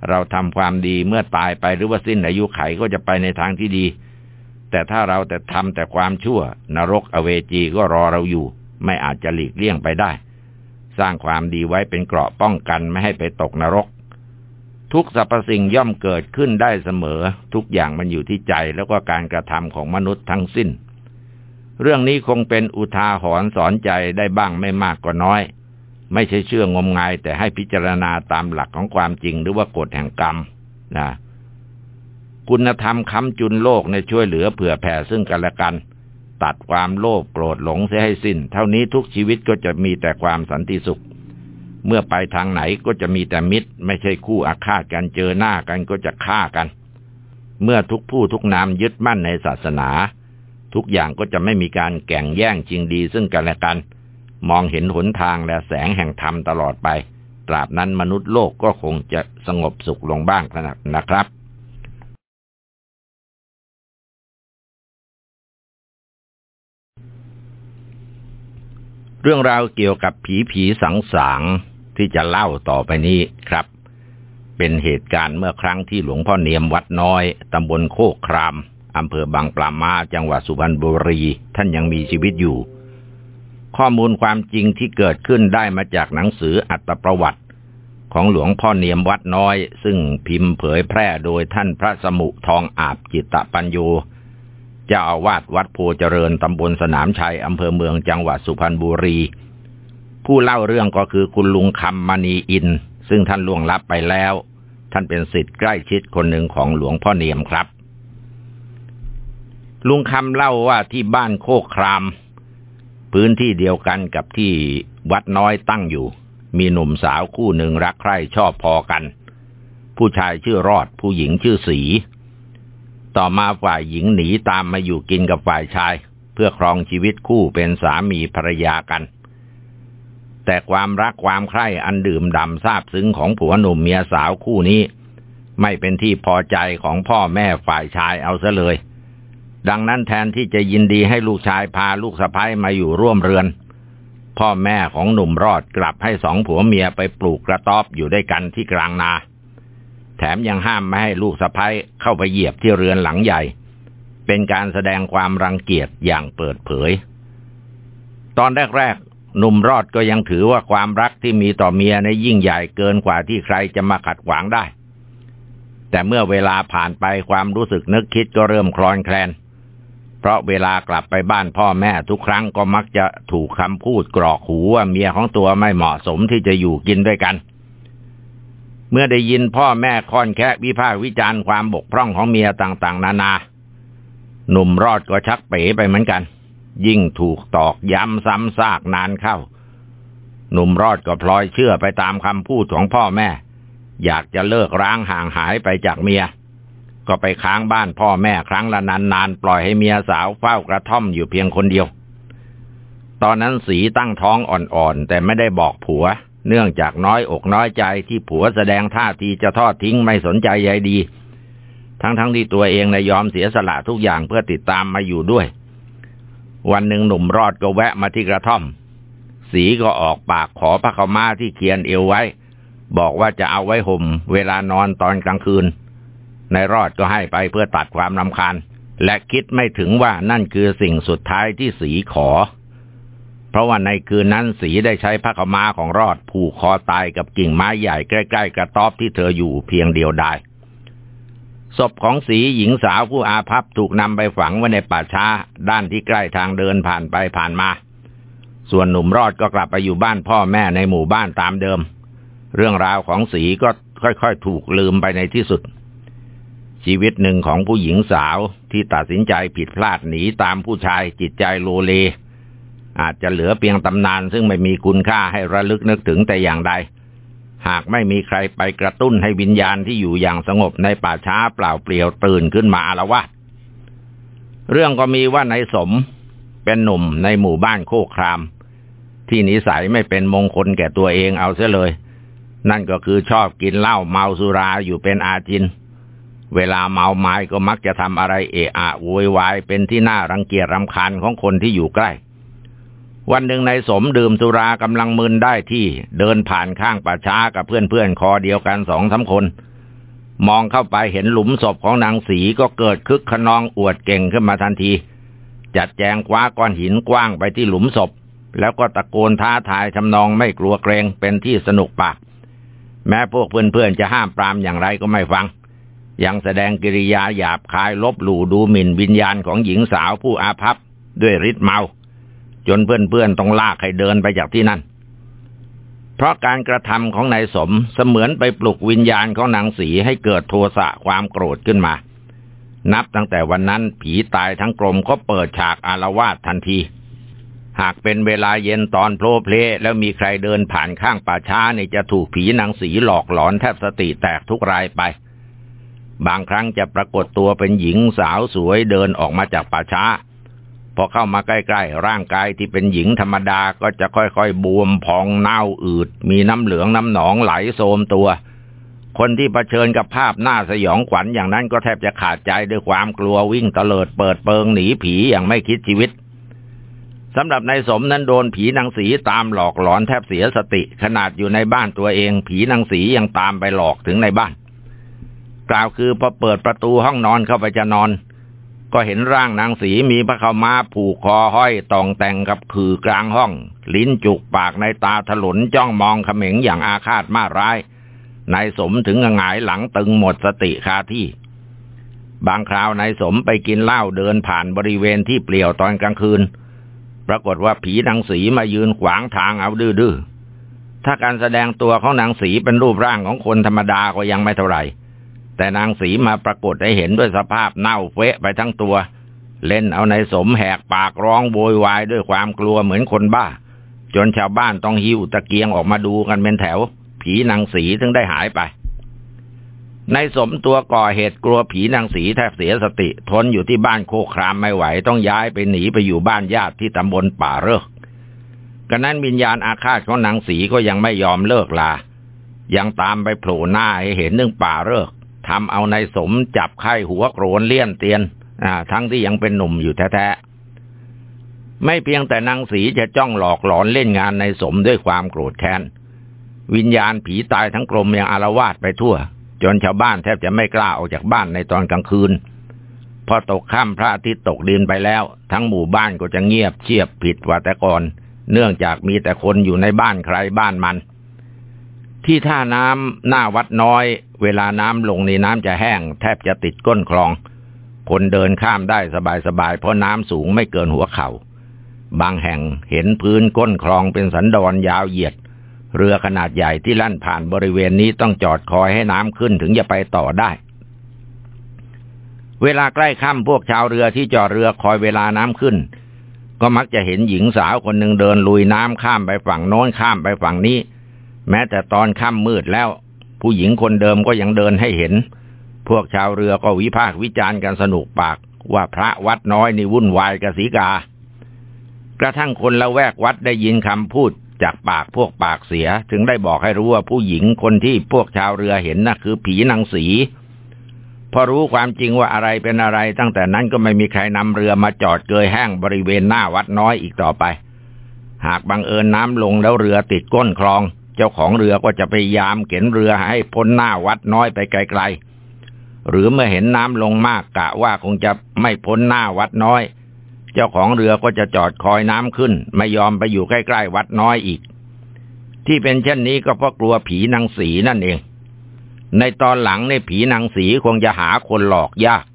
เราทำความดีเมื่อตายไปหรือว่าสิ้นอายุไขก็จะไปในทางที่ดี แต่ถ้าเราแต่ทำแต่ความชั่ว นรกอเวจีก็รอเราอยู่ ไม่อาจจะหลีกเลี่ยงไปได้ สร้างความดีไว้เป็นเกราะป้องกันไม่ให้ไปตกนรก ทุกสรรพสิ่งย่อมเกิดขึ้นได้เสมอ ทุกอย่างมันอยู่ที่ใจแล้วก็การกระทำของมนุษย์ทั้งสิ้น เรื่องนี้คงเป็นอุทาหรณ์สอนใจได้บ้างไม่มากก็น้อย ไม่ใช่เชื่องมงาย แต่ให้พิจารณาตามหลักของความจริงหรือว่ากฎแห่งกรรมนะคุณธรรมค้ำจุนโลกในช่วยเหลือเผื่อแผ่ซึ่งกันและกัน ตัดความโลภโกรธหลงเสียให้สิ้น เท่านี้ทุกชีวิตก็จะมีแต่ความสันติสุข เมื่อไปทางไหนก็จะมีแต่มิตร ไม่ใช่คู่อาฆาตกันเจอหน้ากันก็จะฆ่ากัน เมื่อทุกผู้ทุกนามยึดมั่นในศาสนา ทุกอย่างก็จะไม่มีการแก่งแย่งจริงดีซึ่งกันและกัน มองเห็นหนทางและแสงแห่งธรรมตลอดไป ตราบนั้นมนุษย์โลกก็คงจะสงบสุขลงบ้างนะครับ เรื่องราวเกี่ยวกับผีผีสังสางที่จะเล่าต่อไปนี้ครับ เป็นเหตุการณ์เมื่อครั้งที่หลวงพ่อเนียมวัดน้อยตำบลโคกครามอำเภอบางปลามาจังหวัดสุพรรณบุรี ท่านยังมีชีวิตอยู่ ข้อมูลความจริงที่เกิดขึ้นได้มาจากหนังสืออัตประวัติ ของหลวงพ่อเนียมวัดน้อย ซึ่งพิมพ์เผยแพร่โดยท่านพระสมุทองอาบจิตตปัญโย จ้าอาวาสวัดโพเจริญตำบลสนามชัยอำเภอเมืองจังหวัดสุพรรณบุรี ผู้เล่าเรื่องก็คือคุณลุงคำมณีอิน ซึ่งท่านล่วงลับไปแล้ว ท่านเป็นสิทธิ์ใกล้ชิดคนหนึ่งของหลวงพ่อเนียมครับ ลุงคำเล่าว่าที่บ้านโคกคราม พื้นที่เดียวกันกับที่วัดน้อยตั้งอยู่ มีหนุ่มสาวคู่หนึ่งรักใคร่ชอบพอกัน ผู้ชายชื่อรอดผู้หญิงชื่อสี ต่อมาฝ่ายหญิงหนีตามมาอยู่กินกับฝ่ายชาย เพื่อครองชีวิตคู่เป็นสามีภรรยากัน แต่ความรักความใคร่อันดื่มดำซาบซึ้งของผัวหนุ่มเมียสาวคู่นี้ ไม่เป็นที่พอใจของพ่อแม่ฝ่ายชายเอาซะเลย ดังนั้นแทนที่จะยินดีให้ลูกชายพาลูกสะพ้ายมาอยู่ร่วมเรือน พ่อแม่ของหนุ่มรอดกลับให้สองผัวเมียไปปลูกกระต๊อบอยู่ด้วยกันที่กลางนา แถมยังห้ามไม่ให้ลูกสะพ้ยเข้าไปเหยียบที่เรือนหลังใหญ่ เป็นการแสดงความรังเกียจอย่างเปิดเผย ตอนแรกๆหนุ่มรอดก็ยังถือว่าความรักที่มีต่อเมียในยิ่งใหญ่เกินกว่าที่ใครจะมาขัดขวางได้ แต่เมื่อเวลาผ่านไปความรู้สึกนึกคิดก็เริ่มคลอนแคลน เพราะเวลากลับไปบ้านพ่อแม่ทุกครั้งก็มักจะถูกคำพูดกรอกหูว่าเมียของตัวไม่เหมาะสมที่จะอยู่กินด้วยกันเเมื่อได้ยินพ่อแม่ค่อนแค่วิพากษ์วิจารณ์ความบกพร่องของเมียต่างๆ นานา หนุ่มรอดก็ชักเป๋ไปเหมือนกัน ยิ่งถูกตอกย้ำซ้ำซากนานเข้า หนุ่มรอดก็พลอยเชื่อไปตามคำพูดของพ่อแม่ อยากจะเลิกร้างห่างหายไปจากเมีย ก็ไปค้างบ้านพ่อแม่ครั้งละนานๆปล่อยให้เมียสาวเฝ้ากระท่อมอยู่เพียงคนเดียว ตอนนั้นสีตั้งท้องอ่อนๆแต่ไม่ได้บอกผัว เนื่องจากน้อยอกน้อยใจที่ผัวแสดงท่าทีจะทอดทิ้งไม่สนใจใยดี ทั้งๆทที่ตัวเองในยอมเสียสละทุกอย่างเพื่อติดตามมาอยู่ด้วย วันหนึ่งหนุ่มรอดก็แวะมาที่กระท่อม สีก็ออกปากขอพระเขามาที่เคียนเอวไว้ บอกว่าจะเอาไว้ห่ม เวลานอนตอนกลางคืนในรอดก็ให้ไปเพื่อตัดความรำคาญ และคิดไม่ถึงว่านั่นคือสิ่งสุดท้ายที่สีขอ เพราะว่าในคืนนั้นสีได้ใช้ผ้าขม้าของรอดผูกคอตายกับกิ่งไม้ใหญ่ใกล้ ๆ กระต๊อบที่เธออยู่เพียงเดียวดายศพของสีหญิงสาวผู้อาภัพถูกนำไปฝังไว้ในป่าช้า ด้านที่ใกล้ทางเดินผ่านไปผ่านมา ส่วนหนุ่มรอดก็กลับไปอยู่บ้านพ่อแม่ในหมู่บ้านตามเดิม เรื่องราวของสีก็ค่อยๆ ถูกลืมไปในที่สุด ชีวิตหนึ่งของผู้หญิงสาวที่ตัดสินใจผิดพลาดหนีตามผู้ชายจิตใจโลเล อาจจะเหลือเพียงตำนานซึ่งไม่มีคุณค่าให้ระลึกนึกถึงแต่อย่างใด หากไม่มีใครไปกระตุ้นให้วิญญาณที่อยู่อย่างสงบในป่าช้าเปล่าเปลี่ยวตื่นขึ้นมาอารวาสเรื่องก็มีว่าในสมเป็นหนุ่มในหมู่บ้านโคคราม ที่นิสัยไม่เป็นมงคลแก่ตัวเองเอาเสียเลย นั่นก็คือชอบกินเหล้าเมาสุราอยู่เป็นอาจิน เวลาเมาไม้ก็มักจะทำอะไรเอะอะโวยวายเป็นที่น่ารังเกียจรำคาญของคนที่อยู่ใกล้ วันหนึ่งนายสมดื่มสุรากำลังมึนได้ที่เดินผ่านข้างป่าช้ากับเพื่อนๆคอเดียวกันสองสาคน มองเข้าไปเห็นหลุมศพของนางสีก็เกิดคึกขนองอวดเก่งขึ้นมาทันที จัดแจงคว้าก้อนหินกว้างไปที่หลุมศพ แล้วก็ตะโกนท้าทายทำนองไม่กลัวเกรงเป็นที่สนุกปาก แม้พวกเพื่อนๆจะห้ามปรามอย่างไรก็ไม่ฟัง ยังแสดงกิริยาหยาบคายลบหลู่ดูหมิ่นวิญญาณของหญิงสาวผู้อาภัพด้วยฤทธิ์เมา จนเพื่อนๆต้องลากให้เดินไปจากที่นั่น เพราะการกระทำของนายสมเสมือนไปปลุกวิญญาณของนางสีให้เกิดโทสะความโกรธขึ้นมา นับตั้งแต่วันนั้นผีตายทั้งกลมก็เปิดฉากอารวาสทันที หากเป็นเวลาเย็นตอนโพลเพลแล้วมีใครเดินผ่านข้างป่าช้านี่จะถูกผีนางสีหลอกหลอนแทบสติแตกทุกรายไป บางครั้งจะปรากฏตัวเป็นหญิงสาวสวยเดินออกมาจากป่าช้า พอเข้ามาใกล้ๆ ร่างกายที่เป็นหญิงธรรมดาก็จะค่อยๆ บวมพองเน่าอืด มีน้ำเหลืองน้ำหนองไหลโสมตัว คนที่เผชิญกับภาพหน้าสยองขวัญอย่างนั้นก็แทบจะขาดใจด้วยความกลัววิ่งเตลิดเปิดเปิงหนีผีอย่างไม่คิดชีวิตสำหรับนายสมนั้นโดนผีนางสีตามหลอกหลอนแทบเสียสติ ขนาดอยู่ในบ้านตัวเอง ผีนางสียังตามไปหลอกถึงในบ้าน กล่าวคือพอเปิดประตูห้องนอนเข้าไปจะนอน ก็เห็นร่างนางสีมีพระเขามาผูกคอห้อยตองแต่งกับคือกลางห้อง ลิ้นจุกปากในตาถลนจ้องมองเขม็งอย่างอาฆาตมาร้ายนายสมถึงหงายหลังตึงหมดสติคาที่ บางคราวนายสมไปกินเหล้าเดินผ่านบริเวณที่เปลี่ยวตอนกลางคืน ปรากฏว่าผีนางสีมายืนขวางทางเอาดื้อๆถ้าการแสดงตัวของนางสีเป็นรูปร่างของคนธรรมดาก็ยังไม่เท่าไหร่ แต่นางสีมาปรากฏให้เห็นด้วยสภาพเน่าเฟะไปทั้งตัว เล่นเอาในสมแหกปากร้องโวยวายด้วยความกลัวเหมือนคนบ้า จนชาวบ้านต้องหิ้วตะเกียงออกมาดูกันเป็นแถว ผีนางสีถึงได้หายไปในสมตัวก่อเหตุกลัวผีนางสีแทบเสียสติ ทนอยู่ที่บ้านโคครามไม่ไหว ต้องย้ายไปหนีไปอยู่บ้านญาติที่ตำบลป่าเลิกกันนั้นวิญญาณอาฆาตของนางสีก็ยังไม่ยอมเลิกลา ยังตามไปโผล่หน้าให้เห็นเรื่องป่าเลิก ทำเอาในสมจับไข้หัวโกรนเลี่ยนเตียนทั้งที่ยังเป็นหนุ่มอยู่แท้ๆ ไม่เพียงแต่นางสีจะจ้องหลอกหลอนเล่นงานในสมด้วยความโกรธแค้น วิญญาณผีตายทั้งกลมยังอารวาสไปทั่ว จนชาวบ้านแทบจะไม่กล้าออกจากบ้านในตอนกลางคืน พอตกค่ำพระอาทิตย์ตกดินไปแล้ว ทั้งหมู่บ้านก็จะเงียบเชียบผิดว่าแต่ก่อน เนื่องจากมีแต่คนอยู่ในบ้านใครบ้านมันที่ท่าน้ำหน้าวัดน้อย เวลาน้ำลงในน้ำจะแห้ง แทบจะติดก้นคลอง คนเดินข้ามได้สบายๆ เพราะน้ำสูงไม่เกินหัวเขา่า บางแห่งเห็นพื้นก้นคลองเป็นสันดอนยาวเหยียด เรือขนาดใหญ่ที่ลั่นผ่านบริเวณนี้ต้องจอดคอยให้น้ำขึ้นถึงจะไปต่อได้ เวลาใกล้ค่ำพวกชาวเรือที่จอดเรือคอยเวลาน้ำขึ้น ก็มักจะเห็นหญิงสาวคนหนึ่งเดินลุยน้ำข้ามไปฝั่งโน้นข้ามไปฝั่งนี้ แม้แต่ตอนค่ำมืดแล้ว ผู้หญิงคนเดิมก็ยังเดินให้เห็น พวกชาวเรือก็วิพากษ์วิจารณ์กันสนุกปาก ว่าพระวัดน้อยนี่วุ่นวายกับสีกา กระทั่งคนละแวกวัดได้ยินคำพูดจากปากพวกปากเสีย ถึงได้บอกให้รู้ว่าผู้หญิงคนที่พวกชาวเรือเห็นนะ่ะคือผีนางสีพอรู้ความจริงว่าอะไรเป็นอะไร ตั้งแต่นั้นก็ไม่มีใครนำเรือมาจอดเกยแห้งบริเวณหน้าวัดน้อยอีกต่อไป หากบังเอิญน้ำลงแล้วเรือติดก้นคลอง เจ้าของเรือก็จะพยายามเข็นเรือให้พ้นหน้าวัดน้อยไปไกลๆ หรือเมื่อเห็นน้ำลงมากกะว่าคงจะไม่พ้นหน้าวัดน้อย เจ้าของเรือก็จะจอดคอยน้ำขึ้น ไม่ยอมไปอยู่ใกล้ๆวัดน้อยอีก ที่เป็นเช่นนี้ก็เพราะกลัวผีนางสีนั่นเอง ในตอนหลังในผีนางสีคงจะหาคนหลอกยาก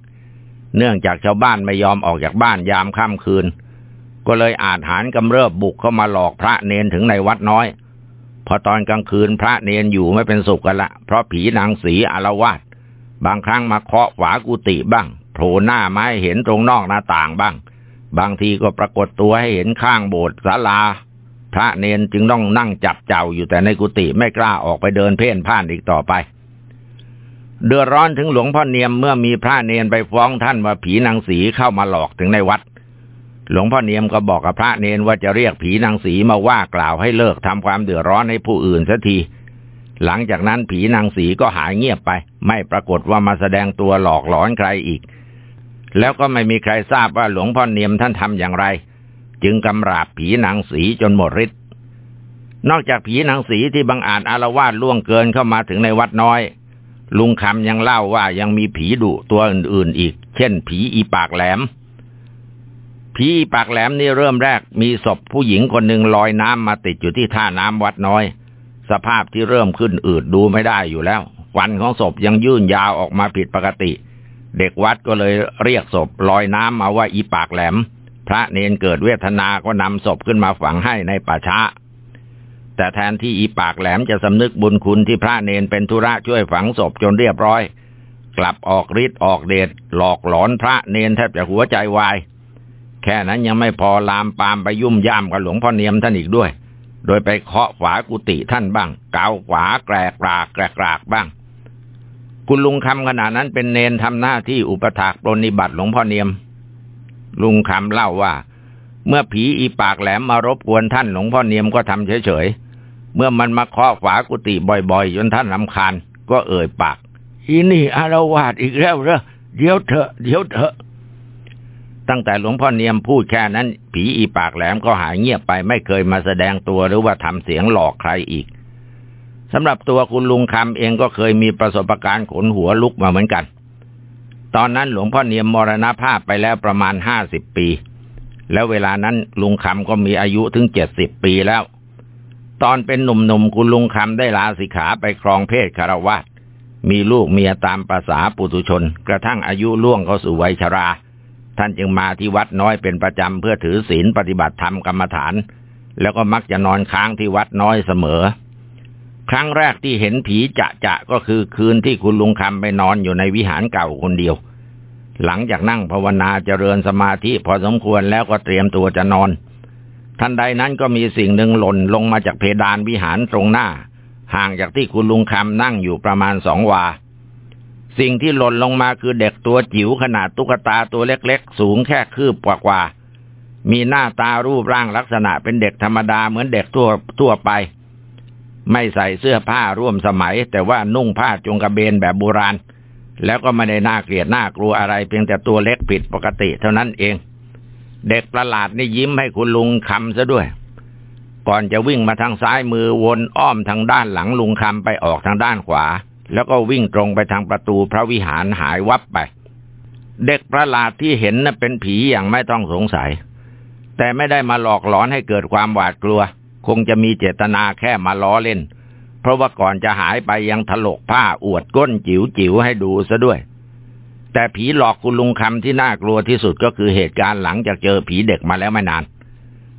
เนื่องจากชาวบ้านไม่ยอมออกจากบ้านยามค่ำคืน ก็เลยอาจหารกำเริบบุกเข้ามาหลอกพระเนนถึงในวัดน้อย พอตอนกลางคืนพระเนนอยู่ไม่เป็นสุขกันละ เพราะผีนางสีอารวาสบางครั้งมาเคาะฝากุฏิบ้างโผล่หน้าไม้เห็นตรงนอกหน้าต่างบ้าง บางทีก็ปรากฏตัวให้เห็นข้างโบสถ์ศาลา พระเนนจึงต้องนั่งจับเจ้าอยู่แต่ในกุฏิไม่กล้าออกไปเดินเพ่นพ่านอีกต่อไป เดือดร้อนถึงหลวงพ่อเนียมเมื่อมีพระเนนไปฟ้องท่านว่าผีนางสีเข้ามาหลอกถึงในวัด หลวงพ่อเนียมก็บอกกับพระเนนว่าจะเรียกผีนางสีมาว่ากล่าวให้เลิกทำความเดือดร้อนให้ผู้อื่นสักที หลังจากนั้นผีนางสีก็หายเงียบไป ไม่ปรากฏว่ามาแสดงตัวหลอกหลอนใครอีก แล้วก็ไม่มีใครทราบว่าหลวงพ่อเนียมท่านทำอย่างไร จึงกำราบผีนางสีจนหมดฤทธิ์นอกจากผีนางสีที่บังอาจอารวาสล่วงเกินเข้ามาถึงในวัดน้อย ลุงคำยังเล่าว่ายังมีผีดุตัวอื่นๆอีก เช่น ผีอีปากแหลม ผีปากแหลมนี่เริ่มแรก มีศพผู้หญิงคนหนึ่งลอยน้ำมาติดอยู่ที่ท่าน้ำวัดน้อย สภาพที่เริ่มขึ้นอืดดูไม่ได้อยู่แล้วควันของศพยังยื่นยาวออกมาผิดปกติ เด็กวัดก็เลยเรียกศพลอยน้ำมาว่าอีปากแหลม พระเนนเกิดเวทนาก็นำศพขึ้นมาฝังให้ในป่าช้า แต่แต่แทนที่อีปากแหลมจะสำนึกบุญคุณที่พระเนนเป็นธุระช่วยฝังศพจนเรียบร้อย กลับออกฤทธิ์ออกเดชหลอกหลอนพระเนนแทบจะหัวใจวาย แค่นั้นยังไม่พอลามปามไปยุ่มย่ามกับหลวงพ่อเนียมท่านอีกด้วย โดยไปเคาะฝากุฏิท่านบ้าง เกาขวาแกรกรากแกรกรากบ้าง คุณลุงคำขณะนั้นเป็นเนนทำหน้าที่อุปถากปรนิบัติหลวงพ่อเนียม ลุงคำเล่าว่า เมื่อผีอีปากแหลมมารบกวนท่านหลวงพ่อเนียมก็ทำเฉยๆ เมื่อมันมาเคาะฝากุฏิบ่อยๆ จนท่านลำคาญก็เอ่ยปากอีนี่อารวาสอีกแล้วเหรอเดี๋ยวเถอะเดี๋ยวเถอะ ตั้งแต่หลวงพ่อเนียมพูดแค่นั้น ผีอีปากแหลมก็หายเงียบไปไม่เคยมาแสดงตัวหรือว่าทำเสียงหลอกใครอีกสำหรับตัวคุณลุงคำเองก็เคยมีประสบการณ์ขนหัวลุกมาเหมือนกัน ตอนนั้นหลวงพ่อเนียมมรณภาพไปแล้วประมาณห้าสิบปี แล้วเวลานั้นลุงคำก็มีอายุถึงเจ็ดสิบปีแล้ว ตอนเป็นหนุ่มๆคุณลุงคำได้ลาสิกขาไปครองเพศคารวะมีลูกเมียตามประษาปุถุชน กระทั่งอายุล่วงเข้าสู่วัยชรา ท่านจึงมาที่วัดน้อยเป็นประจำเพื่อถือศีลปฏิบัติธรรมกรรมฐาน แล้วก็มักจะนอนค้างที่วัดน้อยเสมอ ครั้งแรกที่เห็นผีจะจะก็คือคืนที่คุณลุงคำไปนอนอยู่ในวิหารเก่าคนเดียว หลังจากนั่งภาวนาเจริญสมาธิพอสมควรแล้วก็เตรียมตัวจะนอน ทันใดนั้นก็มีสิ่งหนึ่งหล่นลงมาจากเพดานวิหารตรงหน้า ห่างจากที่คุณลุงคำนั่งอยู่ประมาณสองวา สิ่งที่หล่นลงมาคือเด็กตัวจิ๋วขนาดตุ๊กตาตัวเล็กๆ สูงแค่คืบกว่าๆ มีหน้าตารูปร่างลักษณะเป็นเด็กธรรมดาเหมือนเด็กทั่วทั่วไป ไม่ใส่เสื้อผ้าร่วมสมัย แต่ว่านุ่งผ้าจงกระเบนแบบโบราณ แล้วก็ไม่ได้น่าเกลียดน่ากลัวอะไร เพียงแต่ตัวเล็กผิดปกติเท่านั้นเอง เด็กประหลาดนี่ยิ้มให้คุณลุงคำซะด้วย ก่อนจะวิ่งมาทางซ้ายมือวนอ้อมทางด้านหลังลุงคำไปออกทางด้านขวา แล้วก็วิ่งตรงไปทางประตูพระวิหารหายวับไป เด็กประหลาดที่เห็นน่ะเป็นผีอย่างไม่ต้องสงสัย แต่ไม่ได้มาหลอกหลอนให้เกิดความหวาดกลัว คงจะมีเจตนาแค่มาล้อเล่น เพราะว่าก่อนจะหายไปยังถลกผ้าอวดก้นจิ๋วจิ๋วให้ดูซะด้วย แต่ผีหลอกคุณลุงคำที่น่ากลัวที่สุดก็คือเหตุการณ์หลังจากเจอผีเด็กมาแล้วไม่นาน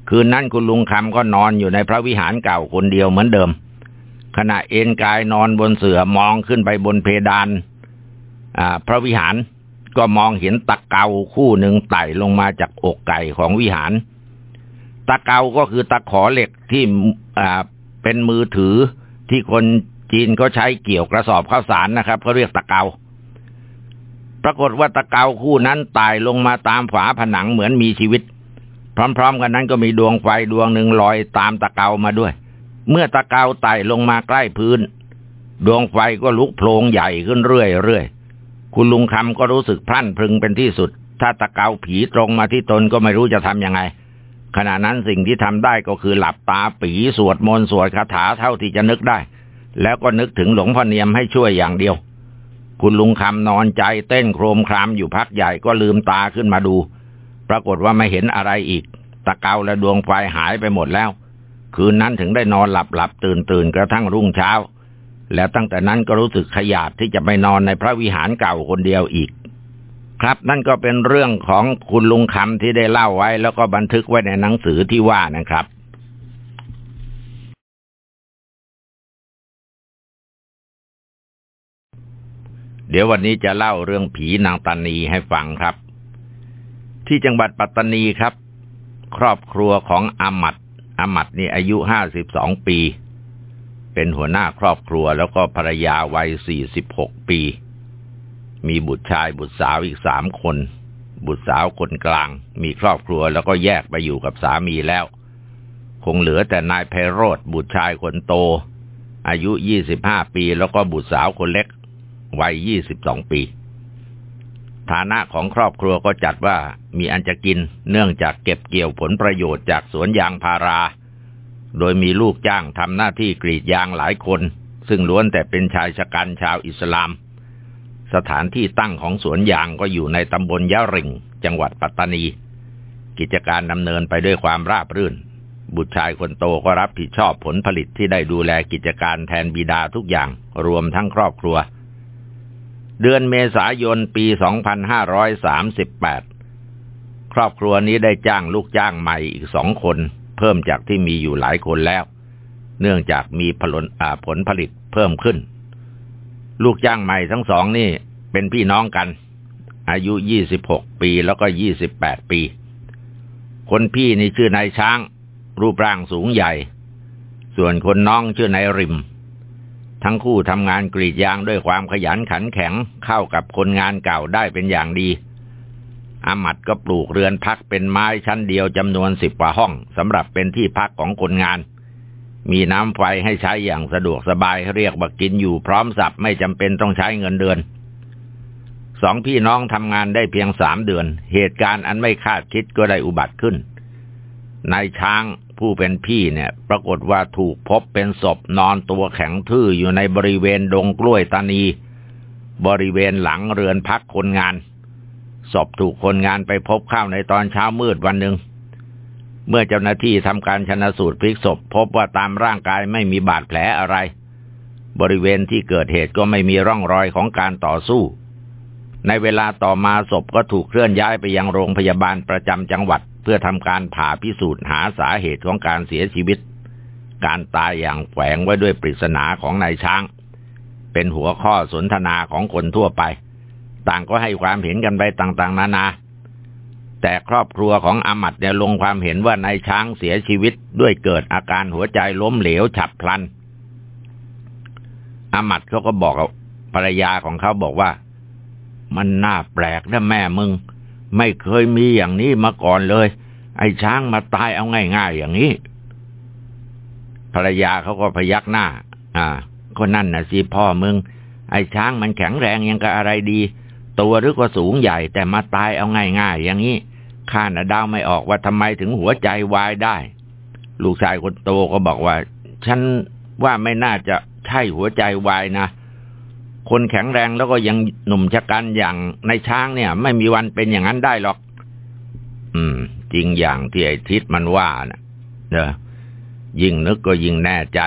คืนนั้นคุณลุงคำก็นอนอยู่ในพระวิหารเก่าคนเดียวเหมือนเดิม ขณะเอนกายนอนบนเสื่อมองขึ้นไปบนเพดานพระวิหารก็มองเห็นตะเกาคู่หนึ่งไต่ลงมาจากอกไก่ของวิหาร ตะเกาก็คือตะขอเหล็กที่เป็นมือถือที่คนจีนเขาใช้เกี่ยวกระสอบข้าวสารนะครับเขาเรียกตะเกา ปรากฏว่าตะเกาคู่นั้นไต่ลงมาตามฝาผนังเหมือนมีชีวิต พร้อม ๆ กันนั้นก็มีดวงไฟดวงหนึ่งลอยตามตะเกามาด้วย เมื่อตะเกาไต่ลงมาใกล้พื้น ดวงไฟก็ลุกโผลงใหญ่ขึ้นเรื่อยๆ คุณลุงคำก็รู้สึกพลั่นพรึงเป็นที่สุด ถ้าตะเกาผีตรงมาที่ตนก็ไม่รู้จะทำยังไง ขณะนั้นสิ่งที่ทำได้ก็คือหลับตาปีสวดมนต์สวดคาถาเท่าที่จะนึกได้ แล้วก็นึกถึงหลวงพ่อเนียมให้ช่วยอย่างเดียว คุณลุงคำนอนใจเต้นโครมครามอยู่พักใหญ่ก็ลืมตาขึ้นมาดู ปรากฏว่าไม่เห็นอะไรอีก ตะเกาและดวงไฟหายไปหมดแล้ว คืนนั้นถึงได้นอนหลับหลับตื่นตื่นกระทั่งรุ่งเช้า แล้วตั้งแต่นั้นก็รู้สึกขยาดที่จะไปนอนในพระวิหารเก่าคนเดียวอีก ครับนั่นก็เป็นเรื่องของคุณลุงคำที่ได้เล่าไว้ แล้วก็บันทึกไว้ในหนังสือที่ว่านะครับเดี๋ยววันนี้จะเล่าเรื่องผีนางตานีให้ฟังครับ ที่จังหวัดปัตตานีครับ ครอบครัวของอามัด อามัดนี่อายุห้าสิบสองปี เป็นหัวหน้าครอบครัวแล้วก็ภรรยาวัยสี่สิบหกปี มีบุตรชายบุตรสาวอีกสามคน บุตรสาวคนกลาง มีครอบครัวแล้วก็แยกไปอยู่กับสามีแล้ว คงเหลือแต่นายไพโรธบุตรชายคนโต อายุยี่สิบห้าปี แล้วก็บุตรสาวคนเล็ก วัยยี่สิบสองปี ฐานะของครอบครัวก็จัดว่ามีอันจะกินเนื่องจากเก็บเกี่ยวผลประโยชน์จากสวนยางพารา โดยมีลูกจ้างทำหน้าที่กรีดยางหลายคน ซึ่งล้วนแต่เป็นชายชะกันชาวอิสลาม สถานที่ตั้งของสวนยางก็อยู่ในตำบลยะริง จังหวัดปัตตานี กิจการดำเนินไปด้วยความราบรื่น บุตรชายคนโตก็รับผิดชอบผลผลิตที่ได้ดูแลกิจการแทนบิดาทุกอย่างรวมทั้งครอบครัว เดือนเมษายนปี 2538 ครอบครัวนี้ได้จ้างลูกจ้างใหม่อีกสองคน เพิ่มจากที่มีอยู่หลายคนแล้ว เนื่องจากมีผลผลผลิตเพิ่มขึ้น ลูกจ้างใหม่ทั้งสองนี่เป็นพี่น้องกัน อายุยี่สิบหกปีแล้วก็ยี่สิบแปดปี คนพี่นี่ชื่อนายช้าง รูปร่างสูงใหญ่ ส่วนคนน้องชื่อนายริม ทั้งคู่ทำงานกรีดยางด้วยความขยันขันแข็งเข้ากับคนงานเก่าได้เป็นอย่างดี อามัดก็ปลูกเรือนพักเป็นไม้ชั้นเดียวจำนวนสิบกว่าห้องสำหรับเป็นที่พักของคนงาน มีน้ำไฟให้ใช้อย่างสะดวกสบายเรียกว่ากินอยู่พร้อมสับไม่จำเป็นต้องใช้เงินเดือนสองพี่น้องทำงานได้เพียงสามเดือน เหตุการณ์อันไม่คาดคิดก็ได้อุบัติขึ้นนายช้าง ผู้เป็นพี่เนี่ย ปรากฏว่าถูกพบเป็นศพนอนตัวแข็งทื่ออยู่ในบริเวณดงกล้วยตานี บริเวณหลังเรือนพักคนงานศพถูกคนงานไปพบเข้าในตอนเช้ามืดวันหนึ่งเมื่อเจ้าหน้าที่ทำการชนะสูตรพลิกศพ พบว่าตามร่างกายไม่มีบาดแผลอะไร บริเวณที่เกิดเหตุก็ไม่มีร่องรอยของการต่อสู้ ในเวลาต่อมาศพก็ถูกเคลื่อนย้ายไปยังโรงพยาบาลประจำจังหวัด เพื่อทำการผ่าพิสูจน์หาสาเหตุของการเสียชีวิต การตายอย่างแฝงไว้ด้วยปริศนาของนายช้าง เป็นหัวข้อสนทนาของคนทั่วไป ต่างก็ให้ความเห็นกันไปต่างๆ นานา แต่ครอบครัวของอามัดเนี่ยลงความเห็นว่านายช้างเสียชีวิตด้วยเกิดอาการหัวใจล้มเหลวฉับพลันอามัดเขาก็บอกภรรยาของเขาบอกว่า มันน่าแปลกนะแม่มึง ไม่เคยมีอย่างนี้มาก่อนเลย ไอ้ช้างมาตายเอาง่ายๆอย่างนี้ ภรรยาเขาก็พยักหน้า อ่า ก็นั่นนะสิพ่อมึง ไอ้ช้างมันแข็งแรงยังกับอะไรดี ตัวหรือก็สูงใหญ่แต่มาตายเอาง่ายๆอย่างนี้ข้าน่ะดาวไม่ออกว่าทำไมถึงหัวใจวายได้ ลูกชายคนโตก็บอกว่า ฉันว่าไม่น่าจะใช่หัวใจวายนะ คนแข็งแรงแล้วก็ยังหนุ่มชะกันอย่างในช้างเนี่ย ไม่มีวันเป็นอย่างนั้นได้หรอก อืม จริงอย่างที่ไอ้ทิศมันว่านะเนอะยิ่งนึกก็ยิ่งแน่ใจ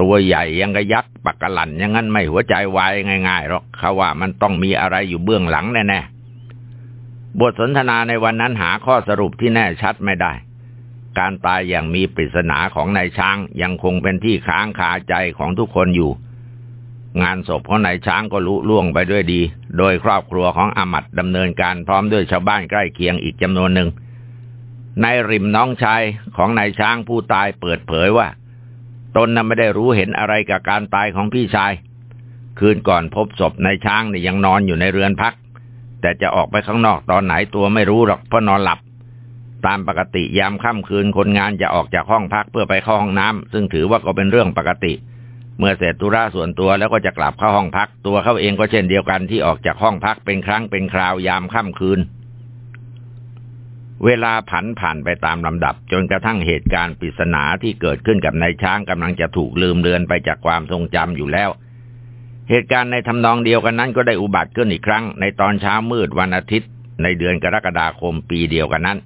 ตัวใหญ่ยังกระยักปักกะหลันย่างนั้นไม่หัวใจวายง่ายๆหรอกเขาว่ามันต้องมีอะไรอยู่เบื้องหลังแน่ๆบทสนทนาในวันนั้นหาข้อสรุปที่แน่ชัดไม่ได้ การตายอย่างมีปริศนาของนายช้างยังคงเป็นที่ค้างคาใจของทุกคนอยู่ งานศพของนายช้างก็ลุล่วงไปด้วยดี โดยครอบครัวของอามัดดำเนินการพร้อมด้วยชาวบ้านใกล้เคียงอีกจำนวนหนึ่งนายริมน้องชายของนายช้างผู้ตายเปิดเผยว่า ตนนั้นไม่ได้รู้เห็นอะไรกับการตายของพี่ชาย คืนก่อนพบศพนายช้างเนี่ยยังนอนอยู่ในเรือนพัก แต่จะออกไปข้างนอกตอนไหนตัวไม่รู้หรอกเพราะนอนหลับ ตามปกติยามค่ำคืนคนงานจะออกจากห้องพักเพื่อไปเข้าห้องน้ำซึ่งถือว่าก็เป็นเรื่องปกติเมื่อเสร็จธุระส่วนตัวแล้วก็จะกลับเข้าห้องพัก ตัวเขาเองก็เช่นเดียวกันที่ออกจากห้องพักเป็นครั้งเป็นคราวยามค่ำคืน เวลาผันผ่านไปตามลำดับ จนกระทั่งเหตุการณ์ปริศนาที่เกิดขึ้นกับนายช้างกำลังจะถูกลืมเลือนไปจากความทรงจำอยู่แล้ว เหตุการณ์ในทำนองเดียวกันนั้นก็ได้อุบัติขึ้นอีกครั้ง ในตอนเช้ามืดวันอาทิตย์ ในเดือนกรกฎาคมปีเดียวกันนั้น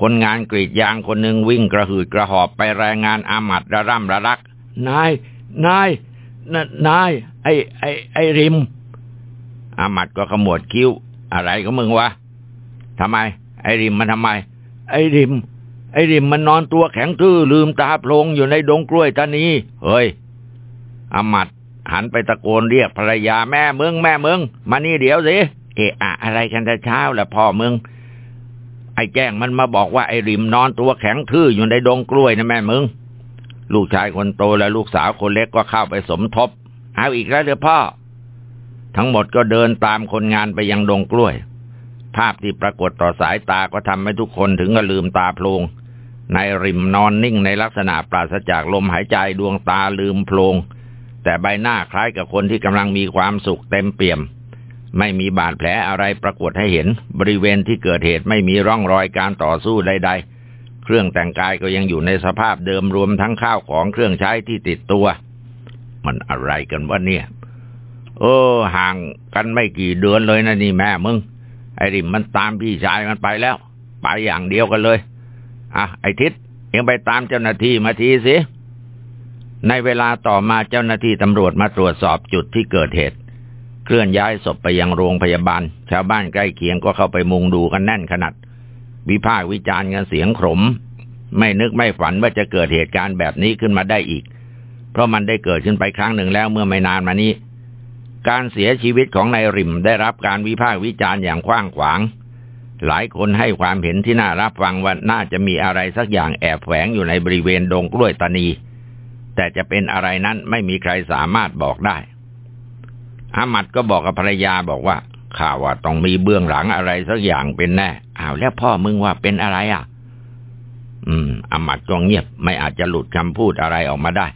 คนงานกรีดยางคนหนึ่งวิ่งกระหืดกระหอบไปรายงานอามัดระร่ำระรัก นาย นายนนาย ไอไอไอริม อามัดก็ขมวดคิ้ว อะไรก็มึงวะทำไม ไอ้ริมมันทำไม ไอ้ริม ไอ้ริมมันนอนตัวแข็งทื่อลืมตาโพลงอยู่ในดงกล้วยตานีเฮ้ยอามัดหันไปตะโกนเรียกภรรยาแม่เมืองแม่เมืองมานี่เดี๋ยวสิเอะอะอะไรกันแต่เช้าแหละพ่อเมืองไอ้แก้งมันมาบอกว่าไอ้ริมนอนตัวแข็งทื่ออยู่ในดงกล้วยนะแม่เมือง ลูกชายคนโตและลูกสาวคนเล็กก็เข้าไปสมทบ เอาอีกแล้วเดี๋ยวพ่อ ทั้งหมดก็เดินตามคนงานไปยังดงกล้วย ภาพที่ปรากฏต่อสายตาก็ทำให้ทุกคนถึงกับลืมตาโพลงนายริมนอนนิ่งในลักษณะปราศจากลมหายใจดวงตาลืมโพลง แต่ใบหน้าคล้ายกับคนที่กำลังมีความสุขเต็มเปี่ยม ไม่มีบาดแผลอะไรปรากฏให้เห็น บริเวณที่เกิดเหตุไม่มีร่องรอยการต่อสู้ใด ๆ เครื่องแต่งกายก็ยังอยู่ในสภาพเดิมรวมทั้งข้าวของเครื่องใช้ที่ติดตัว มันอะไรกันวะเนี่ย เออ ห่างกันไม่กี่เดือนเลยนะนี่แม่มึง ไอ้ริมมันตามพี่ชายมันไปแล้ว ไปอย่างเดียวกันเลย อะ ไอ้ทิศเองไปตามเจ้าหน้าที่มาทีสิในเวลาต่อมาเจ้าหน้าที่ตำรวจมาตรวจสอบจุดที่เกิดเหตุ เคลื่อนย้ายศพไปยังโรงพยาบาล ชาวบ้านใกล้เคียงก็เข้าไปมุงดูกันแน่นขนาด วิพากษ์วิจารณ์กันเสียงขมไม่นึกไม่ฝันว่าจะเกิดเหตุการณ์แบบนี้ขึ้นมาได้อีก เพราะมันได้เกิดขึ้นไปครั้งหนึ่งแล้วเมื่อไม่นานมานี้ การเสียชีวิตของนายริมได้รับการวิพากษ์วิจารณ์อย่างกว้างขวาง หลายคนให้ความเห็นที่น่ารับฟังว่าน่าจะมีอะไรสักอย่างแอบแฝงอยู่ในบริเวณดงกล้วยตานี แต่จะเป็นอะไรนั้นไม่มีใครสามารถบอกได้อามัดก็บอกกับภรรยาบอกว่า ข่าวว่าต้องมีเบื้องหลังอะไรสักอย่างเป็นแน่อ้าวแล้วพ่อมึงว่าเป็นอะไรอะ อืมอามัดก็เงียบไม่อาจจะหลุดคำพูดอะไรออกมาได้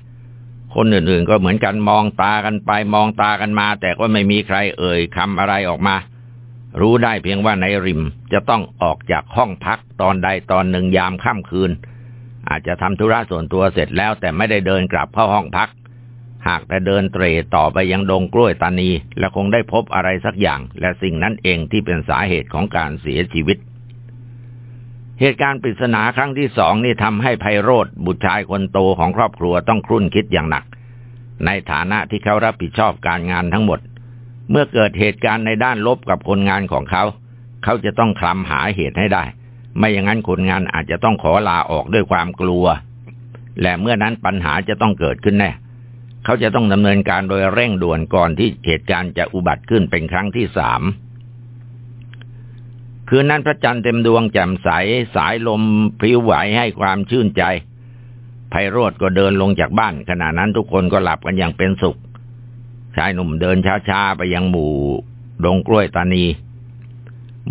คนอื่นๆก็เหมือนกันมองตากันไปมองตากันมา แต่ก็ไม่มีใครเอ่ยคำอะไรออกมา รู้ได้เพียงว่าในริมจะต้องออกจากห้องพักตอนใดตอนหนึ่งยามค่ำคืน อาจจะทำธุระส่วนตัวเสร็จแล้วแต่ไม่ได้เดินกลับเข้าห้องพัก หากแต่เดินเตรต่อไปยังดงกล้วยตานี และคงได้พบอะไรสักอย่าง และสิ่งนั้นเองที่เป็นสาเหตุของการเสียชีวิต เหตุการณ์ปริศนาครั้งที่สองนี่ทำให้ไพโรธบุตรชายคนโตของครอบครัวต้องครุ่นคิดอย่างหนัก ในฐานะที่เขารับผิดชอบการงานทั้งหมด เมื่อเกิดเหตุการณ์ในด้านลบกับคนงานของเขา เขาจะต้องคลำหาเหตุให้ได้ ไม่อย่างนั้นคนงานอาจจะต้องขอลาออกด้วยความกลัว และเมื่อนั้นปัญหาจะต้องเกิดขึ้นแน่ เขาจะต้องดำเนินการโดยเร่งด่วนก่อนที่เหตุการณ์จะอุบัติขึ้นเป็นครั้งที่สามคืนนั้นพระจันทร์เต็มดวงแจ่มใสสายลมพลิ้วไหวให้ความชื่นใจไพโรธก็เดินลงจากบ้าน ขณะนั้นทุกคนก็หลับกันอย่างเป็นสุข ชายหนุ่มเดินช้าๆไปยังหมู่ดงกล้วยตานี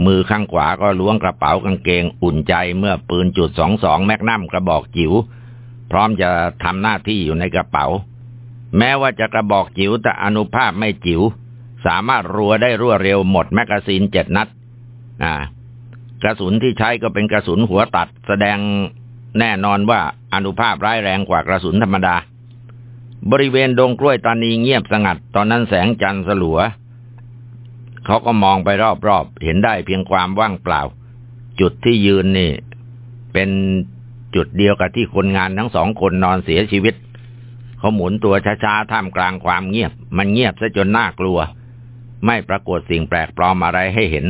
มือข้างขวาก็ล้วงกระเป๋ากางเกงอุ่นใจเมื่อปืนจุดสองสองแมกนัมกระบอกจิ๋ว พร้อมจะทำหน้าที่อยู่ในกระเป๋า แม้ว่าจะกระบอกจิ๋วแต่อานุภาพไม่จิ๋วสามารถรัวได้รวดเร็วหมด magazine เจ็ดนัด อ่า กระสุนที่ใช้ก็เป็นกระสุนหัวตัด แสดงแน่นอนว่าอานุภาพร้ายแรงกว่ากระสุนธรรมดา บริเวณดงกล้วยตานีเงียบสงัด ตอนนั้นแสงจันทร์สลัว เขาก็มองไปรอบๆ เห็นได้เพียงความว่างเปล่า จุดที่ยืนนี่ เป็นจุดเดียวกับที่คนงานทั้งสองคนนอนเสียชีวิต เขาหมุนตัวช้าๆท่ามกลางความเงียบ มันเงียบซะจนน่ากลัว ไม่ปรากฏสิ่งแปลกปลอมอะไรให้เห็น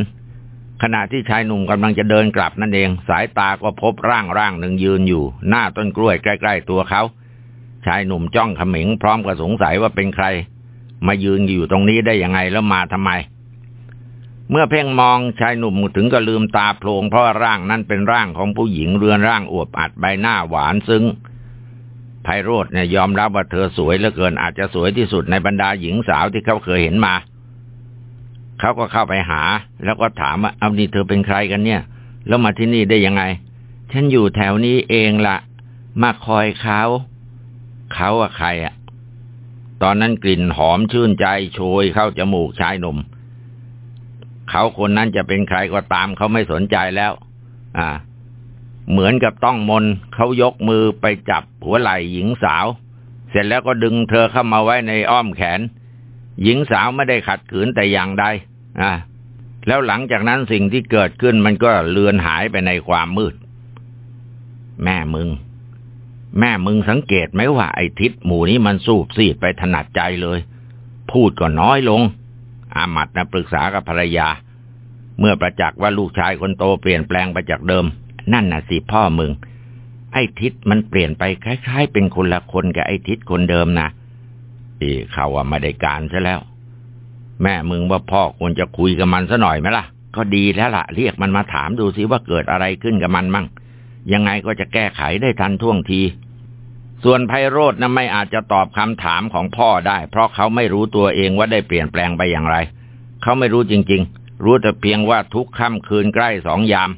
ขณะที่ชายหนุ่มกำลังจะเดินกลับนั่นเอง สายตาก็พบร่างร่างหนึ่งยืนอยู่ หน้าต้นกล้วยใกล้ ๆ ตัวเขา ชายหนุ่มจ้องขมิงพร้อมกับสงสัยว่าเป็นใคร มายืนอยู่ตรงนี้ได้ยังไงแล้วมาทำไมเมื่อเพ่งมองชายหนุ่มถึงก็ลืมตาโพลงเพราะร่างนั้นเป็นร่างของผู้หญิงเรือนร่างอวบอัดใบหน้าหวานซึ้ง ไพโรธเนี่ยยอมรับว่าเธอสวยเหลือเกินอาจจะสวยที่สุดในบรรดาหญิงสาวที่เขาเคยเห็นมาเขาก็เข้าไปหา แล้วก็ถามว่าเอานี่เธอเป็นใครกันเนี่ย แล้วมาที่นี่ได้ยังไง ฉันอยู่แถวนี้เองละมาคอยเขาเขาอะใครอะตอนนั้นกลิ่นหอมชื่นใจโชยเข้าจมูกชายหนุ่มเขาคนนั้นจะเป็นใครก็ตามเขาไม่สนใจแล้ว อ่า เหมือนกับต้องมนเขายกมือไปจับหัวไหล่หญิงสาว เสร็จแล้วก็ดึงเธอเข้ามาไว้ในอ้อมแขน หญิงสาวไม่ได้ขัดขืนแต่อย่างใดอ่าแล้วหลังจากนั้นสิ่งที่เกิดขึ้นมันก็เลือนหายไปในความมืด แม่มึง แม่มึงสังเกตไหมว่าไอ้ทิศหมู่นี้มันสูบซีดไปถนัดใจเลย พูดก็น้อยลง อามัดนะปรึกษากับภรรยา เมื่อประจักษ์ว่าลูกชายคนโตเปลี่ยนแปลงไปจากเดิม นั่นน่ะสิพ่อมึง ไอ้ทิศมันเปลี่ยนไปคล้าย ๆ เป็นคนละคนกับไอ้ทิศคนเดิมนะที่เขาว่าไม่ได้การซะแล้ว แม่มึงว่าพ่อควรจะคุยกับมันซะหน่อยไหมล่ะ ก็ดีแล้วละ่ะ เรียกมันมาถามดูสิว่าเกิดอะไรขึ้นกับมันมั่ง ยังไงก็จะแก้ไขได้ทันท่วงที ส่วนไพโรธนะไม่อาจจะตอบคำถามของพ่อได้ เพราะเขาไม่รู้ตัวเองว่าได้เปลี่ยนแปลงไปอย่างไร เขาไม่รู้จริง ๆ รู้แต่เพียงว่าทุกค่ำคืนใกล้สองยาม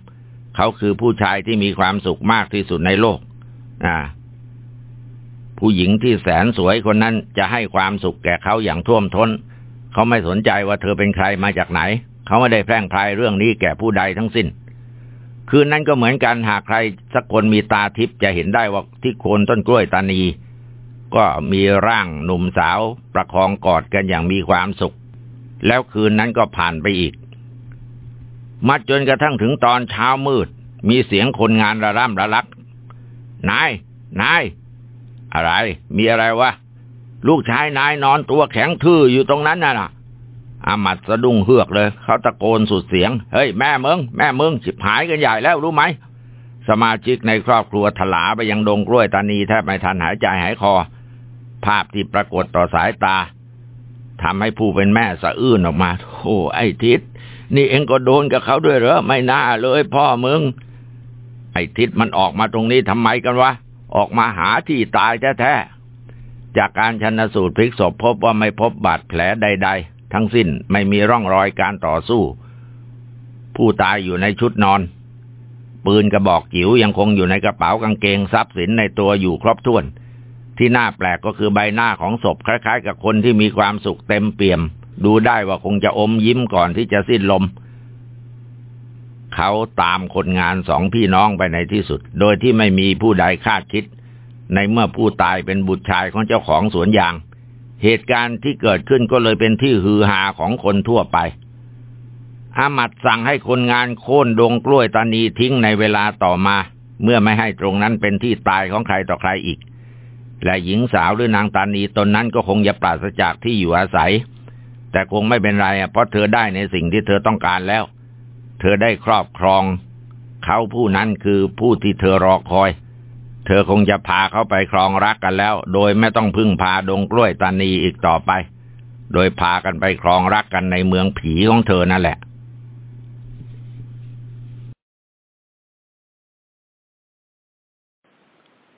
เขาคือผู้ชายที่มีความสุขมากที่สุดในโลก อ่า ผู้หญิงที่แสนสวยคนนั้นจะให้ความสุขแก่เขาอย่างท่วมทน้น เขาไม่สนใจว่าเธอเป็นใครมาจากไหน เขาไม่ได้แพร่งพรายเรื่องนี้แก่ผู้ใดทั้งสิ้น คืนนั้นก็เหมือนกันหากใครสักคนมีตาทิพย์จะเห็นได้ว่าที่โคนต้นกล้วยตานี ก็มีร่างหนุ่มสาวประคองกอดกันอย่างมีความสุข แล้วคืนนั้นก็ผ่านไปอีก มาจนกระทั่งถึงตอนเช้ามืด มีเสียงคนงานระร่ำระลัก นาย นาย อะไร มีอะไรวะ ลูกชายนายนอนตัวแข็งทื่ออยู่ตรงนั้นน่ะอามัดสะดุ้งเฮือกเลย เขาตะโกนสุดเสียง เฮ้ยแม่มึง แม่มึงฉิบหายกันใหญ่แล้วรู้ไหม สมาชิกในครอบครัวถลาไปยังดงกล้วยตานีแทบไม่ทันหายใจหายคอ ภาพที่ปรากฏต่อสายตาทำให้ผู้เป็นแม่สะอื้นออกมา โอ้ไอ้ทิศ นี่เองก็โดนกับเขาด้วยเหรอ ไม่น่าเลย พ่อมึง ไอ้ทิศมันออกมาตรงนี้ทำไมกันวะ ออกมาหาที่ตายแท้ๆ จากการชันสูตรพลิกศพพบว่าไม่พบบาดแผลใด ๆ ทั้งสิ้นไม่มีร่องรอยการต่อสู้ ผู้ตายอยู่ในชุดนอน ปืนกระบอกจิ๋วยังคงอยู่ในกระเป๋ากางเกงทรัพย์สินในตัวอยู่ครบถ้วน ที่น่าแปลกก็คือใบหน้าของศพคล้าย ๆ กับคนที่มีความสุขเต็มเปี่ยม ดูได้ว่าคงจะอมยิ้มก่อนที่จะสิ้นลม เขาตามคนงานสองพี่น้องไปในที่สุด โดยที่ไม่มีผู้ใดคาดคิด ในเมื่อผู้ตายเป็นบุตรชายของเจ้าของสวนยาง เหตุการณ์ที่เกิดขึ้นก็เลยเป็นที่ฮือฮาของคนทั่วไปอามัดสั่งให้คนงานโค่นดงกล้วยตานีทิ้งในเวลาต่อมา เมื่อไม่ให้ตรงนั้นเป็นที่ตายของใครต่อใครอีก และหญิงสาวหรือนางตานีตนนั้นก็คงจะปราศจากที่อยู่อาศัย แต่คงไม่เป็นไรอะเพราะเธอได้ในสิ่งที่เธอต้องการแล้ว เธอได้ครอบครอง เขาผู้นั้นคือผู้ที่เธอรอคอย เธอคงจะพาเขาไปครองรักกันแล้ว โดยไม่ต้องพึ่งพาดงกล้วยตานีอีกต่อไป โดยพากันไปครองรักกันในเมืองผีของเธอนั่นแหละ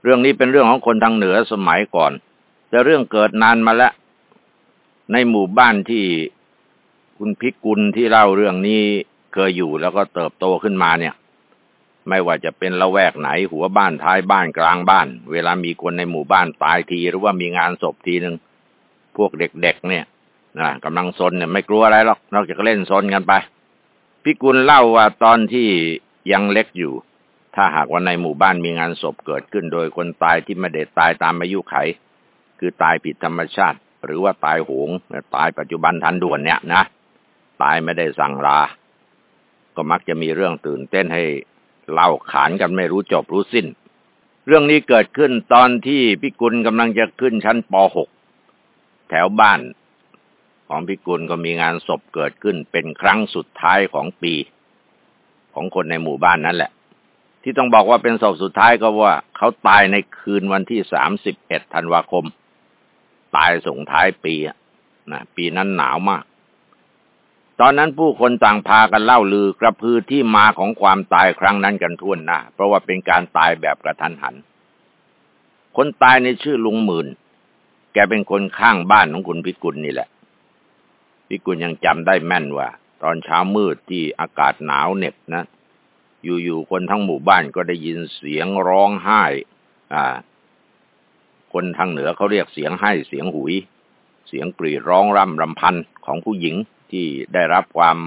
เรื่องนี้เป็นเรื่องของคนทางเหนือสมัยก่อน แต่เรื่องเกิดนานมาแล้ว ในหมู่บ้านที่คุณพิกุลที่เล่าเรื่องนี้เคยอยู่แล้วก็เติบโตขึ้นมาเนี่ย ไม่ว่าจะเป็นละแวกไหน หัวบ้านท้ายบ้านกลางบ้าน เวลามีคนในหมู่บ้านตายทีหรือว่ามีงานศพทีหนึ่งพวกเด็กๆเนี่ยนะกำลังซนเนี่ยไม่กลัวอะไรหรอกนอกจากเล่นซนกันไปพิกุลเล่าว่าตอนที่ยังเล็กอยู่ ถ้าหากว่าในหมู่บ้านมีงานศพเกิดขึ้นโดยคนตายที่ไม่ได้ตายตามอายุไข คือตายผิดธรรมชาติ หรือว่าตายโหงตายปัจจุบันทันด่วนเนี่ยนะตายไม่ได้สั่งลา ก็มักจะมีเรื่องตื่นเต้นให้เล่าขานกันไม่รู้จบรู้สิ้น เรื่องนี้เกิดขึ้นตอนที่พิกุลกำลังจะขึ้นชั้นป .6 แถวบ้าน ของพิกุลก็มีงานศพเกิดขึ้นเป็นครั้งสุดท้ายของปี ของคนในหมู่บ้านนั่นแหละ ที่ต้องบอกว่าเป็นศพสุดท้ายก็ว่า เขาตายในคืนวันที่สามสิบเอ็ดธันวาคม ตายส่งท้ายปีนะปีนั้นหนาวมาก ตอนนั้นผู้คนต่างพากันเล่าลือกระพือที่มาของความตายครั้งนั้นกันทั่วหน้าเพราะว่าเป็นการตายแบบกระทันหัน คนตายในชื่อลุงหมื่น แกเป็นคนข้างบ้านของคุณพิกุลนี่แหละ พิกุลยังจำได้แม่นว่า ตอนเช้ามืดที่อากาศหนาวเหน็บนะ อยู่ๆคนทั้งหมู่บ้านก็ได้ยินเสียงร้องไห้ อ่า คนทางเหนือเขาเรียกเสียงไห้เสียงหุย เสียงกรีดร้องร่ำรำพันของผู้หญิงที่ได้รับความ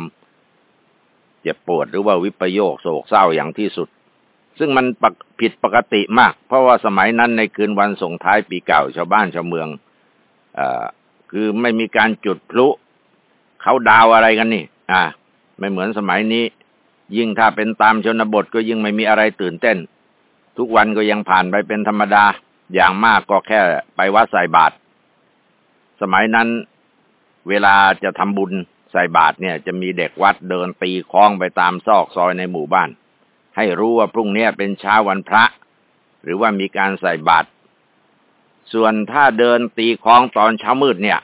เจ็บปวดหรือว่าวิปโยคโศกเศร้าอย่างที่สุด ซึ่งมันผิดปกติมาก เพราะว่าสมัยนั้นในคืนวันส่งท้ายปีเก่าชาวบ้านชาวเมืองอคือไม่มีการจุดพลุเขาดาวอะไรกันนี่ อ่า ไม่เหมือนสมัยนี้ ยิ่งถ้าเป็นตามชนบทก็ยิ่งไม่มีอะไรตื่นเต้น ทุกวันก็ยังผ่านไปเป็นธรรมดา อย่างมากก็แค่ไปวัดใส่บาตรสมัยนั้นเวลาจะทำบุญใส่บาตรเนี่ย จะมีเด็กวัดเดินตีคล้องไปตามซอกซอยในหมู่บ้าน ให้รู้ว่าพรุ่งนี้เป็นเช้าวันพระ หรือว่ามีการใส่บาตรส่วนถ้าเดินตีคล้องตอนเช้ามืดเนี่ย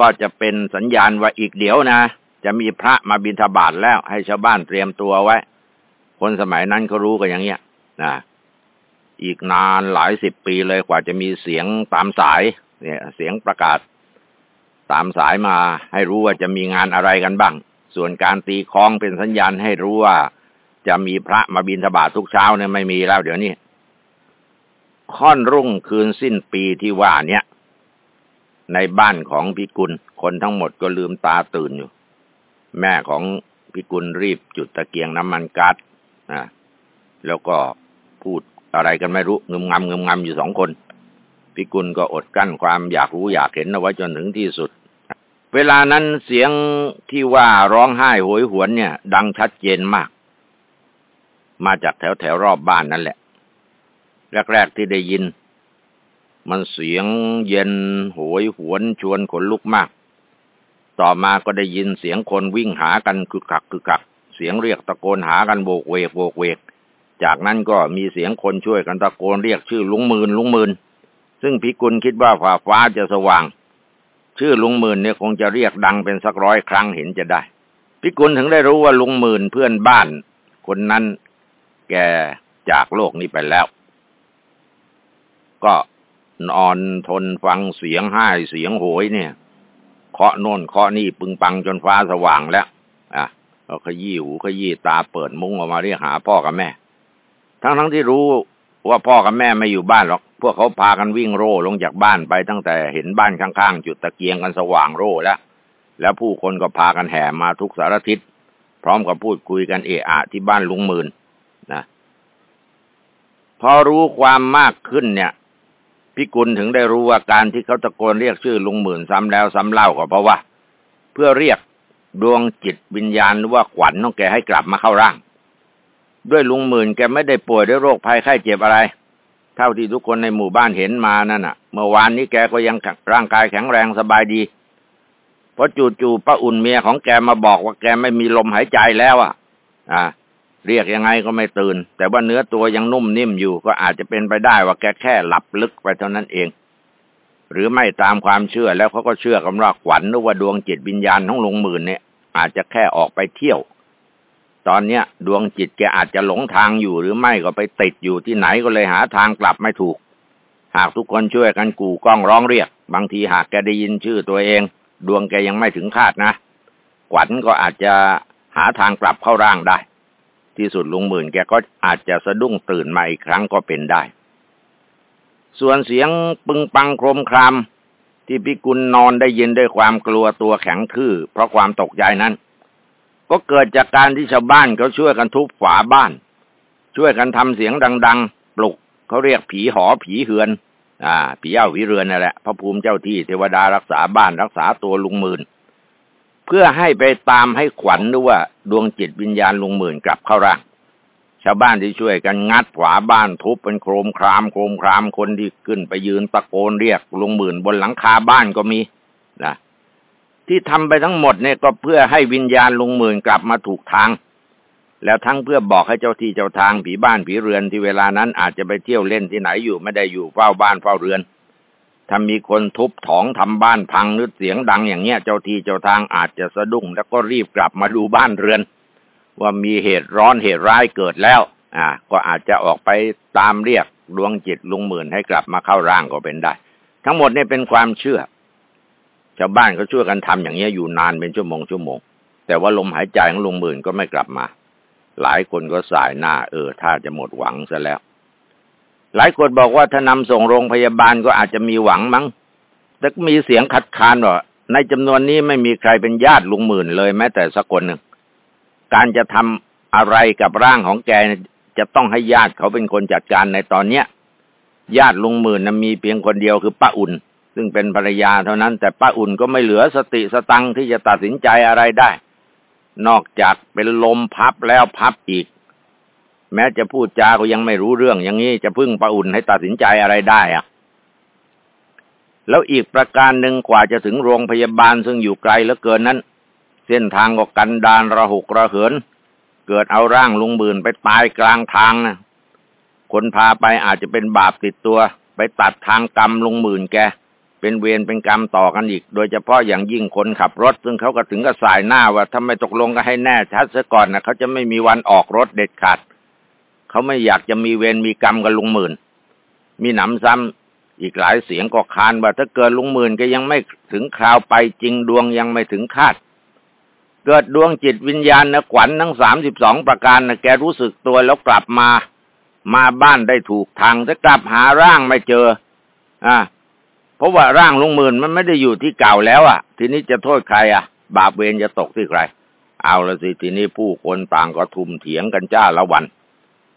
ก็จะเป็นสัญญาณว่าอีกเดี๋ยวนะ จะมีพระมาบิณฑบาตแล้วให้ชาวบ้านเตรียมตัวไว้ คนสมัยนั้นเขารู้กันอย่างเงี้ยนะ อีกนานหลายสิบปีเลยกว่าจะมีเสียงตามสาย เนี่ย เสียงประกาศ ตามสายมา ให้รู้ว่าจะมีงานอะไรกันบ้าง ส่วนการตีคล้องเป็นสัญญาณให้รู้ว่า จะมีพระมาบิณฑบาตทุกเช้าเนี่ยไม่มีแล้วเดี๋ยวนี้ค่อนรุ่งคืนสิ้นปีที่ว่าเนี่ยในบ้านของพิกุล คนทั้งหมดก็ลืมตาตื่นอยู่ แม่ของพิกุลรีบจุดตะเกียงน้ำมันกั๊สนะแล้วก็พูด อะไรกันไม่รู้งึมงำงึมงำอยู่สองคน พิกุลก็อดกั้นความอยากรู้อยากเห็นเอาไว้จนถึงที่สุด เวลานั้นเสียงที่ว่าร้องไห้โหยหวนเนี่ย ดังชัดเจนมาก มาจากแถวแถวรอบบ้านนั่นแหละ แรกๆที่ได้ยิน มันเสียงเย็นโหยหวนชวนขนลุกมาก ต่อมาก็ได้ยินเสียงคนวิ่งหากันคือขักคือขักเสียงเรียกตะโกนหากันโบกเวกโบกเวก จากนั้นก็มีเสียงคนช่วยกันตะโกนเรียกชื่อลุงมื่นลุงมื่นซึ่งพิกุลคิดว่าฟ้าฟ้าจะสว่าง ชื่อลุงมื่นเนี่ยคงจะเรียกดังเป็นสักร้อยครั้งเห็นจะได้ พิกุลถึงได้รู้ว่าลุงมื่นเพื่อนบ้าน คนนั้นแกจากโลกนี้ไปแล้ว ก็นอนทนฟังเสียงไห้เสียงโหยเนี่ยเคาะโน่นเคาะนี่ปึงปังจนฟ้าสว่างแล้ว อะก็ขยี้หูขยี้ตาเปิดมุ้งออกมาเรียกหาพ่อกับแม่ ทั้งทั้งที่รู้ว่าพ่อกับแม่ไม่อยู่บ้านหรอก พวกเขาพากันวิ่งโร่ลงจากบ้านไปตั้งแต่เห็นบ้านข้างๆ จุดตะเกียงกันสว่างโร่แล้ว แล้วผู้คนก็พากันแห่มาทุกสารทิศ พร้อมกับพูดคุยกันเอะอะที่บ้านลุงหมื่นนะพอรู้ความมากขึ้นเนี่ยพิกุลถึงได้รู้ว่าการที่เขาตะโกนเรียกชื่อลุงหมื่นซ้ำแล้วซ้ำเล่าก็เพราะว่า เพื่อเรียกดวงจิตวิญญาณหรือว่าขวัญของแกให้กลับมาเข้าร่าง ด้วยลุงหมื่นแกไม่ได้ป่วยด้วยโรคภัยไข้เจ็บอะไร เท่าที่ทุกคนในหมู่บ้านเห็นมานั่นน่ะ เมื่อวานนี้แกก็ยังร่างกายแข็งแรงสบายดีเพราะจู่ๆป้าอุ่นเมียของแกมาบอกว่าแกไม่มีลมหายใจแล้วอะ อ่า เรียกยังไงก็ไม่ตื่น แต่ว่าเนื้อตัวยังนุ่มนิ่มอยู่ก็อาจจะเป็นไปได้ว่าแกแค่หลับลึกไปเท่านั้นเอง หรือไม่ตามความเชื่อแล้วเขาก็เชื่อกันว่าขวัญหรือว่าดวงจิตวิญญาณของลุงหมื่นเนี่ยอาจจะแค่ออกไปเที่ยว ตอนเนี้ยดวงจิตแกอาจจะหลงทางอยู่หรือไม่ก็ไปติดอยู่ที่ไหนก็เลยหาทางกลับไม่ถูก หากทุกคนช่วยกันกู่กล้องร้องเรียก บางทีหากแกได้ยินชื่อตัวเอง ดวงแกยังไม่ถึงคาดนะขวัญก็อาจจะหาทางกลับเข้าร่างได้ ที่สุดลุงหมื่นแกก็อาจจะสะดุ้งตื่นมาอีกครั้งก็เป็นได้ ส่วนเสียงปึงปังโครมครามที่พิกุลนอนได้ยินด้วยความกลัวตัวแข็งทื่อเพราะความตกใจนั้น ก็เกิดจากการที่ชาวบ้านเขาช่วยกันทุบฝาบ้าน ช่วยกันทำเสียงดัง ๆ ปลุกเขาเรียกผีหอผีเหือน อ่า ผีเย้าผีเรือนนั่นแหละพระภูมิเจ้าที่เทวดารักษาบ้านรักษาตัวลุงหมื่น เพื่อให้ไปตามให้ขวัญด้วยว่าดวงจิตวิญญาณลุงหมื่นกลับเข้าร่างชาวบ้านที่ช่วยกันงัดฝาบ้านทุบเป็นโครมครามโครมครามคนที่ขึ้นไปยืนตะโกนเรียกลุงหมื่นบนหลังคาบ้านก็มีนะ ที่ทำไปทั้งหมดเนี่ยก็เพื่อให้วิญญาณลุงหมื่นกลับมาถูกทาง แล้วทั้งเพื่อบอกให้เจ้าที่เจ้าทางผีบ้านผีเรือนที่เวลานั้นอาจจะไปเที่ยวเล่นที่ไหนอยู่ไม่ได้อยู่เฝ้าบ้านเฝ้าเรือน ถ้ามีคนทุบถองทำบ้านพังหรือเสียงดังอย่างเงี้ยเจ้าที่เจ้าทางอาจจะสะดุ้งแล้วก็รีบกลับมาดูบ้านเรือน ว่ามีเหตุร้อนเหตุร้ายเกิดแล้ว อ่า ก็อาจจะออกไปตามเรียกดวงจิตลุงหมื่นให้กลับมาเข้าร่างก็เป็นได้ ทั้งหมดนี่เป็นความเชื่อ ชาวบ้านก็ช่วยกันทำอย่างเงี้ยอยู่นานเป็นชั่วโมงชั่วโมง แต่ว่าลมหายใจของลุงหมื่นก็ไม่กลับมา หลายคนก็สายหน้าเออถ้าจะหมดหวังซะแล้ว หลายคนบอกว่าถ้านำส่งโรงพยาบาลก็อาจจะมีหวังมั้ง แต่มีเสียงขัดขานว่าในจำนวนนี้ไม่มีใครเป็นญาติลุงหมื่นเลยแม้แต่สักคนหนึ่ง การจะทำอะไรกับร่างของแกจะต้องให้ญาติเขาเป็นคนจัดการในตอนเนี้ย ญาติลุงหมื่นนะมีเพียงคนเดียวคือป้าอุ่น ซึ่งเป็นภรรยาเท่านั้น แต่ป้าอุ่นก็ไม่เหลือสติสตังที่จะตัดสินใจอะไรได้ นอกจากเป็นลมพับแล้วพับอีก แม้จะพูดจาก็ยังไม่รู้เรื่อง อย่างนี้จะพึ่งประอุ่นให้ตัดสินใจอะไรได้อะแล้วอีกประการหนึ่งกว่าจะถึงโรงพยาบาลซึ่งอยู่ไกลเหลือเกินนั้น เส้นทางก็กันดานระหกระเหิน เกิดเอาร่างลุงบืนไปตายกลางทางนะคนพาไปอาจจะเป็นบาปติดตัว ไปตัดทางกรรมลุงหมื่นแก เป็นเวรเป็นกรรมต่อกันอีก โดยเฉพาะอย่างยิ่งคนขับรถ ซึ่งเขาก็ถึงกับสายหน้าว่าถ้าไมตกลงก็ให้แน่ชัดซะก่อนนะเขาจะไม่มีวันออกรถเด็ดขาดเขาไม่อยากจะมีเวรมีกรรมกับลุงหมื่น มีหนำซ้ำอีกหลายเสียงก็คานว่าถ้าเกิดลุงหมื่นก็ยังไม่ถึงคราวไปจริงดวงยังไม่ถึงคาด เกิดดวงจิตวิญญาณนะขวัญทั้งสามสิบสองประการนะแกรู้สึกตัวแล้วกลับมา มาบ้านได้ถูกทางจะกลับหาร่างไม่เจอ อ่า เพราะว่าร่างลุงหมื่นมันไม่ได้อยู่ที่เก่าแล้วอะ ทีนี้จะโทษใครอะ บาปเวรจะตกที่ใคร เอาละสิทีนี้ผู้คนต่างก็ทุ่มเถียงกันจ้าละวัน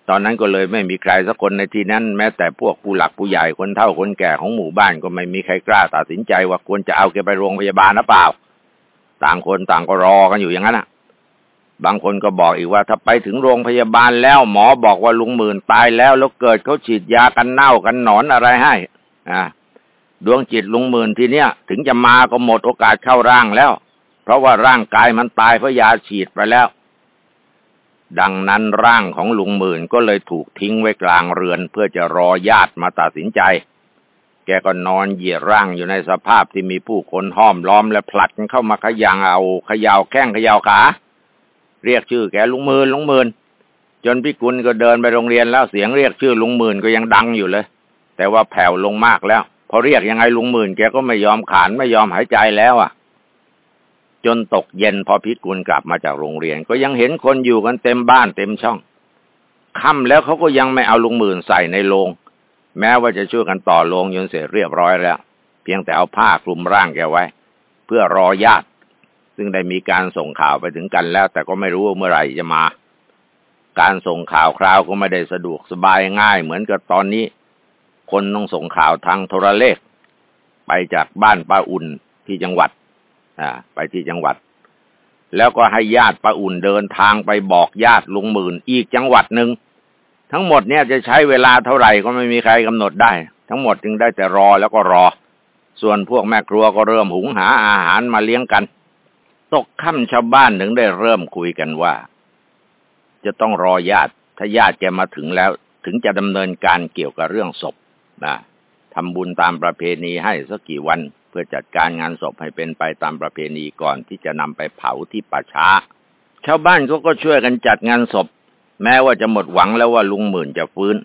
ตอนนั้นก็เลยไม่มีใครสักคนในที่นั้น แม้แต่พวกผู้หลักผู้ใหญ่คนเฒ่าคนแก่ของหมู่บ้านก็ไม่มีใครกล้าตัดสินใจว่าควรจะเอาแกไปโรงพยาบาลหรือเปล่า ต่างคนต่างก็รอกันอยู่อย่างนั้นอะบางคนก็บอกอีกว่าถ้าไปถึงโรงพยาบาลแล้วหมอบอกว่าลุงหมื่นตายแล้ว แล้วเกิดเขาฉีดยากันเน่ากันหนอนอะไรให้ อ่า ดวงจิตลุงหมื่นทีเนี้ยถึงจะมาก็หมดโอกาสเข้าร่างแล้ว เพราะว่าร่างกายมันตายเพราะยาฉีดไปแล้ว ดังนั้นร่างของลุงหมื่นก็เลยถูกทิ้งไว้กลางเรือนเพื่อจะรอญาติมาตัดสินใจ แกก็นอนเหยียดร่างอยู่ในสภาพที่มีผู้คนห้อมล้อมและผลัดกันเข้ามาขยางเอาขยาวแข้งขยาวขาเรียกชื่อแกลุงหมื่นลุงหมื่นจนพี่กุลก็เดินไปโรงเรียนแล้วเสียงเรียกชื่อลุงหมื่นก็ยังดังอยู่เลย แต่ว่าแผ่วลงมากแล้ว อเรียกยังไงลุงหมื่นแกก็ไม่ยอมขานไม่ยอมหายใจแล้วอะ จนตกเย็นพอพิกุลกลับมาจากโรงเรียน ก็ยังเห็นคนอยู่กันเต็มบ้านเต็มช่องค่ำแล้วเขาก็ยังไม่เอาลุงหมื่นใส่ในโรงแม้ว่าจะช่วยกันต่อโรงจนเสร็จเรียบร้อยแล้ว เพียงแต่เอาผ้าคลุมร่างแกไว้ เพื่อรอญาติ ซึ่งได้มีการส่งข่าวไปถึงกันแล้ว แต่ก็ไม่รู้ว่าเมื่อไหร่จะมา การส่งข่าวคราวก็ไม่ได้สะดวกสบายง่ายเหมือนกับตอนนี้ คนต้องส่งข่าวทางโทรเลข ไปจากบ้านป้าอุ่นที่จังหวัดไปที่จังหวัด แล้วก็ให้ญาติป้าอุ่นเดินทางไปบอกญาติลุงหมื่นอีกจังหวัดหนึ่งทั้งหมดเนี่ยจะใช้เวลาเท่าไหร่ก็ไม่มีใครกำหนดได้ ทั้งหมดจึงได้แต่รอแล้วก็รอ ส่วนพวกแม่ครัวก็เริ่มหุงหาอาหารมาเลี้ยงกัน ตกค่ำชาวบ้านถึงได้เริ่มคุยกันว่า จะต้องรอญาติ ถ้าญาติแกมาถึงแล้ว ถึงจะดำเนินการเกี่ยวกับเรื่องศพ นะทำบุญตามประเพณีให้สักกี่วัน เพื่อจัดการงานศพให้เป็นไปตามประเพณีก่อนที่จะนำไปเผาที่ป่าช้า ชาวบ้านเขาก็ช่วยกันจัดงานศพ แม้ว่าจะหมดหวังแล้วว่าลุงหมื่นจะฟื้น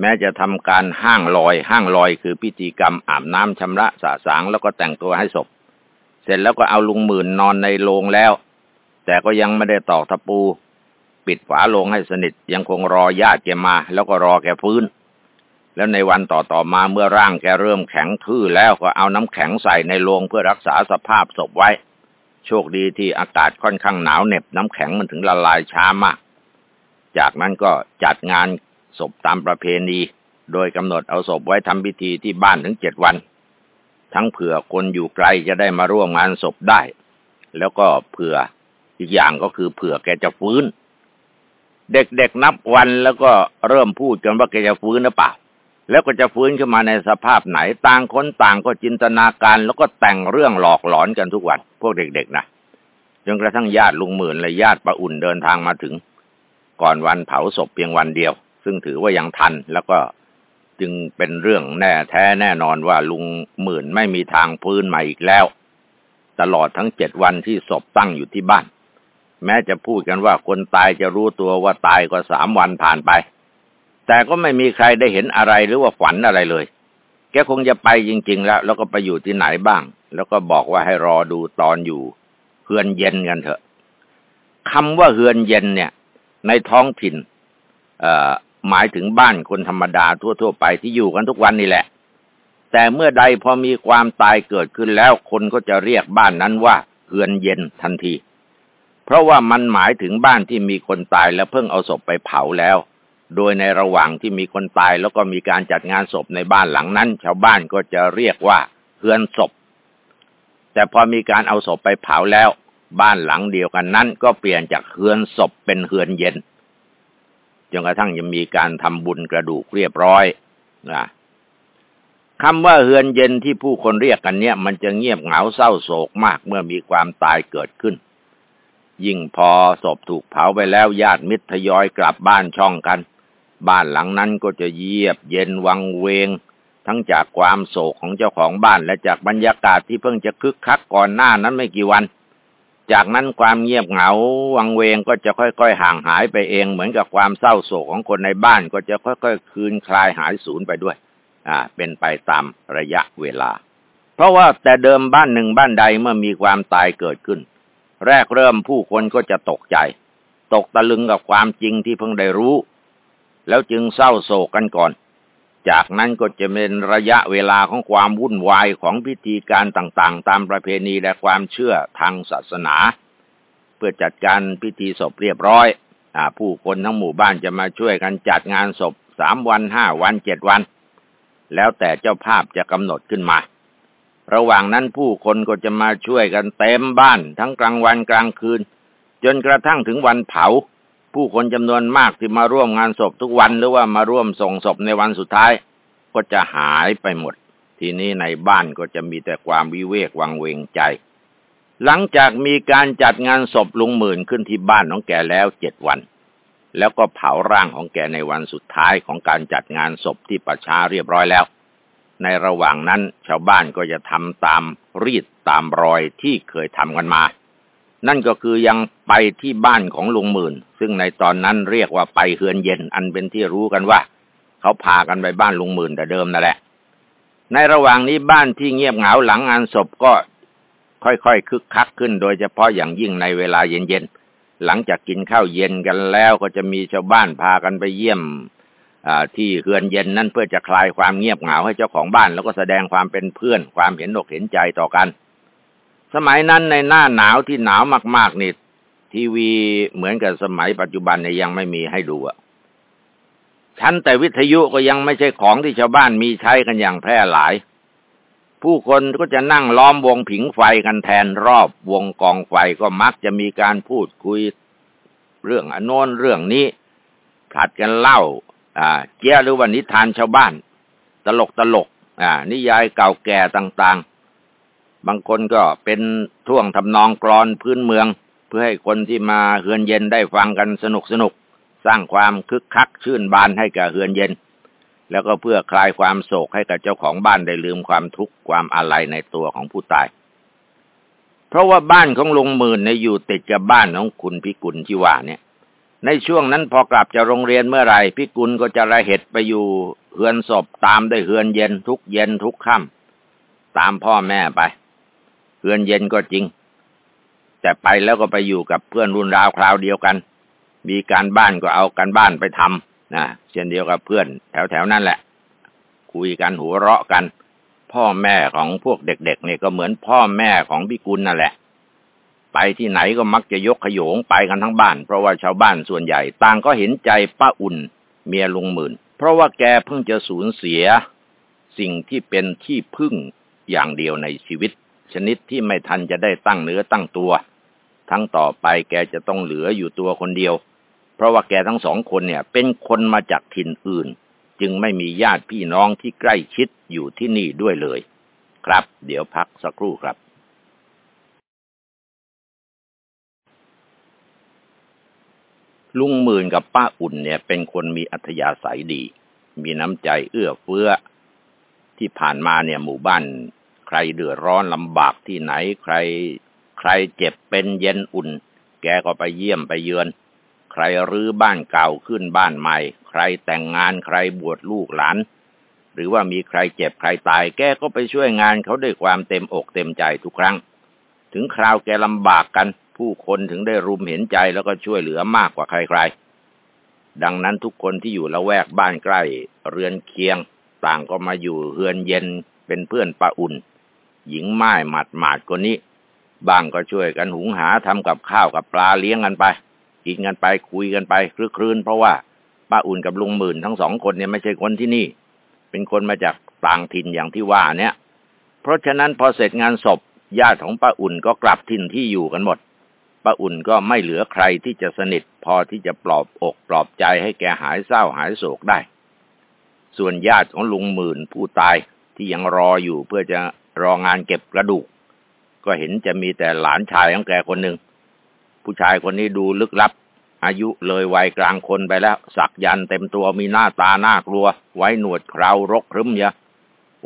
แม้จะทำการห้างลอย ห้างลอยคือพิธีกรรมอาบน้ำชำระสะสางแล้วก็แต่งตัวให้ศพ เสร็จแล้วก็เอาลุงหมื่นนอนในโรงแล้ว แต่ก็ยังไม่ได้ตอกตะปู ปิดฝาโลงให้สนิทยังคงรอญาติแกมา แล้วก็รอแกฟื้น แล้วในวันต่อๆมาเมื่อร่างแกเริ่มแข็งทื่อแล้วก็เอาน้ำแข็งใส่ในโลงเพื่อรักษาสภาพศพไว้ โชคดีที่อากาศค่อนข้างหนาวเหน็บน้ำแข็งมันถึงละลายช้ามาก จากนั้นก็จัดงานศพตามประเพณี โดยกำหนดเอาศพไว้ทำพิธีที่บ้านถึงเจ็ดวัน ทั้งเผื่อคนอยู่ไกลจะได้มาร่วมงานศพได้ แล้วก็เผื่ออีกอย่างก็คือเผื่อแกจะฟื้น เด็กๆนับวันแล้วก็เริ่มพูดกันว่าแกจะฟื้นหรือเปล่า แล้วก็จะฟื้นขึ้นมาในสภาพไหน ต่างคนต่างก็จินตนาการ แล้วก็แต่งเรื่องหลอกหลอนกันทุกวันพวกเด็กๆนะจนกระทั่งญาติลุงหมื่นและญาติป้าอุ่นเดินทางมาถึง ก่อนวันเผาศพเพียงวันเดียว ซึ่งถือว่ายังทันแล้วก็จึงเป็นเรื่องแน่แท้แน่นอนว่าลุงหมื่นไม่มีทางฟื้นมาอีกแล้ว ตลอดทั้งเจ็ดวันที่ศพตั้งอยู่ที่บ้าน แม้จะพูดกันว่าคนตายจะรู้ตัวว่าตายก็สามวันผ่านไป แต่ก็ไม่มีใครได้เห็นอะไรหรือว่าฝันอะไรเลย แกคงจะไปจริง ๆ แล้ว แล้วก็ไปอยู่ที่ไหนบ้าง แล้วก็บอกว่าให้รอดูตอนอยู่เฮือนเย็นกันเถอะคำว่าเฮือนเย็นเนี่ย ในท้องถิ่นหมายถึงบ้านคนธรรมดาทั่ว ๆ ไปที่อยู่กันทุกวันนี่แหละ แต่เมื่อใดพอมีความตายเกิดขึ้นแล้วคนก็จะเรียกบ้านนั้นว่าเฮือนเย็นทันที เพราะว่ามันหมายถึงบ้านที่มีคนตายแล้วเพิ่งเอาศพไปเผาแล้ว โดยในระหว่างที่มีคนตายแล้วก็มีการจัดงานศพในบ้านหลังนั้น ชาวบ้านก็จะเรียกว่าเฮือนศพ แต่พอมีการเอาศพไปเผาแล้ว บ้านหลังเดียวกันนั้น ก็เปลี่ยนจากเฮือนศพเป็นเฮือนเย็นจนกระทั่งยังมีการทำบุญกระดูกเรียบร้อยนะคำว่าเฮือนเย็นที่ผู้คนเรียกกันเนี่ย มันจะเงียบเหงาเศร้าโศกมากเมื่อมีความตายเกิดขึ้น ยิ่งพอศพถูกเผาไปแล้วญาติมิตรทยอยกลับบ้านช่องกัน บ้านหลังนั้นก็จะเยียบเย็นวังเวง ทั้งจากความโศกของเจ้าของบ้านและจากบรรยากาศที่เพิ่งจะคึกคักก่อนหน้านั้นไม่กี่วัน จากนั้นความเงียบเหงาวังเวงก็จะค่อยๆ ห่างหายไปเองเหมือนกับความเศร้าโศกของคนในบ้านก็จะค่อยๆ คืนคลายหายสูญไปด้วย อ่า เป็นไปตามระยะเวลา เพราะว่าแต่เดิมบ้านหนึ่งบ้านใดเมื่อมีความตายเกิดขึ้น แรกเริ่มผู้คนก็จะตกใจ ตกตะลึงกับความจริงที่เพิ่งได้รู้ แล้วจึงเศร้าโศกกันก่อน จากนั้นก็จะเป็นระยะเวลาของความวุ่นวายของพิธีการต่างๆ ตามประเพณีและความเชื่อทางศาสนา เพื่อจัดการพิธีศพเรียบร้อยอผู้คนทั้งหมู่บ้านจะมาช่วยกันจัดงานศพสามวันห้าวันเจ็ดวัน แล้วแต่เจ้าภาพจะกำหนดขึ้นมาระหว่างนั้นผู้คนก็จะมาช่วยกันเต็มบ้านทั้งกลางวันกลางคืน จนกระทั่งถึงวันเผา ผู้คนจำนวนมากที่มาร่วมงานศพทุกวันหรือว่ามาร่วมส่งศพในวันสุดท้าย ก็จะหายไปหมด ทีนี้ในบ้านก็จะมีแต่ความวิเวกวังเวงใจ หลังจากมีการจัดงานศพลุงหมื่นขึ้นที่บ้านของแกแล้วเจ็ดวัน แล้วก็เผาร่างของแกในวันสุดท้ายของการจัดงานศพที่ประชาเรียบร้อยแล้ว ในระหว่างนั้นชาวบ้านก็จะทำตามรีดตามรอยที่เคยทำกันมา นั่นก็คือยังไปที่บ้านของลุงหมื่น ซึ่งในตอนนั้นเรียกว่าไปเฮือนเย็นอันเป็นที่รู้กันว่า เขาพากันไปบ้านลุงหมื่นแต่เดิมนั่นแหละ ในระหว่างนี้บ้านที่เงียบเหงาหลังงานศพก็ค่อยๆคึกคักขึ้น โดยเฉพาะอย่างยิ่งในเวลาเย็นๆหลังจากกินข้าวเย็นกันแล้วก็จะมีชาวบ้านพากันไปเยี่ยมที่เฮือนเย็นนั่นเพื่อจะคลายความเงียบเหงาให้เจ้าของบ้าน แล้วก็แสดงความเป็นเพื่อนความเห็นอกเห็นใจต่อกัน สมัยนั้นในหน้าหนาวที่หนาวมาก ๆ นี่ ทีวีเหมือนกับสมัยปัจจุบันเนี่ยยังไม่มีให้ดูอะชั้นแต่วิทยุก็ยังไม่ใช่ของที่ชาวบ้านมีใช้กันอย่างแพร่หลาย ผู้คนก็จะนั่งล้อมวงผิงไฟกันแทนรอบวงกองไฟก็มักจะมีการพูดคุยเรื่องอนโนนเรื่องนี้ผลัดกันเล่า อ่า เจ้าหรือว่านิทานชาวบ้าน ตลกตลก อ่า นิยายเก่าแก่ต่างๆ บางคนก็เป็นท่วงทำนองกรอนพื้นเมือง เพื่อให้คนที่มาเฮือนเย็นได้ฟังกันสนุกสนุก สร้างความคึกคักชื่นบานให้กับเฮือนเย็น แล้วก็เพื่อคลายความโศกให้กับเจ้าของบ้านได้ลืมความทุกข์ความอาลัยในตัวของผู้ตาย เพราะว่าบ้านของลุงหมื่นเนี่ยอยู่ติดกับบ้านของคุณพิกุลที่ว่าเนี่ย ในช่วงนั้นพอกลับจากโรงเรียนเมื่อไหร่พิกุลก็จะระเหตุไปอยู่เฮือนศพตามด้วยเฮือนเย็นทุกเย็นทุกค่ำตามพ่อแม่ไป เฮือนเย็นก็จริง แต่ไปแล้วก็ไปอยู่กับเพื่อนรุ่นราวคราวเดียวกัน มีการบ้านก็เอากันบ้านไปทำนะเช่นเดียวกับเพื่อนแถวๆนั่นแหละ คุยกันหัวเราะกัน พ่อแม่ของพวกเด็กๆเนี่ยก็เหมือนพ่อแม่ของพี่กุลนั่นแหละ ไปที่ไหนก็มักจะยกขยงไปกันทั้งบ้าน เพราะว่าชาวบ้านส่วนใหญ่ ต่างก็เห็นใจป้าอุ่นเมียลุงหมื่น เพราะว่าแกเพิ่งจะสูญเสียสิ่งที่เป็นที่พึ่งอย่างเดียวในชีวิต ชนิดที่ไม่ทันจะได้ตั้งเนื้อตั้งตัว ทั้งต่อไปแกจะต้องเหลืออยู่ตัวคนเดียว เพราะว่าแกทั้งสองคนเนี่ย เป็นคนมาจากถิ่นอื่น จึงไม่มีญาติพี่น้องที่ใกล้ชิดอยู่ที่นี่ด้วยเลย ครับ เดี๋ยวพักสักครู่ครับลุงหมื่นกับป้าอุ่นเนี่ยเป็นคนมีอัธยาศัยดี มีน้ำใจเอื้อเฟื้อ ที่ผ่านมาเนี่ยหมู่บ้าน ใครเดือดร้อนลำบากที่ไหน ใคร ใครเจ็บเป็นเย็นอุ่น แกก็ไปเยี่ยมไปเยือน ใครรื้อบ้านเก่าขึ้นบ้านใหม่ ใครแต่งงานใครบวชลูกหลาน หรือว่ามีใครเจ็บใครตาย แกก็ไปช่วยงานเขาด้วยความเต็มอกเต็มใจทุกครั้ง ถึงคราวแกลำบากกัน ผู้คนถึงได้รุมเห็นใจแล้วก็ช่วยเหลือมากกว่าใครๆดังนั้นทุกคนที่อยู่ละแวกบ้านใกล้ เรือนเคียง ต่างก็มาอยู่เฮือนเย็นเป็นเพื่อนป้าอุ่น หญิงไม้หมัดหมาดคนนี้บางก็ช่วยกันหุงหาทำกับข้าวกับปลาเลี้ยงกันไป กินกันไปคุยกันไปคลึกครื้นเพราะว่าป้าอุ่นกับลุงหมื่นทั้งสองคนเนี่ยไม่ใช่คนที่นี่ เป็นคนมาจากต่างถิ่นอย่างที่ว่าเนี่ย เพราะฉะนั้นพอเสร็จงานศพญาติของป้าอุ่นก็กลับถิ่นที่อยู่กันหมดป้าอุ่นก็ไม่เหลือใครที่จะสนิทพอที่จะปลอบอกปลอบใจให้แกหายเศร้าหายโศกได้ ส่วนญาติของลุงหมื่นผู้ตายที่ยังรออยู่เพื่อจะ รองานเก็บกระดูก ก็เห็นจะมีแต่หลานชายของแกคนหนึ่ง ผู้ชายคนนี้ดูลึกลับ อายุเลยวัยกลางคนไปแล้ว สักยันเต็มตัวมีหน้าตาหน้ากลัว ไว้หนวดเครารกครึ้มเยอะ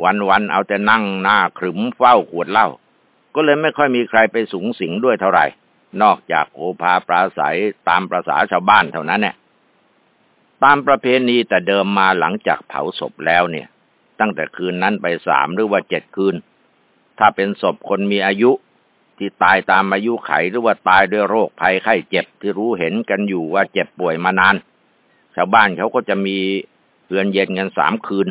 วันวันเอาแต่นั่งหน้าขรึมเฝ้าขวดเหล้าก็เลยไม่ค่อยมีใครไปสูงสิงด้วยเท่าไหร่ นอกจากโอภาปราศัยตามประษาชาวบ้านเท่านั้นเนี่ยตามประเพณีแต่เดิมมาหลังจากเผาศพแล้วเนี่ย ตั้งแต่คืนนั้นไปสามหรือว่าเจ็ดคืน ถ้าเป็นศพคนมีอายุที่ตายตามอายุไขหรือว่าตายด้วยโรคภัยไข้เจ็บที่รู้เห็นกันอยู่ว่าเจ็บป่วยมานาน ชาวบ้านเขาก็จะมีเตือนเย็นกันสามคืน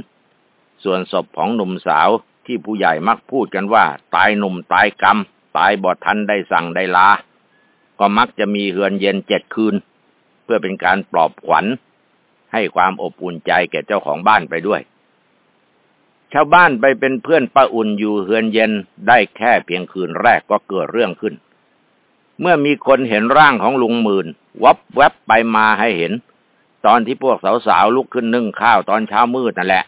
ส่วนศพของหนุ่มสาวที่ผู้ใหญ่มักพูดกันว่า ตายหนุ่มตายกรรม ตายบอดทันได้สั่งได้ลา ก็มักจะมีเฮือนเย็นเจ็ดคืน เพื่อเป็นการปลอบขวัญ ให้ความอบอุ่นใจแก่เจ้าของบ้านไปด้วย ชาวบ้านไปเป็นเพื่อนป้าอุ่นอยู่เฮือนเย็นได้แค่เพียงคืนแรกก็เกิดเรื่องขึ้น เมื่อมีคนเห็นร่างของลุงหมื่น วับแวบไปมาให้เห็น ตอนที่พวกสาวๆลุกขึ้นนึ่งข้าวตอนเช้ามืดนั่นแหละ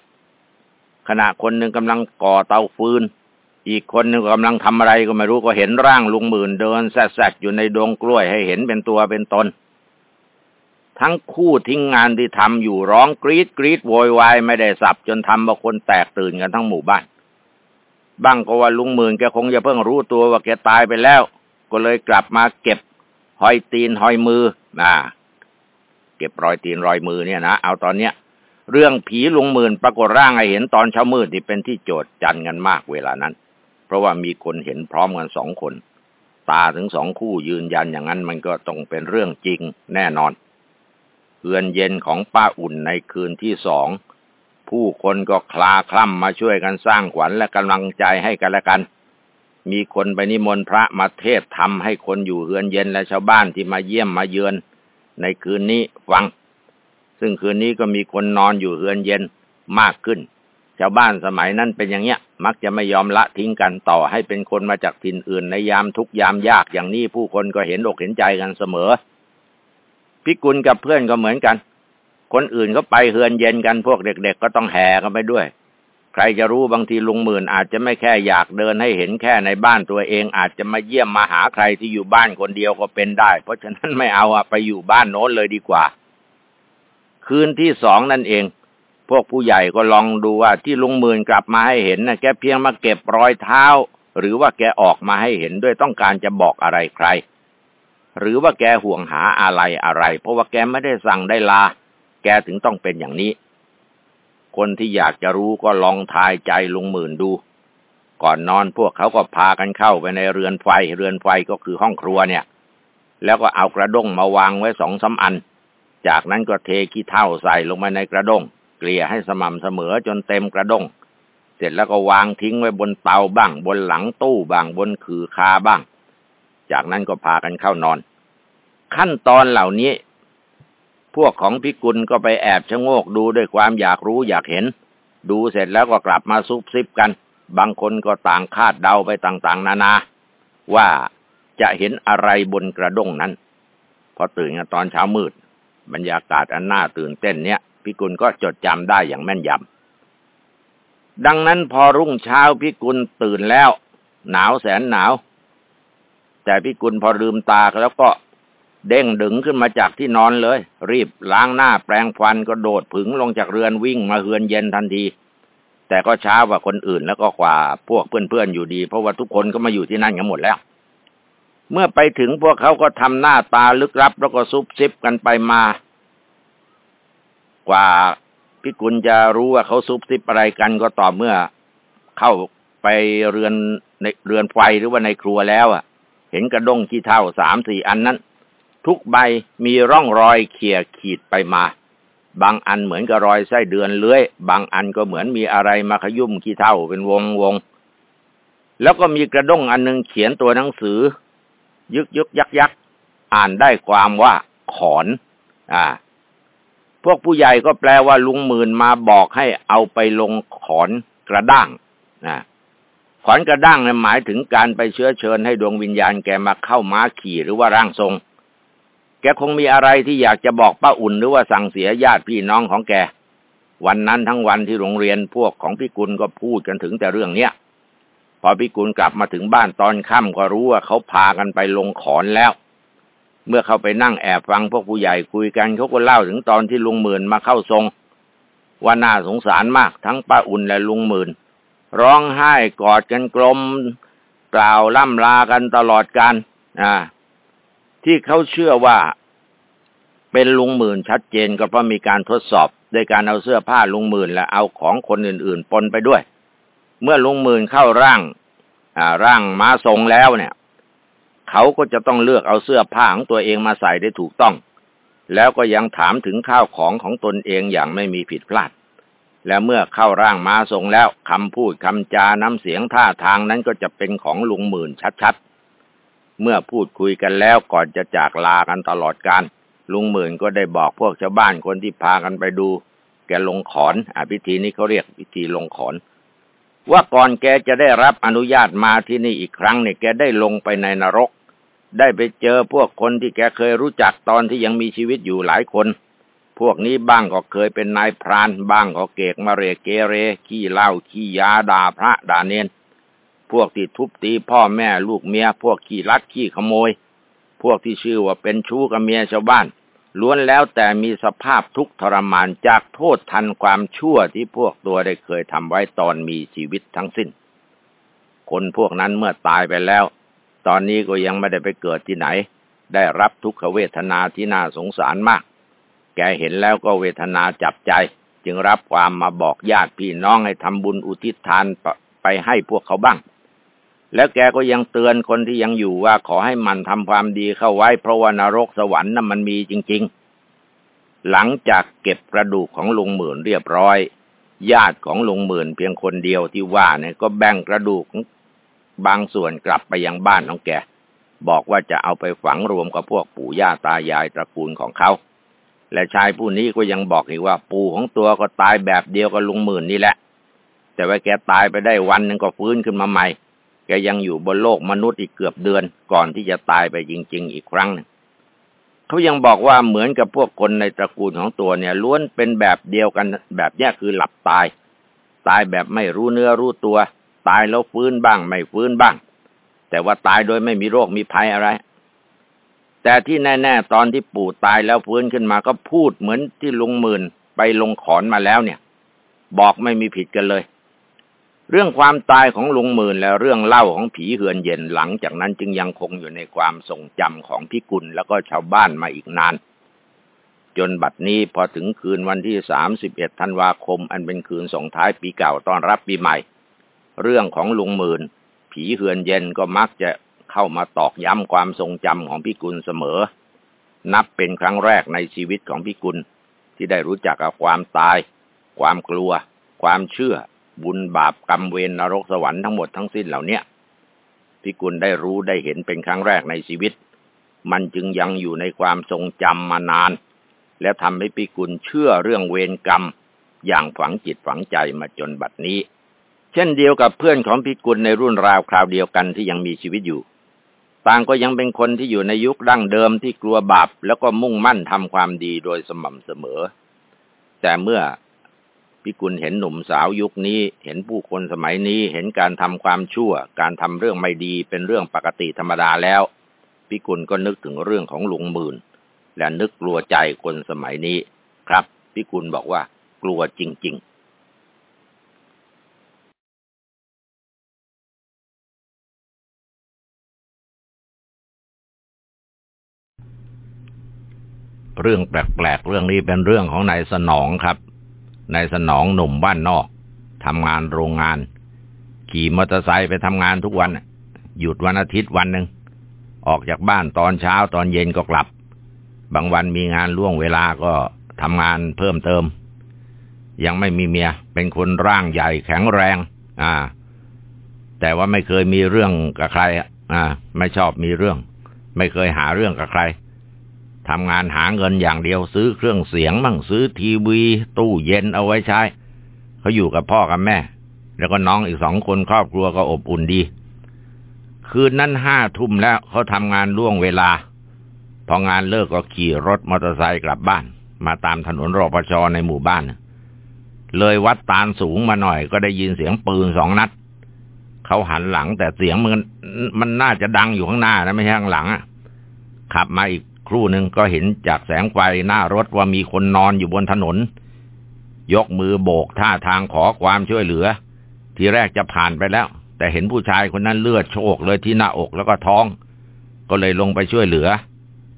ขณะคนหนึ่งกำลังก่อเตาฟืน อีกคนหนึ่งกำลังทำอะไรก็ไม่รู้ก็เห็นร่างลุงหมื่นเดินแซดๆอยู่ในดงกล้วยให้เห็นเป็นตัวเป็นตน ทั้งคู่ทิ้งงานที่ทำอยู่ร้องกรีดกรีดโวยวายไม่ได้สับจนทำบางคนแตกตื่นกันทั้งหมู่บ้าน บ้างก็ว่าลุงหมื่นแกคงจะเพิ่งรู้ตัวว่าแกตายไปแล้ว ก็เลยกลับมาเก็บหอยตีนหอยมือนะเก็บรอยตีนรอยมือเนี่ยนะเอาตอนเนี้ย เรื่องผีลุงหมื่นปรากฏร่างให้เห็นตอนเช้ามืดที่เป็นที่โจดจันกันมากเวลานั้น เพราะว่ามีคนเห็นพร้อมกันสองคน ตาถึงสองคู่ยืนยันอย่างนั้นมันก็ต้องเป็นเรื่องจริงแน่นอน เฮือนเย็นของป้าอุ่นในคืนที่สอง ผู้คนก็คลาคล่ำมาช่วยกันสร้างขวัญและกำลังใจให้กันและกัน มีคนไปนิมนต์พระมาเทศทำให้คนอยู่เฮือนเย็นและชาวบ้านที่มาเยี่ยมมาเยือน ในคืนนี้ฟัง ซึ่งคืนนี้ก็มีคนนอนอยู่เฮือนเย็นมากขึ้น ชาวบ้านสมัยนั้นเป็นอย่างเนี้ย มักจะไม่ยอมละทิ้งกันต่อให้เป็นคนมาจากถิ่นอื่นในยามทุกยามยากอย่างนี้ผู้คนก็เห็นอกเห็นใจกันเสมอ พิกุลกับเพื่อนก็เหมือนกัน คนอื่นเขาไปเฮือนเย็นกันพวกเด็ก ๆ ก็ต้องแห่กันไปด้วย ใครจะรู้บางทีลุงหมื่นอาจจะไม่แค่อยากเดินให้เห็นแค่ในบ้านตัวเอง อาจจะมาเยี่ยมมาหาใครที่อยู่บ้านคนเดียวก็เป็นได้ เพราะฉะนั้นไม่เอาอะไปอยู่บ้านโน้นเลยดีกว่า คืนที่สองนั่นเอง พวกผู้ใหญ่ก็ลองดูว่าที่ลุงหมื่นกลับมาให้เห็นนะแกเพียงมาเก็บรอยเท้า หรือว่าแกออกมาให้เห็นด้วยต้องการจะบอกอะไรใคร หรือว่าแกห่วงหาอะไรอะไร เพราะว่าแกไม่ได้สั่งได้ลา แกถึงต้องเป็นอย่างนี้ คนที่อยากจะรู้ก็ลองทายใจลุงหมื่นดู ก่อนนอนพวกเขาก็พากันเข้าไปในเรือนไฟ เรือนไฟก็คือห้องครัวเนี่ย แล้วก็เอากระด้งมาวางไว้สองสาอัน จากนั้นก็เทขี้เท่าใส่ลงมาในกระด้ง เกลี่ยให้สม่ำเสมอจนเต็มกระด้ง เสร็จแล้วก็วางทิ้งไว้บนเตาบ้าง บนหลังตู้บ้าง บนคือคาบ้าง จากนั้นก็พากันเข้านอน ขั้นตอนเหล่านี้ พวกของพิกุลก็ไปแอบชะโงกดูด้วยความอยากรู้อยากเห็น ดูเสร็จแล้วก็กลับมาซุบซิบกัน บางคนก็ต่างคาดเดาไปต่างๆ นานา ว่าจะเห็นอะไรบนกระด้งนั้น พอตื่นตอนเช้ามืด บรรยากาศอันน่าตื่นเต้นเนี้ยพิกุลก็จดจำได้อย่างแม่นยำดังนั้นพอรุ่งเช้าพิกุลตื่นแล้ว หนาวแสนหนาว แต่พิกุลพอลืมตาแล้วก็เด้งดึงขึ้นมาจากที่นอนเลย รีบล้างหน้าแปรงฟันก็โดดผึงลงจากเรือนวิ่งมาเฮือนเย็นทันที แต่ก็ช้ากว่าคนอื่นแล้วก็กว่าพวกเพื่อนๆอยู่ดี เพราะว่าทุกคนก็มาอยู่ที่นั่นกันหมดแล้ว เมื่อไปถึงพวกเขาก็ทำหน้าตาลึกลับ แล้วก็ซุบซิบกันไปมา กว่าพี่กุลจะรู้ว่าเขาซุบซิบอะไรกันก็ต่อเมื่อเข้าไปเรือนในเรือนไฟหรือว่าในครัวแล้วอะ เห็นกระด้งที่เท่าสามสี่อันนั้น ทุกใบมีร่องรอยเขี่ยขีดไปมา บางอันเหมือนกับรอยไส้เดือนเลื้อย บางอันก็เหมือนมีอะไรมาขยุ่มขี้เท่าเป็นวงวง แล้วก็มีกระด้งอันนึงเขียนตัวหนังสือ ยึกยึกยักยักอ่านได้ความว่าขอน อ่า พวกผู้ใหญ่ก็แปลว่าลุงหมื่นมาบอกให้เอาไปลงขอนกระด้างนะ ขอนกระด้างเนี่ยหมายถึงการไปเชื้อเชิญให้ดวงวิญญาณแกมาเข้าม้าขี่หรือว่าร่างทรง แกคงมีอะไรที่อยากจะบอกป้าอุ่นหรือว่าสั่งเสียญาติพี่น้องของแก วันนั้นทั้งวันที่โรงเรียนพวกของพี่กุลก็พูดกันถึงแต่เรื่องเนี้ย พอพี่กุลกลับมาถึงบ้านตอนค่ำก็รู้ว่าเขาพากันไปลงขอนแล้ว เมื่อเขาไปนั่งแอบฟังพวกผู้ใหญ่คุยกันเขาก็เล่าถึงตอนที่ลุงหมื่นมาเข้าทรงว่าน่าสงสารมากทั้งป้าอุ่นและลุงหมื่น ร้องไห้กอดกันกลม กล่าวล่ำลากันตลอดการอ่าที่เขาเชื่อว่าเป็นลุงหมื่นชัดเจนก็เพราะมีการทดสอบโดยการเอาเสื้อผ้าลุงหมื่นและเอาของคนอื่น ๆ ปนไปด้วย เมื่อลุงหมื่นเข้าร่างร่างม้าทรงแล้วเนี่ย เขาก็จะต้องเลือกเอาเสื้อผ้าของตัวเองมาใส่ได้ถูกต้อง แล้วก็ยังถามถึงข้าวของของตนเองอย่างไม่มีผิดพลาด และเมื่อเข้าร่างม้าทรงแล้วคำพูดคำจาน้ำเสียงท่าทางนั้นก็จะเป็นของลุงหมื่นชัดๆ เมื่อพูดคุยกันแล้วก่อนจะจากลากันตลอดการลุงหมื่นก็ได้บอกพวกชาวบ้านคนที่พากันไปดู แกลงขอนอพิธีนี้เขาเรียกพิธีลงขอน ว่าก่อนแกจะได้รับอนุญาตมาที่นี่อีกครั้งเนี่ยแกได้ลงไปในนรก ได้ไปเจอพวกคนที่แกเคยรู้จักตอนที่ยังมีชีวิตอยู่หลายคน พวกนี้บ้างก็เคยเป็นนายพราน บ้างก็เกกมาเรเกเร ขี้เหล้าขี้ยาด่าพระด่าเนนพวกที่ทุบตีพ่อแม่ลูกเมีย พวกขี้ลักขี้ขโมย พวกที่ชื่อว่าเป็นชู้กับเมียชาวบ้าน ล้วนแล้วแต่มีสภาพทุกข์ทรมานจากโทษทันความชั่วที่พวกตัวได้เคยทำไว้ตอนมีชีวิตทั้งสิ้น คนพวกนั้นเมื่อตายไปแล้ว ตอนนี้ก็ยังไม่ได้ไปเกิดที่ไหน ได้รับทุกขเวทนาที่น่าสงสารมาก แกเห็นแล้วก็เวทนาจับใจ จึงรับความมาบอกญาติพี่น้องให้ทำบุญอุทิศทานไปให้พวกเขาบ้าง แล้วแกก็ยังเตือนคนที่ยังอยู่ว่าขอให้มันทำความดีเข้าไว้ เพราะว่านรกสวรรค์นั้นมันมีจริง ๆ หลังจากเก็บกระดูกของลุงหมื่นเรียบร้อย ญาติของลุงหมื่นเพียงคนเดียวที่ว่าเนี่ยก็แบ่งกระดูกบางส่วนกลับไปยังบ้านของแกบอกว่าจะเอาไปฝังรวมกับพวกปู่ย่าตายายตระกูลของเขา และชายผู้นี้ก็ยังบอกอีกว่า ปู่ของตัวก็ตายแบบเดียวกับลุงหมื่นนี่แหละ แต่ว่าแกตายไปได้วันหนึ่งก็ฟื้นขึ้นมาใหม่ แกยังอยู่บนโลกมนุษย์อีกเกือบเดือน ก่อนที่จะตายไปจริง ๆ อีกครั้งนึงเขายังบอกว่าเหมือนกับพวกคนในตระกูลของตัวเนี่ยล้วนเป็นแบบเดียวกันแบบนี้คือหลับตาย ตายแบบไม่รู้เนื้อรู้ตัว ตายแล้วฟื้นบ้าง ไม่ฟื้นบ้าง แต่ว่าตายโดยไม่มีโรคมีภัยอะไร แต่ที่แน่ ๆ ตอนที่ปู่ตายแล้วฟื้นขึ้นมาก็พูดเหมือนที่ลุงหมื่นไปลงขอนมาแล้วเนี่ย บอกไม่มีผิดกันเลย เรื่องความตายของลุงหมื่นและเรื่องเล่าของผีเหือนเย็นหลังจากนั้นจึงยังคงอยู่ในความทรงจำของพี่กุลแล้วก็ชาวบ้านมาอีกนาน จนบัดนี้พอถึงคืนวันที่สามสิบเอ็ดธันวาคม อันเป็นคืนส่งท้ายปีเก่าต้อนรับปีใหม่ เรื่องของลุงหมื่นผีเหือนเย็นก็มักจะ เข้ามาตอกย้ำความทรงจำของพี่กุลเสมอ นับเป็นครั้งแรกในชีวิตของพี่กุลที่ได้รู้จักกับความตาย ความกลัว ความเชื่อ บุญบาปกรรมเวรนรกสวรรค์ทั้งหมดทั้งสิ้นเหล่านี้พิกุลได้รู้ได้เห็นเป็นครั้งแรกในชีวิต มันจึงยังอยู่ในความทรงจำมานาน และทำให้พิกุลเชื่อเรื่องเวรกรรม อย่างฝังจิตฝังใจมาจนบัดนี้ เช่นเดียวกับเพื่อนของพิกุลในรุ่นราวคราวเดียวกันที่ยังมีชีวิตอยู่ ต่างก็ยังเป็นคนที่อยู่ในยุคดั้งเดิมที่กลัวบาปแล้วก็มุ่งมั่นทำความดีโดยสม่ำเสมอ แต่เมื่อพิกุลเห็นหนุ่มสาวยุคนี้ เห็นผู้คนสมัยนี้เห็นการทำความชั่ว การทำเรื่องไม่ดีเป็นเรื่องปกติธรรมดาแล้วพิกุลก็นึกถึงเรื่องของลุงหมื่น และนึกกลัวใจคนสมัยนี้ ครับพิกุลบอกว่ากลัวจริง ๆ เรื่องแปลกๆ เรื่องนี้เป็นเรื่องของนายสนองครับ นายสนองหนุ่มบ้านนอกทำงานโรงงาน ขี่มอเตอร์ไซค์ไปทำงานทุกวัน หยุดวันอาทิตย์วันหนึ่ง ออกจากบ้านตอนเช้าตอนเย็นก็กลับ บางวันมีงานล่วงเวลาก็ทำงานเพิ่มเติม ยังไม่มีเมีย เป็นคนร่างใหญ่แข็งแรง อ่า แต่ว่าไม่เคยมีเรื่องกับใคร อ่า ไม่ชอบมีเรื่อง ไม่เคยหาเรื่องกับใคร ทำงานหาเงินอย่างเดียวซื้อเครื่องเสียงมั่งซื้อทีวี ตู้เย็นเอาไว้ใช้ เขาอยู่กับพ่อกับแม่ แล้วก็น้องอีกสองคนครอบครัวก็อบอุ่นดี คืนนั้นห้าทุ่มแล้วเขาทำงานล่วงเวลา พองานเลิกก็ขี่รถมอเตอร์ไซค์กลับบ้าน มาตามถนนรอปชในหมู่บ้าน เลยวัดตาลสูงมาหน่อย ก็ได้ยินเสียงปืนสองนัดเขาหันหลังแต่เสียงมันมันน่าจะดังอยู่ข้างหน้านะไม่ใช่ข้างหลังอะขับมาอีก ครู่หนึ่งก็เห็นจากแสงไฟหน้ารถว่ามีคนนอนอยู่บนถนน ยกมือโบกท่าทางขอความช่วยเหลือ ทีแรกจะผ่านไปแล้ว แต่เห็นผู้ชายคนนั้นเลือดโชกเลยที่หน้าอกแล้วก็ท้อง ก็เลยลงไปช่วยเหลือ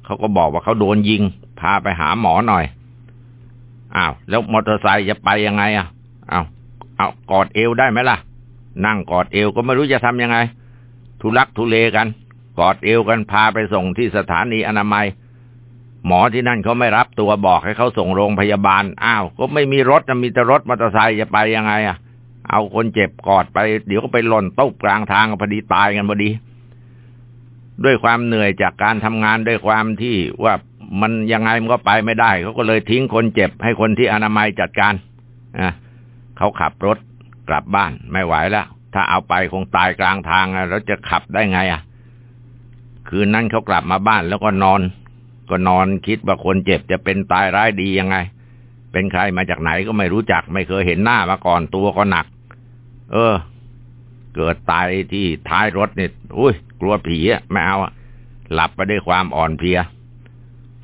เขาก็บอกว่าเขาโดนยิง พาไปหาหมอหน่อยอ้าวแล้วมอเตอร์ไซค์จะไปยังไงอะอ้าวเอากอดเอวได้ไหมล่ะ นั่งกอดเอวก็ไม่รู้จะทำยังไง ทุลักทุเลกัน กอดเอวกันพาไปส่งที่สถานีอนามัย หมอที่นั่นเขาไม่รับตัวบอกให้เขาส่งโรงพยาบาล อ้าว ก็ไม่มีรถมีแต่รถมอเตอร์ไซค์จะไปยังไงอะ เอาคนเจ็บกอดไป เดี๋ยวก็ไปหล่นตุ๊บกลางทางพอดีตายกันพอดี ด้วยความเหนื่อยจากการทำงานด้วยความที่ว่ามันยังไงมันก็ไปไม่ได้เขาก็เลยทิ้งคนเจ็บ ให้คนที่อนามัยจัดการอะเขาขับรถกลับบ้านไม่ไหวแล้วถ้าเอาไปคงตายกลางทางแล้วจะขับได้ไงอะ คืนนั้นเขากลับมาบ้านแล้วก็นอน ก็นอนคิดว่าคนเจ็บจะเป็นตายร้ายดียังไง เป็นใครมาจากไหนก็ไม่รู้จัก ไม่เคยเห็นหน้ามาก่อนตัวก็หนัก เออ เกิดตายที่ท้ายรถนี่อุ้ย กลัวผีอะไม่เอาหลับไปด้วยความอ่อนเพลีย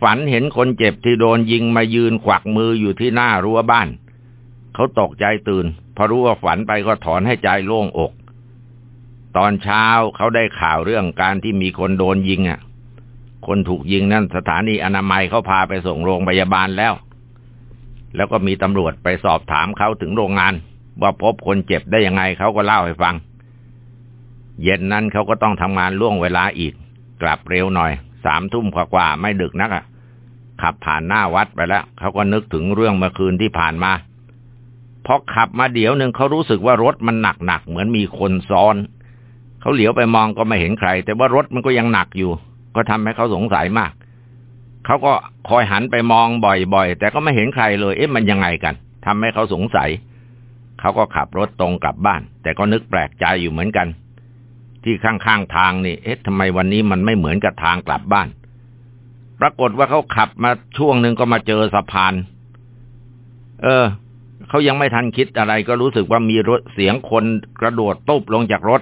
ฝันเห็นคนเจ็บที่โดนยิงมายืนขวักมืออยู่ที่หน้ารั้วบ้าน เขาตกใจตื่น พอรู้ว่าฝันไปก็ถอนให้ใจโล่งอก ตอนเช้าเขาได้ข่าวเรื่องการที่มีคนโดนยิงอะ คนถูกยิงนั่นสถานีอนามัยเขาพาไปส่งโรงพยาบาลแล้ว แล้วก็มีตำรวจไปสอบถามเขาถึงโรงงาน ว่าพบคนเจ็บได้ยังไงเขาก็เล่าให้ฟัง เย็นนั้นเขาก็ต้องทำงานล่วงเวลาอีก กลับเร็วหน่อยสามทุ่มกว่าๆไม่ดึกนักอะขับผ่านหน้าวัดไปแล้วเขาก็นึกถึงเรื่องเมื่อคืนที่ผ่านมาพอขับมาเดี๋ยวหนึ่งเขารู้สึกว่ารถมันหนักๆเหมือนมีคนซ้อน เขาเหลียวไปมองก็ไม่เห็นใคร แต่ว่ารถมันก็ยังหนักอยู่ ก็ทำให้เขาสงสัยมาก เขาก็คอยหันไปมองบ่อยๆ แต่ก็ไม่เห็นใครเลย เอ๊ะมันยังไงกันทำให้เขาสงสัย เขาก็ขับรถตรงกลับบ้าน แต่ก็นึกแปลกใจอยู่เหมือนกัน ที่ข้างๆทางนี่ เอ๊ะทำไมวันนี้มันไม่เหมือนกับทางกลับบ้าน ปรากฏว่าเขาขับมาช่วงหนึ่งก็มาเจอสะพาน เออเขายังไม่ทันคิดอะไรก็รู้สึกว่ามีรถเสียงคนกระโดดตุบลงจากรถ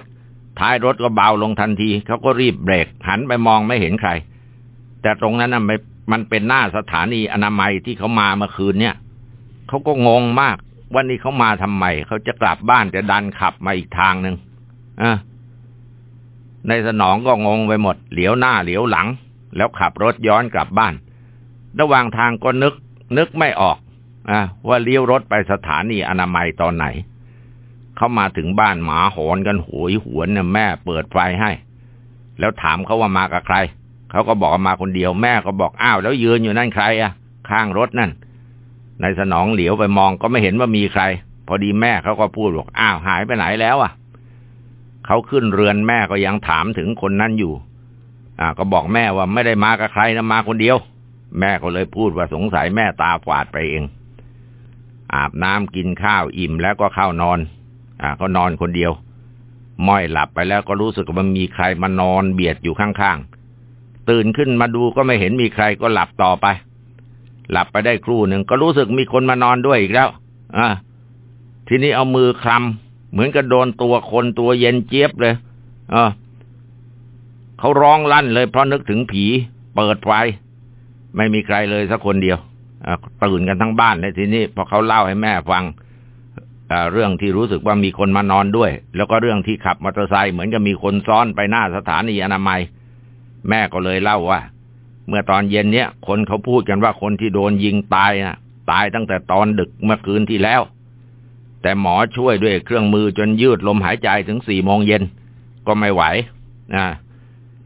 ท้ายรถก็เบาลงทันที เขาก็รีบเบรก หันไปมองไม่เห็นใคร แต่ตรงนั้นน่ะมันเป็นหน้าสถานีอนามัยที่เขามาเมื่อคืนเนี่ยเขาก็งงมากวันนี้เขามาทำไมเขาจะกลับบ้านจะดันขับมาอีกทางหนึ่งอะในสนองก็งงไปหมด เหลียวหน้าเหลียวหลัง แล้วขับรถย้อนกลับบ้าน ระหว่างทางก็นึก นึกไม่ออกอะว่าเลี้ยวรถไปสถานีอนามัยตอนไหน เขามาถึงบ้านหมาหอนกันหวยหวนเนี่ยแม่เปิดไฟให้ แล้วถามเขาว่ามากับใคร เขาก็บอกมาคนเดียวแม่ก็บอกอ้าวแล้วยืนอยู่นั่นใครอะข้างรถนั่นในสนองเหลียวไปมองก็ไม่เห็นว่ามีใคร พอดีแม่เขาก็พูดบอกอ้าวหายไปไหนแล้วอะเขาขึ้นเรือนแม่ก็ยังถามถึงคนนั้นอยู่ อ่า ก็บอกแม่ว่าไม่ได้มากับใครนะมาคนเดียว แม่ก็เลยพูดว่าสงสัยแม่ตาฝาดไปเอง อาบน้ำกินข้าวอิ่มแล้วก็เข้านอน อ่า ก็นอนคนเดียวม้อยหลับไปแล้วก็รู้สึกว่ามันมีใครมานอนเบียดอยู่ข้างๆ ตื่นขึ้นมาดูก็ไม่เห็นมีใครก็หลับต่อไป หลับไปได้ครู่หนึ่งก็รู้สึกมีคนมานอนด้วยอีกแล้ว อ่า ทีนี้เอามือคลำเหมือนกับโดนตัวคนตัวเย็นเจี๊ยบเลย เออเขาร้องลั่นเลยเพราะนึกถึงผี เปิดไฟไม่มีใครเลยสักคนเดียวตื่นกันทั้งบ้านเลยทีนี้พอเขาเล่าให้แม่ฟัง เรื่องที่รู้สึกว่ามีคนมานอนด้วย แล้วก็เรื่องที่ขับมอเตอร์ไซค์เหมือนกับมีคนซ้อนไปหน้าสถานีอนามัย แม่ก็เลยเล่าว่า เมื่อตอนเย็นเนี้ยคนเขาพูดกันว่าคนที่โดนยิงตายนะตายตั้งแต่ตอนดึกเมื่อคืนที่แล้ว แต่หมอช่วยด้วยเครื่องมือจนยืดลมหายใจถึงสี่โมงเย็น ก็ไม่ไหวนะ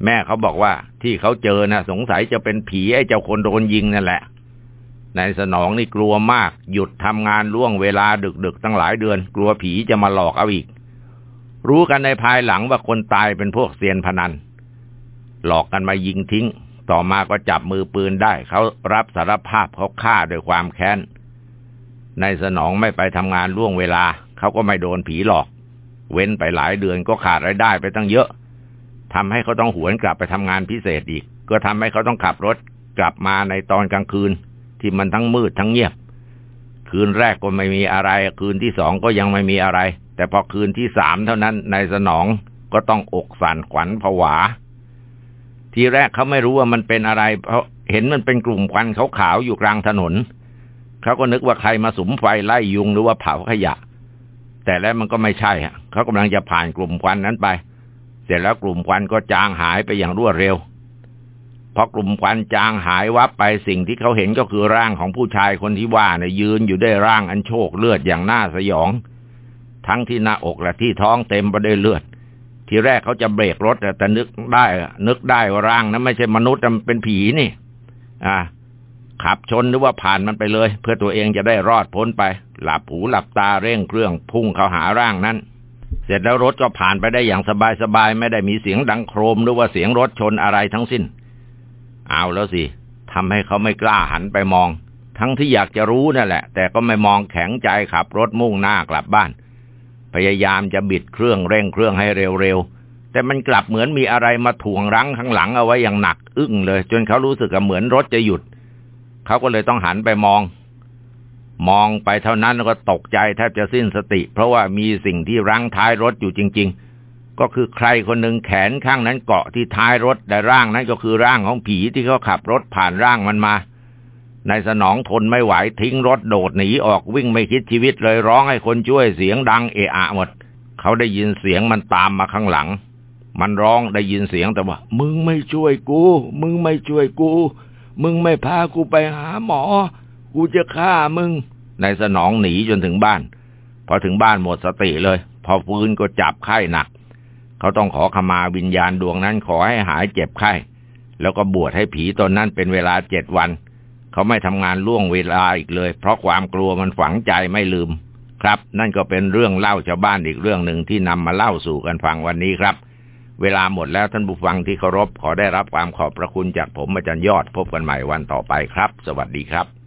แม่เขาบอกว่าที่เขาเจอนะสงสัยจะเป็นผีไอ้เจ้าคนโดนยิงนั่นแหละ นายสนองนี่กลัวมาก หยุดทำงานล่วงเวลาดึกๆตั้งหลายเดือน กลัวผีจะมาหลอกเอาอีก รู้กันในภายหลังว่าคนตายเป็นพวกเซียนพนัน หลอกกันมายิงทิ้ง ต่อมาก็จับมือปืนได้ เขารับสารภาพเขาฆ่าด้วยความแค้นนายสนองไม่ไปทำงานล่วงเวลา เขาก็ไม่โดนผีหลอก เว้นไปหลายเดือนก็ขาดรายได้ไปตั้งเยอะทำให้เขาต้องหวนกลับไปทำงานพิเศษอีก ก็ทำให้เขาต้องขับรถกลับมาในตอนกลางคืน ที่มันทั้งมืดทั้งเงียบ คืนแรกก็ไม่มีอะไร คืนที่สองก็ยังไม่มีอะไร แต่พอคืนที่สามเท่านั้นนายสนองก็ต้องอกสั่นขวัญผวา ทีแรกเขาไม่รู้ว่ามันเป็นอะไร เพราะเห็นมันเป็นกลุ่มควันขาวๆอยู่กลางถนนเขาก็นึกว่าใครมาสุมไฟไล่ยุงหรือว่าเผาขยะ แต่แล้วมันก็ไม่ใช่ฮะเขากำลังจะผ่านกลุ่มควันนั้นไป เสร็จแล้วกลุ่มควันก็จางหายไปอย่างรวดเร็ว พอกลุ่มควันจางหายวับไปสิ่งที่เขาเห็นก็คือร่างของผู้ชายคนที่ว่าเนี่ยยืนอยู่ได้ร่างอันโชคเลือดอย่างน่าสยอง ทั้งที่หน้าอกและที่ท้องเต็มไปด้วยเลือด ทีแรกเขาจะเบรกรถแต่นึกได้ นึกได้ว่าร่างนั้นไม่ใช่มนุษย์มันเป็นผีนี่ อ่า ขับชนหรือว่าผ่านมันไปเลย เพื่อตัวเองจะได้รอดพ้นไป หลับหูหลับตาเร่งเครื่องพุ่งเข้าหาร่างนั้นเสร็จแล้วรถก็ผ่านไปได้อย่างสบายๆไม่ได้มีเสียงดังโครมหรือว่าเสียงรถชนอะไรทั้งสิ้น เอาแล้วสิทำให้เขาไม่กล้าหันไปมอง ทั้งที่อยากจะรู้นั่นแหละ แต่ก็ไม่มองแข็งใจขับรถมุ่งหน้ากลับบ้าน พยายามจะบิดเครื่องเร่งเครื่องให้เร็วๆ แต่มันกลับเหมือนมีอะไรมาถ่วงรั้งข้างหลังเอาไว้อย่างหนักอึ้งเลย จนเขารู้สึกเหมือนรถจะหยุด เขาก็เลยต้องหันไปมอง มองไปเท่านั้นก็ตกใจแทบจะสิ้นสติ เพราะว่ามีสิ่งที่รั้งท้ายรถอยู่จริง ๆ ก็คือใครคนหนึ่งแขนข้างนั้นเกาะที่ท้ายรถแต่ร่างนั้นก็คือร่างของผีที่เขาขับรถผ่านร่างมันมาในสนองทนไม่ไหวทิ้งรถโดดหนีออกวิ่งไม่คิดชีวิตเลยร้องให้คนช่วยเสียงดังเอะอะหมด เขาได้ยินเสียงมันตามมาข้างหลัง มันร้องได้ยินเสียงแต่ว่า มึงไม่ช่วยกู มึงไม่ช่วยกู มึงไม่พากูไปหาหมอ กูจะฆ่ามึงในสนองหนีจนถึงบ้าน พอถึงบ้านหมดสติเลย พอฟื้นก็จับไข้หนัก เขาต้องขอขมาวิญญาณดวงนั้นขอให้หายเจ็บไข้ แล้วก็บวชให้ผีตนนั้นเป็นเวลาเจ็ดวัน เขาไม่ทำงานล่วงเวลาอีกเลย เพราะความกลัวมันฝังใจไม่ลืม ครับ นั่นก็เป็นเรื่องเล่าชาวบ้านอีกเรื่องหนึ่งที่นำมาเล่าสู่กันฟังวันนี้ครับ เวลาหมดแล้วท่านผู้ฟังที่เคารพขอได้รับความขอบพระคุณจากผมอาจารย์ยอดพบกันใหม่วันต่อไปครับ สวัสดีครับ